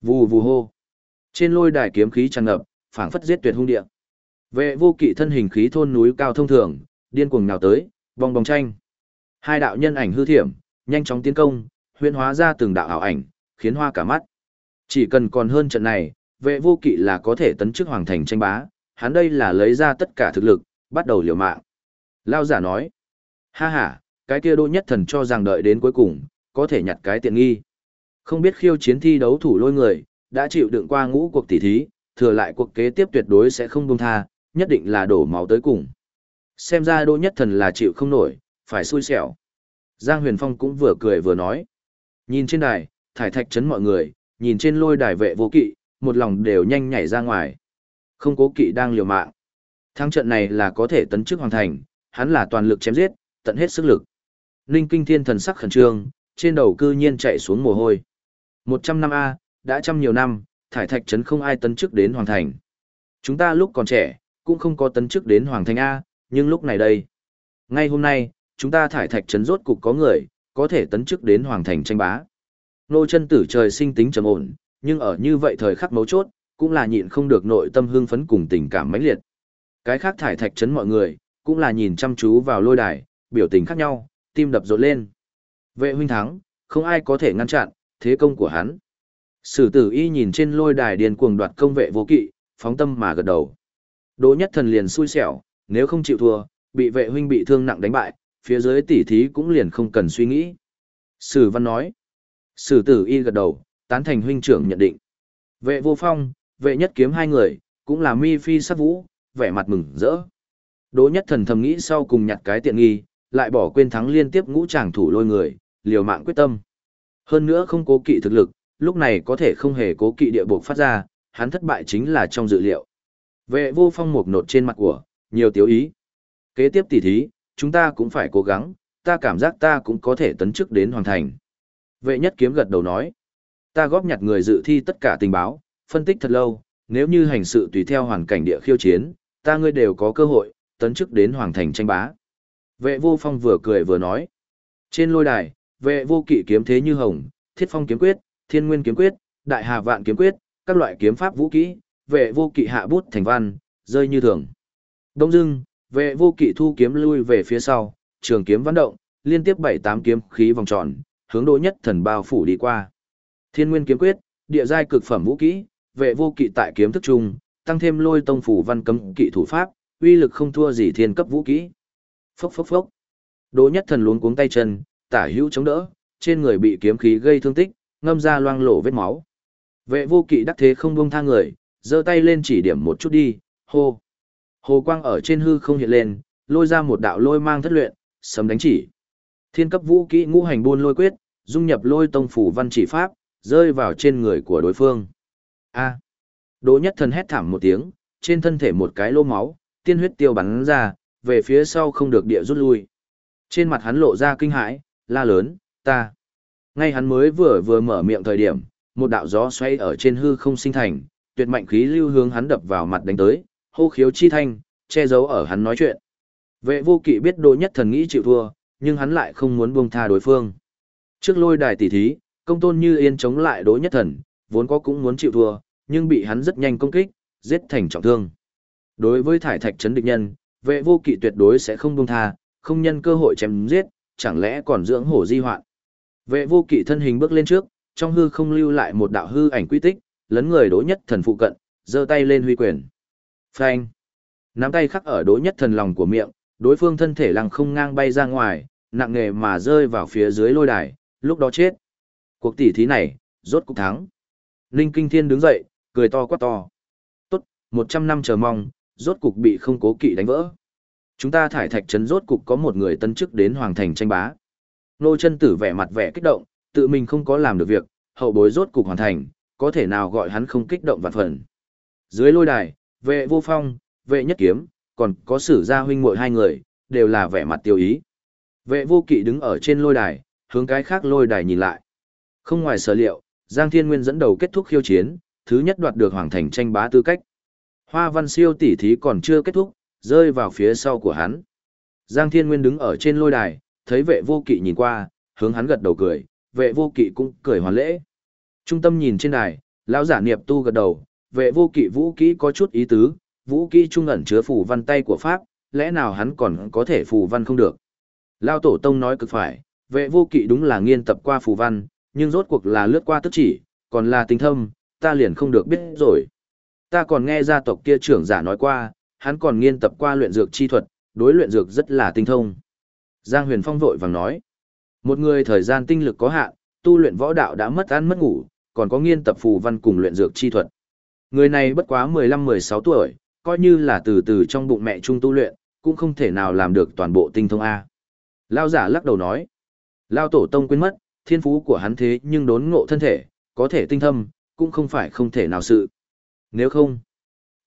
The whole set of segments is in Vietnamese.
Vù vù hô. Trên lôi đài kiếm khí tràn ngập, phảng phất giết tuyệt hung địa. Vệ vô kỵ thân hình khí thôn núi cao thông thường, điên cuồng nào tới, bong vòng tranh. Hai đạo nhân ảnh hư thiểm, nhanh chóng tiến công, huyễn hóa ra từng đạo ảo ảnh, khiến hoa cả mắt. Chỉ cần còn hơn trận này, vệ vô kỵ là có thể tấn chức hoàng thành tranh bá, hắn đây là lấy ra tất cả thực lực, bắt đầu liều mạng. Lao giả nói, ha ha, cái kia đô nhất thần cho rằng đợi đến cuối cùng, có thể nhặt cái tiện nghi. Không biết khiêu chiến thi đấu thủ lôi người, đã chịu đựng qua ngũ cuộc tỷ thí, thừa lại cuộc kế tiếp tuyệt đối sẽ không buông tha, nhất định là đổ máu tới cùng. Xem ra Đỗ nhất thần là chịu không nổi, phải xui xẻo. Giang Huyền Phong cũng vừa cười vừa nói. Nhìn trên đài, thải thạch chấn mọi người, nhìn trên lôi đài vệ vô kỵ, một lòng đều nhanh nhảy ra ngoài. Không cố kỵ đang liều mạng. Thắng trận này là có thể tấn chức hoàn thành, hắn là toàn lực chém giết, tận hết sức lực. Ninh kinh thiên thần sắc khẩn trương, trên đầu cư nhiên chạy xuống mồ hôi. Một trăm năm A, đã trăm nhiều năm, thải thạch trấn không ai tấn chức đến hoàng thành. Chúng ta lúc còn trẻ, cũng không có tấn chức đến hoàng thành A, nhưng lúc này đây. Ngay hôm nay, chúng ta thải thạch trấn rốt cục có người, có thể tấn chức đến hoàng thành tranh bá. Nô chân tử trời sinh tính trầm ổn, nhưng ở như vậy thời khắc mấu chốt, cũng là nhịn không được nội tâm hưng phấn cùng tình cảm mãnh liệt. Cái khác thải thạch trấn mọi người, cũng là nhìn chăm chú vào lôi đài, biểu tình khác nhau, tim đập rộn lên. Vệ huynh thắng, không ai có thể ngăn chặn, thế công của hắn. Sử tử y nhìn trên lôi đài điên cuồng đoạt công vệ vô kỵ, phóng tâm mà gật đầu. Đỗ nhất thần liền xui xẻo, nếu không chịu thua, bị vệ huynh bị thương nặng đánh bại, phía dưới tỉ thí cũng liền không cần suy nghĩ. Sử văn nói. Sử tử y gật đầu, tán thành huynh trưởng nhận định. Vệ vô phong, vệ nhất kiếm hai người, cũng là mi phi sát vũ, vẻ mặt mừng rỡ. Đỗ nhất thần thầm nghĩ sau cùng nhặt cái tiện nghi, lại bỏ quên thắng liên tiếp ngũ tràng thủ lôi người, liều mạng quyết tâm. Hơn nữa không cố kỵ thực lực, lúc này có thể không hề cố kỵ địa buộc phát ra, hắn thất bại chính là trong dự liệu. Vệ vô phong một nột trên mặt của, nhiều tiếu ý. Kế tiếp tỉ thí, chúng ta cũng phải cố gắng, ta cảm giác ta cũng có thể tấn chức đến hoàn thành. Vệ nhất kiếm gật đầu nói, ta góp nhặt người dự thi tất cả tình báo, phân tích thật lâu, nếu như hành sự tùy theo hoàn cảnh địa khiêu chiến, ta ngươi đều có cơ hội, tấn chức đến hoàng thành tranh bá. Vệ vô phong vừa cười vừa nói. Trên lôi đài, vệ vô kỵ kiếm thế như hồng, thiết phong kiếm quyết, thiên nguyên kiếm quyết, đại hà vạn kiếm quyết, các loại kiếm pháp vũ kỹ, vệ vô kỵ hạ bút thành văn, rơi như thường. Đông dưng, vệ vô kỵ thu kiếm lui về phía sau, trường kiếm văn động, liên tiếp bảy tám kiếm khí vòng tròn, hướng đỗ nhất thần bao phủ đi qua. Thiên nguyên kiếm quyết, địa giai cực phẩm vũ kỹ, vệ vô kỵ tại kiếm thức trung, tăng thêm lôi tông phủ văn cấm kỵ thủ pháp, uy lực không thua gì thiên cấp vũ kỹ. Phốc phốc phốc. Đỗ nhất thần luống cuống tay chân, tả hữu chống đỡ, trên người bị kiếm khí gây thương tích, ngâm ra loang lổ vết máu. Vệ vô kỵ đắc thế không buông tha người, giơ tay lên chỉ điểm một chút đi, hô. Hồ quang ở trên hư không hiện lên, lôi ra một đạo lôi mang thất luyện, sấm đánh chỉ. Thiên cấp vũ kỹ ngũ hành buôn lôi quyết, dung nhập lôi tông phủ văn chỉ pháp, rơi vào trên người của đối phương. A. Đỗ nhất thần hét thảm một tiếng, trên thân thể một cái lô máu, tiên huyết tiêu bắn ra, về phía sau không được địa rút lui. Trên mặt hắn lộ ra kinh hãi, la lớn, ta. Ngay hắn mới vừa vừa mở miệng thời điểm, một đạo gió xoay ở trên hư không sinh thành, tuyệt mạnh khí lưu hướng hắn đập vào mặt đánh tới, hô khiếu chi thanh, che giấu ở hắn nói chuyện. Vệ vô kỵ biết đỗ nhất thần nghĩ chịu thua, nhưng hắn lại không muốn buông tha đối phương. Trước lôi đài tỷ thí, công tôn như yên chống lại đỗ nhất thần, vốn có cũng muốn chịu thua, nhưng bị hắn rất nhanh công kích, giết thành trọng thương. Đối với thải thạch chấn địch nhân, vệ vô kỵ tuyệt đối sẽ không buông tha, không nhân cơ hội chém giết, chẳng lẽ còn dưỡng hổ di hoạn. Vệ vô kỵ thân hình bước lên trước, trong hư không lưu lại một đạo hư ảnh quy tích, lấn người đối nhất thần phụ cận, giơ tay lên huy quyền. Phanh! Nắm tay khắc ở đối nhất thần lòng của miệng, đối phương thân thể lăng không ngang bay ra ngoài, nặng nghề mà rơi vào phía dưới lôi đài, lúc đó chết. Cuộc tỷ thí này, rốt cục thắng. Ninh Kinh Thiên đứng dậy, cười to quá to. Tốt, 100 năm chờ mong, rốt cục bị không cố kỵ đánh vỡ. Chúng ta thải thạch trấn rốt cục có một người tân chức đến hoàng thành tranh bá. Nô chân tử vẻ mặt vẻ kích động, tự mình không có làm được việc, hậu bối rốt cục hoàn thành, có thể nào gọi hắn không kích động vạn phần. Dưới lôi đài, vệ vô phong, vệ nhất kiếm, còn có sử gia huynh muội hai người, đều là vẻ mặt tiêu ý. Vệ vô kỵ đứng ở trên lôi đài, hướng cái khác lôi đài nhìn lại. Không ngoài sở liệu, Giang Thiên Nguyên dẫn đầu kết thúc khiêu chiến, thứ nhất đoạt được hoàng thành tranh bá tư cách. Hoa văn siêu tỷ thí còn chưa kết thúc, rơi vào phía sau của hắn. Giang Thiên Nguyên đứng ở trên lôi đài, thấy vệ vô kỵ nhìn qua, hướng hắn gật đầu cười, vệ vô kỵ cũng cười hoàn lễ. Trung tâm nhìn trên đài, Lão giả niệm tu gật đầu, vệ vô kỵ vũ kỹ có chút ý tứ, vũ kỹ trung ẩn chứa phù văn tay của Pháp, lẽ nào hắn còn có thể phù văn không được. Lao tổ tông nói cực phải, vệ vô kỵ đúng là nghiên tập qua phù văn, nhưng rốt cuộc là lướt qua tức chỉ, còn là tinh thâm, ta liền không được biết rồi. Ta còn nghe gia tộc kia trưởng giả nói qua, hắn còn nghiên tập qua luyện dược chi thuật, đối luyện dược rất là tinh thông. Giang Huyền Phong vội vàng nói, một người thời gian tinh lực có hạn, tu luyện võ đạo đã mất ăn mất ngủ, còn có nghiên tập phù văn cùng luyện dược chi thuật. Người này bất quá 15-16 tuổi, coi như là từ từ trong bụng mẹ trung tu luyện, cũng không thể nào làm được toàn bộ tinh thông A. Lao giả lắc đầu nói, Lao tổ tông quên mất, thiên phú của hắn thế nhưng đốn ngộ thân thể, có thể tinh thâm, cũng không phải không thể nào sự. Nếu không,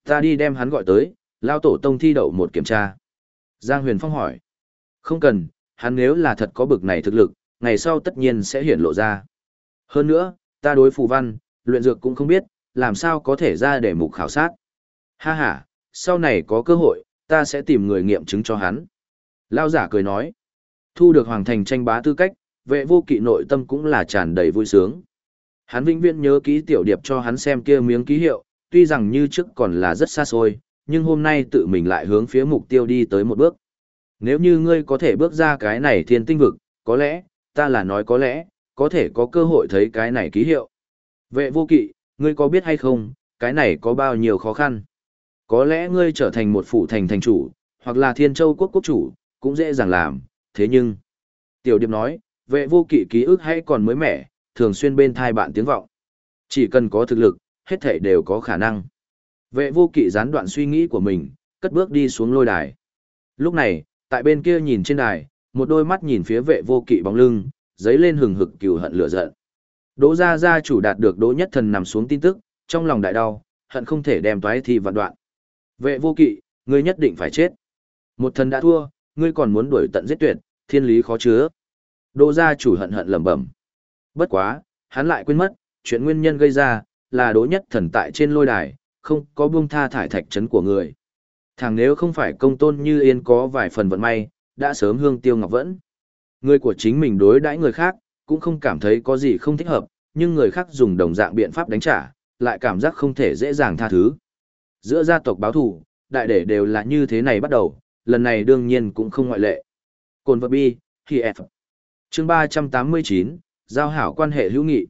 ta đi đem hắn gọi tới, Lao tổ tông thi đậu một kiểm tra. Giang Huyền Phong hỏi, không cần, hắn nếu là thật có bực này thực lực, ngày sau tất nhiên sẽ hiển lộ ra. Hơn nữa, ta đối phù văn, luyện dược cũng không biết, làm sao có thể ra để mục khảo sát. Ha ha, sau này có cơ hội, ta sẽ tìm người nghiệm chứng cho hắn. Lao giả cười nói, thu được hoàng thành tranh bá tư cách, vệ vô kỵ nội tâm cũng là tràn đầy vui sướng. Hắn vĩnh viễn nhớ ký tiểu điệp cho hắn xem kia miếng ký hiệu, tuy rằng như trước còn là rất xa xôi, nhưng hôm nay tự mình lại hướng phía mục tiêu đi tới một bước. Nếu như ngươi có thể bước ra cái này thiên tinh vực, có lẽ, ta là nói có lẽ, có thể có cơ hội thấy cái này ký hiệu. Vệ vô kỵ, ngươi có biết hay không, cái này có bao nhiêu khó khăn? Có lẽ ngươi trở thành một phủ thành thành chủ, hoặc là thiên châu quốc quốc chủ, cũng dễ dàng làm, thế nhưng... Tiểu điệp nói, vệ vô kỵ ký ức hay còn mới mẻ, thường xuyên bên thai bạn tiếng vọng. Chỉ cần có thực lực, hết thảy đều có khả năng. Vệ vô kỵ gián đoạn suy nghĩ của mình, cất bước đi xuống lôi đài. Lúc này, tại bên kia nhìn trên đài, một đôi mắt nhìn phía vệ vô kỵ bóng lưng, giấy lên hừng hực cừu hận lửa giận. Đỗ gia gia chủ đạt được Đỗ Nhất Thần nằm xuống tin tức, trong lòng đại đau, hận không thể đem toái thi vạn đoạn. Vệ vô kỵ, ngươi nhất định phải chết. Một thần đã thua, ngươi còn muốn đuổi tận giết tuyệt, thiên lý khó chứa. Đỗ gia chủ hận hận lẩm bẩm. Bất quá, hắn lại quên mất, chuyện nguyên nhân gây ra, là Đỗ Nhất Thần tại trên lôi đài, không có buông tha thải thạch trấn của người. Thằng nếu không phải công tôn như yên có vài phần vận may, đã sớm hương tiêu ngọc vẫn. Người của chính mình đối đãi người khác, cũng không cảm thấy có gì không thích hợp, nhưng người khác dùng đồng dạng biện pháp đánh trả, lại cảm giác không thể dễ dàng tha thứ. Giữa gia tộc báo thủ, đại để đều là như thế này bắt đầu, lần này đương nhiên cũng không ngoại lệ. Cồn vật bi, khi F. Chương 389, Giao hảo quan hệ hữu nghị.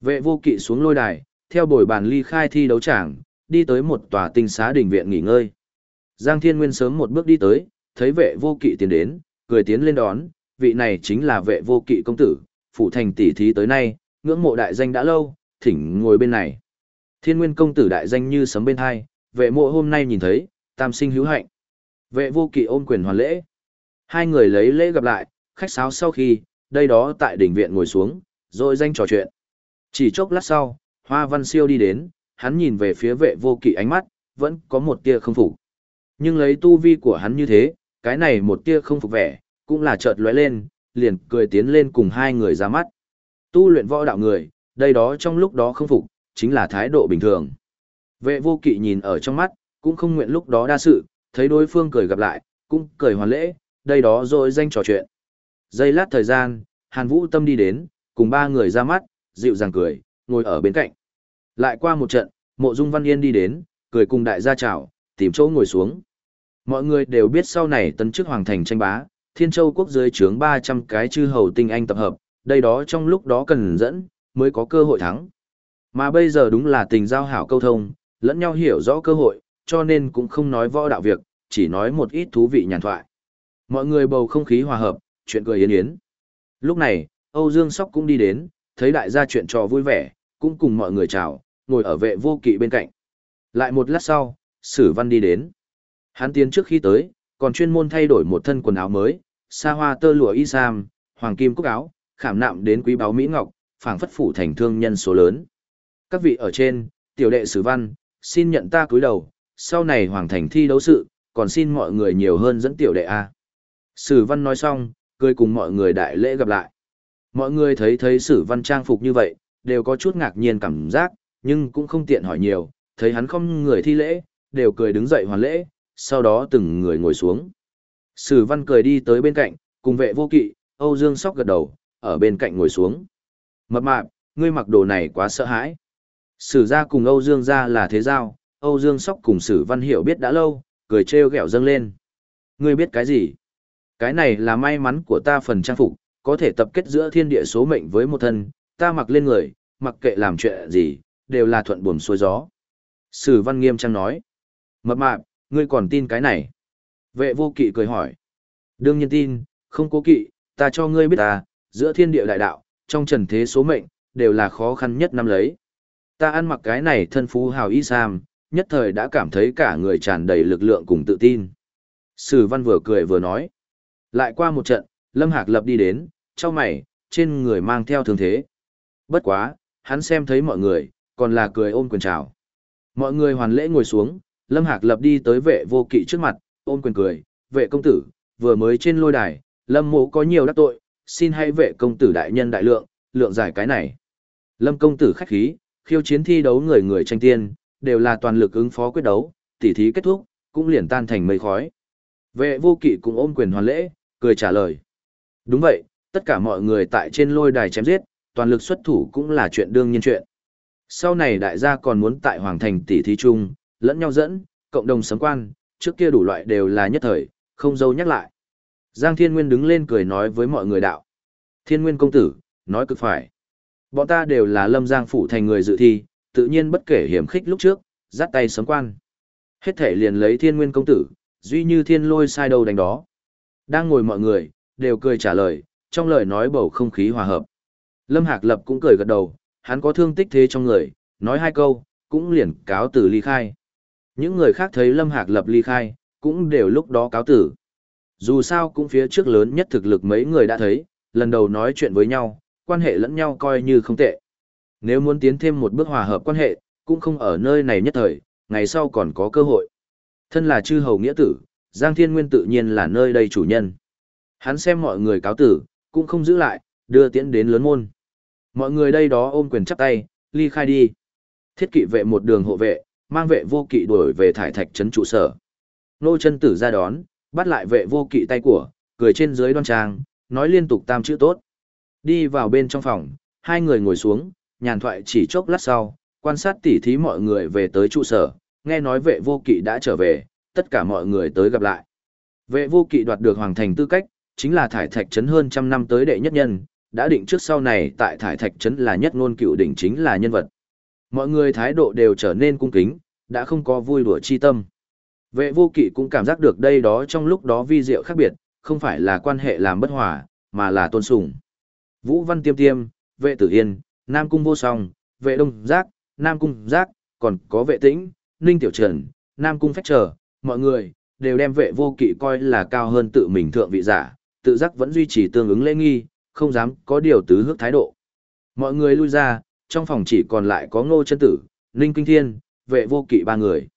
Vệ vô kỵ xuống lôi đài, theo bồi bàn ly khai thi đấu tràng, đi tới một tòa tinh xá đình viện nghỉ ngơi. Giang Thiên Nguyên sớm một bước đi tới, thấy vệ vô kỵ tiến đến, cười tiến lên đón, vị này chính là vệ vô kỵ công tử, phụ thành tỷ thí tới nay, ngưỡng mộ đại danh đã lâu, thỉnh ngồi bên này. Thiên Nguyên công tử đại danh như sấm bên hai, vệ mộ hôm nay nhìn thấy, tam sinh hữu hạnh. Vệ vô kỵ ôm quyền hoàn lễ. Hai người lấy lễ gặp lại, khách sáo sau khi, đây đó tại đỉnh viện ngồi xuống, rồi danh trò chuyện. Chỉ chốc lát sau, Hoa Văn Siêu đi đến, hắn nhìn về phía vệ vô kỵ ánh mắt, vẫn có một tia không phục. Nhưng lấy tu vi của hắn như thế, cái này một tia không phục vẻ, cũng là chợt lóe lên, liền cười tiến lên cùng hai người ra mắt. Tu luyện võ đạo người, đây đó trong lúc đó không phục, chính là thái độ bình thường. Vệ vô kỵ nhìn ở trong mắt, cũng không nguyện lúc đó đa sự, thấy đối phương cười gặp lại, cũng cười hoàn lễ, đây đó rồi danh trò chuyện. Giây lát thời gian, Hàn Vũ Tâm đi đến, cùng ba người ra mắt, dịu dàng cười, ngồi ở bên cạnh. Lại qua một trận, Mộ Dung Văn Yên đi đến, cười cùng đại gia chào, tìm chỗ ngồi xuống. Mọi người đều biết sau này tấn chức hoàng thành tranh bá, Thiên Châu quốc dưới trướng 300 cái chư hầu tinh anh tập hợp, đây đó trong lúc đó cần dẫn, mới có cơ hội thắng. Mà bây giờ đúng là tình giao hảo câu thông, lẫn nhau hiểu rõ cơ hội, cho nên cũng không nói võ đạo việc, chỉ nói một ít thú vị nhàn thoại. Mọi người bầu không khí hòa hợp, chuyện cười yến yến. Lúc này, Âu Dương Sóc cũng đi đến, thấy đại gia chuyện trò vui vẻ, cũng cùng mọi người chào, ngồi ở vệ vô kỵ bên cạnh. Lại một lát sau, Sử Văn đi đến. Hắn tiến trước khi tới, còn chuyên môn thay đổi một thân quần áo mới, xa hoa tơ lụa y sam, hoàng kim cúc áo, khảm nạm đến quý báu mỹ ngọc, phảng phất phủ thành thương nhân số lớn. Các vị ở trên, tiểu đệ Sử Văn, xin nhận ta cúi đầu, sau này hoàng thành thi đấu sự, còn xin mọi người nhiều hơn dẫn tiểu đệ A. Sử Văn nói xong, cười cùng mọi người đại lễ gặp lại. Mọi người thấy thấy Sử Văn trang phục như vậy, đều có chút ngạc nhiên cảm giác, nhưng cũng không tiện hỏi nhiều, thấy hắn không người thi lễ, đều cười đứng dậy hoàn lễ, sau đó từng người ngồi xuống. Sử văn cười đi tới bên cạnh, cùng vệ vô kỵ, Âu Dương Sóc gật đầu, ở bên cạnh ngồi xuống. Mập mạp, ngươi mặc đồ này quá sợ hãi. Sử gia cùng Âu Dương gia là thế giao, Âu Dương Sóc cùng Sử Văn Hiểu biết đã lâu, cười trêu ghẹo dâng lên. Ngươi biết cái gì? Cái này là may mắn của ta phần trang phục, có thể tập kết giữa thiên địa số mệnh với một thân, ta mặc lên người, mặc kệ làm chuyện gì, đều là thuận buồm xuôi gió. Sử Văn Nghiêm trang nói. Mập mạp, ngươi còn tin cái này? Vệ vô kỵ cười hỏi. Đương nhiên tin, không cố kỵ, ta cho ngươi biết ta, giữa thiên địa đại đạo, trong trần thế số mệnh, đều là khó khăn nhất năm lấy. Ta ăn mặc cái này thân phú hào y sam, nhất thời đã cảm thấy cả người tràn đầy lực lượng cùng tự tin. Sử văn vừa cười vừa nói. Lại qua một trận, Lâm Hạc lập đi đến, trong mày, trên người mang theo thương thế. Bất quá, hắn xem thấy mọi người, còn là cười ôm quyền chào. Mọi người hoàn lễ ngồi xuống, Lâm Hạc lập đi tới vệ vô kỵ trước mặt, ôm quyền cười, vệ công tử, vừa mới trên lôi đài, Lâm mộ có nhiều đắc tội, xin hãy vệ công tử đại nhân đại lượng, lượng giải cái này. Lâm công tử khách khí, khiêu chiến thi đấu người người tranh tiên, đều là toàn lực ứng phó quyết đấu, tỉ thí kết thúc, cũng liền tan thành mây khói. Vệ vô kỵ cũng ôm quyền hoàn lễ, cười trả lời. Đúng vậy, tất cả mọi người tại trên lôi đài chém giết, toàn lực xuất thủ cũng là chuyện đương nhiên chuyện. Sau này đại gia còn muốn tại Hoàng Thành tỷ thí chung, lẫn nhau dẫn, cộng đồng sấm quan, trước kia đủ loại đều là nhất thời, không dâu nhắc lại. Giang Thiên Nguyên đứng lên cười nói với mọi người đạo. Thiên Nguyên công tử, nói cực phải. Bọn ta đều là lâm giang phủ thành người dự thi, tự nhiên bất kể hiểm khích lúc trước, dắt tay sấm quan. Hết thể liền lấy Thiên Nguyên công tử, duy như thiên lôi sai đầu đánh đó. Đang ngồi mọi người, đều cười trả lời, trong lời nói bầu không khí hòa hợp. Lâm Hạc Lập cũng cười gật đầu, hắn có thương tích thế trong người, nói hai câu, cũng liền cáo tử ly khai. Những người khác thấy Lâm Hạc Lập ly khai, cũng đều lúc đó cáo tử. Dù sao cũng phía trước lớn nhất thực lực mấy người đã thấy, lần đầu nói chuyện với nhau, quan hệ lẫn nhau coi như không tệ. Nếu muốn tiến thêm một bước hòa hợp quan hệ, cũng không ở nơi này nhất thời, ngày sau còn có cơ hội. Thân là chư hầu nghĩa tử, Giang Thiên Nguyên tự nhiên là nơi đây chủ nhân. Hắn xem mọi người cáo tử, cũng không giữ lại, đưa tiễn đến lớn môn. Mọi người đây đó ôm quyền chắp tay, ly khai đi. Thiết kỵ vệ một đường hộ vệ, mang vệ vô kỵ đuổi về thải thạch trấn trụ sở. Nô chân tử ra đón, bắt lại vệ vô kỵ tay của, cười trên dưới đoan trang, nói liên tục tam chữ tốt. Đi vào bên trong phòng, hai người ngồi xuống, nhàn thoại chỉ chốc lát sau, quan sát tỉ thí mọi người về tới trụ sở, nghe nói vệ vô kỵ đã trở về, tất cả mọi người tới gặp lại. Vệ vô kỵ đoạt được hoàng thành tư cách, chính là thải thạch trấn hơn trăm năm tới đệ nhất nhân, đã định trước sau này tại thải thạch trấn là nhất ngôn cựu đỉnh chính là nhân vật. Mọi người thái độ đều trở nên cung kính, đã không có vui đùa chi tâm. Vệ vô kỵ cũng cảm giác được đây đó trong lúc đó vi diệu khác biệt, không phải là quan hệ làm bất hòa, mà là tôn sùng. Vũ Văn Tiêm Tiêm, vệ tử yên, Nam Cung Vô Song, vệ Đông Giác, Nam Cung Giác, còn có vệ tĩnh, Ninh Tiểu Trần, Nam Cung Phách Trở, mọi người, đều đem vệ vô kỵ coi là cao hơn tự mình thượng vị giả, tự giác vẫn duy trì tương ứng lễ nghi, không dám có điều tứ hước thái độ. Mọi người lui ra, trong phòng chỉ còn lại có ngô chân tử, Ninh Kinh Thiên, vệ vô kỵ ba người.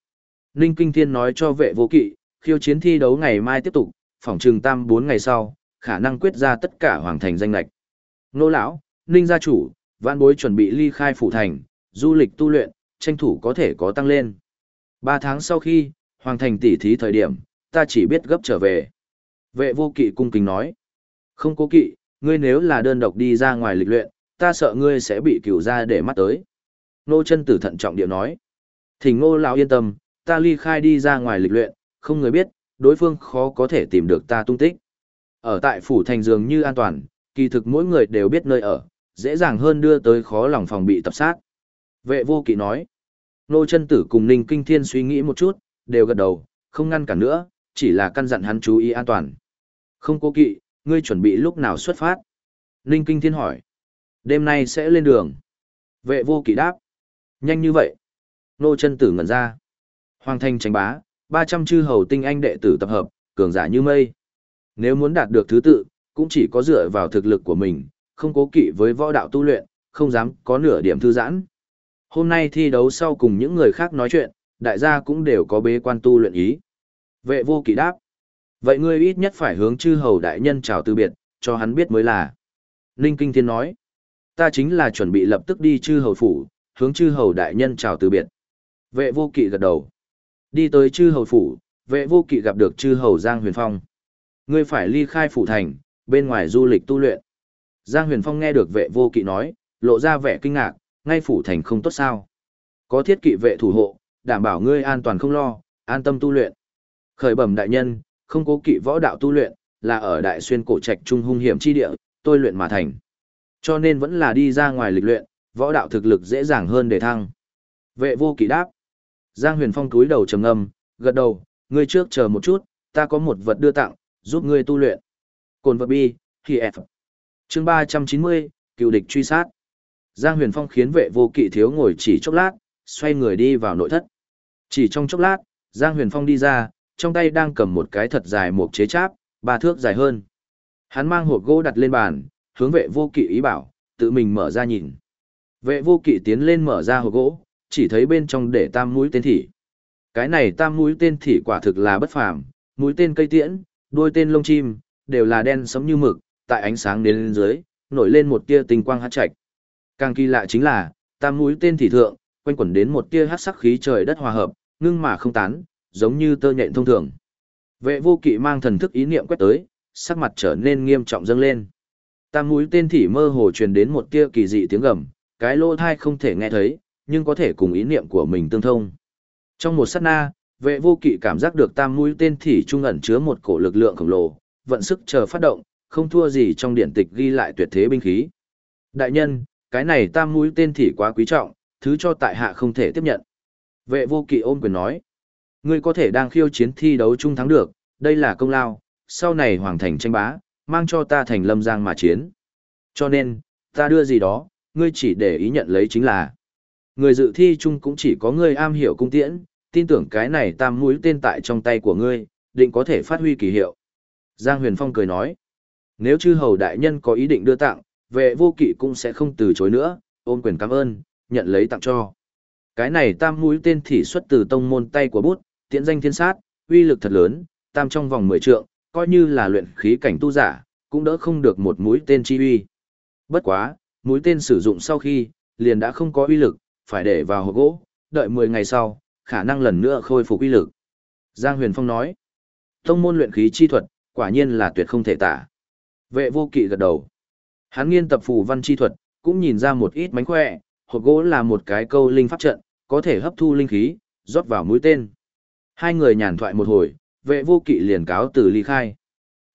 Ninh Kinh Thiên nói cho vệ vô kỵ, khiêu chiến thi đấu ngày mai tiếp tục, phòng trừng tam 4 ngày sau, khả năng quyết ra tất cả hoàng thành danh lạch. Nô lão, Ninh gia chủ, vạn bối chuẩn bị ly khai phủ thành, du lịch tu luyện, tranh thủ có thể có tăng lên. Ba tháng sau khi, hoàng thành tỉ thí thời điểm, ta chỉ biết gấp trở về. Vệ vô kỵ cung kính nói. Không cố kỵ, ngươi nếu là đơn độc đi ra ngoài lịch luyện, ta sợ ngươi sẽ bị cửu ra để mắt tới. Nô chân tử thận trọng điệu nói. Thỉnh ngô lão yên tâm, ta ly khai đi ra ngoài lịch luyện, không người biết, đối phương khó có thể tìm được ta tung tích. Ở tại phủ thành dường như an toàn, kỳ thực mỗi người đều biết nơi ở, dễ dàng hơn đưa tới khó lòng phòng bị tập sát. Vệ vô kỵ nói. Nô chân tử cùng Ninh Kinh Thiên suy nghĩ một chút, đều gật đầu, không ngăn cản nữa, chỉ là căn dặn hắn chú ý an toàn. Không cố kỵ, ngươi chuẩn bị lúc nào xuất phát? Ninh Kinh Thiên hỏi. Đêm nay sẽ lên đường. Vệ vô kỵ đáp. Nhanh như vậy. Nô chân tử ngẩn ra. Hoàng thành tránh bá, 300 chư hầu tinh anh đệ tử tập hợp, cường giả như mây. Nếu muốn đạt được thứ tự, cũng chỉ có dựa vào thực lực của mình, không cố kỵ với võ đạo tu luyện, không dám có nửa điểm thư giãn. Hôm nay thi đấu sau cùng những người khác nói chuyện, đại gia cũng đều có bế quan tu luyện ý. Vệ vô kỵ đáp. Vậy ngươi ít nhất phải hướng chư hầu đại nhân chào từ biệt, cho hắn biết mới là. Ninh Kinh Thiên nói. Ta chính là chuẩn bị lập tức đi chư hầu phủ, hướng chư hầu đại nhân chào từ biệt. Vệ vô kỵ gật đầu. Đi tới chư hầu phủ, vệ vô kỵ gặp được chư hầu Giang Huyền Phong. Ngươi phải ly khai phủ thành, bên ngoài du lịch tu luyện. Giang Huyền Phong nghe được vệ vô kỵ nói, lộ ra vẻ kinh ngạc, ngay phủ thành không tốt sao. Có thiết kỵ vệ thủ hộ, đảm bảo ngươi an toàn không lo, an tâm tu luyện. Khởi bẩm đại nhân, không cố kỵ võ đạo tu luyện, là ở đại xuyên cổ trạch trung hung hiểm chi địa, tôi luyện mà thành. Cho nên vẫn là đi ra ngoài lịch luyện, võ đạo thực lực dễ dàng hơn để thăng. Vệ vô kỵ đáp. Giang Huyền Phong túi đầu trầm ngâm, gật đầu, ngươi trước chờ một chút, ta có một vật đưa tặng, giúp ngươi tu luyện. Cồn vật bi, thì F. Chương 390, cựu địch truy sát. Giang Huyền Phong khiến vệ vô kỵ thiếu ngồi chỉ chốc lát, xoay người đi vào nội thất. Chỉ trong chốc lát, Giang Huyền Phong đi ra, trong tay đang cầm một cái thật dài một chế cháp, ba thước dài hơn. Hắn mang hộp gỗ đặt lên bàn, hướng vệ vô kỵ ý bảo, tự mình mở ra nhìn. Vệ vô kỵ tiến lên mở ra hộp gỗ, chỉ thấy bên trong để tam mũi tên thỉ. Cái này tam mũi tên thỉ quả thực là bất phàm, mũi tên cây tiễn, đuôi tên lông chim, đều là đen sẫm như mực, tại ánh sáng đến lên dưới, nổi lên một tia tinh quang hát trạch. Càng kỳ lạ chính là, tam mũi tên thỉ thượng, quanh quẩn đến một tia hát sắc khí trời đất hòa hợp, ngưng mà không tán, giống như tơ nhện thông thường. Vệ vô kỵ mang thần thức ý niệm quét tới, sắc mặt trở nên nghiêm trọng dâng lên. Tam mũi tên thỉ mơ hồ truyền đến một tia kỳ dị tiếng gầm, cái lỗ thai không thể nghe thấy, nhưng có thể cùng ý niệm của mình tương thông. Trong một sát na, vệ vô kỵ cảm giác được tam mũi tên thỉ trung ẩn chứa một cổ lực lượng khổng lồ, vận sức chờ phát động, không thua gì trong điển tịch ghi lại tuyệt thế binh khí. Đại nhân, cái này tam mũi tên thỉ quá quý trọng, thứ cho tại hạ không thể tiếp nhận. Vệ vô kỵ ôm quyền nói, ngươi có thể đang khiêu chiến thi đấu chung thắng được, đây là công lao, sau này hoàng thành tranh bá, mang cho ta thành lâm giang mà chiến. Cho nên, ta đưa gì đó, ngươi chỉ để ý nhận lấy chính là. Người dự thi chung cũng chỉ có ngươi am hiểu cung tiễn, tin tưởng cái này tam mũi tên tại trong tay của ngươi, định có thể phát huy kỳ hiệu. Giang Huyền Phong cười nói, nếu chư hầu đại nhân có ý định đưa tặng, vệ vô kỵ cũng sẽ không từ chối nữa, ôm quyền cảm ơn, nhận lấy tặng cho. Cái này tam mũi tên thì xuất từ tông môn tay của bút, tiễn danh thiên sát, uy lực thật lớn, tam trong vòng 10 trượng, coi như là luyện khí cảnh tu giả, cũng đỡ không được một mũi tên chi uy. Bất quá, mũi tên sử dụng sau khi, liền đã không có uy lực, phải để vào hộp gỗ, đợi 10 ngày sau, khả năng lần nữa khôi phục uy lực. Giang Huyền Phong nói, tông môn luyện khí chi thuật, quả nhiên là tuyệt không thể tả. Vệ vô kỵ gật đầu. Hắn nghiên tập phù văn chi thuật, cũng nhìn ra một ít mánh khỏe, hộp gỗ là một cái câu linh pháp trận, có thể hấp thu linh khí, rót vào mũi tên. Hai người nhàn thoại một hồi, vệ vô kỵ liền cáo từ ly khai.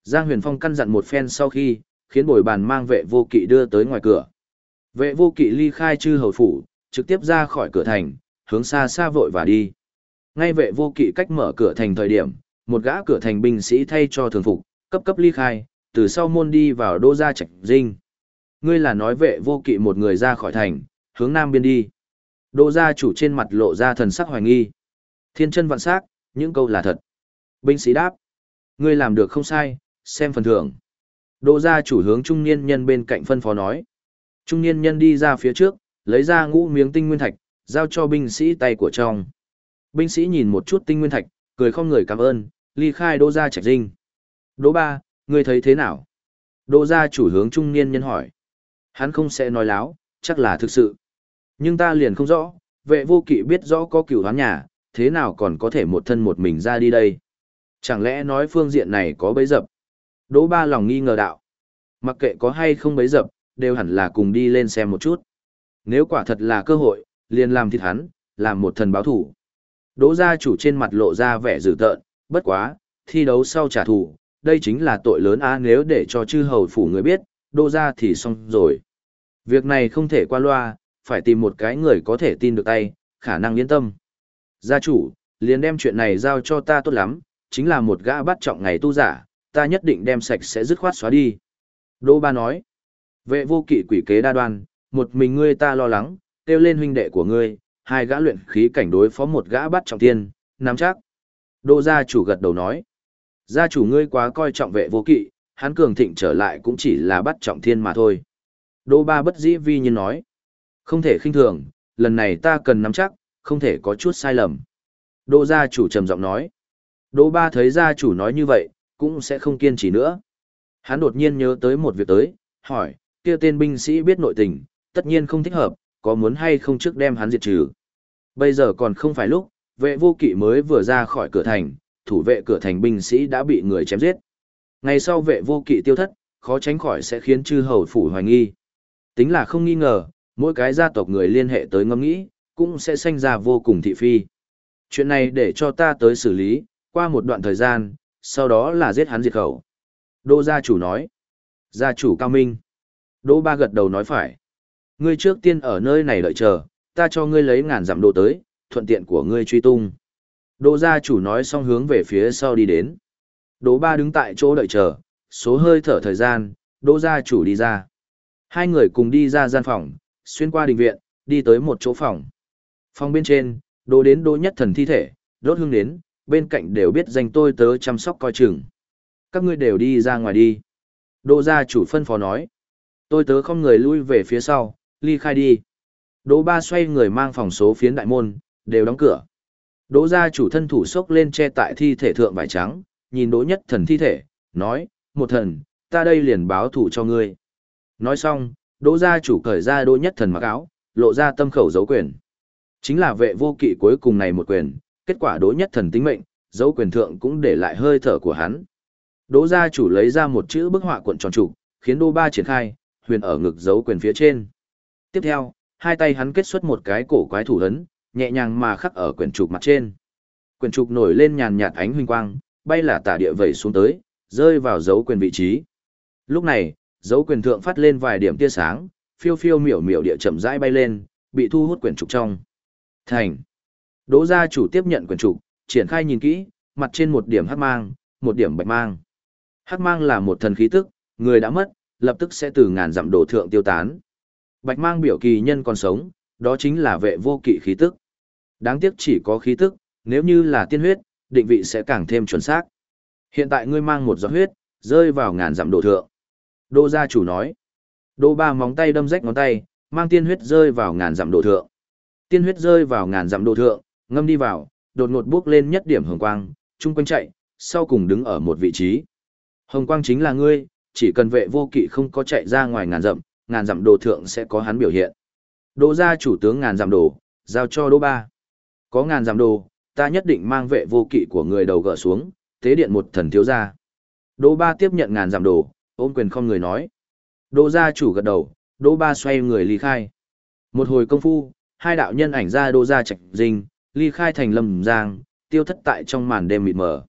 Giang Huyền Phong căn dặn một phen sau khi, khiến bồi bàn mang vệ vô kỵ đưa tới ngoài cửa. Vệ vô kỵ ly khai chư hầu phủ, trực tiếp ra khỏi cửa thành, hướng xa xa vội và đi. Ngay vệ vô kỵ cách mở cửa thành thời điểm, một gã cửa thành binh sĩ thay cho thường phục, cấp cấp ly khai, từ sau môn đi vào đô gia trạch dinh. Ngươi là nói vệ vô kỵ một người ra khỏi thành, hướng nam biên đi. Đô gia chủ trên mặt lộ ra thần sắc hoài nghi. Thiên chân vạn sắc, những câu là thật. Binh sĩ đáp. Ngươi làm được không sai, xem phần thưởng. Đô gia chủ hướng trung niên nhân bên cạnh phân phó nói. Trung niên nhân đi ra phía trước, lấy ra ngũ miếng tinh nguyên thạch, giao cho binh sĩ tay của trong. Binh sĩ nhìn một chút tinh nguyên thạch, cười không người cảm ơn, ly khai đô gia trạch dinh. Đỗ ba, ngươi thấy thế nào? Đô gia chủ hướng trung niên nhân hỏi. Hắn không sẽ nói láo, chắc là thực sự. Nhưng ta liền không rõ, vệ vô kỵ biết rõ có cửu hắn nhà, thế nào còn có thể một thân một mình ra đi đây? Chẳng lẽ nói phương diện này có bấy dập? Đỗ ba lòng nghi ngờ đạo. Mặc kệ có hay không bấy dập, đều hẳn là cùng đi lên xem một chút. Nếu quả thật là cơ hội, liền làm thịt hắn, làm một thần báo thủ. Đỗ gia chủ trên mặt lộ ra vẻ dữ tợn, bất quá, thi đấu sau trả thù, đây chính là tội lớn á nếu để cho chư hầu phủ người biết, Đỗ gia thì xong rồi. Việc này không thể qua loa, phải tìm một cái người có thể tin được tay, khả năng yên tâm. Gia chủ, liền đem chuyện này giao cho ta tốt lắm, chính là một gã bắt trọng ngày tu giả, ta nhất định đem sạch sẽ dứt khoát xóa đi. Đô ba nói, vệ vô kỵ quỷ kế đa đoan, một mình ngươi ta lo lắng, kêu lên huynh đệ của ngươi, hai gã luyện khí cảnh đối phó một gã bắt trọng tiên, nắm chắc. Đô gia chủ gật đầu nói, gia chủ ngươi quá coi trọng vệ vô kỵ, hắn cường thịnh trở lại cũng chỉ là bắt trọng thiên mà thôi. Đô ba bất dĩ vi nhiên nói, không thể khinh thường, lần này ta cần nắm chắc, không thể có chút sai lầm. Đô gia chủ trầm giọng nói, đô ba thấy gia chủ nói như vậy, cũng sẽ không kiên trì nữa. Hắn đột nhiên nhớ tới một việc tới, hỏi, kia tên binh sĩ biết nội tình, tất nhiên không thích hợp, có muốn hay không trước đem hắn diệt trừ. Bây giờ còn không phải lúc, vệ vô kỵ mới vừa ra khỏi cửa thành, thủ vệ cửa thành binh sĩ đã bị người chém giết. Ngày sau vệ vô kỵ tiêu thất, khó tránh khỏi sẽ khiến chư hầu phủ hoài nghi. Tính là không nghi ngờ, mỗi cái gia tộc người liên hệ tới ngâm nghĩ, cũng sẽ sinh ra vô cùng thị phi. Chuyện này để cho ta tới xử lý, qua một đoạn thời gian, sau đó là giết hắn diệt khẩu. Đô gia chủ nói. Gia chủ cao minh. đô ba gật đầu nói phải. Ngươi trước tiên ở nơi này đợi chờ, ta cho ngươi lấy ngàn dặm đồ tới, thuận tiện của ngươi truy tung. đô gia chủ nói xong hướng về phía sau đi đến. đô ba đứng tại chỗ đợi chờ, số hơi thở thời gian, đô gia chủ đi ra. Hai người cùng đi ra gian phòng, xuyên qua đình viện, đi tới một chỗ phòng. Phòng bên trên, đỗ đến đỗ nhất thần thi thể, đốt hương đến, bên cạnh đều biết danh tôi tớ chăm sóc coi chừng. Các ngươi đều đi ra ngoài đi. Đỗ gia chủ phân phó nói. Tôi tớ không người lui về phía sau, ly khai đi. Đỗ ba xoay người mang phòng số phiến đại môn, đều đóng cửa. Đỗ gia chủ thân thủ sốc lên che tại thi thể thượng vải trắng, nhìn đỗ nhất thần thi thể, nói, một thần, ta đây liền báo thủ cho ngươi. Nói xong, đỗ gia chủ cởi ra đỗ nhất thần mặc áo, lộ ra tâm khẩu dấu quyền. Chính là vệ vô kỵ cuối cùng này một quyền, kết quả đỗ nhất thần tính mệnh, dấu quyền thượng cũng để lại hơi thở của hắn. Đỗ gia chủ lấy ra một chữ bức họa cuộn tròn trụ, khiến đô ba triển khai, huyền ở ngực dấu quyền phía trên. Tiếp theo, hai tay hắn kết xuất một cái cổ quái thủ ấn, nhẹ nhàng mà khắc ở quyển trục mặt trên. Quyển trục nổi lên nhàn nhạt ánh huynh quang, bay là tả địa vẩy xuống tới, rơi vào dấu quyền vị trí. Lúc này, dấu quyền thượng phát lên vài điểm tia sáng, phiêu phiêu miểu miểu địa chậm rãi bay lên, bị thu hút quyển trục trong. Thành. Đỗ gia chủ tiếp nhận quyển trục, triển khai nhìn kỹ, mặt trên một điểm hắc mang, một điểm bạch mang. Hắc mang là một thần khí tức, người đã mất, lập tức sẽ từ ngàn dặm đổ thượng tiêu tán. Bạch mang biểu kỳ nhân còn sống, đó chính là vệ vô kỵ khí tức. Đáng tiếc chỉ có khí tức, nếu như là tiên huyết, định vị sẽ càng thêm chuẩn xác. Hiện tại ngươi mang một giọt huyết, rơi vào ngàn dặm đổ thượng. Đô gia chủ nói. Đô ba móng tay đâm rách ngón tay, mang tiên huyết rơi vào ngàn dặm đổ thượng. Tiên huyết rơi vào ngàn dặm đồ thượng, ngâm đi vào, đột ngột bước lên nhất điểm hồng quang, chung quanh chạy, sau cùng đứng ở một vị trí. Hồng quang chính là ngươi, chỉ cần vệ vô kỵ không có chạy ra ngoài ngàn dặm, ngàn dặm đồ thượng sẽ có hắn biểu hiện. Đỗ gia chủ tướng ngàn dặm đồ, giao cho Đỗ ba. Có ngàn dặm đồ, ta nhất định mang vệ vô kỵ của người đầu gỡ xuống, tế điện một thần thiếu gia. Đỗ ba tiếp nhận ngàn dặm đồ, ôm quyền không người nói. Đỗ gia chủ gật đầu, Đỗ ba xoay người ly khai. Một hồi công phu, hai đạo nhân ảnh ra đô gia trạch dinh, ly khai thành lâm giang, tiêu thất tại trong màn đêm mịt mờ.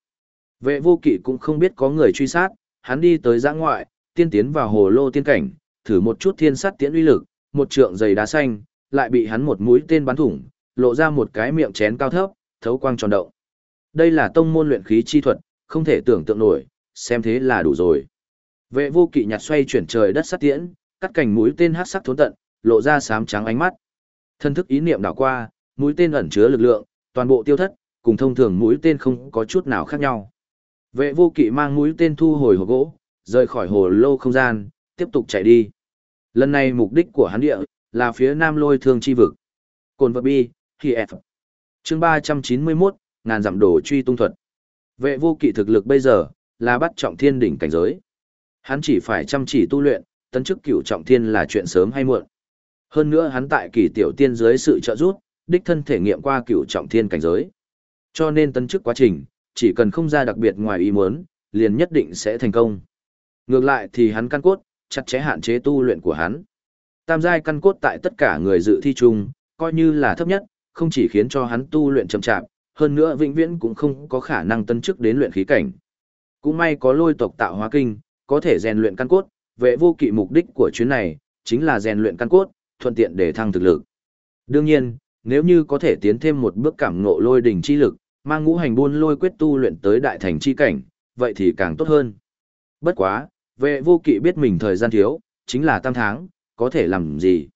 Vệ vô kỵ cũng không biết có người truy sát, hắn đi tới giã ngoại, tiên tiến vào hồ lô tiên cảnh, thử một chút thiên sắt tiễn uy lực, một trượng dày đá xanh, lại bị hắn một mũi tên bắn thủng, lộ ra một cái miệng chén cao thấp, thấu quang tròn động. Đây là tông môn luyện khí chi thuật, không thể tưởng tượng nổi, xem thế là đủ rồi. Vệ vô kỵ nhặt xoay chuyển trời đất sắt tiễn, cắt cành mũi tên hắc sắc thốn tận, lộ ra sám trắng ánh mắt. Thân thức ý niệm đảo qua, mũi tên ẩn chứa lực lượng, toàn bộ tiêu thất, cùng thông thường mũi tên không có chút nào khác nhau. Vệ vô kỵ mang mũi tên thu hồi hồ gỗ, rời khỏi hồ lô không gian, tiếp tục chạy đi. Lần này mục đích của hắn địa, là phía nam lôi thương chi vực. Cồn vật bi, khi F. chương 391, ngàn dặm đổ truy tung thuật. Vệ vô kỵ thực lực bây giờ, là bắt trọng thiên đỉnh cảnh giới. Hắn chỉ phải chăm chỉ tu luyện, tấn chức cửu trọng thiên là chuyện sớm hay muộn. Hơn nữa hắn tại kỳ tiểu tiên dưới sự trợ giúp, đích thân thể nghiệm qua cửu trọng thiên cảnh giới. Cho nên tân chức quá trình, chỉ cần không ra đặc biệt ngoài ý muốn, liền nhất định sẽ thành công. Ngược lại thì hắn căn cốt, chặt chẽ hạn chế tu luyện của hắn. Tam giai căn cốt tại tất cả người dự thi chung, coi như là thấp nhất, không chỉ khiến cho hắn tu luyện chậm chạp, hơn nữa vĩnh viễn cũng không có khả năng tân chức đến luyện khí cảnh. Cũng may có lôi tộc tạo hóa kinh, có thể rèn luyện căn cốt, vệ vô kỵ mục đích của chuyến này, chính là rèn luyện căn cốt, thuận tiện để thăng thực lực. Đương nhiên, nếu như có thể tiến thêm một bước cảm ngộ lôi đỉnh chi lực, mang ngũ hành buôn lôi quyết tu luyện tới đại thành chi cảnh, vậy thì càng tốt hơn. Bất quá, vệ vô kỵ biết mình thời gian thiếu, chính là tam tháng, có thể làm gì.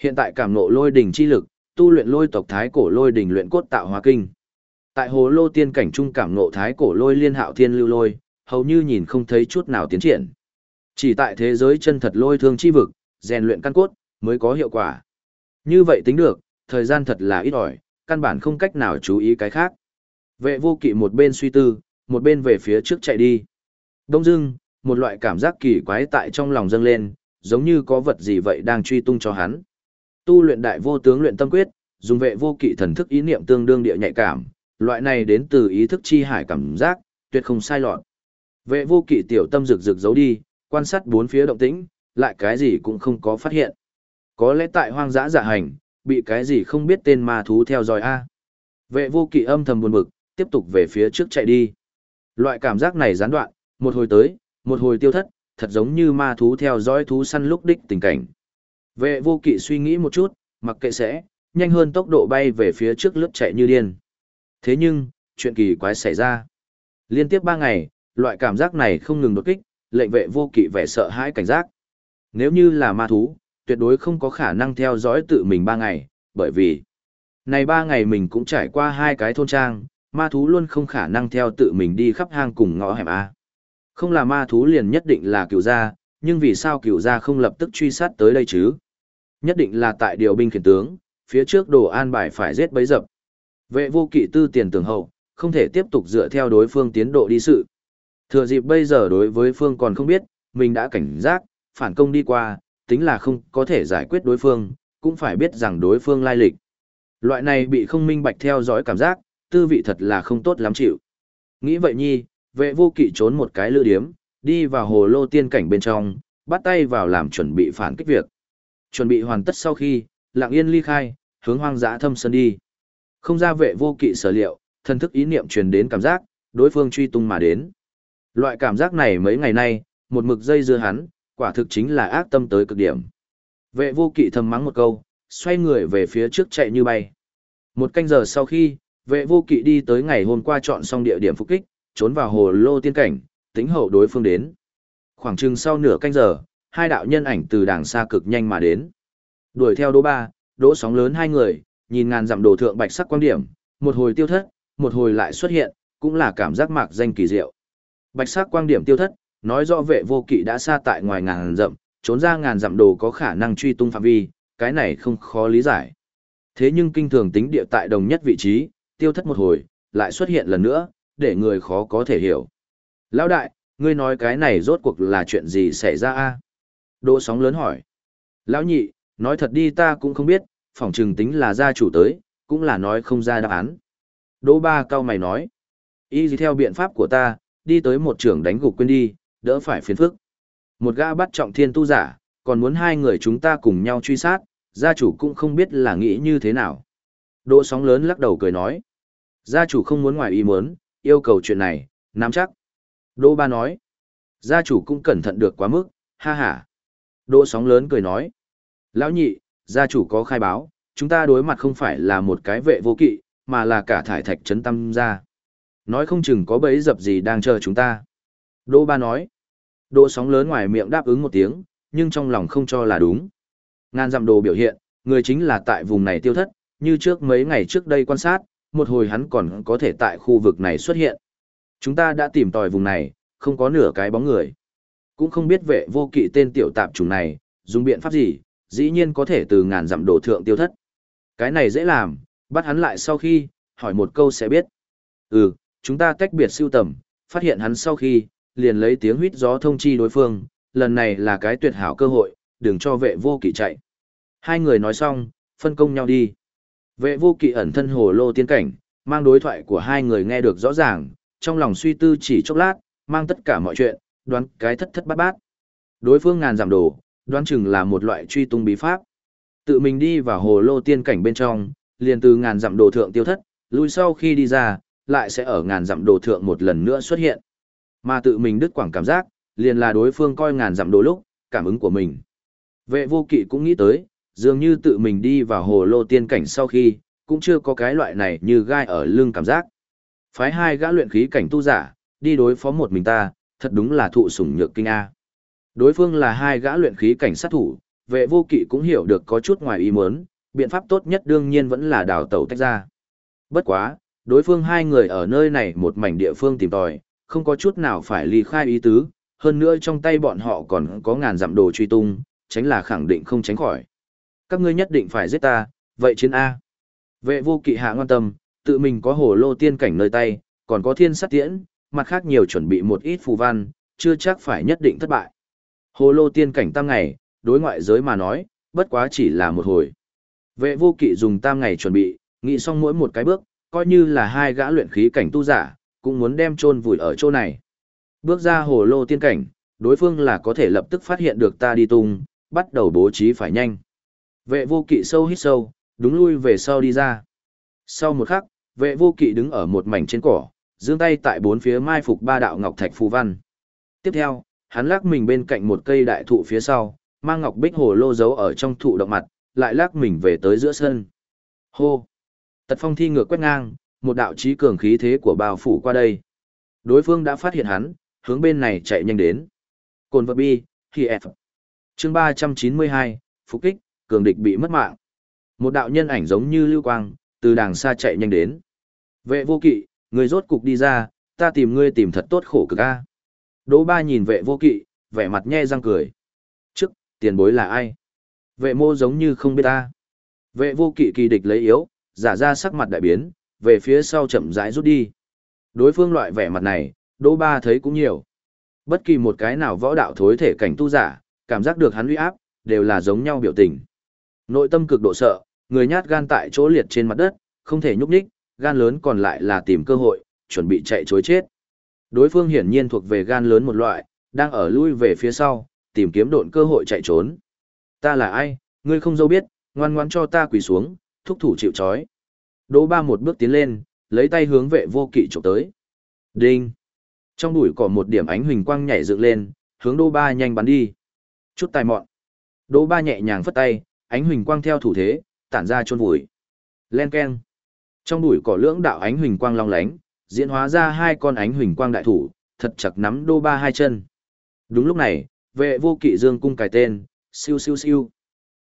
Hiện tại cảm ngộ lôi đỉnh chi lực, tu luyện lôi tộc thái cổ lôi đỉnh luyện cốt tạo hóa kinh. Tại hồ lô tiên cảnh trung cảm ngộ thái cổ lôi liên hạo thiên lưu lôi, hầu như nhìn không thấy chút nào tiến triển. Chỉ tại thế giới chân thật lôi thương chi vực, rèn luyện căn cốt, mới có hiệu quả. Như vậy tính được, thời gian thật là ít ỏi, căn bản không cách nào chú ý cái khác. Vệ vô kỵ một bên suy tư, một bên về phía trước chạy đi. Đông dưng, một loại cảm giác kỳ quái tại trong lòng dâng lên, giống như có vật gì vậy đang truy tung cho hắn. Tu luyện đại vô tướng luyện tâm quyết, dùng vệ vô kỵ thần thức ý niệm tương đương địa nhạy cảm, loại này đến từ ý thức chi hải cảm giác, tuyệt không sai lọt. Vệ vô kỵ tiểu tâm rực rực giấu đi, quan sát bốn phía động tĩnh, lại cái gì cũng không có phát hiện. Có lẽ tại hoang dã dạ hành, bị cái gì không biết tên ma thú theo dõi a. Vệ vô kỵ âm thầm buồn bực, tiếp tục về phía trước chạy đi. Loại cảm giác này gián đoạn, một hồi tới, một hồi tiêu thất, thật giống như ma thú theo dõi thú săn lúc đích tình cảnh. Vệ vô kỵ suy nghĩ một chút, mặc kệ sẽ, nhanh hơn tốc độ bay về phía trước lướt chạy như điên. Thế nhưng, chuyện kỳ quái xảy ra. Liên tiếp ba ngày, loại cảm giác này không ngừng đột kích, lệnh vệ vô kỵ vẻ sợ hãi cảnh giác. Nếu như là ma thú, tuyệt đối không có khả năng theo dõi tự mình ba ngày, bởi vì này ba ngày mình cũng trải qua hai cái thôn trang, ma thú luôn không khả năng theo tự mình đi khắp hang cùng ngõ hẻm A. Không là ma thú liền nhất định là cựu gia, nhưng vì sao cựu gia không lập tức truy sát tới đây chứ? Nhất định là tại điều binh khiển tướng, phía trước đồ an bài phải giết bấy dập. Vệ vô kỵ tư tiền tưởng hậu, không thể tiếp tục dựa theo đối phương tiến độ đi sự. Thừa dịp bây giờ đối với phương còn không biết, mình đã cảnh giác, phản công đi qua, tính là không có thể giải quyết đối phương, cũng phải biết rằng đối phương lai lịch. Loại này bị không minh bạch theo dõi cảm giác, tư vị thật là không tốt lắm chịu. Nghĩ vậy nhi, vệ vô kỵ trốn một cái lựa điếm, đi vào hồ lô tiên cảnh bên trong, bắt tay vào làm chuẩn bị phản kích việc. Chuẩn bị hoàn tất sau khi, lặng yên ly khai, hướng hoang dã thâm sơn đi. Không ra vệ vô kỵ sở liệu, thân thức ý niệm truyền đến cảm giác, đối phương truy tung mà đến. Loại cảm giác này mấy ngày nay, một mực dây dưa hắn, quả thực chính là ác tâm tới cực điểm. Vệ vô kỵ thầm mắng một câu, xoay người về phía trước chạy như bay. Một canh giờ sau khi, vệ vô kỵ đi tới ngày hôm qua chọn xong địa điểm phục kích, trốn vào hồ lô tiên cảnh, tính hậu đối phương đến. Khoảng chừng sau nửa canh giờ, hai đạo nhân ảnh từ đàng xa cực nhanh mà đến. Đuổi theo đỗ ba, đỗ sóng lớn hai người, nhìn ngàn dặm đồ thượng bạch sắc quan điểm, một hồi tiêu thất, một hồi lại xuất hiện, cũng là cảm giác mạc danh kỳ diệu. Bạch sắc quang điểm tiêu thất, nói rõ vệ vô kỵ đã xa tại ngoài ngàn dặm, trốn ra ngàn dặm đồ có khả năng truy tung phạm vi, cái này không khó lý giải. Thế nhưng kinh thường tính địa tại đồng nhất vị trí, tiêu thất một hồi, lại xuất hiện lần nữa, để người khó có thể hiểu. Lão đại, ngươi nói cái này rốt cuộc là chuyện gì xảy ra a? Đỗ sóng lớn hỏi. Lão nhị, nói thật đi ta cũng không biết, phỏng trừng tính là gia chủ tới, cũng là nói không ra đáp án. Đỗ ba cao mày nói. Y gì theo biện pháp của ta, đi tới một trưởng đánh gục quên đi, đỡ phải phiền phức. Một gã bắt trọng thiên tu giả, còn muốn hai người chúng ta cùng nhau truy sát, gia chủ cũng không biết là nghĩ như thế nào. Đỗ sóng lớn lắc đầu cười nói. Gia chủ không muốn ngoài ý muốn, yêu cầu chuyện này, nắm chắc. Đỗ ba nói. Gia chủ cũng cẩn thận được quá mức, ha ha. Đỗ sóng lớn cười nói. Lão nhị, gia chủ có khai báo, chúng ta đối mặt không phải là một cái vệ vô kỵ, mà là cả thải thạch trấn tâm gia. Nói không chừng có bẫy dập gì đang chờ chúng ta. Đỗ ba nói. Đỗ sóng lớn ngoài miệng đáp ứng một tiếng, nhưng trong lòng không cho là đúng. Ngàn dặm đồ biểu hiện, người chính là tại vùng này tiêu thất, như trước mấy ngày trước đây quan sát, một hồi hắn còn có thể tại khu vực này xuất hiện. Chúng ta đã tìm tòi vùng này, không có nửa cái bóng người. Cũng không biết vệ vô kỵ tên tiểu tạp chủng này, dùng biện pháp gì, dĩ nhiên có thể từ ngàn dặm đồ thượng tiêu thất. Cái này dễ làm, bắt hắn lại sau khi, hỏi một câu sẽ biết. Ừ, chúng ta tách biệt siêu tầm, phát hiện hắn sau khi, liền lấy tiếng huýt gió thông chi đối phương, lần này là cái tuyệt hảo cơ hội, đừng cho vệ vô kỵ chạy. Hai người nói xong, phân công nhau đi. Vệ vô kỵ ẩn thân hồ lô tiên cảnh, mang đối thoại của hai người nghe được rõ ràng, trong lòng suy tư chỉ chốc lát, mang tất cả mọi chuyện, đoán cái thất thất bát bát. Đối phương ngàn giảm đồ, đoán chừng là một loại truy tung bí pháp. Tự mình đi vào hồ lô tiên cảnh bên trong, liền từ ngàn dặm đồ thượng tiêu thất, lui sau khi đi ra, lại sẽ ở ngàn dặm đồ thượng một lần nữa xuất hiện. Mà tự mình đứt quảng cảm giác, liền là đối phương coi ngàn dặm đồ lúc, cảm ứng của mình. Vệ vô kỵ cũng nghĩ tới, dường như tự mình đi vào hồ lô tiên cảnh sau khi, cũng chưa có cái loại này như gai ở lưng cảm giác. Phái hai gã luyện khí cảnh tu giả, đi đối phó một mình ta, thật đúng là thụ sủng nhược kinh A. Đối phương là hai gã luyện khí cảnh sát thủ, vệ vô kỵ cũng hiểu được có chút ngoài ý muốn, biện pháp tốt nhất đương nhiên vẫn là đào tẩu tách ra. Bất quá, đối phương hai người ở nơi này một mảnh địa phương tìm tòi, không có chút nào phải ly khai ý tứ, hơn nữa trong tay bọn họ còn có ngàn dặm đồ truy tung, tránh là khẳng định không tránh khỏi. Các ngươi nhất định phải giết ta, vậy chiến A. Vệ vô kỵ hạ ngoan tâm, tự mình có hồ lô tiên cảnh nơi tay, còn có thiên sát tiễn, mặt khác nhiều chuẩn bị một ít phù văn, chưa chắc phải nhất định thất bại. Hồ lô tiên cảnh tam ngày, đối ngoại giới mà nói, bất quá chỉ là một hồi. Vệ vô kỵ dùng tam ngày chuẩn bị, nghĩ xong mỗi một cái bước, coi như là hai gã luyện khí cảnh tu giả, cũng muốn đem chôn vùi ở chỗ này. Bước ra hồ lô tiên cảnh, đối phương là có thể lập tức phát hiện được ta đi tung, bắt đầu bố trí phải nhanh. Vệ vô kỵ sâu hít sâu, đúng lui về sau đi ra. Sau một khắc, vệ vô kỵ đứng ở một mảnh trên cỏ, giương tay tại bốn phía mai phục ba đạo ngọc thạch phù văn. Tiếp theo, hắn lắc mình bên cạnh một cây đại thụ phía sau, mang ngọc bích hồ lô giấu ở trong thụ động mặt, lại lắc mình về tới giữa sân. Hô! Tật phong thi ngược quét ngang, một đạo trí cường khí thế của bao phủ qua đây. Đối phương đã phát hiện hắn, hướng bên này chạy nhanh đến. Cồn vật bi, khi F. Chương 392, Phục kích, cường địch bị mất mạng. Một đạo nhân ảnh giống như lưu quang, từ đàng xa chạy nhanh đến. Vệ vô kỵ, người rốt cục đi ra, ta tìm ngươi tìm thật tốt khổ cực a. Đỗ ba nhìn vệ vô kỵ, vẻ mặt nhe răng cười. Trước, tiền bối là ai? Vệ mô giống như không biết ta. Vệ vô kỵ kỳ địch lấy yếu, giả ra sắc mặt đại biến, về phía sau chậm rãi rút đi. Đối phương loại vẻ mặt này, Đỗ Ba thấy cũng nhiều. Bất kỳ một cái nào võ đạo thối thể cảnh tu giả, cảm giác được hắn uy áp, đều là giống nhau biểu tình. Nội tâm cực độ sợ, người nhát gan tại chỗ liệt trên mặt đất, không thể nhúc nhích, gan lớn còn lại là tìm cơ hội, chuẩn bị chạy chối chết. Đối phương hiển nhiên thuộc về gan lớn một loại, đang ở lui về phía sau, tìm kiếm độn cơ hội chạy trốn. Ta là ai, ngươi không dâu biết, ngoan ngoan cho ta quỳ xuống, thúc thủ chịu trói. Đỗ ba một bước tiến lên, lấy tay hướng vệ vô kỵ chụp tới. Đinh! Trong bụi cỏ một điểm ánh huỳnh quang nhảy dựng lên, hướng đỗ ba nhanh bắn đi. Chút tài mọn. Đỗ ba nhẹ nhàng phất tay, ánh huỳnh quang theo thủ thế, tản ra chôn vùi. Len keng. Trong bụi cỏ lưỡng đạo ánh huỳnh quang long lánh, diễn hóa ra hai con ánh huỳnh quang đại thủ, thật chặt nắm đô ba hai chân. Đúng lúc này, vệ vô kỵ dương cung cài tên, siêu siêu siêu.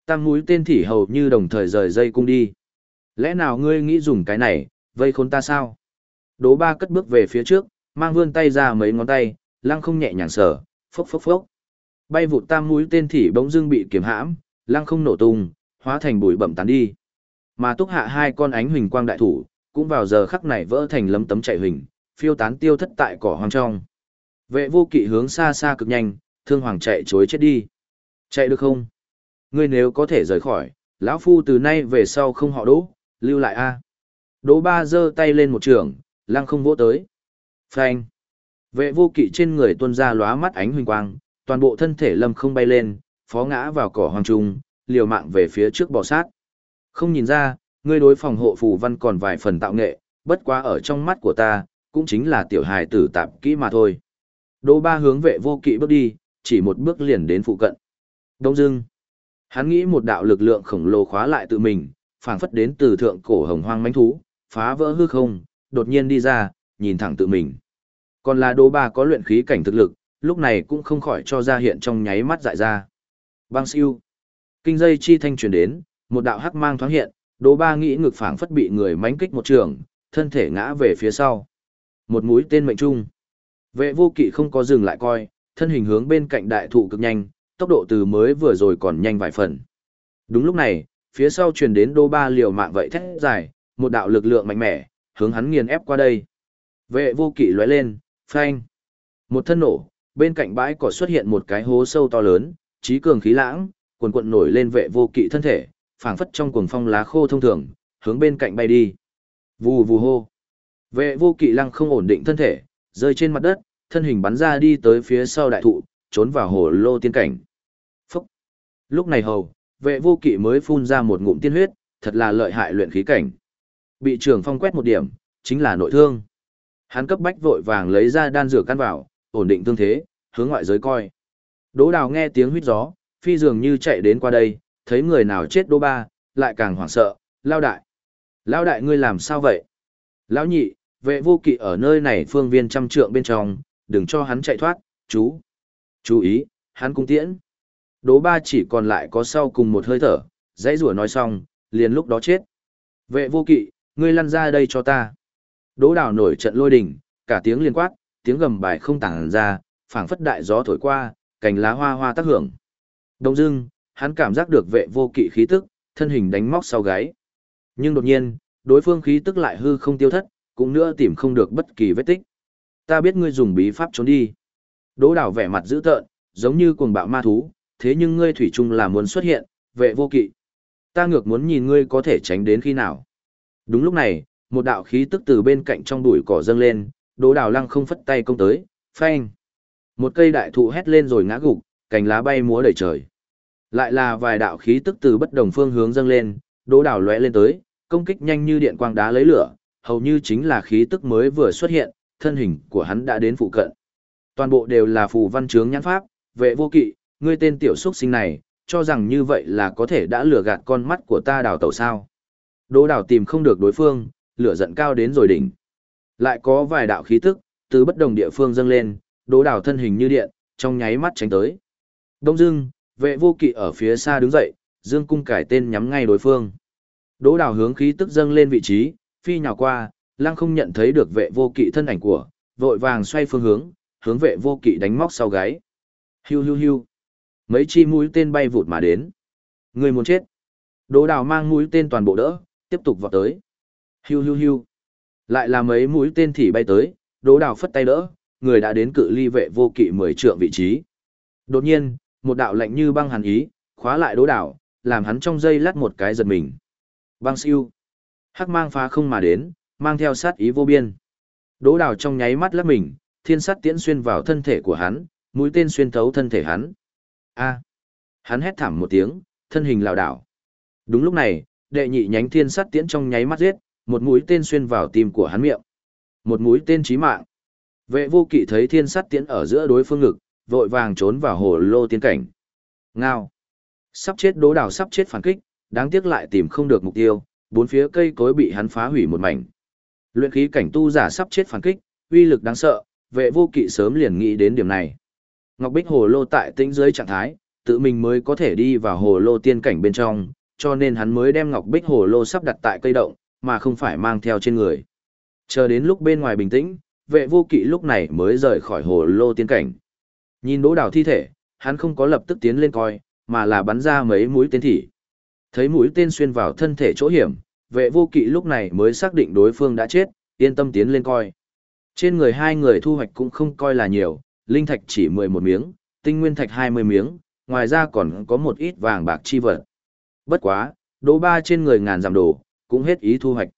Tam mũi tên thỉ hầu như đồng thời rời dây cung đi. Lẽ nào ngươi nghĩ dùng cái này, vây khốn ta sao? Đố ba cất bước về phía trước, mang vươn tay ra mấy ngón tay, lăng không nhẹ nhàng sở, phốc phốc phốc. Bay vụt tam mũi tên thỉ bỗng dưng bị kiếm hãm, lăng không nổ tung, hóa thành bụi bậm tán đi. Mà túc hạ hai con ánh huỳnh quang đại thủ, cũng vào giờ khắc này vỡ thành lấm tấm chạy huỳnh, phiêu tán tiêu thất tại cỏ hoang trong. Vệ vô kỵ hướng xa xa cực nhanh, thương hoàng chạy chối chết đi. Chạy được không? Ngươi nếu có thể rời khỏi, lão phu từ nay về sau không họ đỗ, lưu lại a. Đỗ ba giơ tay lên một trường, lăng không vỗ tới. Phanh. Vệ vô kỵ trên người tuôn ra lóa mắt ánh huỳnh quang, toàn bộ thân thể lâm không bay lên, phó ngã vào cỏ hoang trung, liều mạng về phía trước bò sát. Không nhìn ra, ngươi đối phòng hộ phù văn còn vài phần tạo nghệ, bất quá ở trong mắt của ta, cũng chính là tiểu hài tử tạp kỹ mà thôi. Đỗ ba hướng vệ vô kỵ bước đi, chỉ một bước liền đến phụ cận. Đông dưng, hắn nghĩ một đạo lực lượng khổng lồ khóa lại tự mình, phảng phất đến từ thượng cổ hồng hoang mãnh thú, phá vỡ hư không, đột nhiên đi ra, nhìn thẳng tự mình. Còn là Đỗ ba có luyện khí cảnh thực lực, lúc này cũng không khỏi cho ra hiện trong nháy mắt dại ra. Bang siêu. Kinh dây chi thanh truyền đến, một đạo hắc mang thoáng hiện, Đỗ Ba nghĩ ngực phảng phất bị người mánh kích một trường, thân thể ngã về phía sau. Một mũi tên mệnh trung. Vệ vô kỵ không có dừng lại coi, thân hình hướng bên cạnh đại thụ cực nhanh, tốc độ từ mới vừa rồi còn nhanh vài phần. Đúng lúc này, phía sau truyền đến đô Ba liều mạng vậy thét dài, một đạo lực lượng mạnh mẽ, hướng hắn nghiền ép qua đây. Vệ vô kỵ lóe lên, phanh. Một thân nổ, bên cạnh bãi cỏ xuất hiện một cái hố sâu to lớn, trí cường khí lãng, cuồn cuộn nổi lên vệ vô kỵ thân thể, phảng phất trong cuồng phong lá khô thông thường, hướng bên cạnh bay đi. Vù vù hô. Vệ vô kỵ lăng không ổn định thân thể, rơi trên mặt đất, thân hình bắn ra đi tới phía sau đại thụ, trốn vào hồ lô tiên cảnh. Phúc. Lúc này hầu, vệ vô kỵ mới phun ra một ngụm tiên huyết, thật là lợi hại luyện khí cảnh. Bị trưởng phong quét một điểm, chính là nội thương. Hắn cấp bách vội vàng lấy ra đan dược căn vào, ổn định thương thế, hướng ngoại giới coi. Đỗ đào nghe tiếng huýt gió, phi dường như chạy đến qua đây, thấy người nào chết đô ba, lại càng hoảng sợ, lao đại. Lao đại ngươi làm sao vậy? Lão nhị, vệ vô kỵ ở nơi này phương viên trăm trượng bên trong, đừng cho hắn chạy thoát, chú. Chú ý, hắn cung tiễn. Đố ba chỉ còn lại có sau cùng một hơi thở, dãy rủa nói xong, liền lúc đó chết. Vệ vô kỵ, ngươi lăn ra đây cho ta. Đỗ đào nổi trận lôi đình, cả tiếng liên quát, tiếng gầm bài không tản ra, phảng phất đại gió thổi qua, cành lá hoa hoa tác hưởng. Đông dưng, hắn cảm giác được vệ vô kỵ khí tức, thân hình đánh móc sau gáy. Nhưng đột nhiên, đối phương khí tức lại hư không tiêu thất, cũng nữa tìm không được bất kỳ vết tích. Ta biết ngươi dùng bí pháp trốn đi. Đỗ đảo vẻ mặt dữ tợn, giống như cuồng bạo ma thú, thế nhưng ngươi thủy chung là muốn xuất hiện, vệ vô kỵ. Ta ngược muốn nhìn ngươi có thể tránh đến khi nào. Đúng lúc này, một đạo khí tức từ bên cạnh trong bụi cỏ dâng lên, đỗ đào lăng không phất tay công tới, phanh. Một cây đại thụ hét lên rồi ngã gục, cành lá bay múa đầy trời. Lại là vài đạo khí tức từ bất đồng phương hướng dâng lên, Đỗ đào lóe lên tới, công kích nhanh như điện quang đá lấy lửa, hầu như chính là khí tức mới vừa xuất hiện, thân hình của hắn đã đến phụ cận. Toàn bộ đều là phù văn chướng nhãn pháp, vệ vô kỵ, ngươi tên tiểu xuất sinh này, cho rằng như vậy là có thể đã lừa gạt con mắt của ta đào tẩu sao. Đỗ đào tìm không được đối phương, lửa giận cao đến rồi đỉnh. Lại có vài đạo khí tức, từ bất đồng địa phương dâng lên, đỗ đào thân hình như điện, trong nháy mắt tránh tới. Đông dưng, vệ vô kỵ ở phía xa đứng dậy, dương cung cải tên nhắm ngay đối phương. Đỗ đào hướng khí tức dâng lên vị trí, phi nhào qua, lăng không nhận thấy được vệ vô kỵ thân ảnh của, vội vàng xoay phương hướng, hướng vệ vô kỵ đánh móc sau gáy. Hiu hiu hiu. Mấy chi mũi tên bay vụt mà đến. Người muốn chết. Đỗ đào mang mũi tên toàn bộ đỡ, tiếp tục vọt tới. Hiu hiu hiu. Lại là mấy mũi tên thì bay tới, đỗ đào phất tay đỡ, người đã đến cự ly vệ vô kỵ mười trượng vị trí. Đột nhiên, một đạo lạnh như băng hàn ý, khóa lại đỗ đào, làm hắn trong dây lát một cái giật mình. Băng siêu. Hắc mang phá không mà đến, mang theo sát ý vô biên. Đỗ đào trong nháy mắt lắc mình, thiên sát tiễn xuyên vào thân thể của hắn, mũi tên xuyên thấu thân thể hắn. A. Hắn hét thảm một tiếng, thân hình lảo đảo. Đúng lúc này, đệ nhị nhánh thiên sát tiễn trong nháy mắt giết, một mũi tên xuyên vào tim của hắn miệng. Một mũi tên chí mạng. Vệ vô kỵ thấy thiên sát tiễn ở giữa đối phương ngực, vội vàng trốn vào hồ lô tiên cảnh. Ngao. Sắp chết đố đảo sắp chết phản kích, đáng tiếc lại tìm không được mục tiêu, bốn phía cây cối bị hắn phá hủy một mảnh. Luyện khí cảnh tu giả sắp chết phản kích, uy lực đáng sợ, vệ vô kỵ sớm liền nghĩ đến điểm này. Ngọc Bích hồ lô tại tĩnh dưới trạng thái, tự mình mới có thể đi vào hồ lô tiên cảnh bên trong, cho nên hắn mới đem Ngọc Bích hồ lô sắp đặt tại cây động, mà không phải mang theo trên người. Chờ đến lúc bên ngoài bình tĩnh, vệ vô kỵ lúc này mới rời khỏi hồ lô tiên cảnh. Nhìn đỗ đảo thi thể, hắn không có lập tức tiến lên coi, mà là bắn ra mấy mũi tên thỉ. Thấy mũi tên xuyên vào thân thể chỗ hiểm, vệ vô kỵ lúc này mới xác định đối phương đã chết, yên tâm tiến lên coi. Trên người hai người thu hoạch cũng không coi là nhiều, linh thạch chỉ 11 miếng, tinh nguyên thạch 20 miếng, ngoài ra còn có một ít vàng bạc chi vật. Bất quá, đố ba trên người ngàn giảm đồ, cũng hết ý thu hoạch.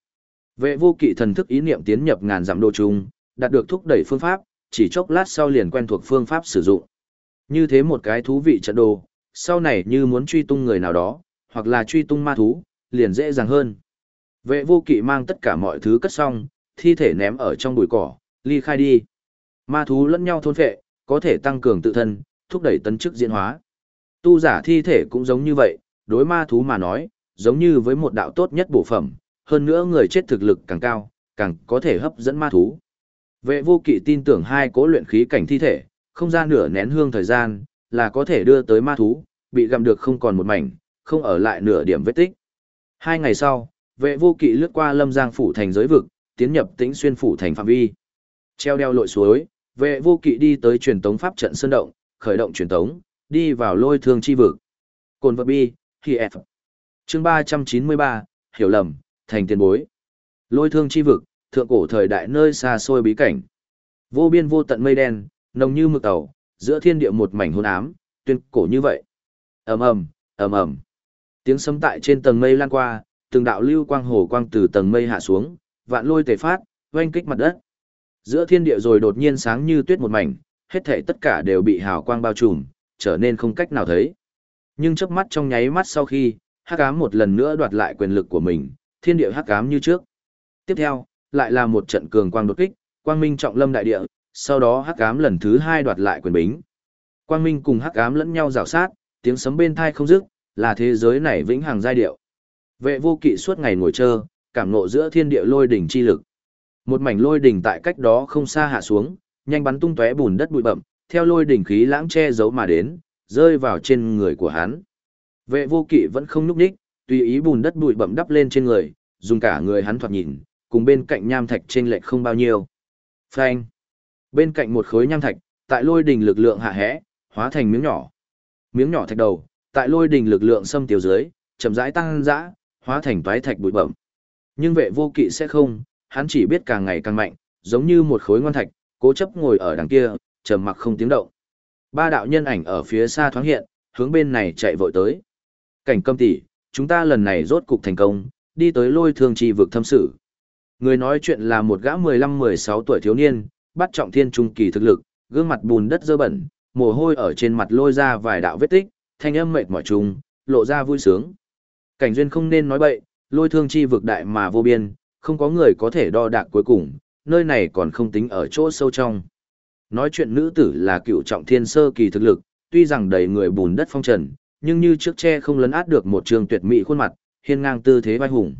Vệ vô kỵ thần thức ý niệm tiến nhập ngàn giảm đồ chung, đạt được thúc đẩy phương pháp, chỉ chốc lát sau liền quen thuộc phương pháp sử dụng. Như thế một cái thú vị trận đồ, sau này như muốn truy tung người nào đó, hoặc là truy tung ma thú, liền dễ dàng hơn. Vệ vô kỵ mang tất cả mọi thứ cất xong, thi thể ném ở trong bụi cỏ, ly khai đi. Ma thú lẫn nhau thôn phệ, có thể tăng cường tự thân, thúc đẩy tấn chức diễn hóa. Tu giả thi thể cũng giống như vậy, đối ma thú mà nói, giống như với một đạo tốt nhất bổ phẩm, hơn nữa người chết thực lực càng cao, càng có thể hấp dẫn ma thú. Vệ vô kỵ tin tưởng hai cố luyện khí cảnh thi thể, không ra nửa nén hương thời gian, là có thể đưa tới ma thú, bị gặm được không còn một mảnh, không ở lại nửa điểm vết tích. Hai ngày sau, vệ vô kỵ lướt qua lâm giang phủ thành giới vực, tiến nhập tĩnh xuyên phủ thành phạm vi. Treo đeo lội suối, vệ vô kỵ đi tới truyền tống pháp trận sơn động, khởi động truyền tống, đi vào lôi thương chi vực. Cồn vật bi, khi F. Chương 393, hiểu lầm, thành tiền bối. Lôi thương chi vực, thượng cổ thời đại nơi xa xôi bí cảnh. Vô biên vô tận mây đen, nồng như mực tàu, giữa thiên địa một mảnh hôn ám, tuyên cổ như vậy. ầm ầm, ầm ầm. Tiếng sấm tại trên tầng mây lan qua, từng đạo lưu quang hồ quang từ tầng mây hạ xuống, vạn lôi tề phát, oanh kích mặt đất. Giữa thiên địa rồi đột nhiên sáng như tuyết một mảnh, hết thảy tất cả đều bị hào quang bao trùm, trở nên không cách nào thấy. Nhưng chớp mắt trong nháy mắt sau khi, Hắc ám một lần nữa đoạt lại quyền lực của mình, thiên địa hắc ám như trước. Tiếp theo, lại là một trận cường quang đột kích, quang minh trọng lâm đại địa, sau đó hắc ám lần thứ hai đoạt lại quyền bính. Quang minh cùng hắc ám lẫn nhau rào sát, tiếng sấm bên thai không dứt, là thế giới này vĩnh hằng giai điệu. Vệ vô kỵ suốt ngày ngồi chờ, cảm ngộ giữa thiên địa lôi đỉnh chi lực. Một mảnh lôi đỉnh tại cách đó không xa hạ xuống, nhanh bắn tung tóe bùn đất bụi bậm, theo lôi đỉnh khí lãng che giấu mà đến, rơi vào trên người của hắn. Vệ vô kỵ vẫn không nhúc ních tùy ý bùn đất bụi bậm đắp lên trên người, dùng cả người hắn thoạt nhìn, cùng bên cạnh nham thạch trên lệch không bao nhiêu. Phanh. Bên cạnh một khối nham thạch, tại lôi đỉnh lực lượng hạ hẽ, hóa thành miếng nhỏ. Miếng nhỏ thạch đầu, tại lôi đỉnh lực lượng xâm tiêu dưới, chậm rãi tăng dã, hóa thành toái thạch bụi bậm. Nhưng vệ vô kỵ sẽ không, hắn chỉ biết càng ngày càng mạnh, giống như một khối ngon thạch, cố chấp ngồi ở đằng kia, trầm mặc không tiếng động. Ba đạo nhân ảnh ở phía xa thoáng hiện, hướng bên này chạy vội tới. Cảnh câm tỷ, chúng ta lần này rốt cục thành công, đi tới lôi thương Chi vực thâm sự. Người nói chuyện là một gã 15-16 tuổi thiếu niên, bắt trọng thiên trung kỳ thực lực, gương mặt bùn đất dơ bẩn, mồ hôi ở trên mặt lôi ra vài đạo vết tích, thanh âm mệt mỏi trùng, lộ ra vui sướng. Cảnh duyên không nên nói bậy, lôi thương chi vực đại mà vô biên, không có người có thể đo đạc cuối cùng, nơi này còn không tính ở chỗ sâu trong. Nói chuyện nữ tử là cựu trọng thiên sơ kỳ thực lực, tuy rằng đầy người bùn đất phong trần, nhưng như trước che không lấn át được một trường tuyệt mỹ khuôn mặt, hiên ngang tư thế vai hùng.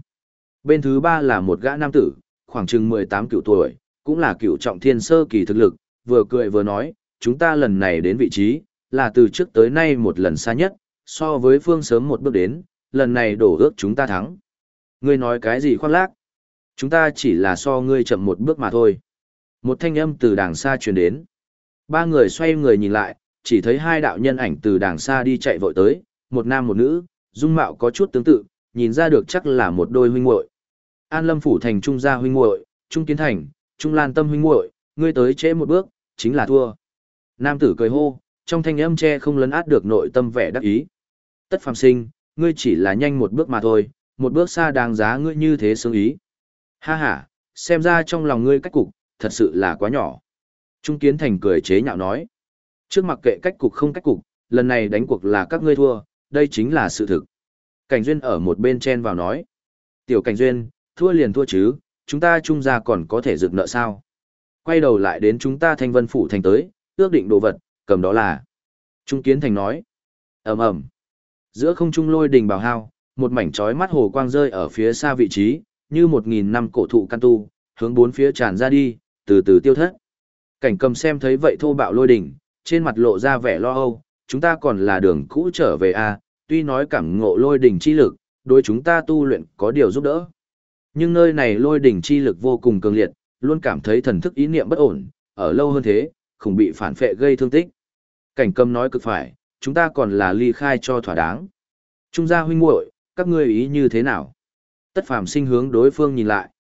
Bên thứ ba là một gã nam tử, khoảng chừng 18 cựu tuổi, cũng là cựu trọng thiên sơ kỳ thực lực, vừa cười vừa nói, chúng ta lần này đến vị trí, là từ trước tới nay một lần xa nhất, so với phương sớm một bước đến, lần này đổ ước chúng ta thắng. Ngươi nói cái gì khoác lác? Chúng ta chỉ là so ngươi chậm một bước mà thôi. Một thanh âm từ đàng xa truyền đến. Ba người xoay người nhìn lại, chỉ thấy hai đạo nhân ảnh từ đàng xa đi chạy vội tới, một nam một nữ, dung mạo có chút tương tự, nhìn ra được chắc là một đôi huynh muội. An Lâm phủ thành trung gia huynh muội, Trung Kiến Thành, Trung Lan Tâm huynh muội, ngươi tới trễ một bước, chính là thua. Nam tử cười hô, trong thanh âm che không lấn át được nội tâm vẻ đắc ý. Tất phàm sinh, ngươi chỉ là nhanh một bước mà thôi, một bước xa đáng giá ngươi như thế sướng ý. Ha ha, xem ra trong lòng ngươi cách cục, thật sự là quá nhỏ. Trung Kiến Thành cười chế nhạo nói. Trước mặc kệ cách cục không cách cục, lần này đánh cuộc là các ngươi thua, đây chính là sự thực. Cảnh Duyên ở một bên chen vào nói. Tiểu Cảnh Duyên, thua liền thua chứ, chúng ta trung gia còn có thể rực nợ sao? Quay đầu lại đến chúng ta thanh vân phủ thành tới, ước định đồ vật, cầm đó là. Trung Kiến Thành nói. ầm ầm Giữa không trung lôi đình bào hao, một mảnh chói mắt hồ quang rơi ở phía xa vị trí, như một nghìn năm cổ thụ căn tu, hướng bốn phía tràn ra đi, từ từ tiêu thất. Cảnh cầm xem thấy vậy thô bạo lôi đỉnh, trên mặt lộ ra vẻ lo âu, chúng ta còn là đường cũ trở về a, à, tuy nói cảm ngộ lôi đỉnh chi lực, đối chúng ta tu luyện có điều giúp đỡ. Nhưng nơi này lôi đỉnh chi lực vô cùng cường liệt, luôn cảm thấy thần thức ý niệm bất ổn, ở lâu hơn thế, không bị phản phệ gây thương tích. Cảnh cầm nói cực phải, chúng ta còn là ly khai cho thỏa đáng. Trung gia huynh muội, các ngươi ý như thế nào? Tất phàm sinh hướng đối phương nhìn lại.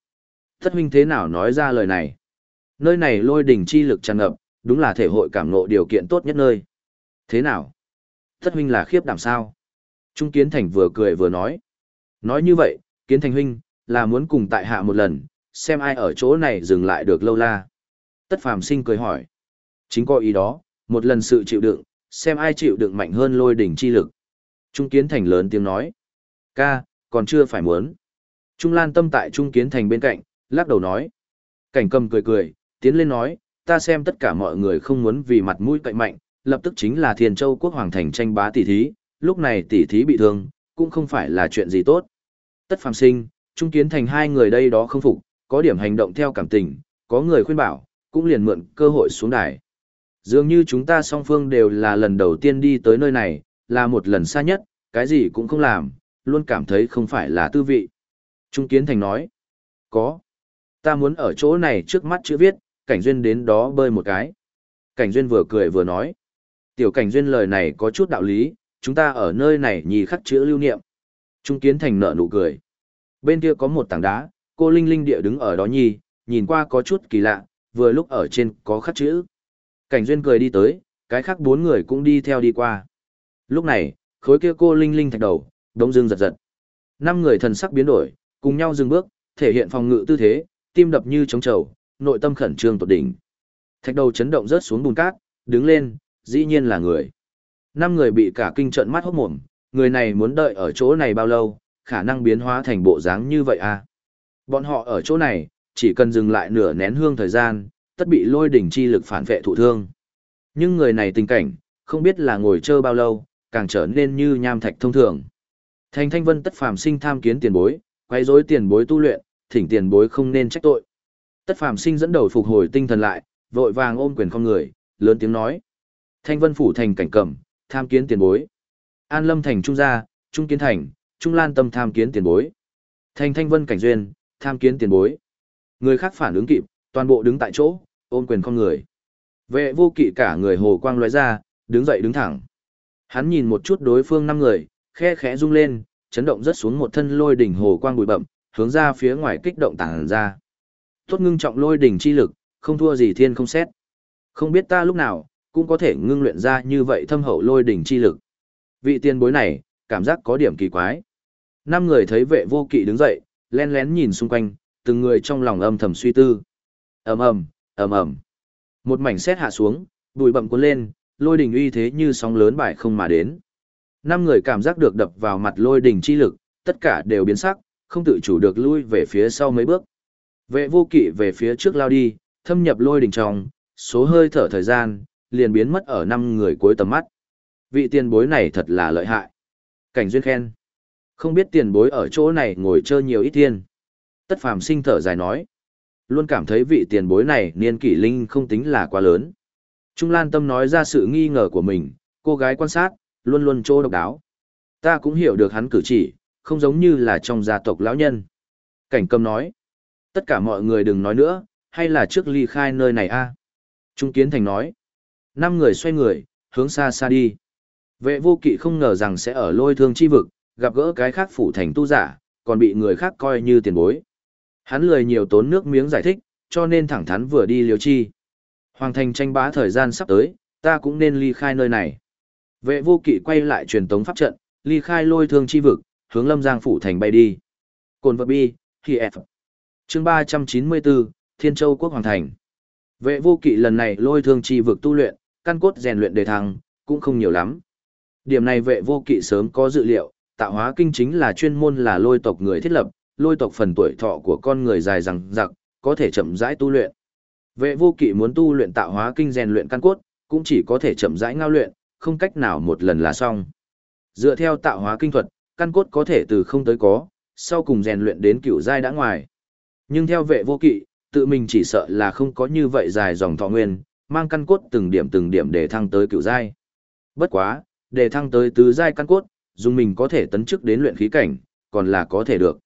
Tất huynh thế nào nói ra lời này? Nơi này lôi đỉnh chi lực tràn ngập, đúng là thể hội cảm ngộ điều kiện tốt nhất nơi. Thế nào? Tất huynh là khiếp đảm sao? Trung Kiến Thành vừa cười vừa nói. Nói như vậy, Kiến Thành huynh, là muốn cùng tại hạ một lần, xem ai ở chỗ này dừng lại được lâu la. Tất phàm sinh cười hỏi. Chính có ý đó, một lần sự chịu đựng, xem ai chịu đựng mạnh hơn lôi đỉnh chi lực. Trung Kiến Thành lớn tiếng nói. Ca, còn chưa phải muốn. Trung Lan Tâm tại Trung Kiến Thành bên cạnh, lắc đầu nói. Cảnh cầm cười cười, tiến lên nói, ta xem tất cả mọi người không muốn vì mặt mũi cậy mạnh, lập tức chính là Thiên Châu quốc hoàng thành tranh bá tỷ thí, lúc này tỷ thí bị thương, cũng không phải là chuyện gì tốt. Tất phàm sinh, Trung Kiến Thành hai người đây đó không phục, có điểm hành động theo cảm tình, có người khuyên bảo, cũng liền mượn cơ hội xuống đài. Dường như chúng ta song phương đều là lần đầu tiên đi tới nơi này, là một lần xa nhất, cái gì cũng không làm, luôn cảm thấy không phải là tư vị. Trung Kiến Thành nói, có. Ta muốn ở chỗ này trước mắt chữ viết, Cảnh Duyên đến đó bơi một cái. Cảnh Duyên vừa cười vừa nói, tiểu Cảnh Duyên lời này có chút đạo lý, chúng ta ở nơi này nhì khắc chữ lưu niệm. Trung Kiến Thành nở nụ cười. Bên kia có một tảng đá, cô Linh Linh địa đứng ở đó nhì, nhìn qua có chút kỳ lạ, vừa lúc ở trên có khắc chữ. Cảnh Duyên cười đi tới, cái khác bốn người cũng đi theo đi qua. Lúc này, khối kia cô Linh Linh thạch đầu, đống dương giật giật. Năm người thần sắc biến đổi, cùng nhau dừng bước, thể hiện phòng ngự tư thế, tim đập như trống trầu, nội tâm khẩn trương tột đỉnh. Thạch đầu chấn động rớt xuống bùn cát, đứng lên, dĩ nhiên là người. Năm người bị cả kinh trận mắt hốt mồm, người này muốn đợi ở chỗ này bao lâu, khả năng biến hóa thành bộ dáng như vậy à. Bọn họ ở chỗ này, chỉ cần dừng lại nửa nén hương thời gian, tất bị lôi đỉnh chi lực phản vệ thụ thương. Nhưng người này tình cảnh, không biết là ngồi chơi bao lâu, càng trở nên như nham thạch thông thường. Thành thanh vân tất phàm sinh tham kiến tiền bối, quay rối tiền bối tu luyện, thỉnh tiền bối không nên trách tội. Tất phàm sinh dẫn đầu phục hồi tinh thần lại, vội vàng ôm quyền con người, lớn tiếng nói. Thanh vân phủ thành cảnh cẩm, tham kiến tiền bối. An lâm thành trung gia, trung kiến thành, trung lan tâm tham kiến tiền bối. Thành thanh vân cảnh duyên, tham kiến tiền bối. Người khác phản ứng kịp, toàn bộ đứng tại chỗ, ôm quyền con người. Vệ vô kỵ cả người hồ quang lóe ra, đứng dậy đứng thẳng. Hắn nhìn một chút đối phương năm người, khe khẽ rung lên, chấn động rất xuống một thân lôi đỉnh hồ quang bụi bậm, hướng ra phía ngoài kích động tàng ra. Tốt ngưng trọng lôi đỉnh chi lực, không thua gì thiên không xét. Không biết ta lúc nào, cũng có thể ngưng luyện ra như vậy thâm hậu lôi đỉnh chi lực. Vị tiên bối này, cảm giác có điểm kỳ quái. Năm người thấy vệ vô kỵ đứng dậy, len lén nhìn xung quanh, từng người trong lòng âm thầm suy tư. ầm ầm, ầm ầm. Một mảnh sét hạ xuống, bụi bậm cuốn lên, lôi đỉnh uy thế như sóng lớn bài không mà đến. Năm người cảm giác được đập vào mặt lôi đỉnh chi lực, tất cả đều biến sắc, không tự chủ được lui về phía sau mấy bước. Vệ vô kỵ về phía trước lao đi, thâm nhập lôi đỉnh trong, số hơi thở thời gian, liền biến mất ở năm người cuối tầm mắt. Vị tiền bối này thật là lợi hại. Cảnh duyên khen. Không biết tiền bối ở chỗ này ngồi chơi nhiều ít thiên. Tất phàm sinh thở dài nói. Luôn cảm thấy vị tiền bối này niên kỷ linh không tính là quá lớn. Trung Lan Tâm nói ra sự nghi ngờ của mình, cô gái quan sát, luôn luôn trô độc đáo. Ta cũng hiểu được hắn cử chỉ, không giống như là trong gia tộc lão nhân. Cảnh cầm nói. Tất cả mọi người đừng nói nữa, hay là trước ly khai nơi này a Trung Kiến Thành nói. Năm người xoay người, hướng xa xa đi. Vệ vô kỵ không ngờ rằng sẽ ở lôi thương chi vực, gặp gỡ cái khác phủ thành tu giả, còn bị người khác coi như tiền bối. Hắn lười nhiều tốn nước miếng giải thích, cho nên thẳng thắn vừa đi liều chi. Hoàng thành tranh bá thời gian sắp tới, ta cũng nên ly khai nơi này. Vệ vô kỵ quay lại truyền tống pháp trận, ly khai lôi thương chi vực, hướng lâm giang phủ thành bay đi. Cồn vật bi, khi F. Chương 394, Thiên Châu Quốc Hoàng Thành. Vệ vô kỵ lần này lôi thương chi vực tu luyện, căn cốt rèn luyện đề thăng, cũng không nhiều lắm. Điểm này vệ vô kỵ sớm có dự liệu, tạo hóa kinh chính là chuyên môn là lôi tộc người thiết lập, lôi tộc phần tuổi thọ của con người dài rằng giặc, có thể chậm rãi tu luyện. Vệ vô kỵ muốn tu luyện tạo hóa kinh rèn luyện căn cốt, cũng chỉ có thể chậm rãi ngao luyện, không cách nào một lần là xong. Dựa theo tạo hóa kinh thuật, căn cốt có thể từ không tới có, sau cùng rèn luyện đến cửu giai đã ngoài. Nhưng theo vệ vô kỵ, tự mình chỉ sợ là không có như vậy dài dòng thọ nguyên, mang căn cốt từng điểm từng điểm để thăng tới cửu giai. Bất quá, để thăng tới tứ giai căn cốt, dùng mình có thể tấn chức đến luyện khí cảnh, còn là có thể được.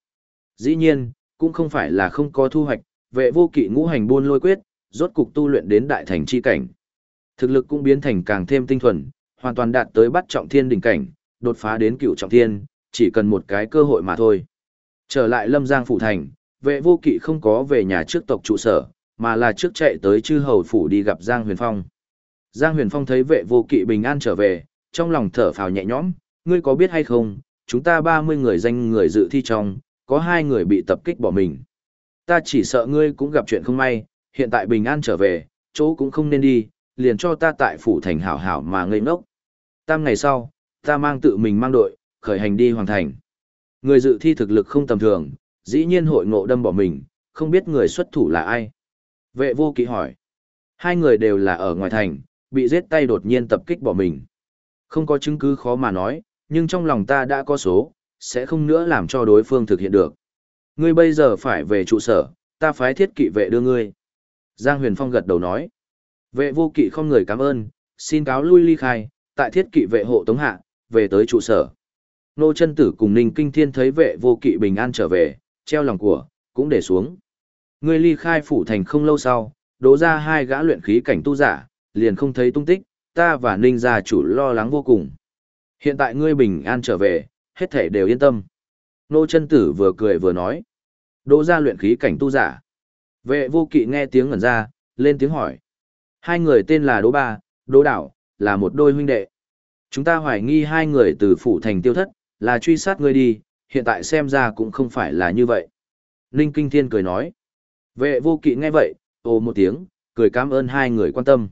Dĩ nhiên, cũng không phải là không có thu hoạch, vệ vô kỵ ngũ hành buôn lôi quyết, rốt cục tu luyện đến đại thành chi cảnh. Thực lực cũng biến thành càng thêm tinh thuần, hoàn toàn đạt tới bắt trọng thiên đỉnh cảnh, đột phá đến cựu trọng thiên, chỉ cần một cái cơ hội mà thôi. Trở lại Lâm Giang phủ thành, vệ vô kỵ không có về nhà trước tộc trụ sở, mà là trước chạy tới chư hầu phủ đi gặp Giang Huyền Phong. Giang Huyền Phong thấy vệ vô kỵ bình an trở về, trong lòng thở phào nhẹ nhõm, ngươi có biết hay không, chúng ta 30 người danh người dự thi trong, có hai người bị tập kích bỏ mình. Ta chỉ sợ ngươi cũng gặp chuyện không may, hiện tại bình an trở về, chỗ cũng không nên đi, liền cho ta tại phủ thành hảo hảo mà ngây ngốc. Tam ngày sau, ta mang tự mình mang đội, khởi hành đi hoàn thành. Người dự thi thực lực không tầm thường, dĩ nhiên hội ngộ đâm bỏ mình, không biết người xuất thủ là ai. Vệ vô kỵ hỏi. Hai người đều là ở ngoài thành, bị giết tay đột nhiên tập kích bỏ mình. Không có chứng cứ khó mà nói, nhưng trong lòng ta đã có số, sẽ không nữa làm cho đối phương thực hiện được. Ngươi bây giờ phải về trụ sở, ta phái thiết kỵ vệ đưa ngươi. Giang Huyền Phong gật đầu nói. Vệ vô kỵ không người cảm ơn, xin cáo lui ly khai, tại thiết kỵ vệ hộ tống hạ, về tới trụ sở. Nô chân tử cùng Ninh Kinh Thiên thấy vệ vô kỵ bình an trở về, treo lòng của, cũng để xuống. Ngươi ly khai phủ thành không lâu sau, đố ra hai gã luyện khí cảnh tu giả, liền không thấy tung tích, ta và Ninh gia chủ lo lắng vô cùng. Hiện tại ngươi bình an trở về, hết thể đều yên tâm. Nô chân tử vừa cười vừa nói. Đỗ ra luyện khí cảnh tu giả. Vệ vô kỵ nghe tiếng ngẩn ra, lên tiếng hỏi. Hai người tên là Đỗ Ba, Đỗ Đảo, là một đôi huynh đệ. Chúng ta hoài nghi hai người từ phủ thành tiêu thất, là truy sát ngươi đi, hiện tại xem ra cũng không phải là như vậy. Ninh Kinh Thiên cười nói. Vệ vô kỵ nghe vậy, ồ một tiếng, cười cảm ơn hai người quan tâm.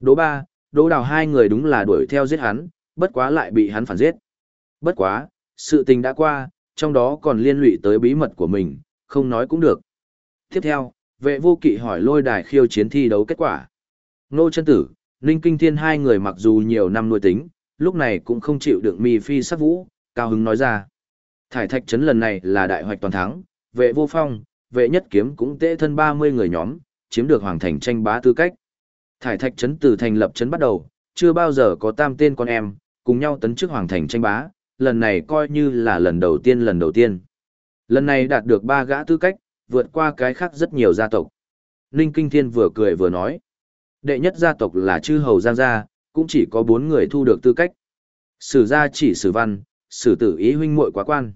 Đỗ Ba, Đỗ Đào hai người đúng là đuổi theo giết hắn, bất quá lại bị hắn phản giết. Bất quá, sự tình đã qua, trong đó còn liên lụy tới bí mật của mình, không nói cũng được. Tiếp theo, vệ vô kỵ hỏi lôi đài khiêu chiến thi đấu kết quả. Nô chân tử, Ninh Kinh Thiên hai người mặc dù nhiều năm nuôi tính, lúc này cũng không chịu được mi phi sắc vũ, cao hứng nói ra. Thải thạch trấn lần này là đại hoạch toàn thắng, vệ vô phong, vệ nhất kiếm cũng tệ thân 30 người nhóm, chiếm được hoàng thành tranh bá tư cách. Thải thạch trấn từ thành lập trấn bắt đầu, chưa bao giờ có tam tên con em, cùng nhau tấn chức hoàng thành tranh bá, lần này coi như là lần đầu tiên lần đầu tiên. Lần này đạt được ba gã tư cách, vượt qua cái khác rất nhiều gia tộc. Ninh Kinh Thiên vừa cười vừa nói. Đệ nhất gia tộc là chư hầu Giang Gia, cũng chỉ có bốn người thu được tư cách. Sử gia chỉ sử văn, sử tử ý huynh muội quá quan.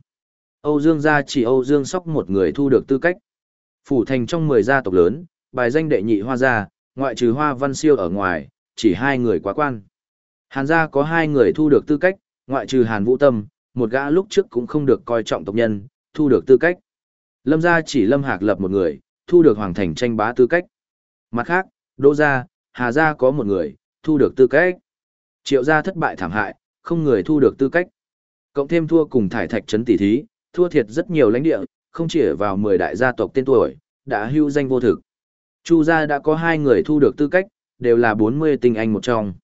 Âu Dương gia chỉ Âu Dương sóc một người thu được tư cách. Phủ thành trong 10 gia tộc lớn, bài danh đệ nhị hoa gia, ngoại trừ hoa văn siêu ở ngoài, chỉ hai người quá quan. Hàn gia có hai người thu được tư cách, ngoại trừ Hàn Vũ Tâm, một gã lúc trước cũng không được coi trọng tộc nhân, thu được tư cách. Lâm gia chỉ Lâm Hạc lập một người, thu được hoàng thành tranh bá tư cách. Mặt khác, Đỗ gia, Hà gia có một người, thu được tư cách. Triệu gia thất bại thảm hại, không người thu được tư cách. Cộng thêm thua cùng thải thạch trấn tỷ thí, thua thiệt rất nhiều lãnh địa, không chỉ ở vào 10 đại gia tộc tên tuổi, đã hưu danh vô thực. Chu gia đã có hai người thu được tư cách, đều là 40 tinh anh một trong.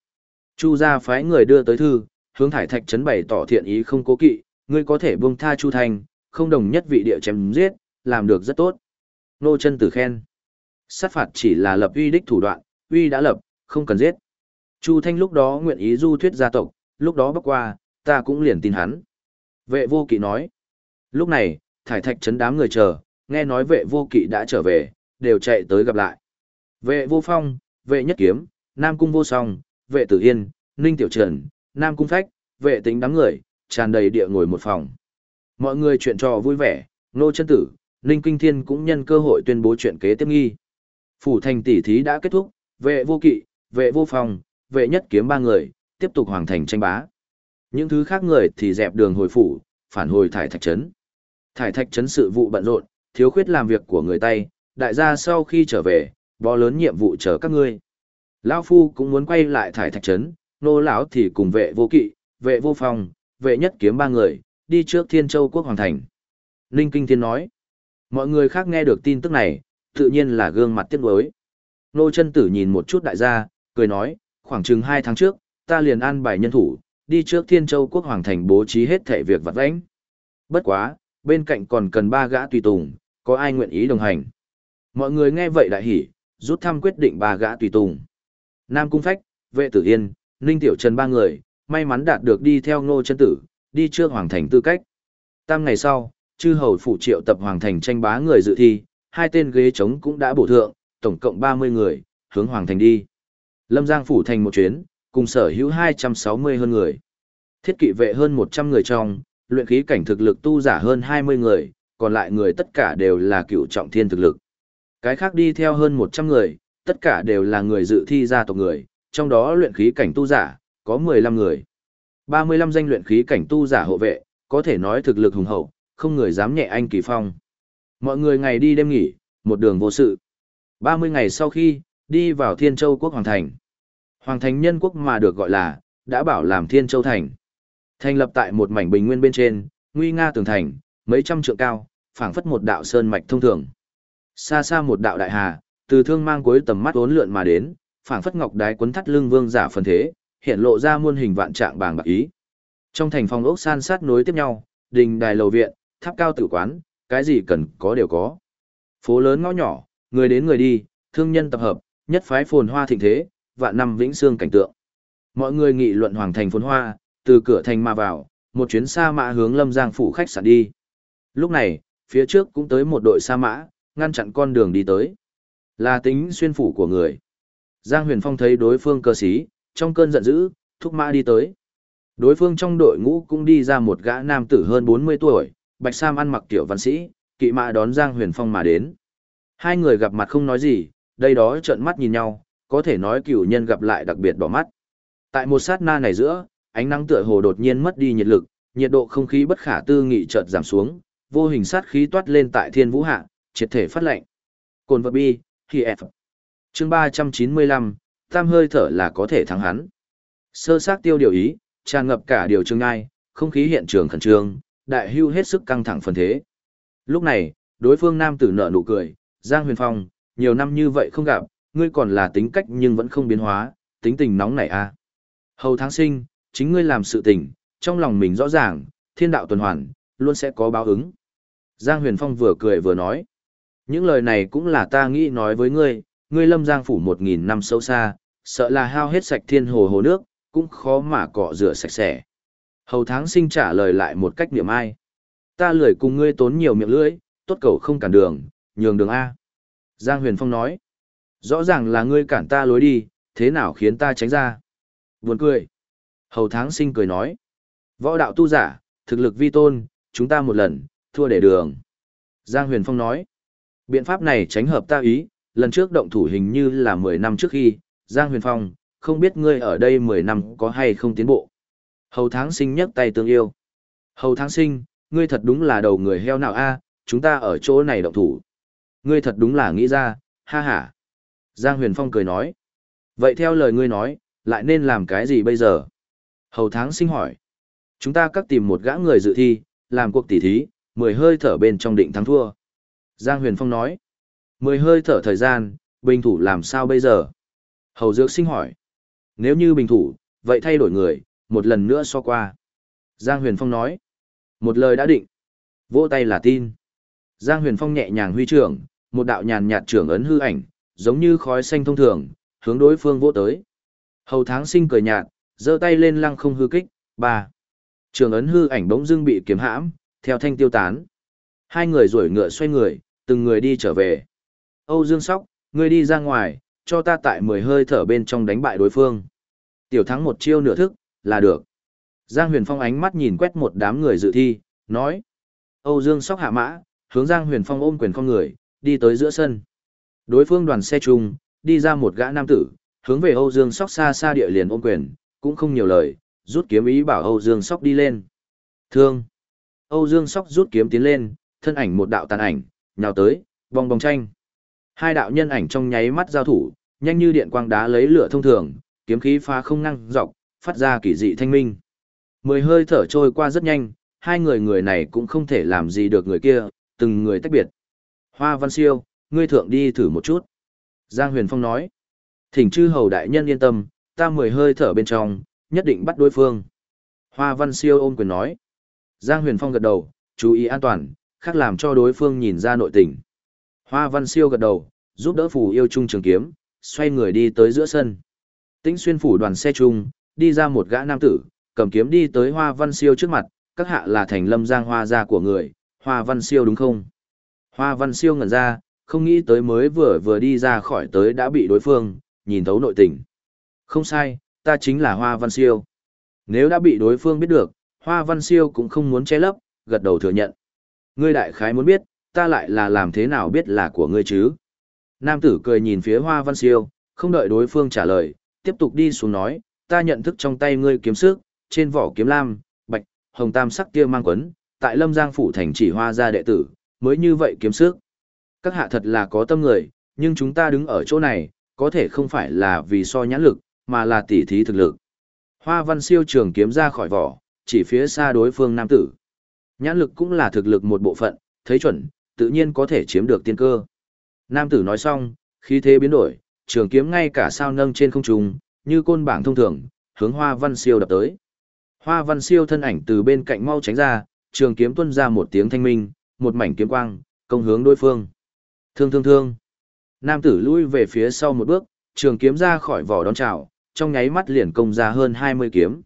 Chu gia phái người đưa tới thư, hướng thải thạch trấn bày tỏ thiện ý không cố kỵ, ngươi có thể buông tha Chu Thành, không đồng nhất vị địa chém giết, làm được rất tốt. Nô chân tử khen. Sát phạt chỉ là lập uy đích thủ đoạn, uy đã lập, không cần giết. Chu Thanh lúc đó nguyện ý du thuyết gia tộc, lúc đó bắc qua, ta cũng liền tin hắn. Vệ vô kỵ nói. Lúc này, thải thạch chấn đám người chờ, nghe nói vệ vô kỵ đã trở về, đều chạy tới gặp lại. Vệ vô phong, vệ nhất kiếm, nam cung vô song, vệ tử yên, ninh tiểu trần, nam cung phách, vệ tính đám người, tràn đầy địa ngồi một phòng. Mọi người chuyện trò vui vẻ, nô chân tử, ninh kinh thiên cũng nhân cơ hội tuyên bố chuyện kế tiếp nghi. Phủ thành tỷ thí đã kết thúc, vệ vô kỵ, vệ vô phong, vệ nhất kiếm ba người, tiếp tục hoàng thành tranh bá. Những thứ khác người thì dẹp đường hồi phủ, phản hồi thải thạch trấn. Thải thạch trấn sự vụ bận rộn, thiếu khuyết làm việc của người Tây, đại gia sau khi trở về, bó lớn nhiệm vụ chờ các ngươi. Lão phu cũng muốn quay lại thải thạch trấn, nô lão thì cùng vệ vô kỵ, vệ vô phong, vệ nhất kiếm ba người, đi trước Thiên Châu quốc hoàng thành. Ninh Kinh Thiên nói, mọi người khác nghe được tin tức này, tự nhiên là gương mặt tiếc nuối. Nô chân tử nhìn một chút đại gia, cười nói, khoảng chừng hai tháng trước, ta liền an bài nhân thủ, đi trước Thiên Châu quốc hoàng thành bố trí hết thể việc vặt vãnh. Bất quá, bên cạnh còn cần ba gã tùy tùng, có ai nguyện ý đồng hành. Mọi người nghe vậy đại hỉ, rút thăm quyết định ba gã tùy tùng. Nam Cung Phách, Vệ Tử Yên, Ninh Tiểu Trần ba người, may mắn đạt được đi theo ngô chân tử, đi trước hoàng thành tư cách. Tam ngày sau, chư hầu phủ triệu tập hoàng thành tranh bá người dự thi, hai tên ghế trống cũng đã bổ thượng, tổng cộng 30 người, hướng hoàng thành đi. Lâm Giang phủ thành một chuyến, cùng sở hữu 260 hơn người. Thiết kỵ vệ hơn 100 người trong, luyện khí cảnh thực lực tu giả hơn 20 người, còn lại người tất cả đều là cựu trọng thiên thực lực. Cái khác đi theo hơn 100 người, tất cả đều là người dự thi gia tộc người, trong đó luyện khí cảnh tu giả, có 15 người. 35 danh luyện khí cảnh tu giả hộ vệ, có thể nói thực lực hùng hậu, không người dám nhẹ anh kỳ phong. Mọi người ngày đi đêm nghỉ, một đường vô sự. 30 ngày sau khi, đi vào Thiên Châu quốc Hoàng Thành. Hoàng Thành nhân quốc mà được gọi là, đã bảo làm Thiên Châu Thành. Thành lập tại một mảnh bình nguyên bên trên, nguy nga tường thành, mấy trăm trượng cao, phảng phất một đạo sơn mạch thông thường. Xa xa một đạo đại hà, từ thương mang cuối tầm mắt uốn lượn mà đến, phảng phất ngọc đái cuốn thắt lưng vương giả phần thế, hiện lộ ra muôn hình vạn trạng bàng bạc ý. Trong thành phòng ốc san sát nối tiếp nhau, đình đài lầu viện, tháp cao tử quán, cái gì cần có đều có. Phố lớn ngõ nhỏ, người đến người đi, thương nhân tập hợp, nhất phái phồn hoa thịnh thế, vạn năm vĩnh xương cảnh tượng. Mọi người nghị luận hoàng thành phồn hoa, từ cửa thành mà vào, một chuyến xa mã hướng Lâm Giang phủ khách sạn đi. Lúc này, phía trước cũng tới một đội xa mã, ngăn chặn con đường đi tới. Là tính xuyên phủ của người. Giang Huyền Phong thấy đối phương cơ sĩ, trong cơn giận dữ, thúc mã đi tới. Đối phương trong đội ngũ cũng đi ra một gã nam tử hơn 40 tuổi, bạch sam ăn mặc tiểu văn sĩ, kỵ mã đón Giang Huyền Phong mà đến. Hai người gặp mặt không nói gì, đây đó trợn mắt nhìn nhau, có thể nói cửu nhân gặp lại đặc biệt đỏ mắt. Tại một sát na này giữa, ánh nắng tựa hồ đột nhiên mất đi nhiệt lực, nhiệt độ không khí bất khả tư nghị chợt giảm xuống, vô hình sát khí toát lên tại thiên vũ hạ, triệt thể phát lệnh. Cồn vật bi, thì F. Chương 395, tam hơi thở là có thể thắng hắn. Sơ sát tiêu điều ý, tràn ngập cả điều trường ngai, không khí hiện trường khẩn trương, đại hưu hết sức căng thẳng phần thế. Lúc này, đối phương nam tử nở nụ cười, Giang Huyền Phong, nhiều năm như vậy không gặp, ngươi còn là tính cách nhưng vẫn không biến hóa, tính tình nóng nảy a. À. Hầu tháng sinh, chính ngươi làm sự tình, trong lòng mình rõ ràng, thiên đạo tuần hoàn, luôn sẽ có báo ứng. Giang Huyền Phong vừa cười vừa nói. Những lời này cũng là ta nghĩ nói với ngươi, ngươi lâm giang phủ một nghìn năm sâu xa, sợ là hao hết sạch thiên hồ hồ nước, cũng khó mà cọ rửa sạch sẽ. Hầu tháng sinh trả lời lại một cách niệm ai. Ta lười cùng ngươi tốn nhiều miệng lưỡi, tốt cầu không cản đường, nhường đường A. Giang Huyền Phong nói. Rõ ràng là ngươi cản ta lối đi, thế nào khiến ta tránh ra? Buồn cười. Hầu tháng sinh cười nói. Võ đạo tu giả, thực lực vi tôn, chúng ta một lần, thua để đường. Giang Huyền Phong nói. Biện pháp này tránh hợp ta ý, lần trước động thủ hình như là 10 năm trước khi, Giang Huyền Phong, không biết ngươi ở đây 10 năm có hay không tiến bộ. Hầu tháng sinh nhấc tay tương yêu. Hầu tháng sinh, ngươi thật đúng là đầu người heo nào a chúng ta ở chỗ này động thủ. Ngươi thật đúng là nghĩ ra, ha ha. Giang Huyền Phong cười nói. Vậy theo lời ngươi nói, lại nên làm cái gì bây giờ? Hầu tháng sinh hỏi. Chúng ta cắt tìm một gã người dự thi, làm cuộc tỉ thí, mười hơi thở bên trong định thắng thua. Giang Huyền Phong nói, mười hơi thở thời gian, bình thủ làm sao bây giờ? Hầu Dược sinh hỏi, nếu như bình thủ, vậy thay đổi người, một lần nữa so qua. Giang Huyền Phong nói, một lời đã định. Vỗ tay là tin. Giang Huyền Phong nhẹ nhàng huy trưởng, một đạo nhàn nhạt trưởng ấn hư ảnh, giống như khói xanh thông thường, hướng đối phương vỗ tới. Hầu Tháng Sinh cười nhạt, giơ tay lên lăng không hư kích, ba. Trưởng ấn hư ảnh bỗng dưng bị kiếm hãm, theo thanh tiêu tán. Hai người rủi ngựa xoay người, từng người đi trở về. Âu Dương Sóc, ngươi đi ra ngoài, cho ta tại mười hơi thở bên trong đánh bại đối phương. Tiểu thắng một chiêu nửa thức, là được. Giang Huyền Phong ánh mắt nhìn quét một đám người dự thi, nói. Âu Dương Sóc hạ mã, hướng Giang Huyền Phong ôm quyền con người, đi tới giữa sân. Đối phương đoàn xe chung, đi ra một gã nam tử, hướng về Âu Dương Sóc xa xa địa liền ôm quyền, cũng không nhiều lời, rút kiếm ý bảo Âu Dương Sóc đi lên. Thương. Âu Dương Sóc rút kiếm tiến lên, thân ảnh một đạo tàn ảnh, nhào tới, vòng vòng tranh. Hai đạo nhân ảnh trong nháy mắt giao thủ, nhanh như điện quang đá lấy lửa thông thường, kiếm khí phá không năng dọc, phát ra kỳ dị thanh minh. Mười hơi thở trôi qua rất nhanh, hai người người này cũng không thể làm gì được người kia, từng người tách biệt. Hoa Văn Siêu, ngươi thượng đi thử một chút. Giang Huyền Phong nói. Thỉnh chư hầu đại nhân yên tâm, ta mười hơi thở bên trong, nhất định bắt đối phương. Hoa Văn Siêu ôm quyền nói. Giang Huyền Phong gật đầu, chú ý an toàn, khác làm cho đối phương nhìn ra nội tình. Hoa Văn Siêu gật đầu, giúp đỡ phủ yêu trung trường kiếm, xoay người đi tới giữa sân. Tĩnh xuyên phủ đoàn xe chung, đi ra một gã nam tử, cầm kiếm đi tới Hoa Văn Siêu trước mặt, các hạ là thành lâm giang hoa gia của người, Hoa Văn Siêu đúng không? Hoa Văn Siêu ngẩn ra, không nghĩ tới mới vừa vừa đi ra khỏi tới đã bị đối phương, nhìn thấu nội tình. Không sai, ta chính là Hoa Văn Siêu. Nếu đã bị đối phương biết được, Hoa Văn Siêu cũng không muốn che lấp, gật đầu thừa nhận. Ngươi đại khái muốn biết, ta lại là làm thế nào biết là của ngươi chứ? Nam tử cười nhìn phía Hoa Văn Siêu, không đợi đối phương trả lời, tiếp tục đi xuống nói, ta nhận thức trong tay ngươi kiếm sức, trên vỏ kiếm lam, bạch, hồng tam sắc kia mang quấn, tại Lâm Giang phủ thành chỉ hoa gia đệ tử, mới như vậy kiếm sức. Các hạ thật là có tâm người, nhưng chúng ta đứng ở chỗ này, có thể không phải là vì so nhãn lực, mà là tỉ thí thực lực. Hoa văn siêu trường kiếm ra khỏi vỏ, chỉ phía xa đối phương nam tử. Nhãn lực cũng là thực lực một bộ phận, thấy chuẩn, tự nhiên có thể chiếm được tiên cơ. Nam tử nói xong, khí thế biến đổi, trường kiếm ngay cả sao nâng trên không trung, như côn bảng thông thường, hướng Hoa Văn Siêu đập tới. Hoa Văn Siêu thân ảnh từ bên cạnh mau tránh ra, trường kiếm Tuân ra một tiếng thanh minh, một mảnh kiếm quang, công hướng đối phương. Thương thương thương. Nam tử lui về phía sau một bước, trường kiếm ra khỏi vỏ đón chào, trong nháy mắt liền công ra hơn 20 kiếm.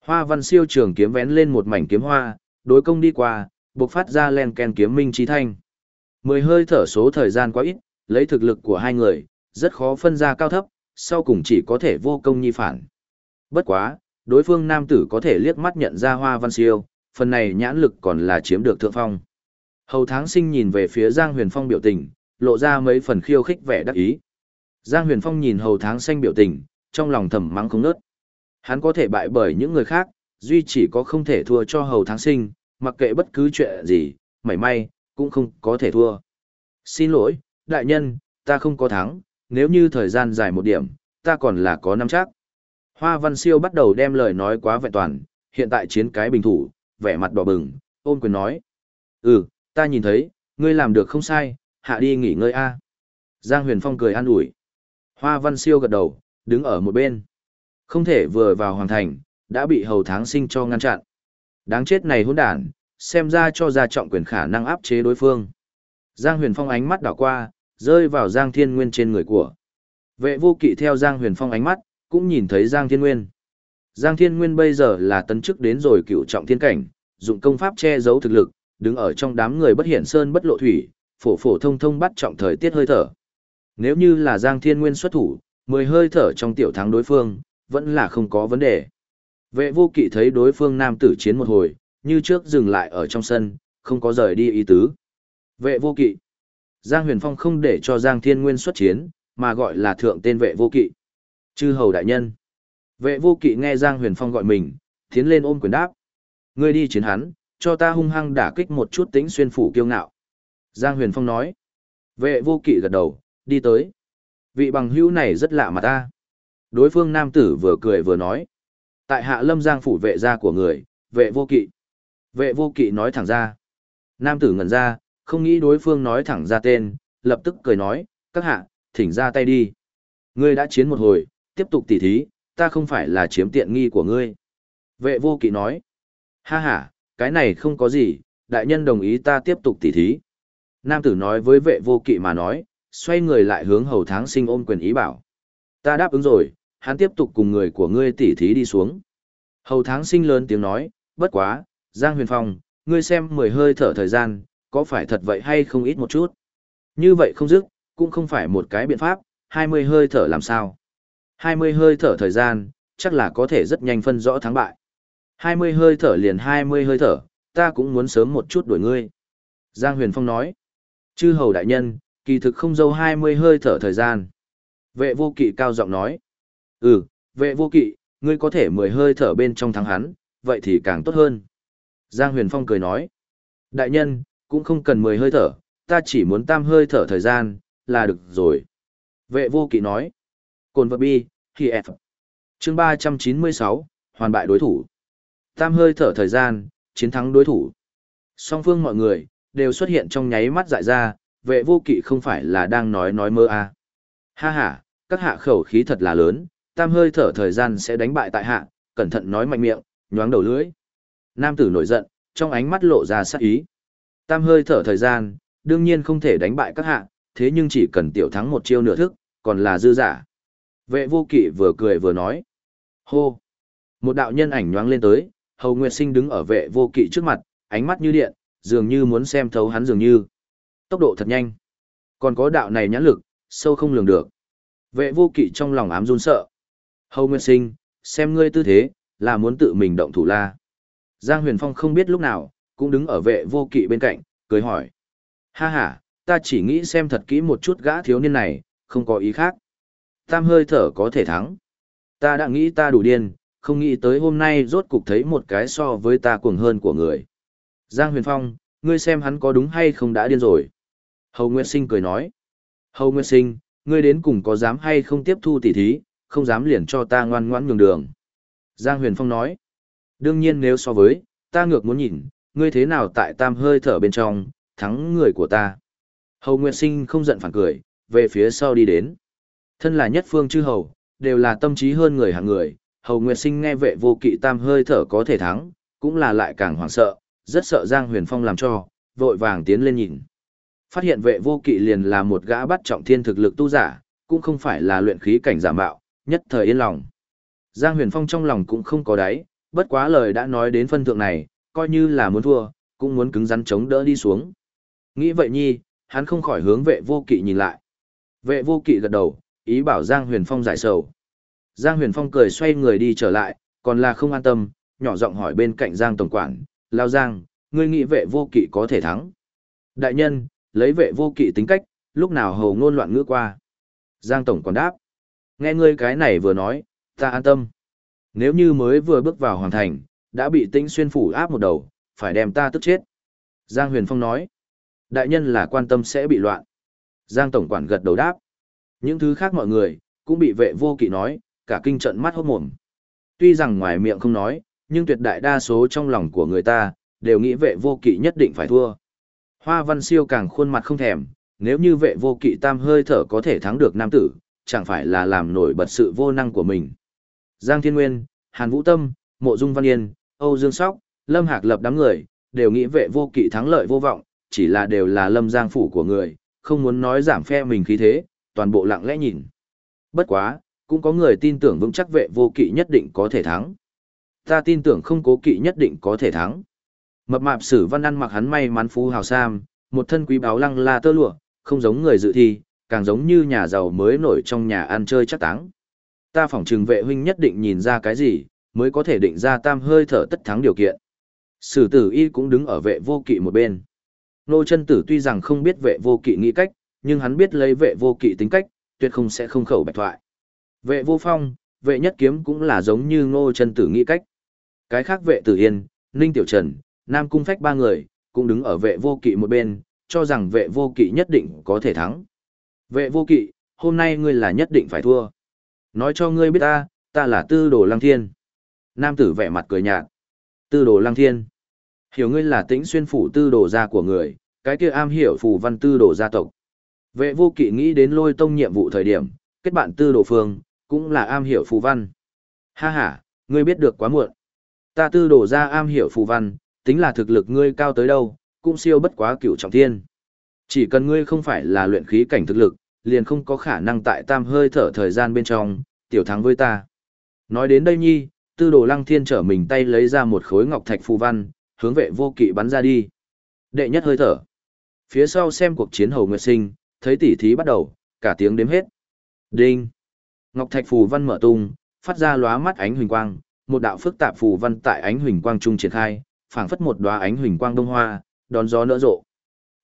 Hoa Văn Siêu trường kiếm vén lên một mảnh kiếm hoa, đối công đi qua, bộc phát ra len ken kiếm minh trí thanh. Mười hơi thở số thời gian quá ít, lấy thực lực của hai người, rất khó phân ra cao thấp, sau cùng chỉ có thể vô công nhi phản. Bất quá, đối phương nam tử có thể liếc mắt nhận ra hoa văn siêu, phần này nhãn lực còn là chiếm được thượng phong. Hầu tháng sinh nhìn về phía Giang Huyền Phong biểu tình, lộ ra mấy phần khiêu khích vẻ đắc ý. Giang Huyền Phong nhìn hầu tháng xanh biểu tình, trong lòng thầm mắng không nớt. Hắn có thể bại bởi những người khác, duy chỉ có không thể thua cho hầu tháng sinh, mặc kệ bất cứ chuyện gì, mảy may, cũng không có thể thua. Xin lỗi, đại nhân, ta không có thắng, nếu như thời gian dài một điểm, ta còn là có năm chắc. Hoa Văn Siêu bắt đầu đem lời nói quá vẹn toàn, hiện tại chiến cái bình thủ, vẻ mặt đỏ bừng, ôm quyền nói. Ừ, ta nhìn thấy, ngươi làm được không sai, hạ đi nghỉ ngơi a. Giang Huyền Phong cười an ủi. Hoa Văn Siêu gật đầu, đứng ở một bên. Không thể vừa vào hoàng thành, đã bị hầu tháng sinh cho ngăn chặn. Đáng chết này hỗn đản, xem ra cho ra trọng quyền khả năng áp chế đối phương. Giang Huyền Phong ánh mắt đảo qua, rơi vào Giang Thiên Nguyên trên người của. Vệ vô kỵ theo Giang Huyền Phong ánh mắt, cũng nhìn thấy Giang Thiên Nguyên. Giang Thiên Nguyên bây giờ là tấn chức đến rồi cựu trọng thiên cảnh, dụng công pháp che giấu thực lực, đứng ở trong đám người bất hiển sơn bất lộ thủy, phổ phổ thông thông bắt trọng thời tiết hơi thở. Nếu như là Giang Thiên Nguyên xuất thủ, mười hơi thở trong tiểu thắng đối phương, vẫn là không có vấn đề. Vệ vô kỵ thấy đối phương nam tử chiến một hồi, như trước dừng lại ở trong sân, không có rời đi ý tứ. Vệ vô kỵ. Giang Huyền Phong không để cho Giang Thiên Nguyên xuất chiến, mà gọi là thượng tên vệ vô kỵ. Chư hầu đại nhân. Vệ vô kỵ nghe Giang Huyền Phong gọi mình, tiến lên ôm quyền đáp. Ngươi đi chiến hắn, cho ta hung hăng đả kích một chút tính xuyên phủ kiêu ngạo. Giang Huyền Phong nói. Vệ vô kỵ gật đầu, đi tới. Vị bằng hữu này rất lạ mà ta. Đối phương nam tử vừa cười vừa nói. Tại hạ lâm giang phủ vệ gia của người, vệ vô kỵ. Vệ vô kỵ nói thẳng ra. Nam tử ngẩn ra, không nghĩ đối phương nói thẳng ra tên, lập tức cười nói, các hạ, thỉnh ra tay đi. Ngươi đã chiến một hồi, tiếp tục tỉ thí, ta không phải là chiếm tiện nghi của ngươi. Vệ vô kỵ nói, ha ha, cái này không có gì, đại nhân đồng ý ta tiếp tục tỉ thí. Nam tử nói với vệ vô kỵ mà nói, xoay người lại hướng hầu tháng sinh ôm quyền ý bảo. Ta đáp ứng rồi, hắn tiếp tục cùng người của ngươi tỉ thí đi xuống. Hầu tháng sinh lớn tiếng nói, bất quá, Giang Huyền Phong, ngươi xem mười hơi thở thời gian, có phải thật vậy hay không ít một chút. Như vậy không dứt, cũng không phải một cái biện pháp, hai mươi hơi thở làm sao. Hai mươi hơi thở thời gian, chắc là có thể rất nhanh phân rõ thắng bại. Hai mươi hơi thở liền hai mươi hơi thở, ta cũng muốn sớm một chút đuổi ngươi. Giang Huyền Phong nói, chư hầu đại nhân, kỳ thực không dâu hai mươi hơi thở thời gian. Vệ vô kỵ cao giọng nói, ừ, vệ vô kỵ, ngươi có thể mười hơi thở bên trong thắng hắn, vậy thì càng tốt hơn. Giang Huyền Phong cười nói, đại nhân, cũng không cần mười hơi thở, ta chỉ muốn tam hơi thở thời gian, là được rồi. Vệ vô kỵ nói, cồn vật bi, khi Chương ba trăm chín mươi sáu, hoàn bại đối thủ. Tam hơi thở thời gian, chiến thắng đối thủ. Song phương mọi người, đều xuất hiện trong nháy mắt dại ra, vệ vô kỵ không phải là đang nói nói mơ à. Ha ha, các hạ khẩu khí thật là lớn, tam hơi thở thời gian sẽ đánh bại tại hạ, cẩn thận nói mạnh miệng, nhoáng đầu lưỡi. Nam tử nổi giận, trong ánh mắt lộ ra sát ý. Tam hơi thở thời gian, đương nhiên không thể đánh bại các hạ, thế nhưng chỉ cần tiểu thắng một chiêu nửa thức, còn là dư giả. Vệ vô kỵ vừa cười vừa nói. Hô! Một đạo nhân ảnh nhoáng lên tới, Hầu Nguyệt Sinh đứng ở vệ vô kỵ trước mặt, ánh mắt như điện, dường như muốn xem thấu hắn dường như. Tốc độ thật nhanh. Còn có đạo này nhãn lực, sâu không lường được. Vệ vô kỵ trong lòng ám run sợ. Hầu Nguyệt Sinh, xem ngươi tư thế, là muốn tự mình động thủ la. Giang Huyền Phong không biết lúc nào, cũng đứng ở vệ vô kỵ bên cạnh, cười hỏi. Ha ha, ta chỉ nghĩ xem thật kỹ một chút gã thiếu niên này, không có ý khác. Tam hơi thở có thể thắng. Ta đã nghĩ ta đủ điên, không nghĩ tới hôm nay rốt cục thấy một cái so với ta cuồng hơn của người. Giang Huyền Phong, ngươi xem hắn có đúng hay không đã điên rồi. Hầu Nguyệt Sinh cười nói. Hầu Nguyệt Sinh, ngươi đến cùng có dám hay không tiếp thu tỉ thí, không dám liền cho ta ngoan ngoãn nhường đường. Giang Huyền Phong nói. Đương nhiên nếu so với, ta ngược muốn nhìn, ngươi thế nào tại tam hơi thở bên trong, thắng người của ta. Hầu Nguyệt Sinh không giận phản cười, về phía sau đi đến. Thân là nhất phương chư hầu, đều là tâm trí hơn người hàng người, Hầu Nguyệt Sinh nghe vệ vô kỵ tam hơi thở có thể thắng, cũng là lại càng hoảng sợ, rất sợ Giang Huyền Phong làm cho, vội vàng tiến lên nhìn. Phát hiện vệ vô kỵ liền là một gã bắt trọng thiên thực lực tu giả, cũng không phải là luyện khí cảnh giả mạo, nhất thời yên lòng. Giang Huyền Phong trong lòng cũng không có đáy, bất quá lời đã nói đến phân thượng này, coi như là muốn thua, cũng muốn cứng rắn chống đỡ đi xuống. Nghĩ vậy nhi, hắn không khỏi hướng vệ vô kỵ nhìn lại. Vệ vô kỵ gật đầu, ý bảo Giang Huyền Phong giải sầu. Giang Huyền Phong cười xoay người đi trở lại, còn là không an tâm, nhỏ giọng hỏi bên cạnh Giang Tổng Quản, Lao Giang, ngươi nghĩ vệ vô kỵ có thể thắng. Đại nhân, lấy vệ vô kỵ tính cách, lúc nào hầu ngôn loạn ngữ qua. Giang Tổng Quản đáp, nghe ngươi cái này vừa nói, ta an tâm. Nếu như mới vừa bước vào hoàn thành, đã bị tĩnh xuyên phủ áp một đầu, phải đem ta tức chết. Giang Huyền Phong nói, đại nhân là quan tâm sẽ bị loạn. Giang Tổng Quản gật đầu đáp. Những thứ khác mọi người, cũng bị vệ vô kỵ nói, cả kinh trận mắt hốt mồm. Tuy rằng ngoài miệng không nói, nhưng tuyệt đại đa số trong lòng của người ta, đều nghĩ vệ vô kỵ nhất định phải thua. Hoa văn siêu càng khuôn mặt không thèm, nếu như vệ vô kỵ tam hơi thở có thể thắng được nam tử, chẳng phải là làm nổi bật sự vô năng của mình. Giang Thiên Nguyên, Hàn Vũ Tâm, Mộ Dung Văn Yên, Âu Dương Sóc, Lâm Hạc Lập đám người, đều nghĩ vệ vô kỵ thắng lợi vô vọng, chỉ là đều là lâm giang phủ của người, không muốn nói giảm phe mình khí thế, toàn bộ lặng lẽ nhìn. Bất quá, cũng có người tin tưởng vững chắc vệ vô kỵ nhất định có thể thắng. Ta tin tưởng không cố kỵ nhất định có thể thắng. Mập mạp sử văn ăn mặc hắn may mắn phú hào sam, một thân quý báo lăng la tơ lụa, không giống người dự thi, càng giống như nhà giàu mới nổi trong nhà ăn chơi chắc táng. Ta phỏng trừng vệ huynh nhất định nhìn ra cái gì, mới có thể định ra tam hơi thở tất thắng điều kiện. Sử tử y cũng đứng ở vệ vô kỵ một bên. Nô chân tử tuy rằng không biết vệ vô kỵ nghĩ cách, nhưng hắn biết lấy vệ vô kỵ tính cách, tuyệt không sẽ không khẩu bạch thoại. Vệ vô phong, vệ nhất kiếm cũng là giống như ngô chân tử nghĩ cách. Cái khác vệ tử yên, ninh tiểu trần, nam cung phách ba người, cũng đứng ở vệ vô kỵ một bên, cho rằng vệ vô kỵ nhất định có thể thắng. Vệ vô kỵ, hôm nay ngươi là nhất định phải thua. Nói cho ngươi biết ta, ta là tư đồ lăng thiên. Nam tử vẻ mặt cười nhạt. Tư đồ lăng thiên. Hiểu ngươi là tĩnh xuyên phủ tư đồ gia của người, cái kia am hiểu phù văn tư đồ gia tộc. Vệ vô kỵ nghĩ đến lôi tông nhiệm vụ thời điểm, kết bạn tư đồ phương, cũng là am hiểu phù văn. Ha ha, ngươi biết được quá muộn. Ta tư đồ ra am hiểu phù văn, tính là thực lực ngươi cao tới đâu, cũng siêu bất quá cửu trọng thiên. Chỉ cần ngươi không phải là luyện khí cảnh thực lực, liền không có khả năng tại tam hơi thở thời gian bên trong, tiểu thắng với ta. Nói đến đây nhi, tư đồ lăng thiên trở mình tay lấy ra một khối ngọc thạch phù văn, hướng vệ vô kỵ bắn ra đi. Đệ nhất hơi thở. Phía sau xem cuộc chiến hầu nguyệt sinh, thấy tỉ thí bắt đầu, cả tiếng đếm hết. Đinh. Ngọc thạch phù văn mở tung, phát ra lóa mắt ánh huỳnh quang, một đạo phức tạp phù văn tại ánh huỳnh quang trung triển khai, phảng phất một đóa ánh huỳnh quang đông hoa, đón gió nở rộ.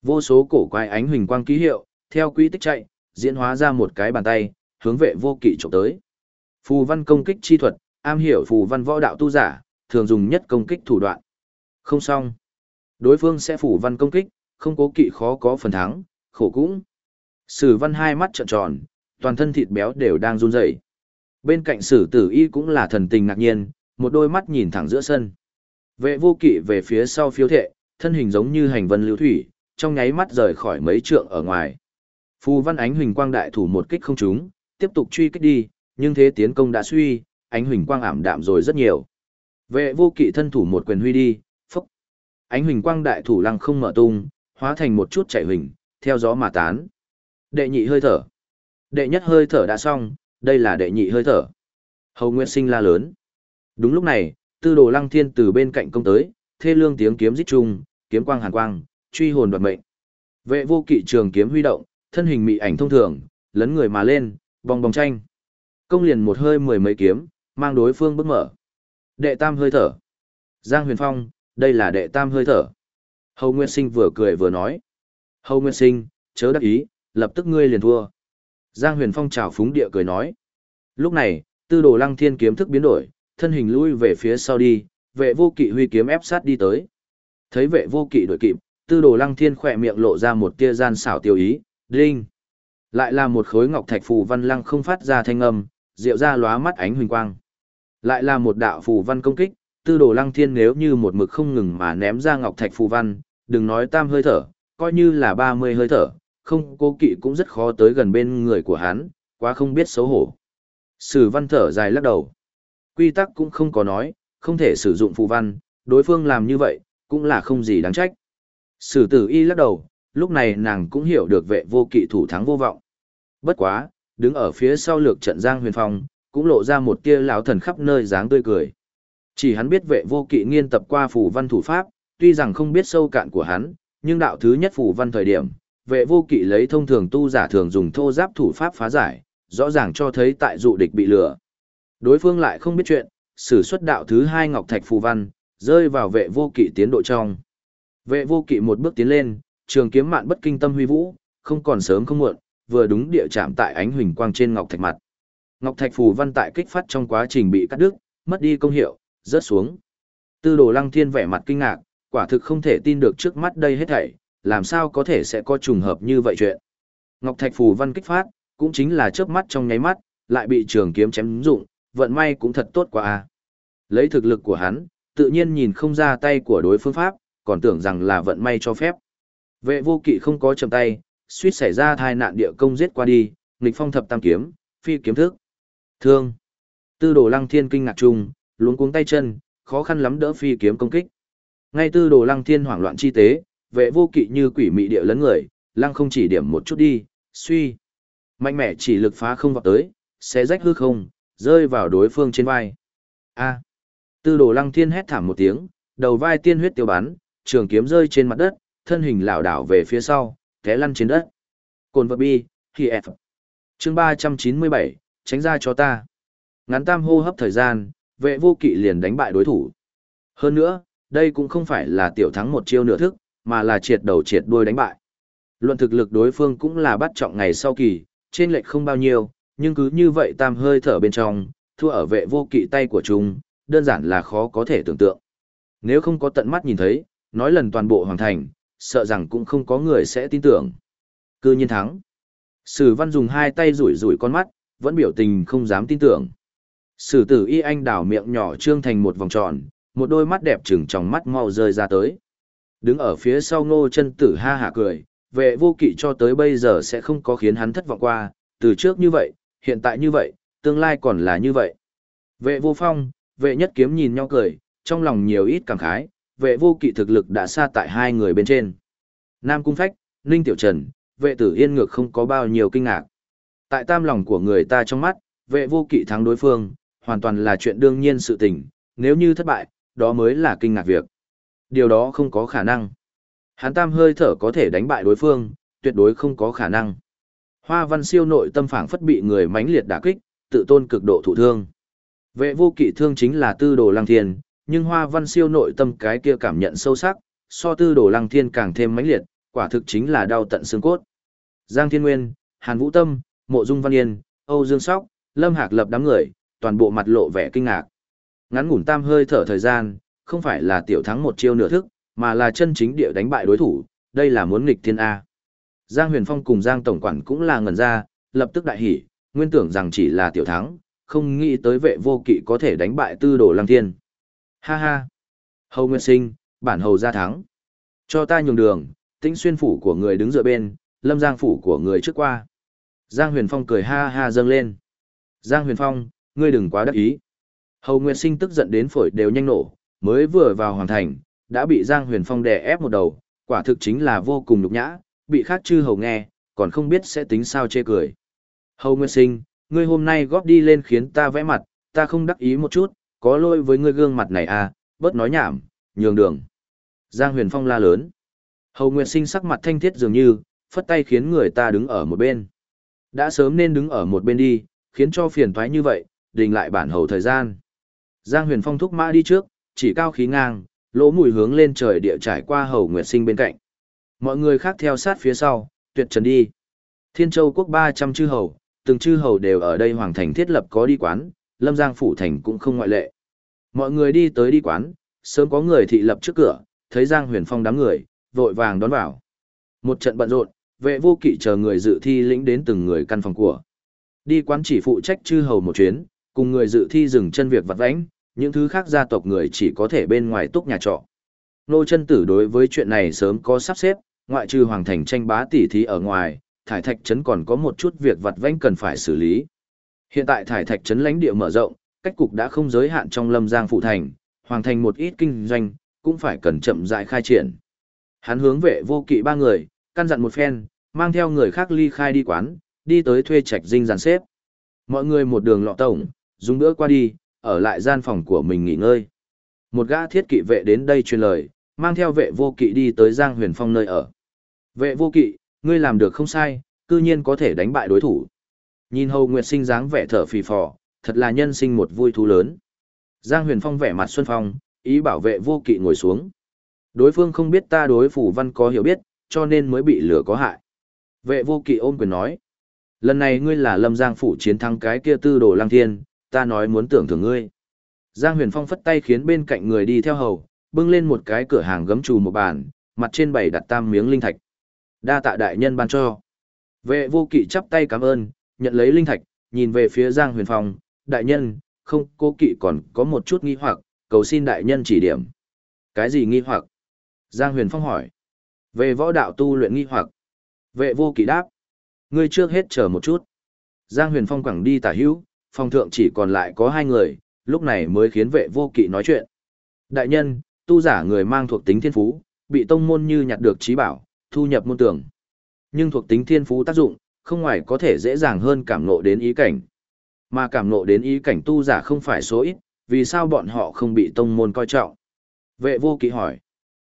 Vô số cổ quái ánh huỳnh quang ký hiệu, theo quy tích chạy, diễn hóa ra một cái bàn tay, hướng vệ vô kỵ chụp tới. Phù văn công kích chi thuật, am hiểu phù văn võ đạo tu giả, thường dùng nhất công kích thủ đoạn. Không xong. Đối phương sẽ phù văn công kích, không cố kỵ khó có phần thắng, khổ cũng. Sử văn hai mắt trợn tròn, toàn thân thịt béo đều đang run rẩy. Bên cạnh sử tử y cũng là thần tình ngạc nhiên, một đôi mắt nhìn thẳng giữa sân. Vệ vô kỵ về phía sau phiếu thệ, thân hình giống như hành vân lưu thủy, trong nháy mắt rời khỏi mấy trượng ở ngoài. Phù văn ánh huỳnh quang đại thủ một kích không trúng, tiếp tục truy kích đi, nhưng thế tiến công đã suy, ánh huỳnh quang ảm đạm rồi rất nhiều. Vệ vô kỵ thân thủ một quyền huy đi, phốc. Ánh huỳnh quang đại thủ lăng không mở tung, hóa thành một chút chạy huỳnh, theo gió mà tán. Đệ nhị hơi thở. Đệ nhất hơi thở đã xong, đây là đệ nhị hơi thở. Hầu Nguyệt Sinh la lớn. Đúng lúc này, tư đồ lăng thiên từ bên cạnh công tới, thê lương tiếng kiếm rít chung, kiếm quang hàn quang, truy hồn đoạt mệnh. Vệ vô kỵ trường kiếm huy động, thân hình mị ảnh thông thường, lấn người mà lên, bong bong tranh. Công liền một hơi mười mấy kiếm, mang đối phương bước mở. Đệ tam hơi thở. Giang Huyền Phong, đây là đệ tam hơi thở. Hầu Nguyên Sinh vừa cười vừa nói. Hầu Nguyên Sinh, chớ đắc ý, lập tức ngươi liền thua. Giang Huyền Phong chào phúng địa cười nói. Lúc này, tư đồ lăng thiên kiếm thức biến đổi, thân hình lui về phía sau đi, vệ vô kỵ huy kiếm ép sát đi tới. Thấy vệ vô kỵ đuổi kịp, tư đồ lăng thiên khỏe miệng lộ ra một tia gian xảo tiêu ý, đinh. Lại là một khối ngọc thạch phù văn lăng không phát ra thanh âm, rượu ra lóa mắt ánh huỳnh quang. Lại là một đạo phù văn công kích, tư đồ lăng thiên nếu như một mực không ngừng mà ném ra ngọc thạch phù văn, đừng nói tam hơi thở, coi như là ba mươi hơi thở, không cố kỵ cũng rất khó tới gần bên người của hắn, quá không biết xấu hổ. Sử văn thở dài lắc đầu. Quy tắc cũng không có nói, không thể sử dụng phù văn, đối phương làm như vậy, cũng là không gì đáng trách. Sử tử y lắc đầu, lúc này nàng cũng hiểu được vệ vô kỵ thủ thắng vô vọng. Bất quá, đứng ở phía sau lược trận Giang Huyền Phong, cũng lộ ra một tia lão thần khắp nơi dáng tươi cười. Chỉ hắn biết vệ vô kỵ nghiên tập qua phù văn thủ pháp, tuy rằng không biết sâu cạn của hắn, nhưng đạo thứ nhất phù văn thời điểm, vệ vô kỵ lấy thông thường tu giả thường dùng thô giáp thủ pháp phá giải, rõ ràng cho thấy tại dụ địch bị lừa. Đối phương lại không biết chuyện, sử xuất đạo thứ hai ngọc thạch phù văn, rơi vào vệ vô kỵ tiến độ trong. Vệ vô kỵ một bước tiến lên, trường kiếm mạn bất kinh tâm huy vũ, không còn sớm không muộn, vừa đúng địa chạm tại ánh huỳnh quang trên ngọc thạch mặt. Ngọc thạch phù văn tại kích phát trong quá trình bị cắt đứt, mất đi công hiệu, rớt xuống. Tư đồ lăng thiên vẻ mặt kinh ngạc, quả thực không thể tin được trước mắt đây hết thảy, làm sao có thể sẽ có trùng hợp như vậy chuyện. Ngọc thạch phù văn kích phát, cũng chính là chớp mắt trong nháy mắt, lại bị trường kiếm chém dụng, vận may cũng thật tốt quá a. Lấy thực lực của hắn, tự nhiên nhìn không ra tay của đối phương pháp, còn tưởng rằng là vận may cho phép. Vệ vô kỵ không có chầm tay, suýt xảy ra thai nạn địa công giết qua đi, nghịch phong thập tam kiếm, phi kiếm thức. Thương. Tư đồ lăng thiên kinh ngạc trùng, luống cuống tay chân, khó khăn lắm đỡ phi kiếm công kích. Ngay tư đồ lăng thiên hoảng loạn chi tế, vệ vô kỵ như quỷ mị địa lấn người, lăng không chỉ điểm một chút đi, suy. Mạnh mẽ chỉ lực phá không vào tới, sẽ rách hư không, rơi vào đối phương trên vai. A. Tư đồ lăng thiên hét thảm một tiếng, đầu vai tiên huyết tiêu bắn, trường kiếm rơi trên mặt đất, thân hình lảo đảo về phía sau, té lăn trên đất. Cồn vật bi, khi F. Chương 397, tránh ra cho ta. Ngắn tam hô hấp thời gian, vệ vô kỵ liền đánh bại đối thủ. Hơn nữa, đây cũng không phải là tiểu thắng một chiêu nửa thức, mà là triệt đầu triệt đuôi đánh bại. Luận thực lực đối phương cũng là bắt trọng ngày sau kỳ, trên lệch không bao nhiêu, nhưng cứ như vậy tam hơi thở bên trong, thua ở vệ vô kỵ tay của chúng, đơn giản là khó có thể tưởng tượng. Nếu không có tận mắt nhìn thấy, nói lần toàn bộ hoàng thành, sợ rằng cũng không có người sẽ tin tưởng. Cư nhiên thắng. Sử văn dùng hai tay rủi rủi con mắt, vẫn biểu tình không dám tin tưởng. Sử tử y anh đảo miệng nhỏ trương thành một vòng tròn, một đôi mắt đẹp trừng trong mắt mau rơi ra tới. Đứng ở phía sau ngô chân tử ha hả cười, vệ vô kỵ cho tới bây giờ sẽ không có khiến hắn thất vọng qua, từ trước như vậy, hiện tại như vậy, tương lai còn là như vậy. Vệ vô phong, vệ nhất kiếm nhìn nhau cười, trong lòng nhiều ít cảm khái, vệ vô kỵ thực lực đã xa tại hai người bên trên. Nam Cung Phách, Ninh Tiểu Trần, vệ tử yên ngược không có bao nhiêu kinh ngạc. Tại tam lòng của người ta trong mắt, vệ vô kỵ thắng đối phương, hoàn toàn là chuyện đương nhiên sự tình, nếu như thất bại, đó mới là kinh ngạc việc. Điều đó không có khả năng. Hắn tam hơi thở có thể đánh bại đối phương, tuyệt đối không có khả năng. Hoa văn siêu nội tâm phảng phất bị người mãnh liệt đả kích, tự tôn cực độ thụ thương. Vệ vô kỵ thương chính là tư đồ lăng thiên, nhưng hoa văn siêu nội tâm cái kia cảm nhận sâu sắc, so tư đồ lăng thiên càng thêm mãnh liệt, quả thực chính là đau tận xương cốt. Giang Thiên Nguyên, Hàn Vũ Tâm, Mộ Dung Văn Yên, Âu Dương Sóc, Lâm Hạc lập đám người, toàn bộ mặt lộ vẻ kinh ngạc. Ngắn ngủn tam hơi thở thời gian, không phải là tiểu thắng một chiêu nửa thức, mà là chân chính địa đánh bại đối thủ, đây là muốn nghịch thiên A. Giang Huyền Phong cùng Giang Tổng Quản cũng là ngẩn ra, lập tức đại hỉ, nguyên tưởng rằng chỉ là tiểu thắng, không nghĩ tới vệ vô kỵ có thể đánh bại tư đồ lăng thiên. Ha ha! Hầu Nguyên Sinh, bản hầu ra thắng. Cho ta nhường đường, tĩnh xuyên phủ của người đứng dựa bên, lâm giang phủ của người trước qua. Giang Huyền Phong cười ha ha dâng lên. Giang Huyền Phong, ngươi đừng quá đắc ý. Hầu Nguyệt Sinh tức giận đến phổi đều nhanh nổ, mới vừa vào hoàng thành, đã bị Giang Huyền Phong đè ép một đầu, quả thực chính là vô cùng nhục nhã, bị khác chư hầu nghe, còn không biết sẽ tính sao chê cười. Hầu Nguyệt Sinh, ngươi hôm nay góp đi lên khiến ta vẽ mặt, ta không đắc ý một chút, có lỗi với ngươi gương mặt này à, bớt nói nhảm, nhường đường. Giang Huyền Phong la lớn. Hầu Nguyệt Sinh sắc mặt thanh thiết dường như, phất tay khiến người ta đứng ở một bên. Đã sớm nên đứng ở một bên đi, khiến cho phiền toái như vậy, đình lại bản hầu thời gian. Giang Huyền Phong thúc mã đi trước, chỉ cao khí ngang, lỗ mùi hướng lên trời địa trải qua hầu nguyệt sinh bên cạnh. Mọi người khác theo sát phía sau, tuyệt trần đi. Thiên Châu quốc 300 chư hầu, từng chư hầu đều ở đây hoàng thành thiết lập có đi quán, Lâm Giang phủ thành cũng không ngoại lệ. Mọi người đi tới đi quán, sớm có người thị lập trước cửa, thấy Giang Huyền Phong đám người, vội vàng đón vào. Một trận bận rộn, vệ vô kỵ chờ người dự thi lĩnh đến từng người căn phòng của. Đi quán chỉ phụ trách chư hầu một chuyến, cùng người dự thi dừng chân việc vặt vãnh, những thứ khác gia tộc người chỉ có thể bên ngoài túc nhà trọ. Nô chân tử đối với chuyện này sớm có sắp xếp, ngoại trừ hoàng thành tranh bá tỷ thí ở ngoài, thải thạch trấn còn có một chút việc vặt vãnh cần phải xử lý. Hiện tại thải thạch trấn lãnh địa mở rộng, cách cục đã không giới hạn trong lâm giang phụ thành, hoàng thành một ít kinh doanh, cũng phải cần chậm rãi khai triển. Hắn hướng vệ vô kỵ ba người, căn dặn một phen, mang theo người khác ly khai đi quán, đi tới thuê trạch dinh dàn xếp. Mọi người một đường lọ tổng, dùng bữa qua đi, ở lại gian phòng của mình nghỉ ngơi. Một gã thiết kỵ vệ đến đây truyền lời, mang theo vệ vô kỵ đi tới Giang Huyền Phong nơi ở. Vệ vô kỵ, ngươi làm được không sai, cư nhiên có thể đánh bại đối thủ. Nhìn Hầu Nguyệt Sinh dáng vẻ thở phì phò, thật là nhân sinh một vui thú lớn. Giang Huyền Phong vẻ mặt xuân phong, ý bảo vệ vô kỵ ngồi xuống. Đối phương không biết ta đối phủ văn có hiểu biết, cho nên mới bị lửa có hại. Vệ vô kỵ ôm quyền nói. Lần này ngươi là lâm giang phủ chiến thắng cái kia tư đồ lang thiên, ta nói muốn tưởng thưởng ngươi. Giang huyền phong phất tay khiến bên cạnh người đi theo hầu, bưng lên một cái cửa hàng gấm trù một bàn, mặt trên bày đặt tam miếng linh thạch. Đa tạ đại nhân ban cho. Vệ vô kỵ chắp tay cảm ơn, nhận lấy linh thạch, nhìn về phía Giang huyền phong, đại nhân, không cô kỵ còn có một chút nghi hoặc, cầu xin đại nhân chỉ điểm. Cái gì nghi hoặc? Giang huyền phong hỏi. Về võ đạo tu luyện nghi hoặc. Vệ vô kỵ đáp. Ngươi trước hết chờ một chút. Giang huyền phong quẳng đi tả hữu, phòng thượng chỉ còn lại có hai người, lúc này mới khiến vệ vô kỵ nói chuyện. Đại nhân, tu giả người mang thuộc tính thiên phú, bị tông môn như nhặt được trí bảo, thu nhập môn tưởng. Nhưng thuộc tính thiên phú tác dụng, không ngoài có thể dễ dàng hơn cảm nộ đến ý cảnh. Mà cảm nộ đến ý cảnh tu giả không phải số ít, vì sao bọn họ không bị tông môn coi trọng? Vệ vô kỵ hỏi.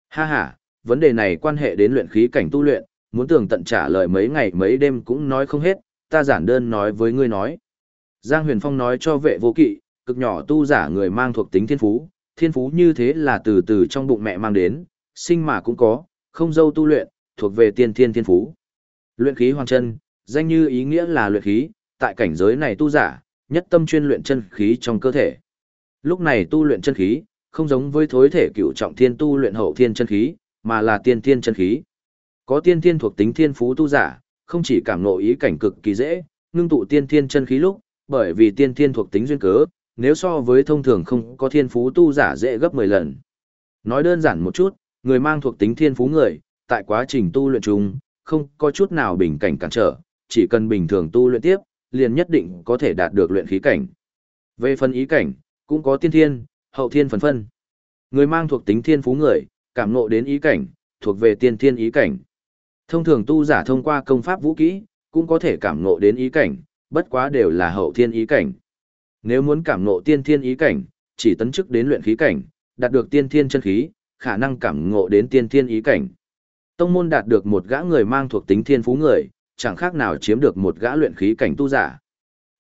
Ha ha, vấn đề này quan hệ đến luyện khí cảnh tu luyện, muốn tường tận trả lời mấy ngày mấy đêm cũng nói không hết, ta giản đơn nói với ngươi nói. Giang Huyền Phong nói cho vệ vô kỵ, cực nhỏ tu giả người mang thuộc tính thiên phú, thiên phú như thế là từ từ trong bụng mẹ mang đến, sinh mà cũng có, không dâu tu luyện, thuộc về tiên thiên thiên phú. Luyện khí hoàng chân, danh như ý nghĩa là luyện khí, tại cảnh giới này tu giả, nhất tâm chuyên luyện chân khí trong cơ thể. Lúc này tu luyện chân khí, không giống với thối thể cựu trọng thiên tu luyện hậu thiên chân khí, mà là tiên thiên chân khí. Có tiên thiên thuộc tính thiên phú tu giả, không chỉ cảm ngộ ý cảnh cực kỳ dễ, ngưng tụ tiên thiên chân khí lúc, bởi vì tiên thiên thuộc tính duyên cớ, nếu so với thông thường không có thiên phú tu giả dễ gấp 10 lần. Nói đơn giản một chút, người mang thuộc tính thiên phú người, tại quá trình tu luyện chung, không có chút nào bình cảnh cản trở, chỉ cần bình thường tu luyện tiếp, liền nhất định có thể đạt được luyện khí cảnh. Về phần ý cảnh, cũng có tiên thiên, hậu thiên phần phân. Người mang thuộc tính thiên phú người, cảm ngộ đến ý cảnh, thuộc về tiên thiên ý cảnh. Thông thường tu giả thông qua công pháp vũ kỹ, cũng có thể cảm ngộ đến ý cảnh, bất quá đều là hậu thiên ý cảnh. Nếu muốn cảm ngộ tiên thiên ý cảnh, chỉ tấn chức đến luyện khí cảnh, đạt được tiên thiên chân khí, khả năng cảm ngộ đến tiên thiên ý cảnh. Tông môn đạt được một gã người mang thuộc tính thiên phú người, chẳng khác nào chiếm được một gã luyện khí cảnh tu giả.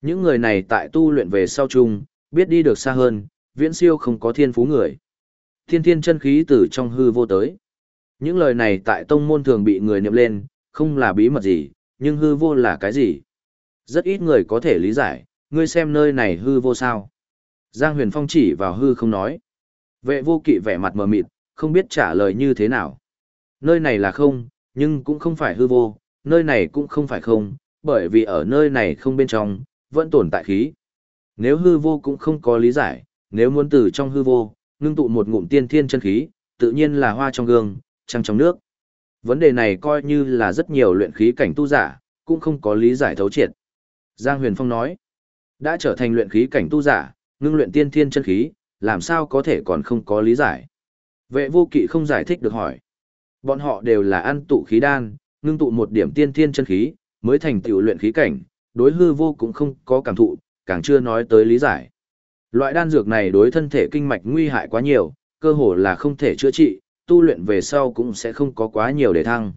Những người này tại tu luyện về sau chung, biết đi được xa hơn, viễn siêu không có thiên phú người. Thiên thiên chân khí từ trong hư vô tới. Những lời này tại tông môn thường bị người niệm lên, không là bí mật gì, nhưng hư vô là cái gì? Rất ít người có thể lý giải, ngươi xem nơi này hư vô sao. Giang Huyền Phong chỉ vào hư không nói. Vệ vô kỵ vẻ mặt mờ mịt, không biết trả lời như thế nào. Nơi này là không, nhưng cũng không phải hư vô, nơi này cũng không phải không, bởi vì ở nơi này không bên trong, vẫn tồn tại khí. Nếu hư vô cũng không có lý giải, nếu muốn từ trong hư vô, ngưng tụ một ngụm tiên thiên chân khí, tự nhiên là hoa trong gương, trăng trong nước. Vấn đề này coi như là rất nhiều luyện khí cảnh tu giả, cũng không có lý giải thấu triệt. Giang Huyền Phong nói, đã trở thành luyện khí cảnh tu giả, ngưng luyện tiên thiên chân khí, làm sao có thể còn không có lý giải. Vệ vô kỵ không giải thích được hỏi. Bọn họ đều là ăn tụ khí đan, ngưng tụ một điểm tiên thiên chân khí, mới thành tiểu luyện khí cảnh, đối hư vô cũng không có cảm thụ, càng chưa nói tới lý giải. Loại đan dược này đối thân thể kinh mạch nguy hại quá nhiều, cơ hồ là không thể chữa trị, tu luyện về sau cũng sẽ không có quá nhiều để thăng.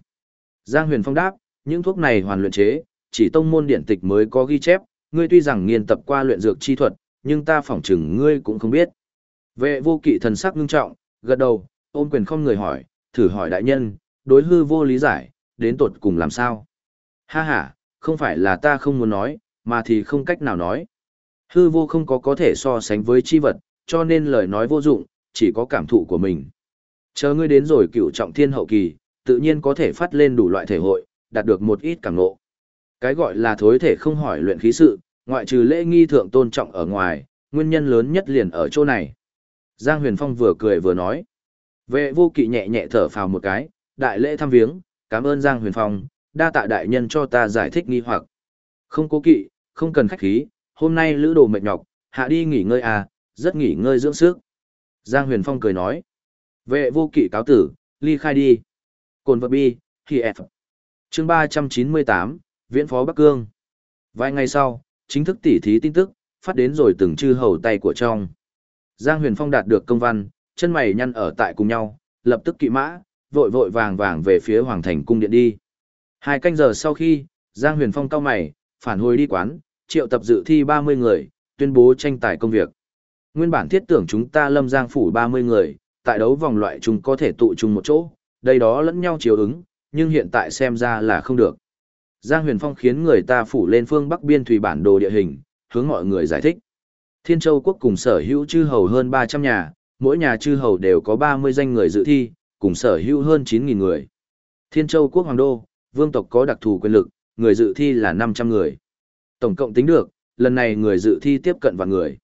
Giang Huyền Phong đáp, những thuốc này hoàn luyện chế, chỉ tông môn điện tịch mới có ghi chép, ngươi tuy rằng nghiên tập qua luyện dược chi thuật, nhưng ta phỏng chừng ngươi cũng không biết. Vệ vô kỵ thần sắc ngưng trọng, gật đầu, ôm quyền không người hỏi, thử hỏi đại nhân, đối hư vô lý giải, đến tột cùng làm sao? Ha ha, không phải là ta không muốn nói, mà thì không cách nào nói. Hư vô không có có thể so sánh với chi vật, cho nên lời nói vô dụng, chỉ có cảm thụ của mình. Chờ ngươi đến rồi cựu trọng thiên hậu kỳ, tự nhiên có thể phát lên đủ loại thể hội, đạt được một ít cảm ngộ. Cái gọi là thối thể không hỏi luyện khí sự, ngoại trừ lễ nghi thượng tôn trọng ở ngoài, nguyên nhân lớn nhất liền ở chỗ này. Giang Huyền Phong vừa cười vừa nói. Vệ vô kỵ nhẹ nhẹ thở phào một cái, đại lễ thăm viếng, cảm ơn Giang Huyền Phong, đa tạ đại nhân cho ta giải thích nghi hoặc. Không cố kỵ, không cần khách khí, hôm nay lữ đồ mệt nhọc, hạ đi nghỉ ngơi à, rất nghỉ ngơi dưỡng sức. Giang Huyền Phong cười nói. Vệ vô kỵ cáo tử, ly khai đi. Cồn vật bi, khi F. Chương 398, Viễn Phó Bắc Cương. Vài ngày sau, chính thức tỉ thí tin tức, phát đến rồi từng chư hầu tay của trong. Giang Huyền Phong đạt được công văn, chân mày nhăn ở tại cùng nhau, lập tức kỵ mã, vội vội vàng vàng về phía Hoàng Thành cung điện đi. Hai canh giờ sau khi, Giang Huyền Phong cao mày, phản hồi đi quán, triệu tập dự thi 30 người, tuyên bố tranh tài công việc. Nguyên bản thiết tưởng chúng ta lâm giang phủ 30 người, tại đấu vòng loại chúng có thể tụ chung một chỗ, đây đó lẫn nhau chiếu ứng, nhưng hiện tại xem ra là không được. Giang Huyền Phong khiến người ta phủ lên phương Bắc biên thủy bản đồ địa hình, hướng mọi người giải thích. Thiên Châu quốc cùng sở hữu chư hầu hơn 300 nhà, mỗi nhà chư hầu đều có 30 danh người dự thi, cùng sở hữu hơn 9.000 người. Thiên Châu quốc hoàng đô, vương tộc có đặc thù quyền lực, người dự thi là 500 người. Tổng cộng tính được, lần này người dự thi tiếp cận vạn người.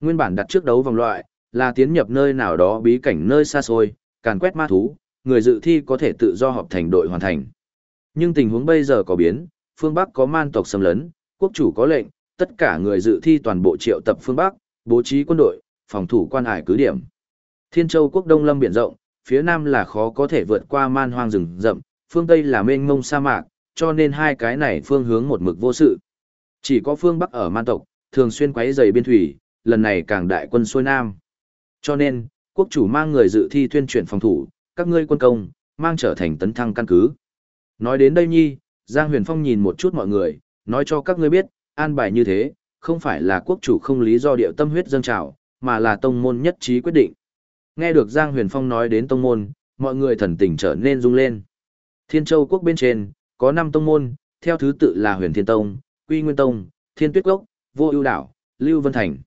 Nguyên bản đặt trước đấu vòng loại, là tiến nhập nơi nào đó bí cảnh nơi xa xôi, càn quét ma thú, người dự thi có thể tự do họp thành đội hoàn thành. Nhưng tình huống bây giờ có biến, phương Bắc có man tộc xâm lấn, quốc chủ có lệnh, tất cả người dự thi toàn bộ triệu tập phương Bắc, bố trí quân đội, phòng thủ quan hải cứ điểm. Thiên Châu quốc đông lâm biển rộng, phía nam là khó có thể vượt qua man hoang rừng rậm, phương Tây là mênh mông sa mạc, cho nên hai cái này phương hướng một mực vô sự. Chỉ có phương Bắc ở man tộc, thường xuyên quấy dày biên thủy, lần này càng đại quân xuôi nam. Cho nên, quốc chủ mang người dự thi tuyên truyền phòng thủ, các ngươi quân công, mang trở thành tấn thăng căn cứ. Nói đến đây nhi, Giang Huyền Phong nhìn một chút mọi người, nói cho các ngươi biết, an bài như thế, không phải là quốc chủ không lý do điệu tâm huyết dâng trào, mà là tông môn nhất trí quyết định. Nghe được Giang Huyền Phong nói đến tông môn, mọi người thần tình trở nên rung lên. Thiên Châu quốc bên trên, có 5 tông môn, theo thứ tự là Huyền Thiên Tông, Quy Nguyên Tông, Thiên Tuyết Quốc, Vô Ưu Đảo, Lưu Vân Thành.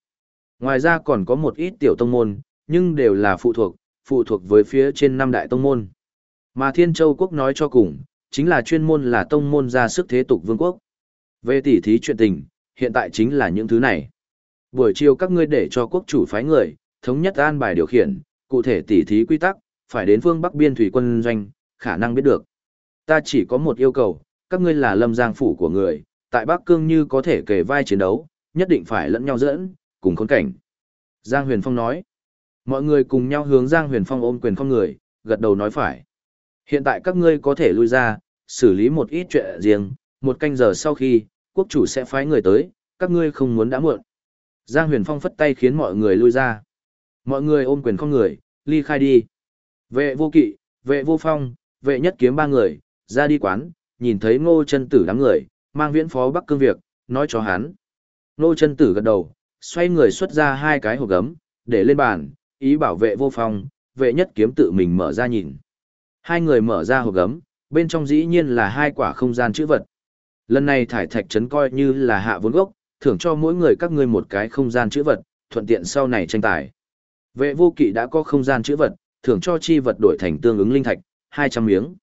Ngoài ra còn có một ít tiểu tông môn, nhưng đều là phụ thuộc, phụ thuộc với phía trên năm đại tông môn. Mà Thiên Châu Quốc nói cho cùng, chính là chuyên môn là tông môn ra sức thế tục vương quốc. Về tỉ thí chuyện tình, hiện tại chính là những thứ này. Buổi chiều các ngươi để cho quốc chủ phái người, thống nhất an bài điều khiển, cụ thể tỉ thí quy tắc, phải đến phương Bắc biên thủy quân doanh, khả năng biết được. Ta chỉ có một yêu cầu, các ngươi là lâm giang phủ của người, tại Bắc Cương như có thể kề vai chiến đấu, nhất định phải lẫn nhau dẫn, cùng khốn cảnh. Giang Huyền Phong nói. Mọi người cùng nhau hướng Giang Huyền Phong ôm quyền phong người, gật đầu nói phải. Hiện tại các ngươi có thể lui ra, xử lý một ít chuyện riêng, một canh giờ sau khi, quốc chủ sẽ phái người tới, các ngươi không muốn đã muộn. Giang Huyền Phong phất tay khiến mọi người lui ra. Mọi người ôm quyền không người, ly khai đi. Vệ vô kỵ, vệ vô phong, vệ nhất kiếm ba người, ra đi quán, nhìn thấy ngô chân tử đám người, mang viễn phó bắc cương việc, nói cho hắn. Ngô chân tử gật đầu, xoay người xuất ra hai cái hộp gấm, để lên bàn, ý bảo vệ vô phong, vệ nhất kiếm tự mình mở ra nhìn. Hai người mở ra hộp gấm, bên trong dĩ nhiên là hai quả không gian chữ vật. Lần này thải thạch trấn coi như là hạ vốn gốc, thưởng cho mỗi người các ngươi một cái không gian chữ vật, thuận tiện sau này tranh tài. Vệ vô kỵ đã có không gian chữ vật, thưởng cho chi vật đổi thành tương ứng linh thạch, 200 miếng.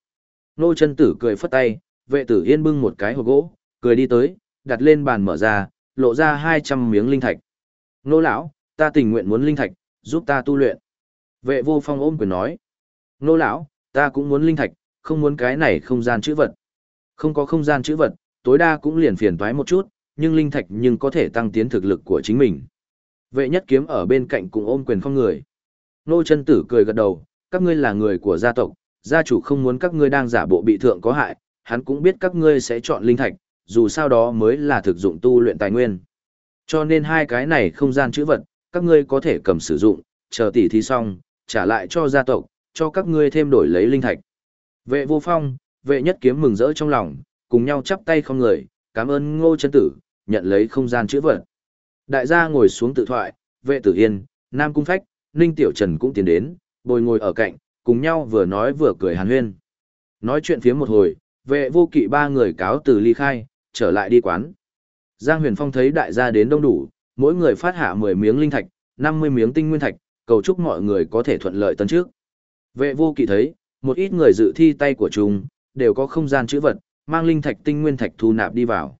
Nô chân tử cười phất tay, vệ tử yên bưng một cái hộp gỗ, cười đi tới, đặt lên bàn mở ra, lộ ra 200 miếng linh thạch. Nô lão, ta tình nguyện muốn linh thạch, giúp ta tu luyện. Vệ vô phong ôm quyền nói. Nô lão, ta cũng muốn linh thạch, không muốn cái này không gian chữ vật. Không có không gian chữ vật, tối đa cũng liền phiền toái một chút, nhưng linh thạch nhưng có thể tăng tiến thực lực của chính mình. Vệ nhất kiếm ở bên cạnh cùng ôm quyền không người. Nô chân tử cười gật đầu, các ngươi là người của gia tộc, gia chủ không muốn các ngươi đang giả bộ bị thượng có hại, hắn cũng biết các ngươi sẽ chọn linh thạch, dù sao đó mới là thực dụng tu luyện tài nguyên. Cho nên hai cái này không gian chữ vật, các ngươi có thể cầm sử dụng, chờ tỉ thí xong, trả lại cho gia tộc, cho các ngươi thêm đổi lấy linh thạch. Vệ vô phong, vệ nhất kiếm mừng rỡ trong lòng, cùng nhau chắp tay không người, cảm ơn ngô chân tử, nhận lấy không gian chữ vật. Đại gia ngồi xuống tự thoại, vệ tử yên, Nam Cung Phách, Ninh Tiểu Trần cũng tiến đến, bồi ngồi ở cạnh, cùng nhau vừa nói vừa cười hàn huyên. Nói chuyện phía một hồi, vệ vô kỵ ba người cáo từ ly khai, trở lại đi quán. Giang Huyền Phong thấy đại gia đến đông đủ, mỗi người phát hạ 10 miếng linh thạch, 50 miếng tinh nguyên thạch, cầu chúc mọi người có thể thuận lợi tấn trước. Vệ vô kỵ thấy, một ít người dự thi tay của chúng, đều có không gian chữ vật, mang linh thạch tinh nguyên thạch thu nạp đi vào.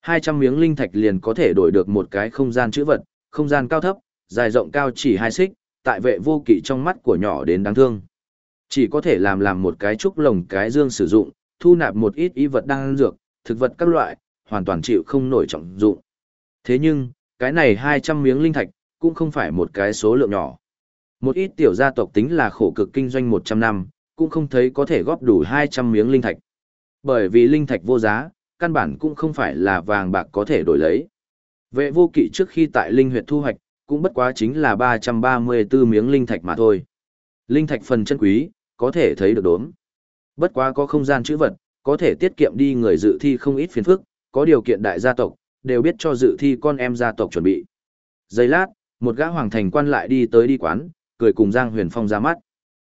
200 miếng linh thạch liền có thể đổi được một cái không gian chữ vật, không gian cao thấp, dài rộng cao chỉ hai xích, tại vệ vô kỵ trong mắt của nhỏ đến đáng thương. Chỉ có thể làm làm một cái trúc lồng cái dương sử dụng, thu nạp một ít y vật đang dược, thực vật các loại, hoàn toàn chịu không nổi trọng dụng. Thế nhưng, cái này 200 miếng linh thạch, cũng không phải một cái số lượng nhỏ. Một ít tiểu gia tộc tính là khổ cực kinh doanh 100 năm, cũng không thấy có thể góp đủ 200 miếng linh thạch. Bởi vì linh thạch vô giá, căn bản cũng không phải là vàng bạc có thể đổi lấy. Vệ vô kỵ trước khi tại linh huyệt thu hoạch, cũng bất quá chính là 334 miếng linh thạch mà thôi. Linh thạch phần chân quý, có thể thấy được đốm. Bất quá có không gian chữ vật, có thể tiết kiệm đi người dự thi không ít phiền phức, có điều kiện đại gia tộc, đều biết cho dự thi con em gia tộc chuẩn bị. Giây lát, một gã hoàng thành quan lại đi tới đi quán, cười cùng Giang Huyền Phong ra mắt.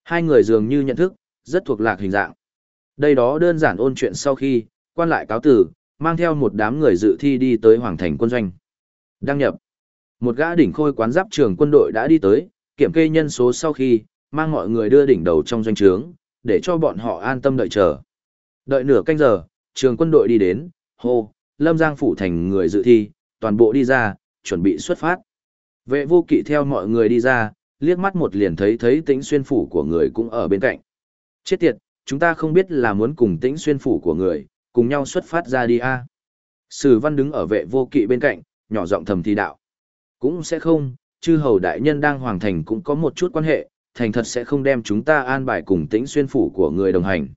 Hai người dường như nhận thức, rất thuộc lạc hình dạng. Đây đó đơn giản ôn chuyện sau khi, quan lại cáo tử, mang theo một đám người dự thi đi tới hoàng thành quân doanh. Đăng nhập. Một gã đỉnh khôi quán giáp trường quân đội đã đi tới, kiểm kê nhân số sau khi, mang mọi người đưa đỉnh đầu trong doanh trướng, để cho bọn họ an tâm đợi chờ. Đợi nửa canh giờ, trường quân đội đi đến, hô, Lâm Giang phủ thành người dự thi, toàn bộ đi ra, chuẩn bị xuất phát. Vệ vô kỵ theo mọi người đi ra, liếc mắt một liền thấy thấy tĩnh xuyên phủ của người cũng ở bên cạnh. Chết tiệt, chúng ta không biết là muốn cùng tĩnh xuyên phủ của người, cùng nhau xuất phát ra đi a. Sử văn đứng ở vệ vô kỵ bên cạnh, nhỏ giọng thầm thì đạo. Cũng sẽ không, chư hầu đại nhân đang hoàng thành cũng có một chút quan hệ, thành thật sẽ không đem chúng ta an bài cùng tĩnh xuyên phủ của người đồng hành.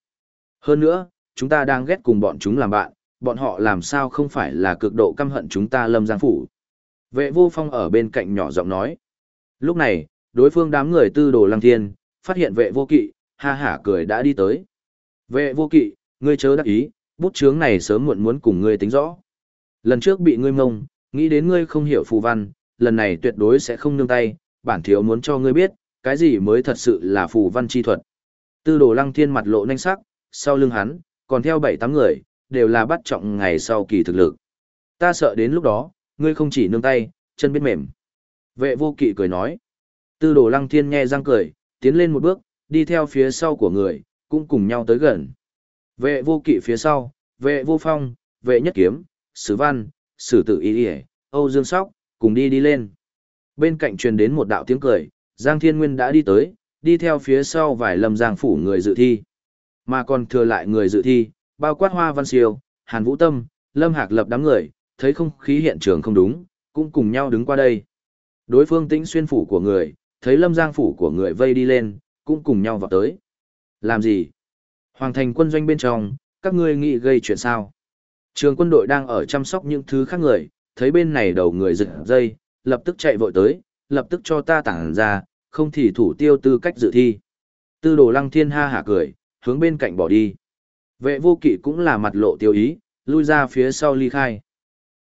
Hơn nữa, chúng ta đang ghét cùng bọn chúng làm bạn, bọn họ làm sao không phải là cực độ căm hận chúng ta lâm giang phủ. Vệ vô phong ở bên cạnh nhỏ giọng nói. Lúc này, đối phương đám người tư đồ lăng thiên, phát hiện vệ vô kỵ, ha hả cười đã đi tới. Vệ vô kỵ, ngươi chớ đắc ý, bút chướng này sớm muộn muốn cùng ngươi tính rõ. Lần trước bị ngươi mông, nghĩ đến ngươi không hiểu phù văn, lần này tuyệt đối sẽ không nương tay, bản thiếu muốn cho ngươi biết, cái gì mới thật sự là phù văn chi thuật. Tư đồ lăng thiên mặt lộ nhanh sắc, sau lưng hắn, còn theo bảy tám người, đều là bắt trọng ngày sau kỳ thực lực. Ta sợ đến lúc đó, ngươi không chỉ nương tay, chân biết mềm. Vệ vô kỵ cười nói. Tư đồ lăng thiên nghe răng cười, tiến lên một bước, đi theo phía sau của người, cũng cùng nhau tới gần. Vệ vô kỵ phía sau, vệ vô phong, vệ nhất kiếm, sử văn, sử tử y y Âu Dương Sóc, cùng đi đi lên. Bên cạnh truyền đến một đạo tiếng cười, Giang Thiên Nguyên đã đi tới, đi theo phía sau vài lâm giang phủ người dự thi. Mà còn thừa lại người dự thi, bao quát Hoa Văn Siêu, Hàn Vũ Tâm, Lâm Hạc Lập đám người, thấy không khí hiện trường không đúng, cũng cùng nhau đứng qua đây. Đối phương tĩnh xuyên phủ của người, thấy lâm giang phủ của người vây đi lên, cũng cùng nhau vào tới. Làm gì? Hoàng thành quân doanh bên trong, các ngươi nghĩ gây chuyện sao? Trường quân đội đang ở chăm sóc những thứ khác người, thấy bên này đầu người giật dây, lập tức chạy vội tới, lập tức cho ta tản ra, không thì thủ tiêu tư cách dự thi. Tư đồ lăng thiên ha hả cười, hướng bên cạnh bỏ đi. Vệ vô kỵ cũng là mặt lộ tiêu ý, lui ra phía sau ly khai.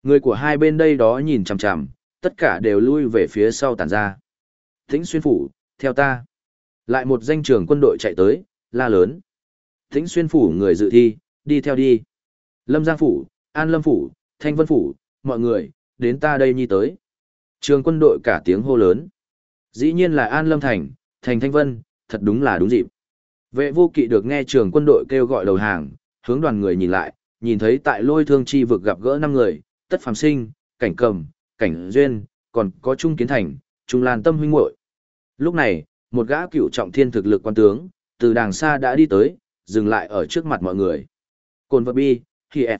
Người của hai bên đây đó nhìn chằm chằm, tất cả đều lui về phía sau tản ra. Thính xuyên phủ, theo ta. Lại một danh trưởng quân đội chạy tới, la lớn. Thính xuyên phủ người dự thi, đi theo đi. Lâm Giang phủ, An Lâm phủ, Thanh Vân phủ, mọi người, đến ta đây nhi tới. Trường quân đội cả tiếng hô lớn. Dĩ nhiên là An Lâm Thành, Thành Thanh Vân, thật đúng là đúng dịp. Vệ vô kỵ được nghe trường quân đội kêu gọi đầu hàng, hướng đoàn người nhìn lại, nhìn thấy tại lôi thương chi vực gặp gỡ năm người, tất phàm sinh, cảnh cầm, cảnh duyên, còn có trung kiến thành, trung lan tâm huynh muội. Lúc này, một gã cựu trọng thiên thực lực quan tướng, từ đàng xa đã đi tới, dừng lại ở trước mặt mọi người. Cồn vật bi, khi F.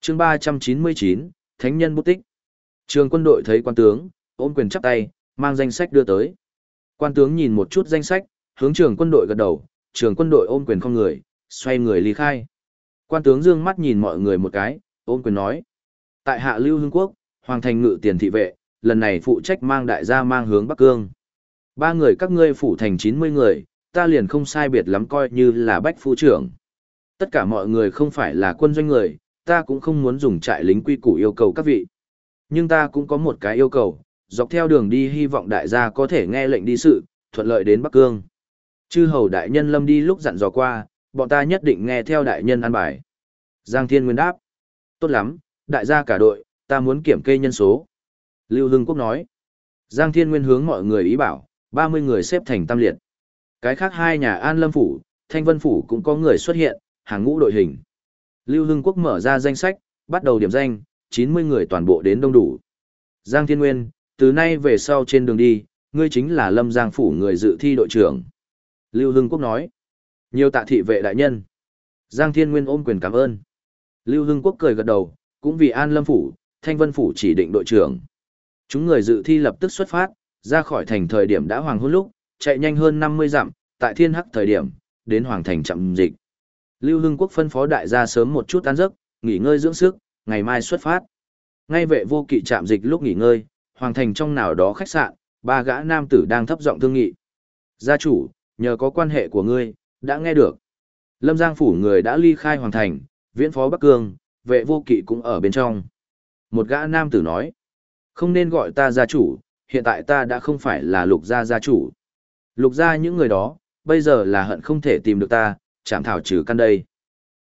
Chương 399, Thánh nhân bút tích. Trường quân đội thấy quan tướng, ôm quyền chắp tay, mang danh sách đưa tới. Quan tướng nhìn một chút danh sách, hướng trường quân đội gật đầu, trường quân đội ôm quyền không người, xoay người ly khai. Quan tướng dương mắt nhìn mọi người một cái, ôm quyền nói. Tại hạ lưu hương quốc, hoàng thành ngự tiền thị vệ, lần này phụ trách mang đại gia mang hướng Bắc Cương. Ba người các ngươi phủ thành 90 người, ta liền không sai biệt lắm coi như là bách phu trưởng. Tất cả mọi người không phải là quân doanh người, ta cũng không muốn dùng trại lính quy củ yêu cầu các vị. Nhưng ta cũng có một cái yêu cầu, dọc theo đường đi hy vọng đại gia có thể nghe lệnh đi sự, thuận lợi đến Bắc Cương. Chư hầu đại nhân lâm đi lúc dặn dò qua, bọn ta nhất định nghe theo đại nhân an bài. Giang Thiên Nguyên đáp. Tốt lắm, đại gia cả đội, ta muốn kiểm kê nhân số. Lưu Hưng Quốc nói. Giang Thiên Nguyên hướng mọi người ý bảo, 30 người xếp thành tam liệt. Cái khác hai nhà An Lâm Phủ, Thanh Vân Phủ cũng có người xuất hiện, hàng ngũ đội hình. Lưu Hưng Quốc mở ra danh sách, bắt đầu điểm danh, 90 người toàn bộ đến đông đủ. Giang Thiên Nguyên, từ nay về sau trên đường đi, ngươi chính là Lâm Giang Phủ người dự thi đội trưởng. Lưu Hưng Quốc nói. Nhiều tạ thị vệ đại nhân. Giang Thiên Nguyên ôm quyền cảm ơn. Lưu Hưng Quốc cười gật đầu, cũng vì An Lâm Phủ, Thanh Vân Phủ chỉ định đội trưởng. Chúng người dự thi lập tức xuất phát, ra khỏi thành thời điểm đã hoàng hôn lúc, chạy nhanh hơn 50 dặm, tại thiên hắc thời điểm, đến hoàng thành chậm dịch. Lưu Hưng Quốc phân phó đại gia sớm một chút tan giấc, nghỉ ngơi dưỡng sức, ngày mai xuất phát. Ngay vệ vô kỵ chạm dịch lúc nghỉ ngơi, hoàng thành trong nào đó khách sạn, ba gã nam tử đang thấp giọng thương nghị. Gia chủ, nhờ có quan hệ của ngươi, đã nghe được. Lâm Giang phủ người đã ly khai hoàng thành, viễn phó Bắc Cương, vệ vô kỵ cũng ở bên trong. Một gã nam tử nói, không nên gọi ta gia chủ, hiện tại ta đã không phải là lục gia gia chủ. Lục gia những người đó, bây giờ là hận không thể tìm được ta, chạm thảo trừ căn đây.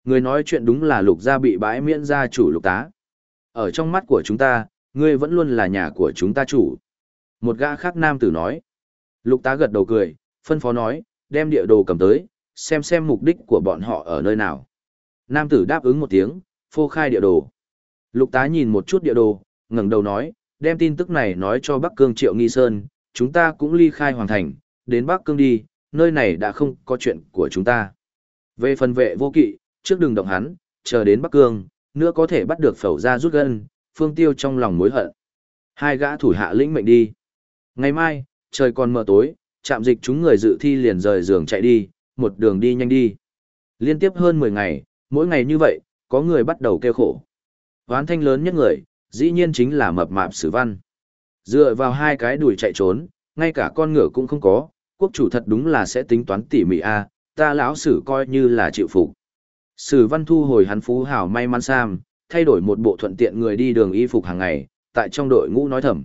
Người nói chuyện đúng là lục gia bị bãi miễn gia chủ lục tá. Ở trong mắt của chúng ta, ngươi vẫn luôn là nhà của chúng ta chủ. Một gã khác nam tử nói. Lục tá gật đầu cười, phân phó nói, đem địa đồ cầm tới, xem xem mục đích của bọn họ ở nơi nào. Nam tử đáp ứng một tiếng, phô khai địa đồ. Lục tá nhìn một chút địa đồ, ngẩng đầu nói, đem tin tức này nói cho Bắc Cương Triệu Nghi Sơn, chúng ta cũng ly khai hoàn thành, đến Bắc Cương đi, nơi này đã không có chuyện của chúng ta. Về phần vệ vô kỵ, trước đừng động hắn, chờ đến Bắc Cương, nữa có thể bắt được phẩu ra rút gân, phương tiêu trong lòng mối hận. Hai gã thủ hạ lĩnh mệnh đi. Ngày mai, trời còn mờ tối, chạm dịch chúng người dự thi liền rời giường chạy đi, một đường đi nhanh đi. Liên tiếp hơn 10 ngày, mỗi ngày như vậy, có người bắt đầu kêu khổ. Hoán thanh lớn nhất người, dĩ nhiên chính là mập mạp sử văn. Dựa vào hai cái đuổi chạy trốn, ngay cả con ngựa cũng không có, quốc chủ thật đúng là sẽ tính toán tỉ mỉ a, ta lão sử coi như là chịu phục. Sử văn thu hồi hắn phú hào may mắn sam, thay đổi một bộ thuận tiện người đi đường y phục hàng ngày, tại trong đội ngũ nói thầm.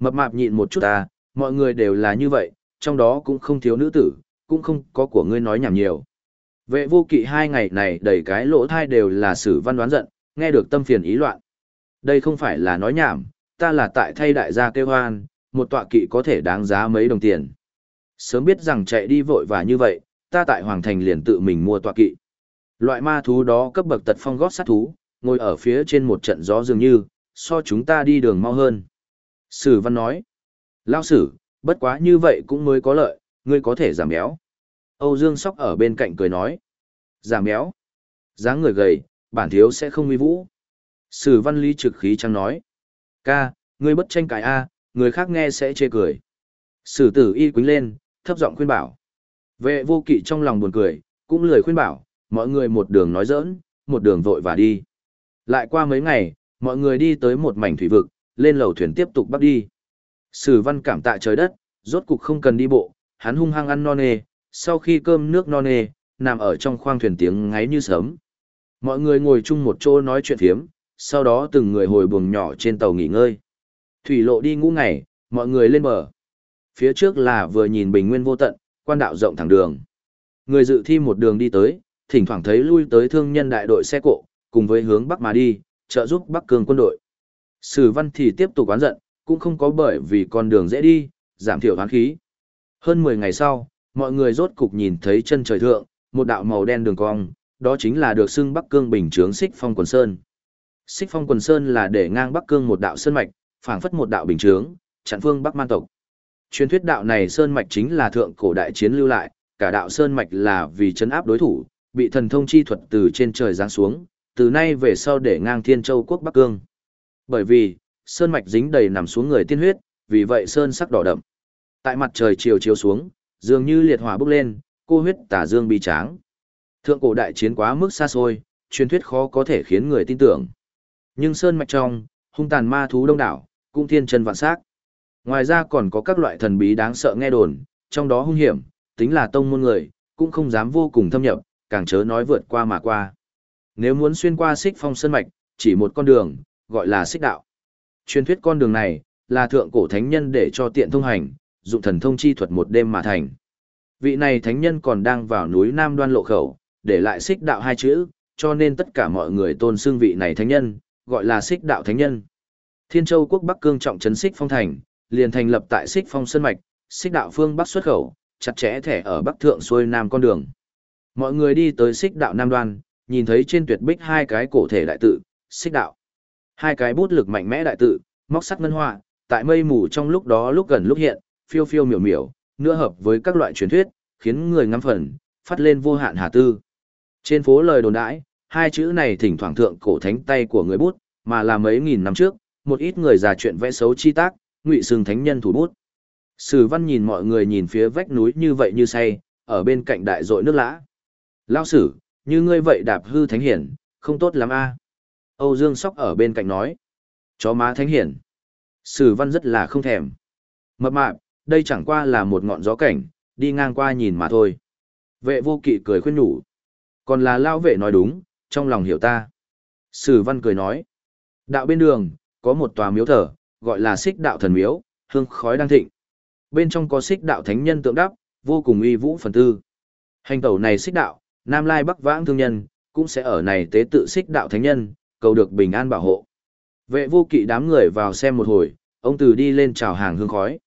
Mập mạp nhịn một chút ta, mọi người đều là như vậy, trong đó cũng không thiếu nữ tử, cũng không có của ngươi nói nhảm nhiều. Vệ vô kỵ hai ngày này đầy cái lỗ thai đều là sử văn đoán giận, nghe được tâm phiền ý loạn. Đây không phải là nói nhảm, ta là tại thay đại gia kêu hoan, một tọa kỵ có thể đáng giá mấy đồng tiền. Sớm biết rằng chạy đi vội và như vậy, ta tại Hoàng Thành liền tự mình mua tọa kỵ. Loại ma thú đó cấp bậc tật phong gót sát thú, ngồi ở phía trên một trận gió dường như, so chúng ta đi đường mau hơn. Sử văn nói. Lao sử, bất quá như vậy cũng mới có lợi, ngươi có thể giảm béo. Âu Dương Sóc ở bên cạnh cười nói. Giảm béo. dáng người gầy, bản thiếu sẽ không uy vũ. Sử văn lý trực khí trăng nói. Ca, ngươi bất tranh cãi a, người khác nghe sẽ chê cười. Sử tử y quính lên, thấp giọng khuyên bảo. Vệ vô kỵ trong lòng buồn cười, cũng lười khuyên bảo, mọi người một đường nói giỡn, một đường vội và đi. Lại qua mấy ngày, mọi người đi tới một mảnh thủy vực, lên lầu thuyền tiếp tục bắt đi. Sử văn cảm tạ trời đất, rốt cục không cần đi bộ, hắn hung hăng ăn non nê, sau khi cơm nước non nê, nằm ở trong khoang thuyền tiếng ngáy như sớm. Mọi người ngồi chung một chỗ nói chuyện phiếm, sau đó từng người hồi buồng nhỏ trên tàu nghỉ ngơi. Thủy lộ đi ngũ ngày, mọi người lên bờ. Phía trước là vừa nhìn bình nguyên vô tận, quan đạo rộng thẳng đường. Người dự thi một đường đi tới, thỉnh thoảng thấy lui tới thương nhân đại đội xe cộ, cùng với hướng bắc mà đi, trợ giúp Bắc cường quân đội. Sử văn thì tiếp tục oán giận, cũng không có bởi vì con đường dễ đi, giảm thiểu hoán khí. Hơn 10 ngày sau, mọi người rốt cục nhìn thấy chân trời thượng, một đạo màu đen đường cong, đó chính là được xưng Bắc Cương bình trướng xích phong quần sơn. Xích phong quần sơn là để ngang Bắc Cương một đạo sơn mạch, phảng phất một đạo bình chướng, chặn phương Bắc man tộc. Truyền thuyết đạo này sơn mạch chính là thượng cổ đại chiến lưu lại, cả đạo sơn mạch là vì chấn áp đối thủ, bị thần thông chi thuật từ trên trời giáng xuống, từ nay về sau để ngang Thiên Châu quốc Bắc Cương. Bởi vì, sơn mạch dính đầy nằm xuống người tiên huyết, vì vậy sơn sắc đỏ đậm. Tại mặt trời chiều chiếu xuống, dường như liệt hỏa bốc lên, cô huyết tả dương bi tráng. Thượng cổ đại chiến quá mức xa xôi, truyền thuyết khó có thể khiến người tin tưởng. Nhưng sơn mạch trong, hung tàn ma thú đông đảo, cung thiên chân vạn sắc. Ngoài ra còn có các loại thần bí đáng sợ nghe đồn, trong đó hung hiểm, tính là tông môn người, cũng không dám vô cùng thâm nhập, càng chớ nói vượt qua mà qua. Nếu muốn xuyên qua xích phong sơn mạch, chỉ một con đường, gọi là xích đạo. Truyền thuyết con đường này, là thượng cổ thánh nhân để cho tiện thông hành, dụng thần thông chi thuật một đêm mà thành. Vị này thánh nhân còn đang vào núi Nam Đoan lộ khẩu, để lại xích đạo hai chữ, cho nên tất cả mọi người tôn xưng vị này thánh nhân, gọi là xích đạo thánh nhân. Thiên Châu quốc Bắc Cương trọng trấn xích phong thành, liền thành lập tại xích phong sơn mạch, xích đạo phương Bắc xuất khẩu, chặt chẽ thẻ ở Bắc thượng xuôi Nam con đường. Mọi người đi tới xích đạo Nam Đoan, nhìn thấy trên tuyệt bích hai cái cổ thể đại tự, xích đạo. Hai cái bút lực mạnh mẽ đại tự, móc sắt ngân hoa, tại mây mù trong lúc đó lúc gần lúc hiện, phiêu phiêu miểu miểu, nữa hợp với các loại truyền thuyết, khiến người ngắm phần, phát lên vô hạn hà tư. Trên phố lời đồn đãi, hai chữ này thỉnh thoảng thượng cổ thánh tay của người bút, mà là mấy nghìn năm trước, một ít người già chuyện vẽ xấu chi tác, ngụy xương thánh nhân thủ bút. Sử văn nhìn mọi người nhìn phía vách núi như vậy như say, ở bên cạnh đại dội nước lã. Lao sử, như ngươi vậy đạp hư thánh hiển, không tốt lắm a. Âu Dương Sóc ở bên cạnh nói. Chó má thánh hiển. Sử văn rất là không thèm. Mập mạp, đây chẳng qua là một ngọn gió cảnh, đi ngang qua nhìn mà thôi. Vệ vô kỵ cười khuyên nhủ. Còn là lao vệ nói đúng, trong lòng hiểu ta. Sử văn cười nói. Đạo bên đường, có một tòa miếu thờ, gọi là xích đạo thần miếu, hương khói đang thịnh. Bên trong có xích đạo thánh nhân tượng đắp, vô cùng uy vũ phần tư. Hành tẩu này xích đạo, Nam Lai Bắc Vãng thương nhân, cũng sẽ ở này tế tự xích đạo thánh nhân, cầu được bình an bảo hộ. Vệ vô kỵ đám người vào xem một hồi, ông từ đi lên chào hàng hương khói.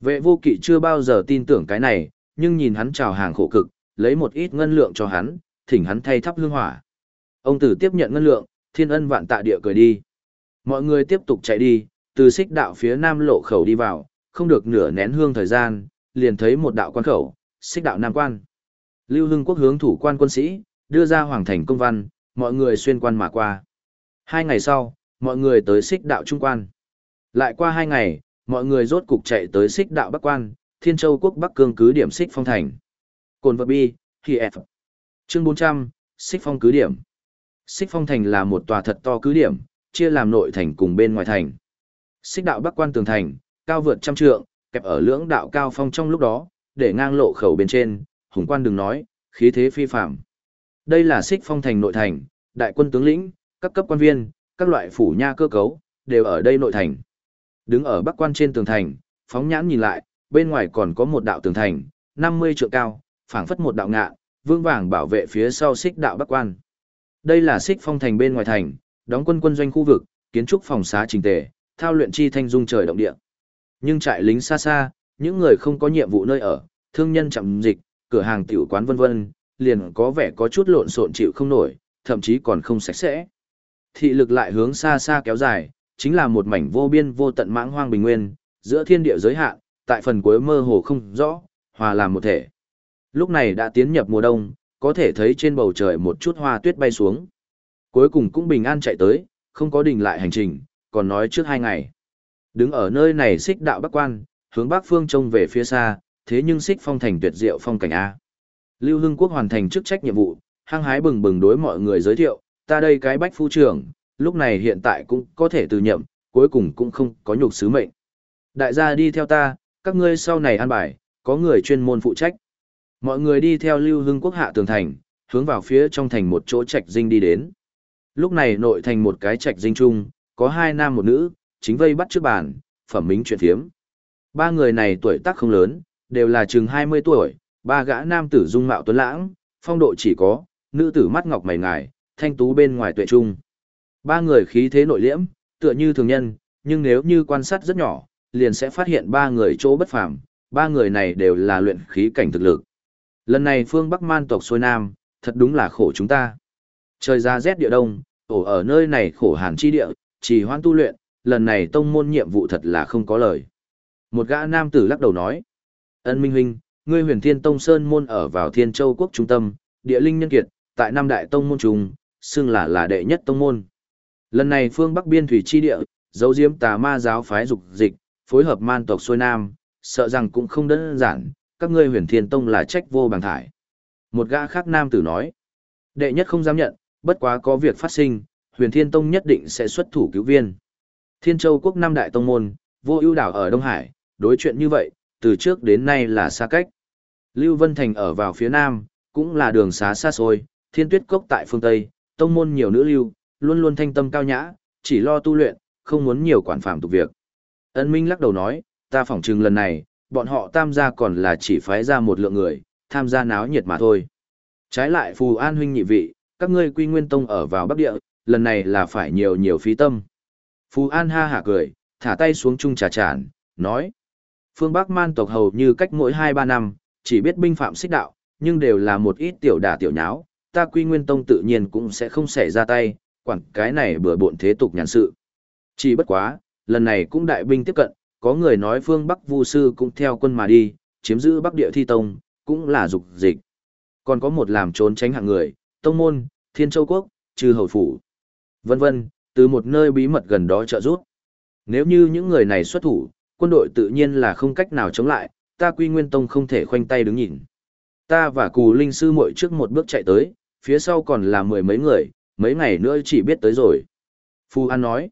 Vệ vô kỵ chưa bao giờ tin tưởng cái này, nhưng nhìn hắn chào hàng khổ cực, lấy một ít ngân lượng cho hắn, thỉnh hắn thay thắp hương hỏa. Ông tử tiếp nhận ngân lượng, thiên ân vạn tạ địa cười đi. Mọi người tiếp tục chạy đi, từ xích đạo phía nam lộ khẩu đi vào, không được nửa nén hương thời gian, liền thấy một đạo quan khẩu, xích đạo nam quan. Lưu Hưng Quốc hướng thủ quan quân sĩ, đưa ra hoàng thành công văn, mọi người xuyên quan mà qua. Hai ngày sau, mọi người tới xích đạo trung quan. Lại qua hai ngày, mọi người rốt cục chạy tới xích đạo bắc quan, Thiên Châu quốc Bắc Cương cứ điểm xích phong thành. Cồn vật bi, khi F. Chương 400, xích phong cứ điểm. Xích phong thành là một tòa thật to cứ điểm, chia làm nội thành cùng bên ngoài thành. Xích đạo bắc quan tường thành, cao vượt trăm trượng, kẹp ở lưỡng đạo cao phong trong lúc đó, để ngang lộ khẩu bên trên, hùng quan đừng nói, khí thế phi phạm. Đây là xích phong thành nội thành, đại quân tướng lĩnh, các cấp quan viên, các loại phủ nha cơ cấu, đều ở đây nội thành. Đứng ở bắc quan trên tường thành, phóng nhãn nhìn lại, bên ngoài còn có một đạo tường thành, 50 trượng cao, phảng phất một đạo ngạ, vương vàng bảo vệ phía sau xích đạo bắc quan. Đây là xích phong thành bên ngoài thành, đóng quân quân doanh khu vực, kiến trúc phòng xá trình tề, thao luyện chi thanh dung trời động địa. Nhưng trại lính xa xa, những người không có nhiệm vụ nơi ở, thương nhân chậm dịch, cửa hàng tiểu quán vân vân, liền có vẻ có chút lộn xộn chịu không nổi, thậm chí còn không sạch sẽ. Thị lực lại hướng xa xa kéo dài, chính là một mảnh vô biên vô tận mãng hoang bình nguyên, giữa thiên địa giới hạn, tại phần cuối mơ hồ không rõ, hòa làm một thể. Lúc này đã tiến nhập mùa đông, có thể thấy trên bầu trời một chút hoa tuyết bay xuống. Cuối cùng cũng bình an chạy tới, không có đình lại hành trình, còn nói trước hai ngày. Đứng ở nơi này xích đạo bắc quan, hướng bắc phương trông về phía xa, thế nhưng xích phong thành tuyệt diệu phong cảnh A. Lưu Hưng Quốc hoàn thành chức trách nhiệm vụ, hăng hái bừng bừng đối mọi người giới thiệu, ta đây cái bách phu trưởng, lúc này hiện tại cũng có thể từ nhậm, cuối cùng cũng không có nhục sứ mệnh. Đại gia đi theo ta, các ngươi sau này an bài, có người chuyên môn phụ trách. Mọi người đi theo Lưu Hưng Quốc hạ tường thành, hướng vào phía trong thành một chỗ trạch dinh đi đến. Lúc này nội thành một cái trạch dinh chung, có hai nam một nữ, chính vây bắt trước bàn, phẩm mính chuyện thiếm. Ba người này tuổi tác không lớn, đều là chừng 20 tuổi, ba gã nam tử dung mạo tuấn lãng, phong độ chỉ có, nữ tử mắt ngọc mày ngài, thanh tú bên ngoài tuệ trung. Ba người khí thế nội liễm, tựa như thường nhân, nhưng nếu như quan sát rất nhỏ, liền sẽ phát hiện ba người chỗ bất phàm, ba người này đều là luyện khí cảnh thực lực. Lần này phương Bắc man tộc xuôi nam, thật đúng là khổ chúng ta. Trời ra rét địa đông, ổ ở nơi này khổ hàn chi địa, chỉ hoan tu luyện, lần này tông môn nhiệm vụ thật là không có lời. Một gã nam tử lắc đầu nói, ân minh huynh, ngươi huyền thiên tông sơn môn ở vào thiên châu quốc trung tâm, địa linh nhân kiệt, tại năm đại tông môn trùng, xưng là là đệ nhất tông môn. Lần này phương Bắc biên thủy chi địa, dấu diếm tà ma giáo phái dục dịch, phối hợp man tộc xuôi nam, sợ rằng cũng không đơn giản, các ngươi huyền thiên tông là trách vô bằng thải. Một gã khác nam tử nói, đệ nhất không dám nhận, bất quá có việc phát sinh, huyền thiên tông nhất định sẽ xuất thủ cứu viên. Thiên châu quốc năm đại tông môn, vô ưu đảo ở Đông Hải, đối chuyện như vậy, từ trước đến nay là xa cách. Lưu Vân Thành ở vào phía nam, cũng là đường xá xa xôi, thiên tuyết cốc tại phương Tây, tông môn nhiều nữ lưu, luôn luôn thanh tâm cao nhã, chỉ lo tu luyện, không muốn nhiều quản phạm tục việc. Ân Minh lắc đầu nói, ta phỏng trừng lần này, bọn họ tam gia còn là chỉ phái ra một lượng người, tham gia náo nhiệt mà thôi. Trái lại Phù An huynh nhị vị, các ngươi quy nguyên tông ở vào Bắc Địa, lần này là phải nhiều nhiều phí tâm. Phù An ha hả cười, thả tay xuống chung trà tràn, nói. Phương Bắc man tộc hầu như cách mỗi 2-3 năm, chỉ biết binh phạm xích đạo, nhưng đều là một ít tiểu đả tiểu nháo, ta quy nguyên tông tự nhiên cũng sẽ không xảy ra tay, quản cái này bừa bộn thế tục nhàn sự. Chỉ bất quá, lần này cũng đại binh tiếp cận, có người nói phương Bắc Vu sư cũng theo quân mà đi, chiếm giữ Bắc Địa Thi Tông, cũng là dục dịch. Còn có một làm trốn tránh hạng người, Tông Môn, Thiên Châu Quốc, Trừ Hầu Phủ, vân vân, từ một nơi bí mật gần đó trợ giúp. Nếu như những người này xuất thủ, quân đội tự nhiên là không cách nào chống lại, ta Quy Nguyên Tông không thể khoanh tay đứng nhìn. Ta và Cù Linh Sư muội trước một bước chạy tới, phía sau còn là mười mấy người, mấy ngày nữa chỉ biết tới rồi. Phu An nói,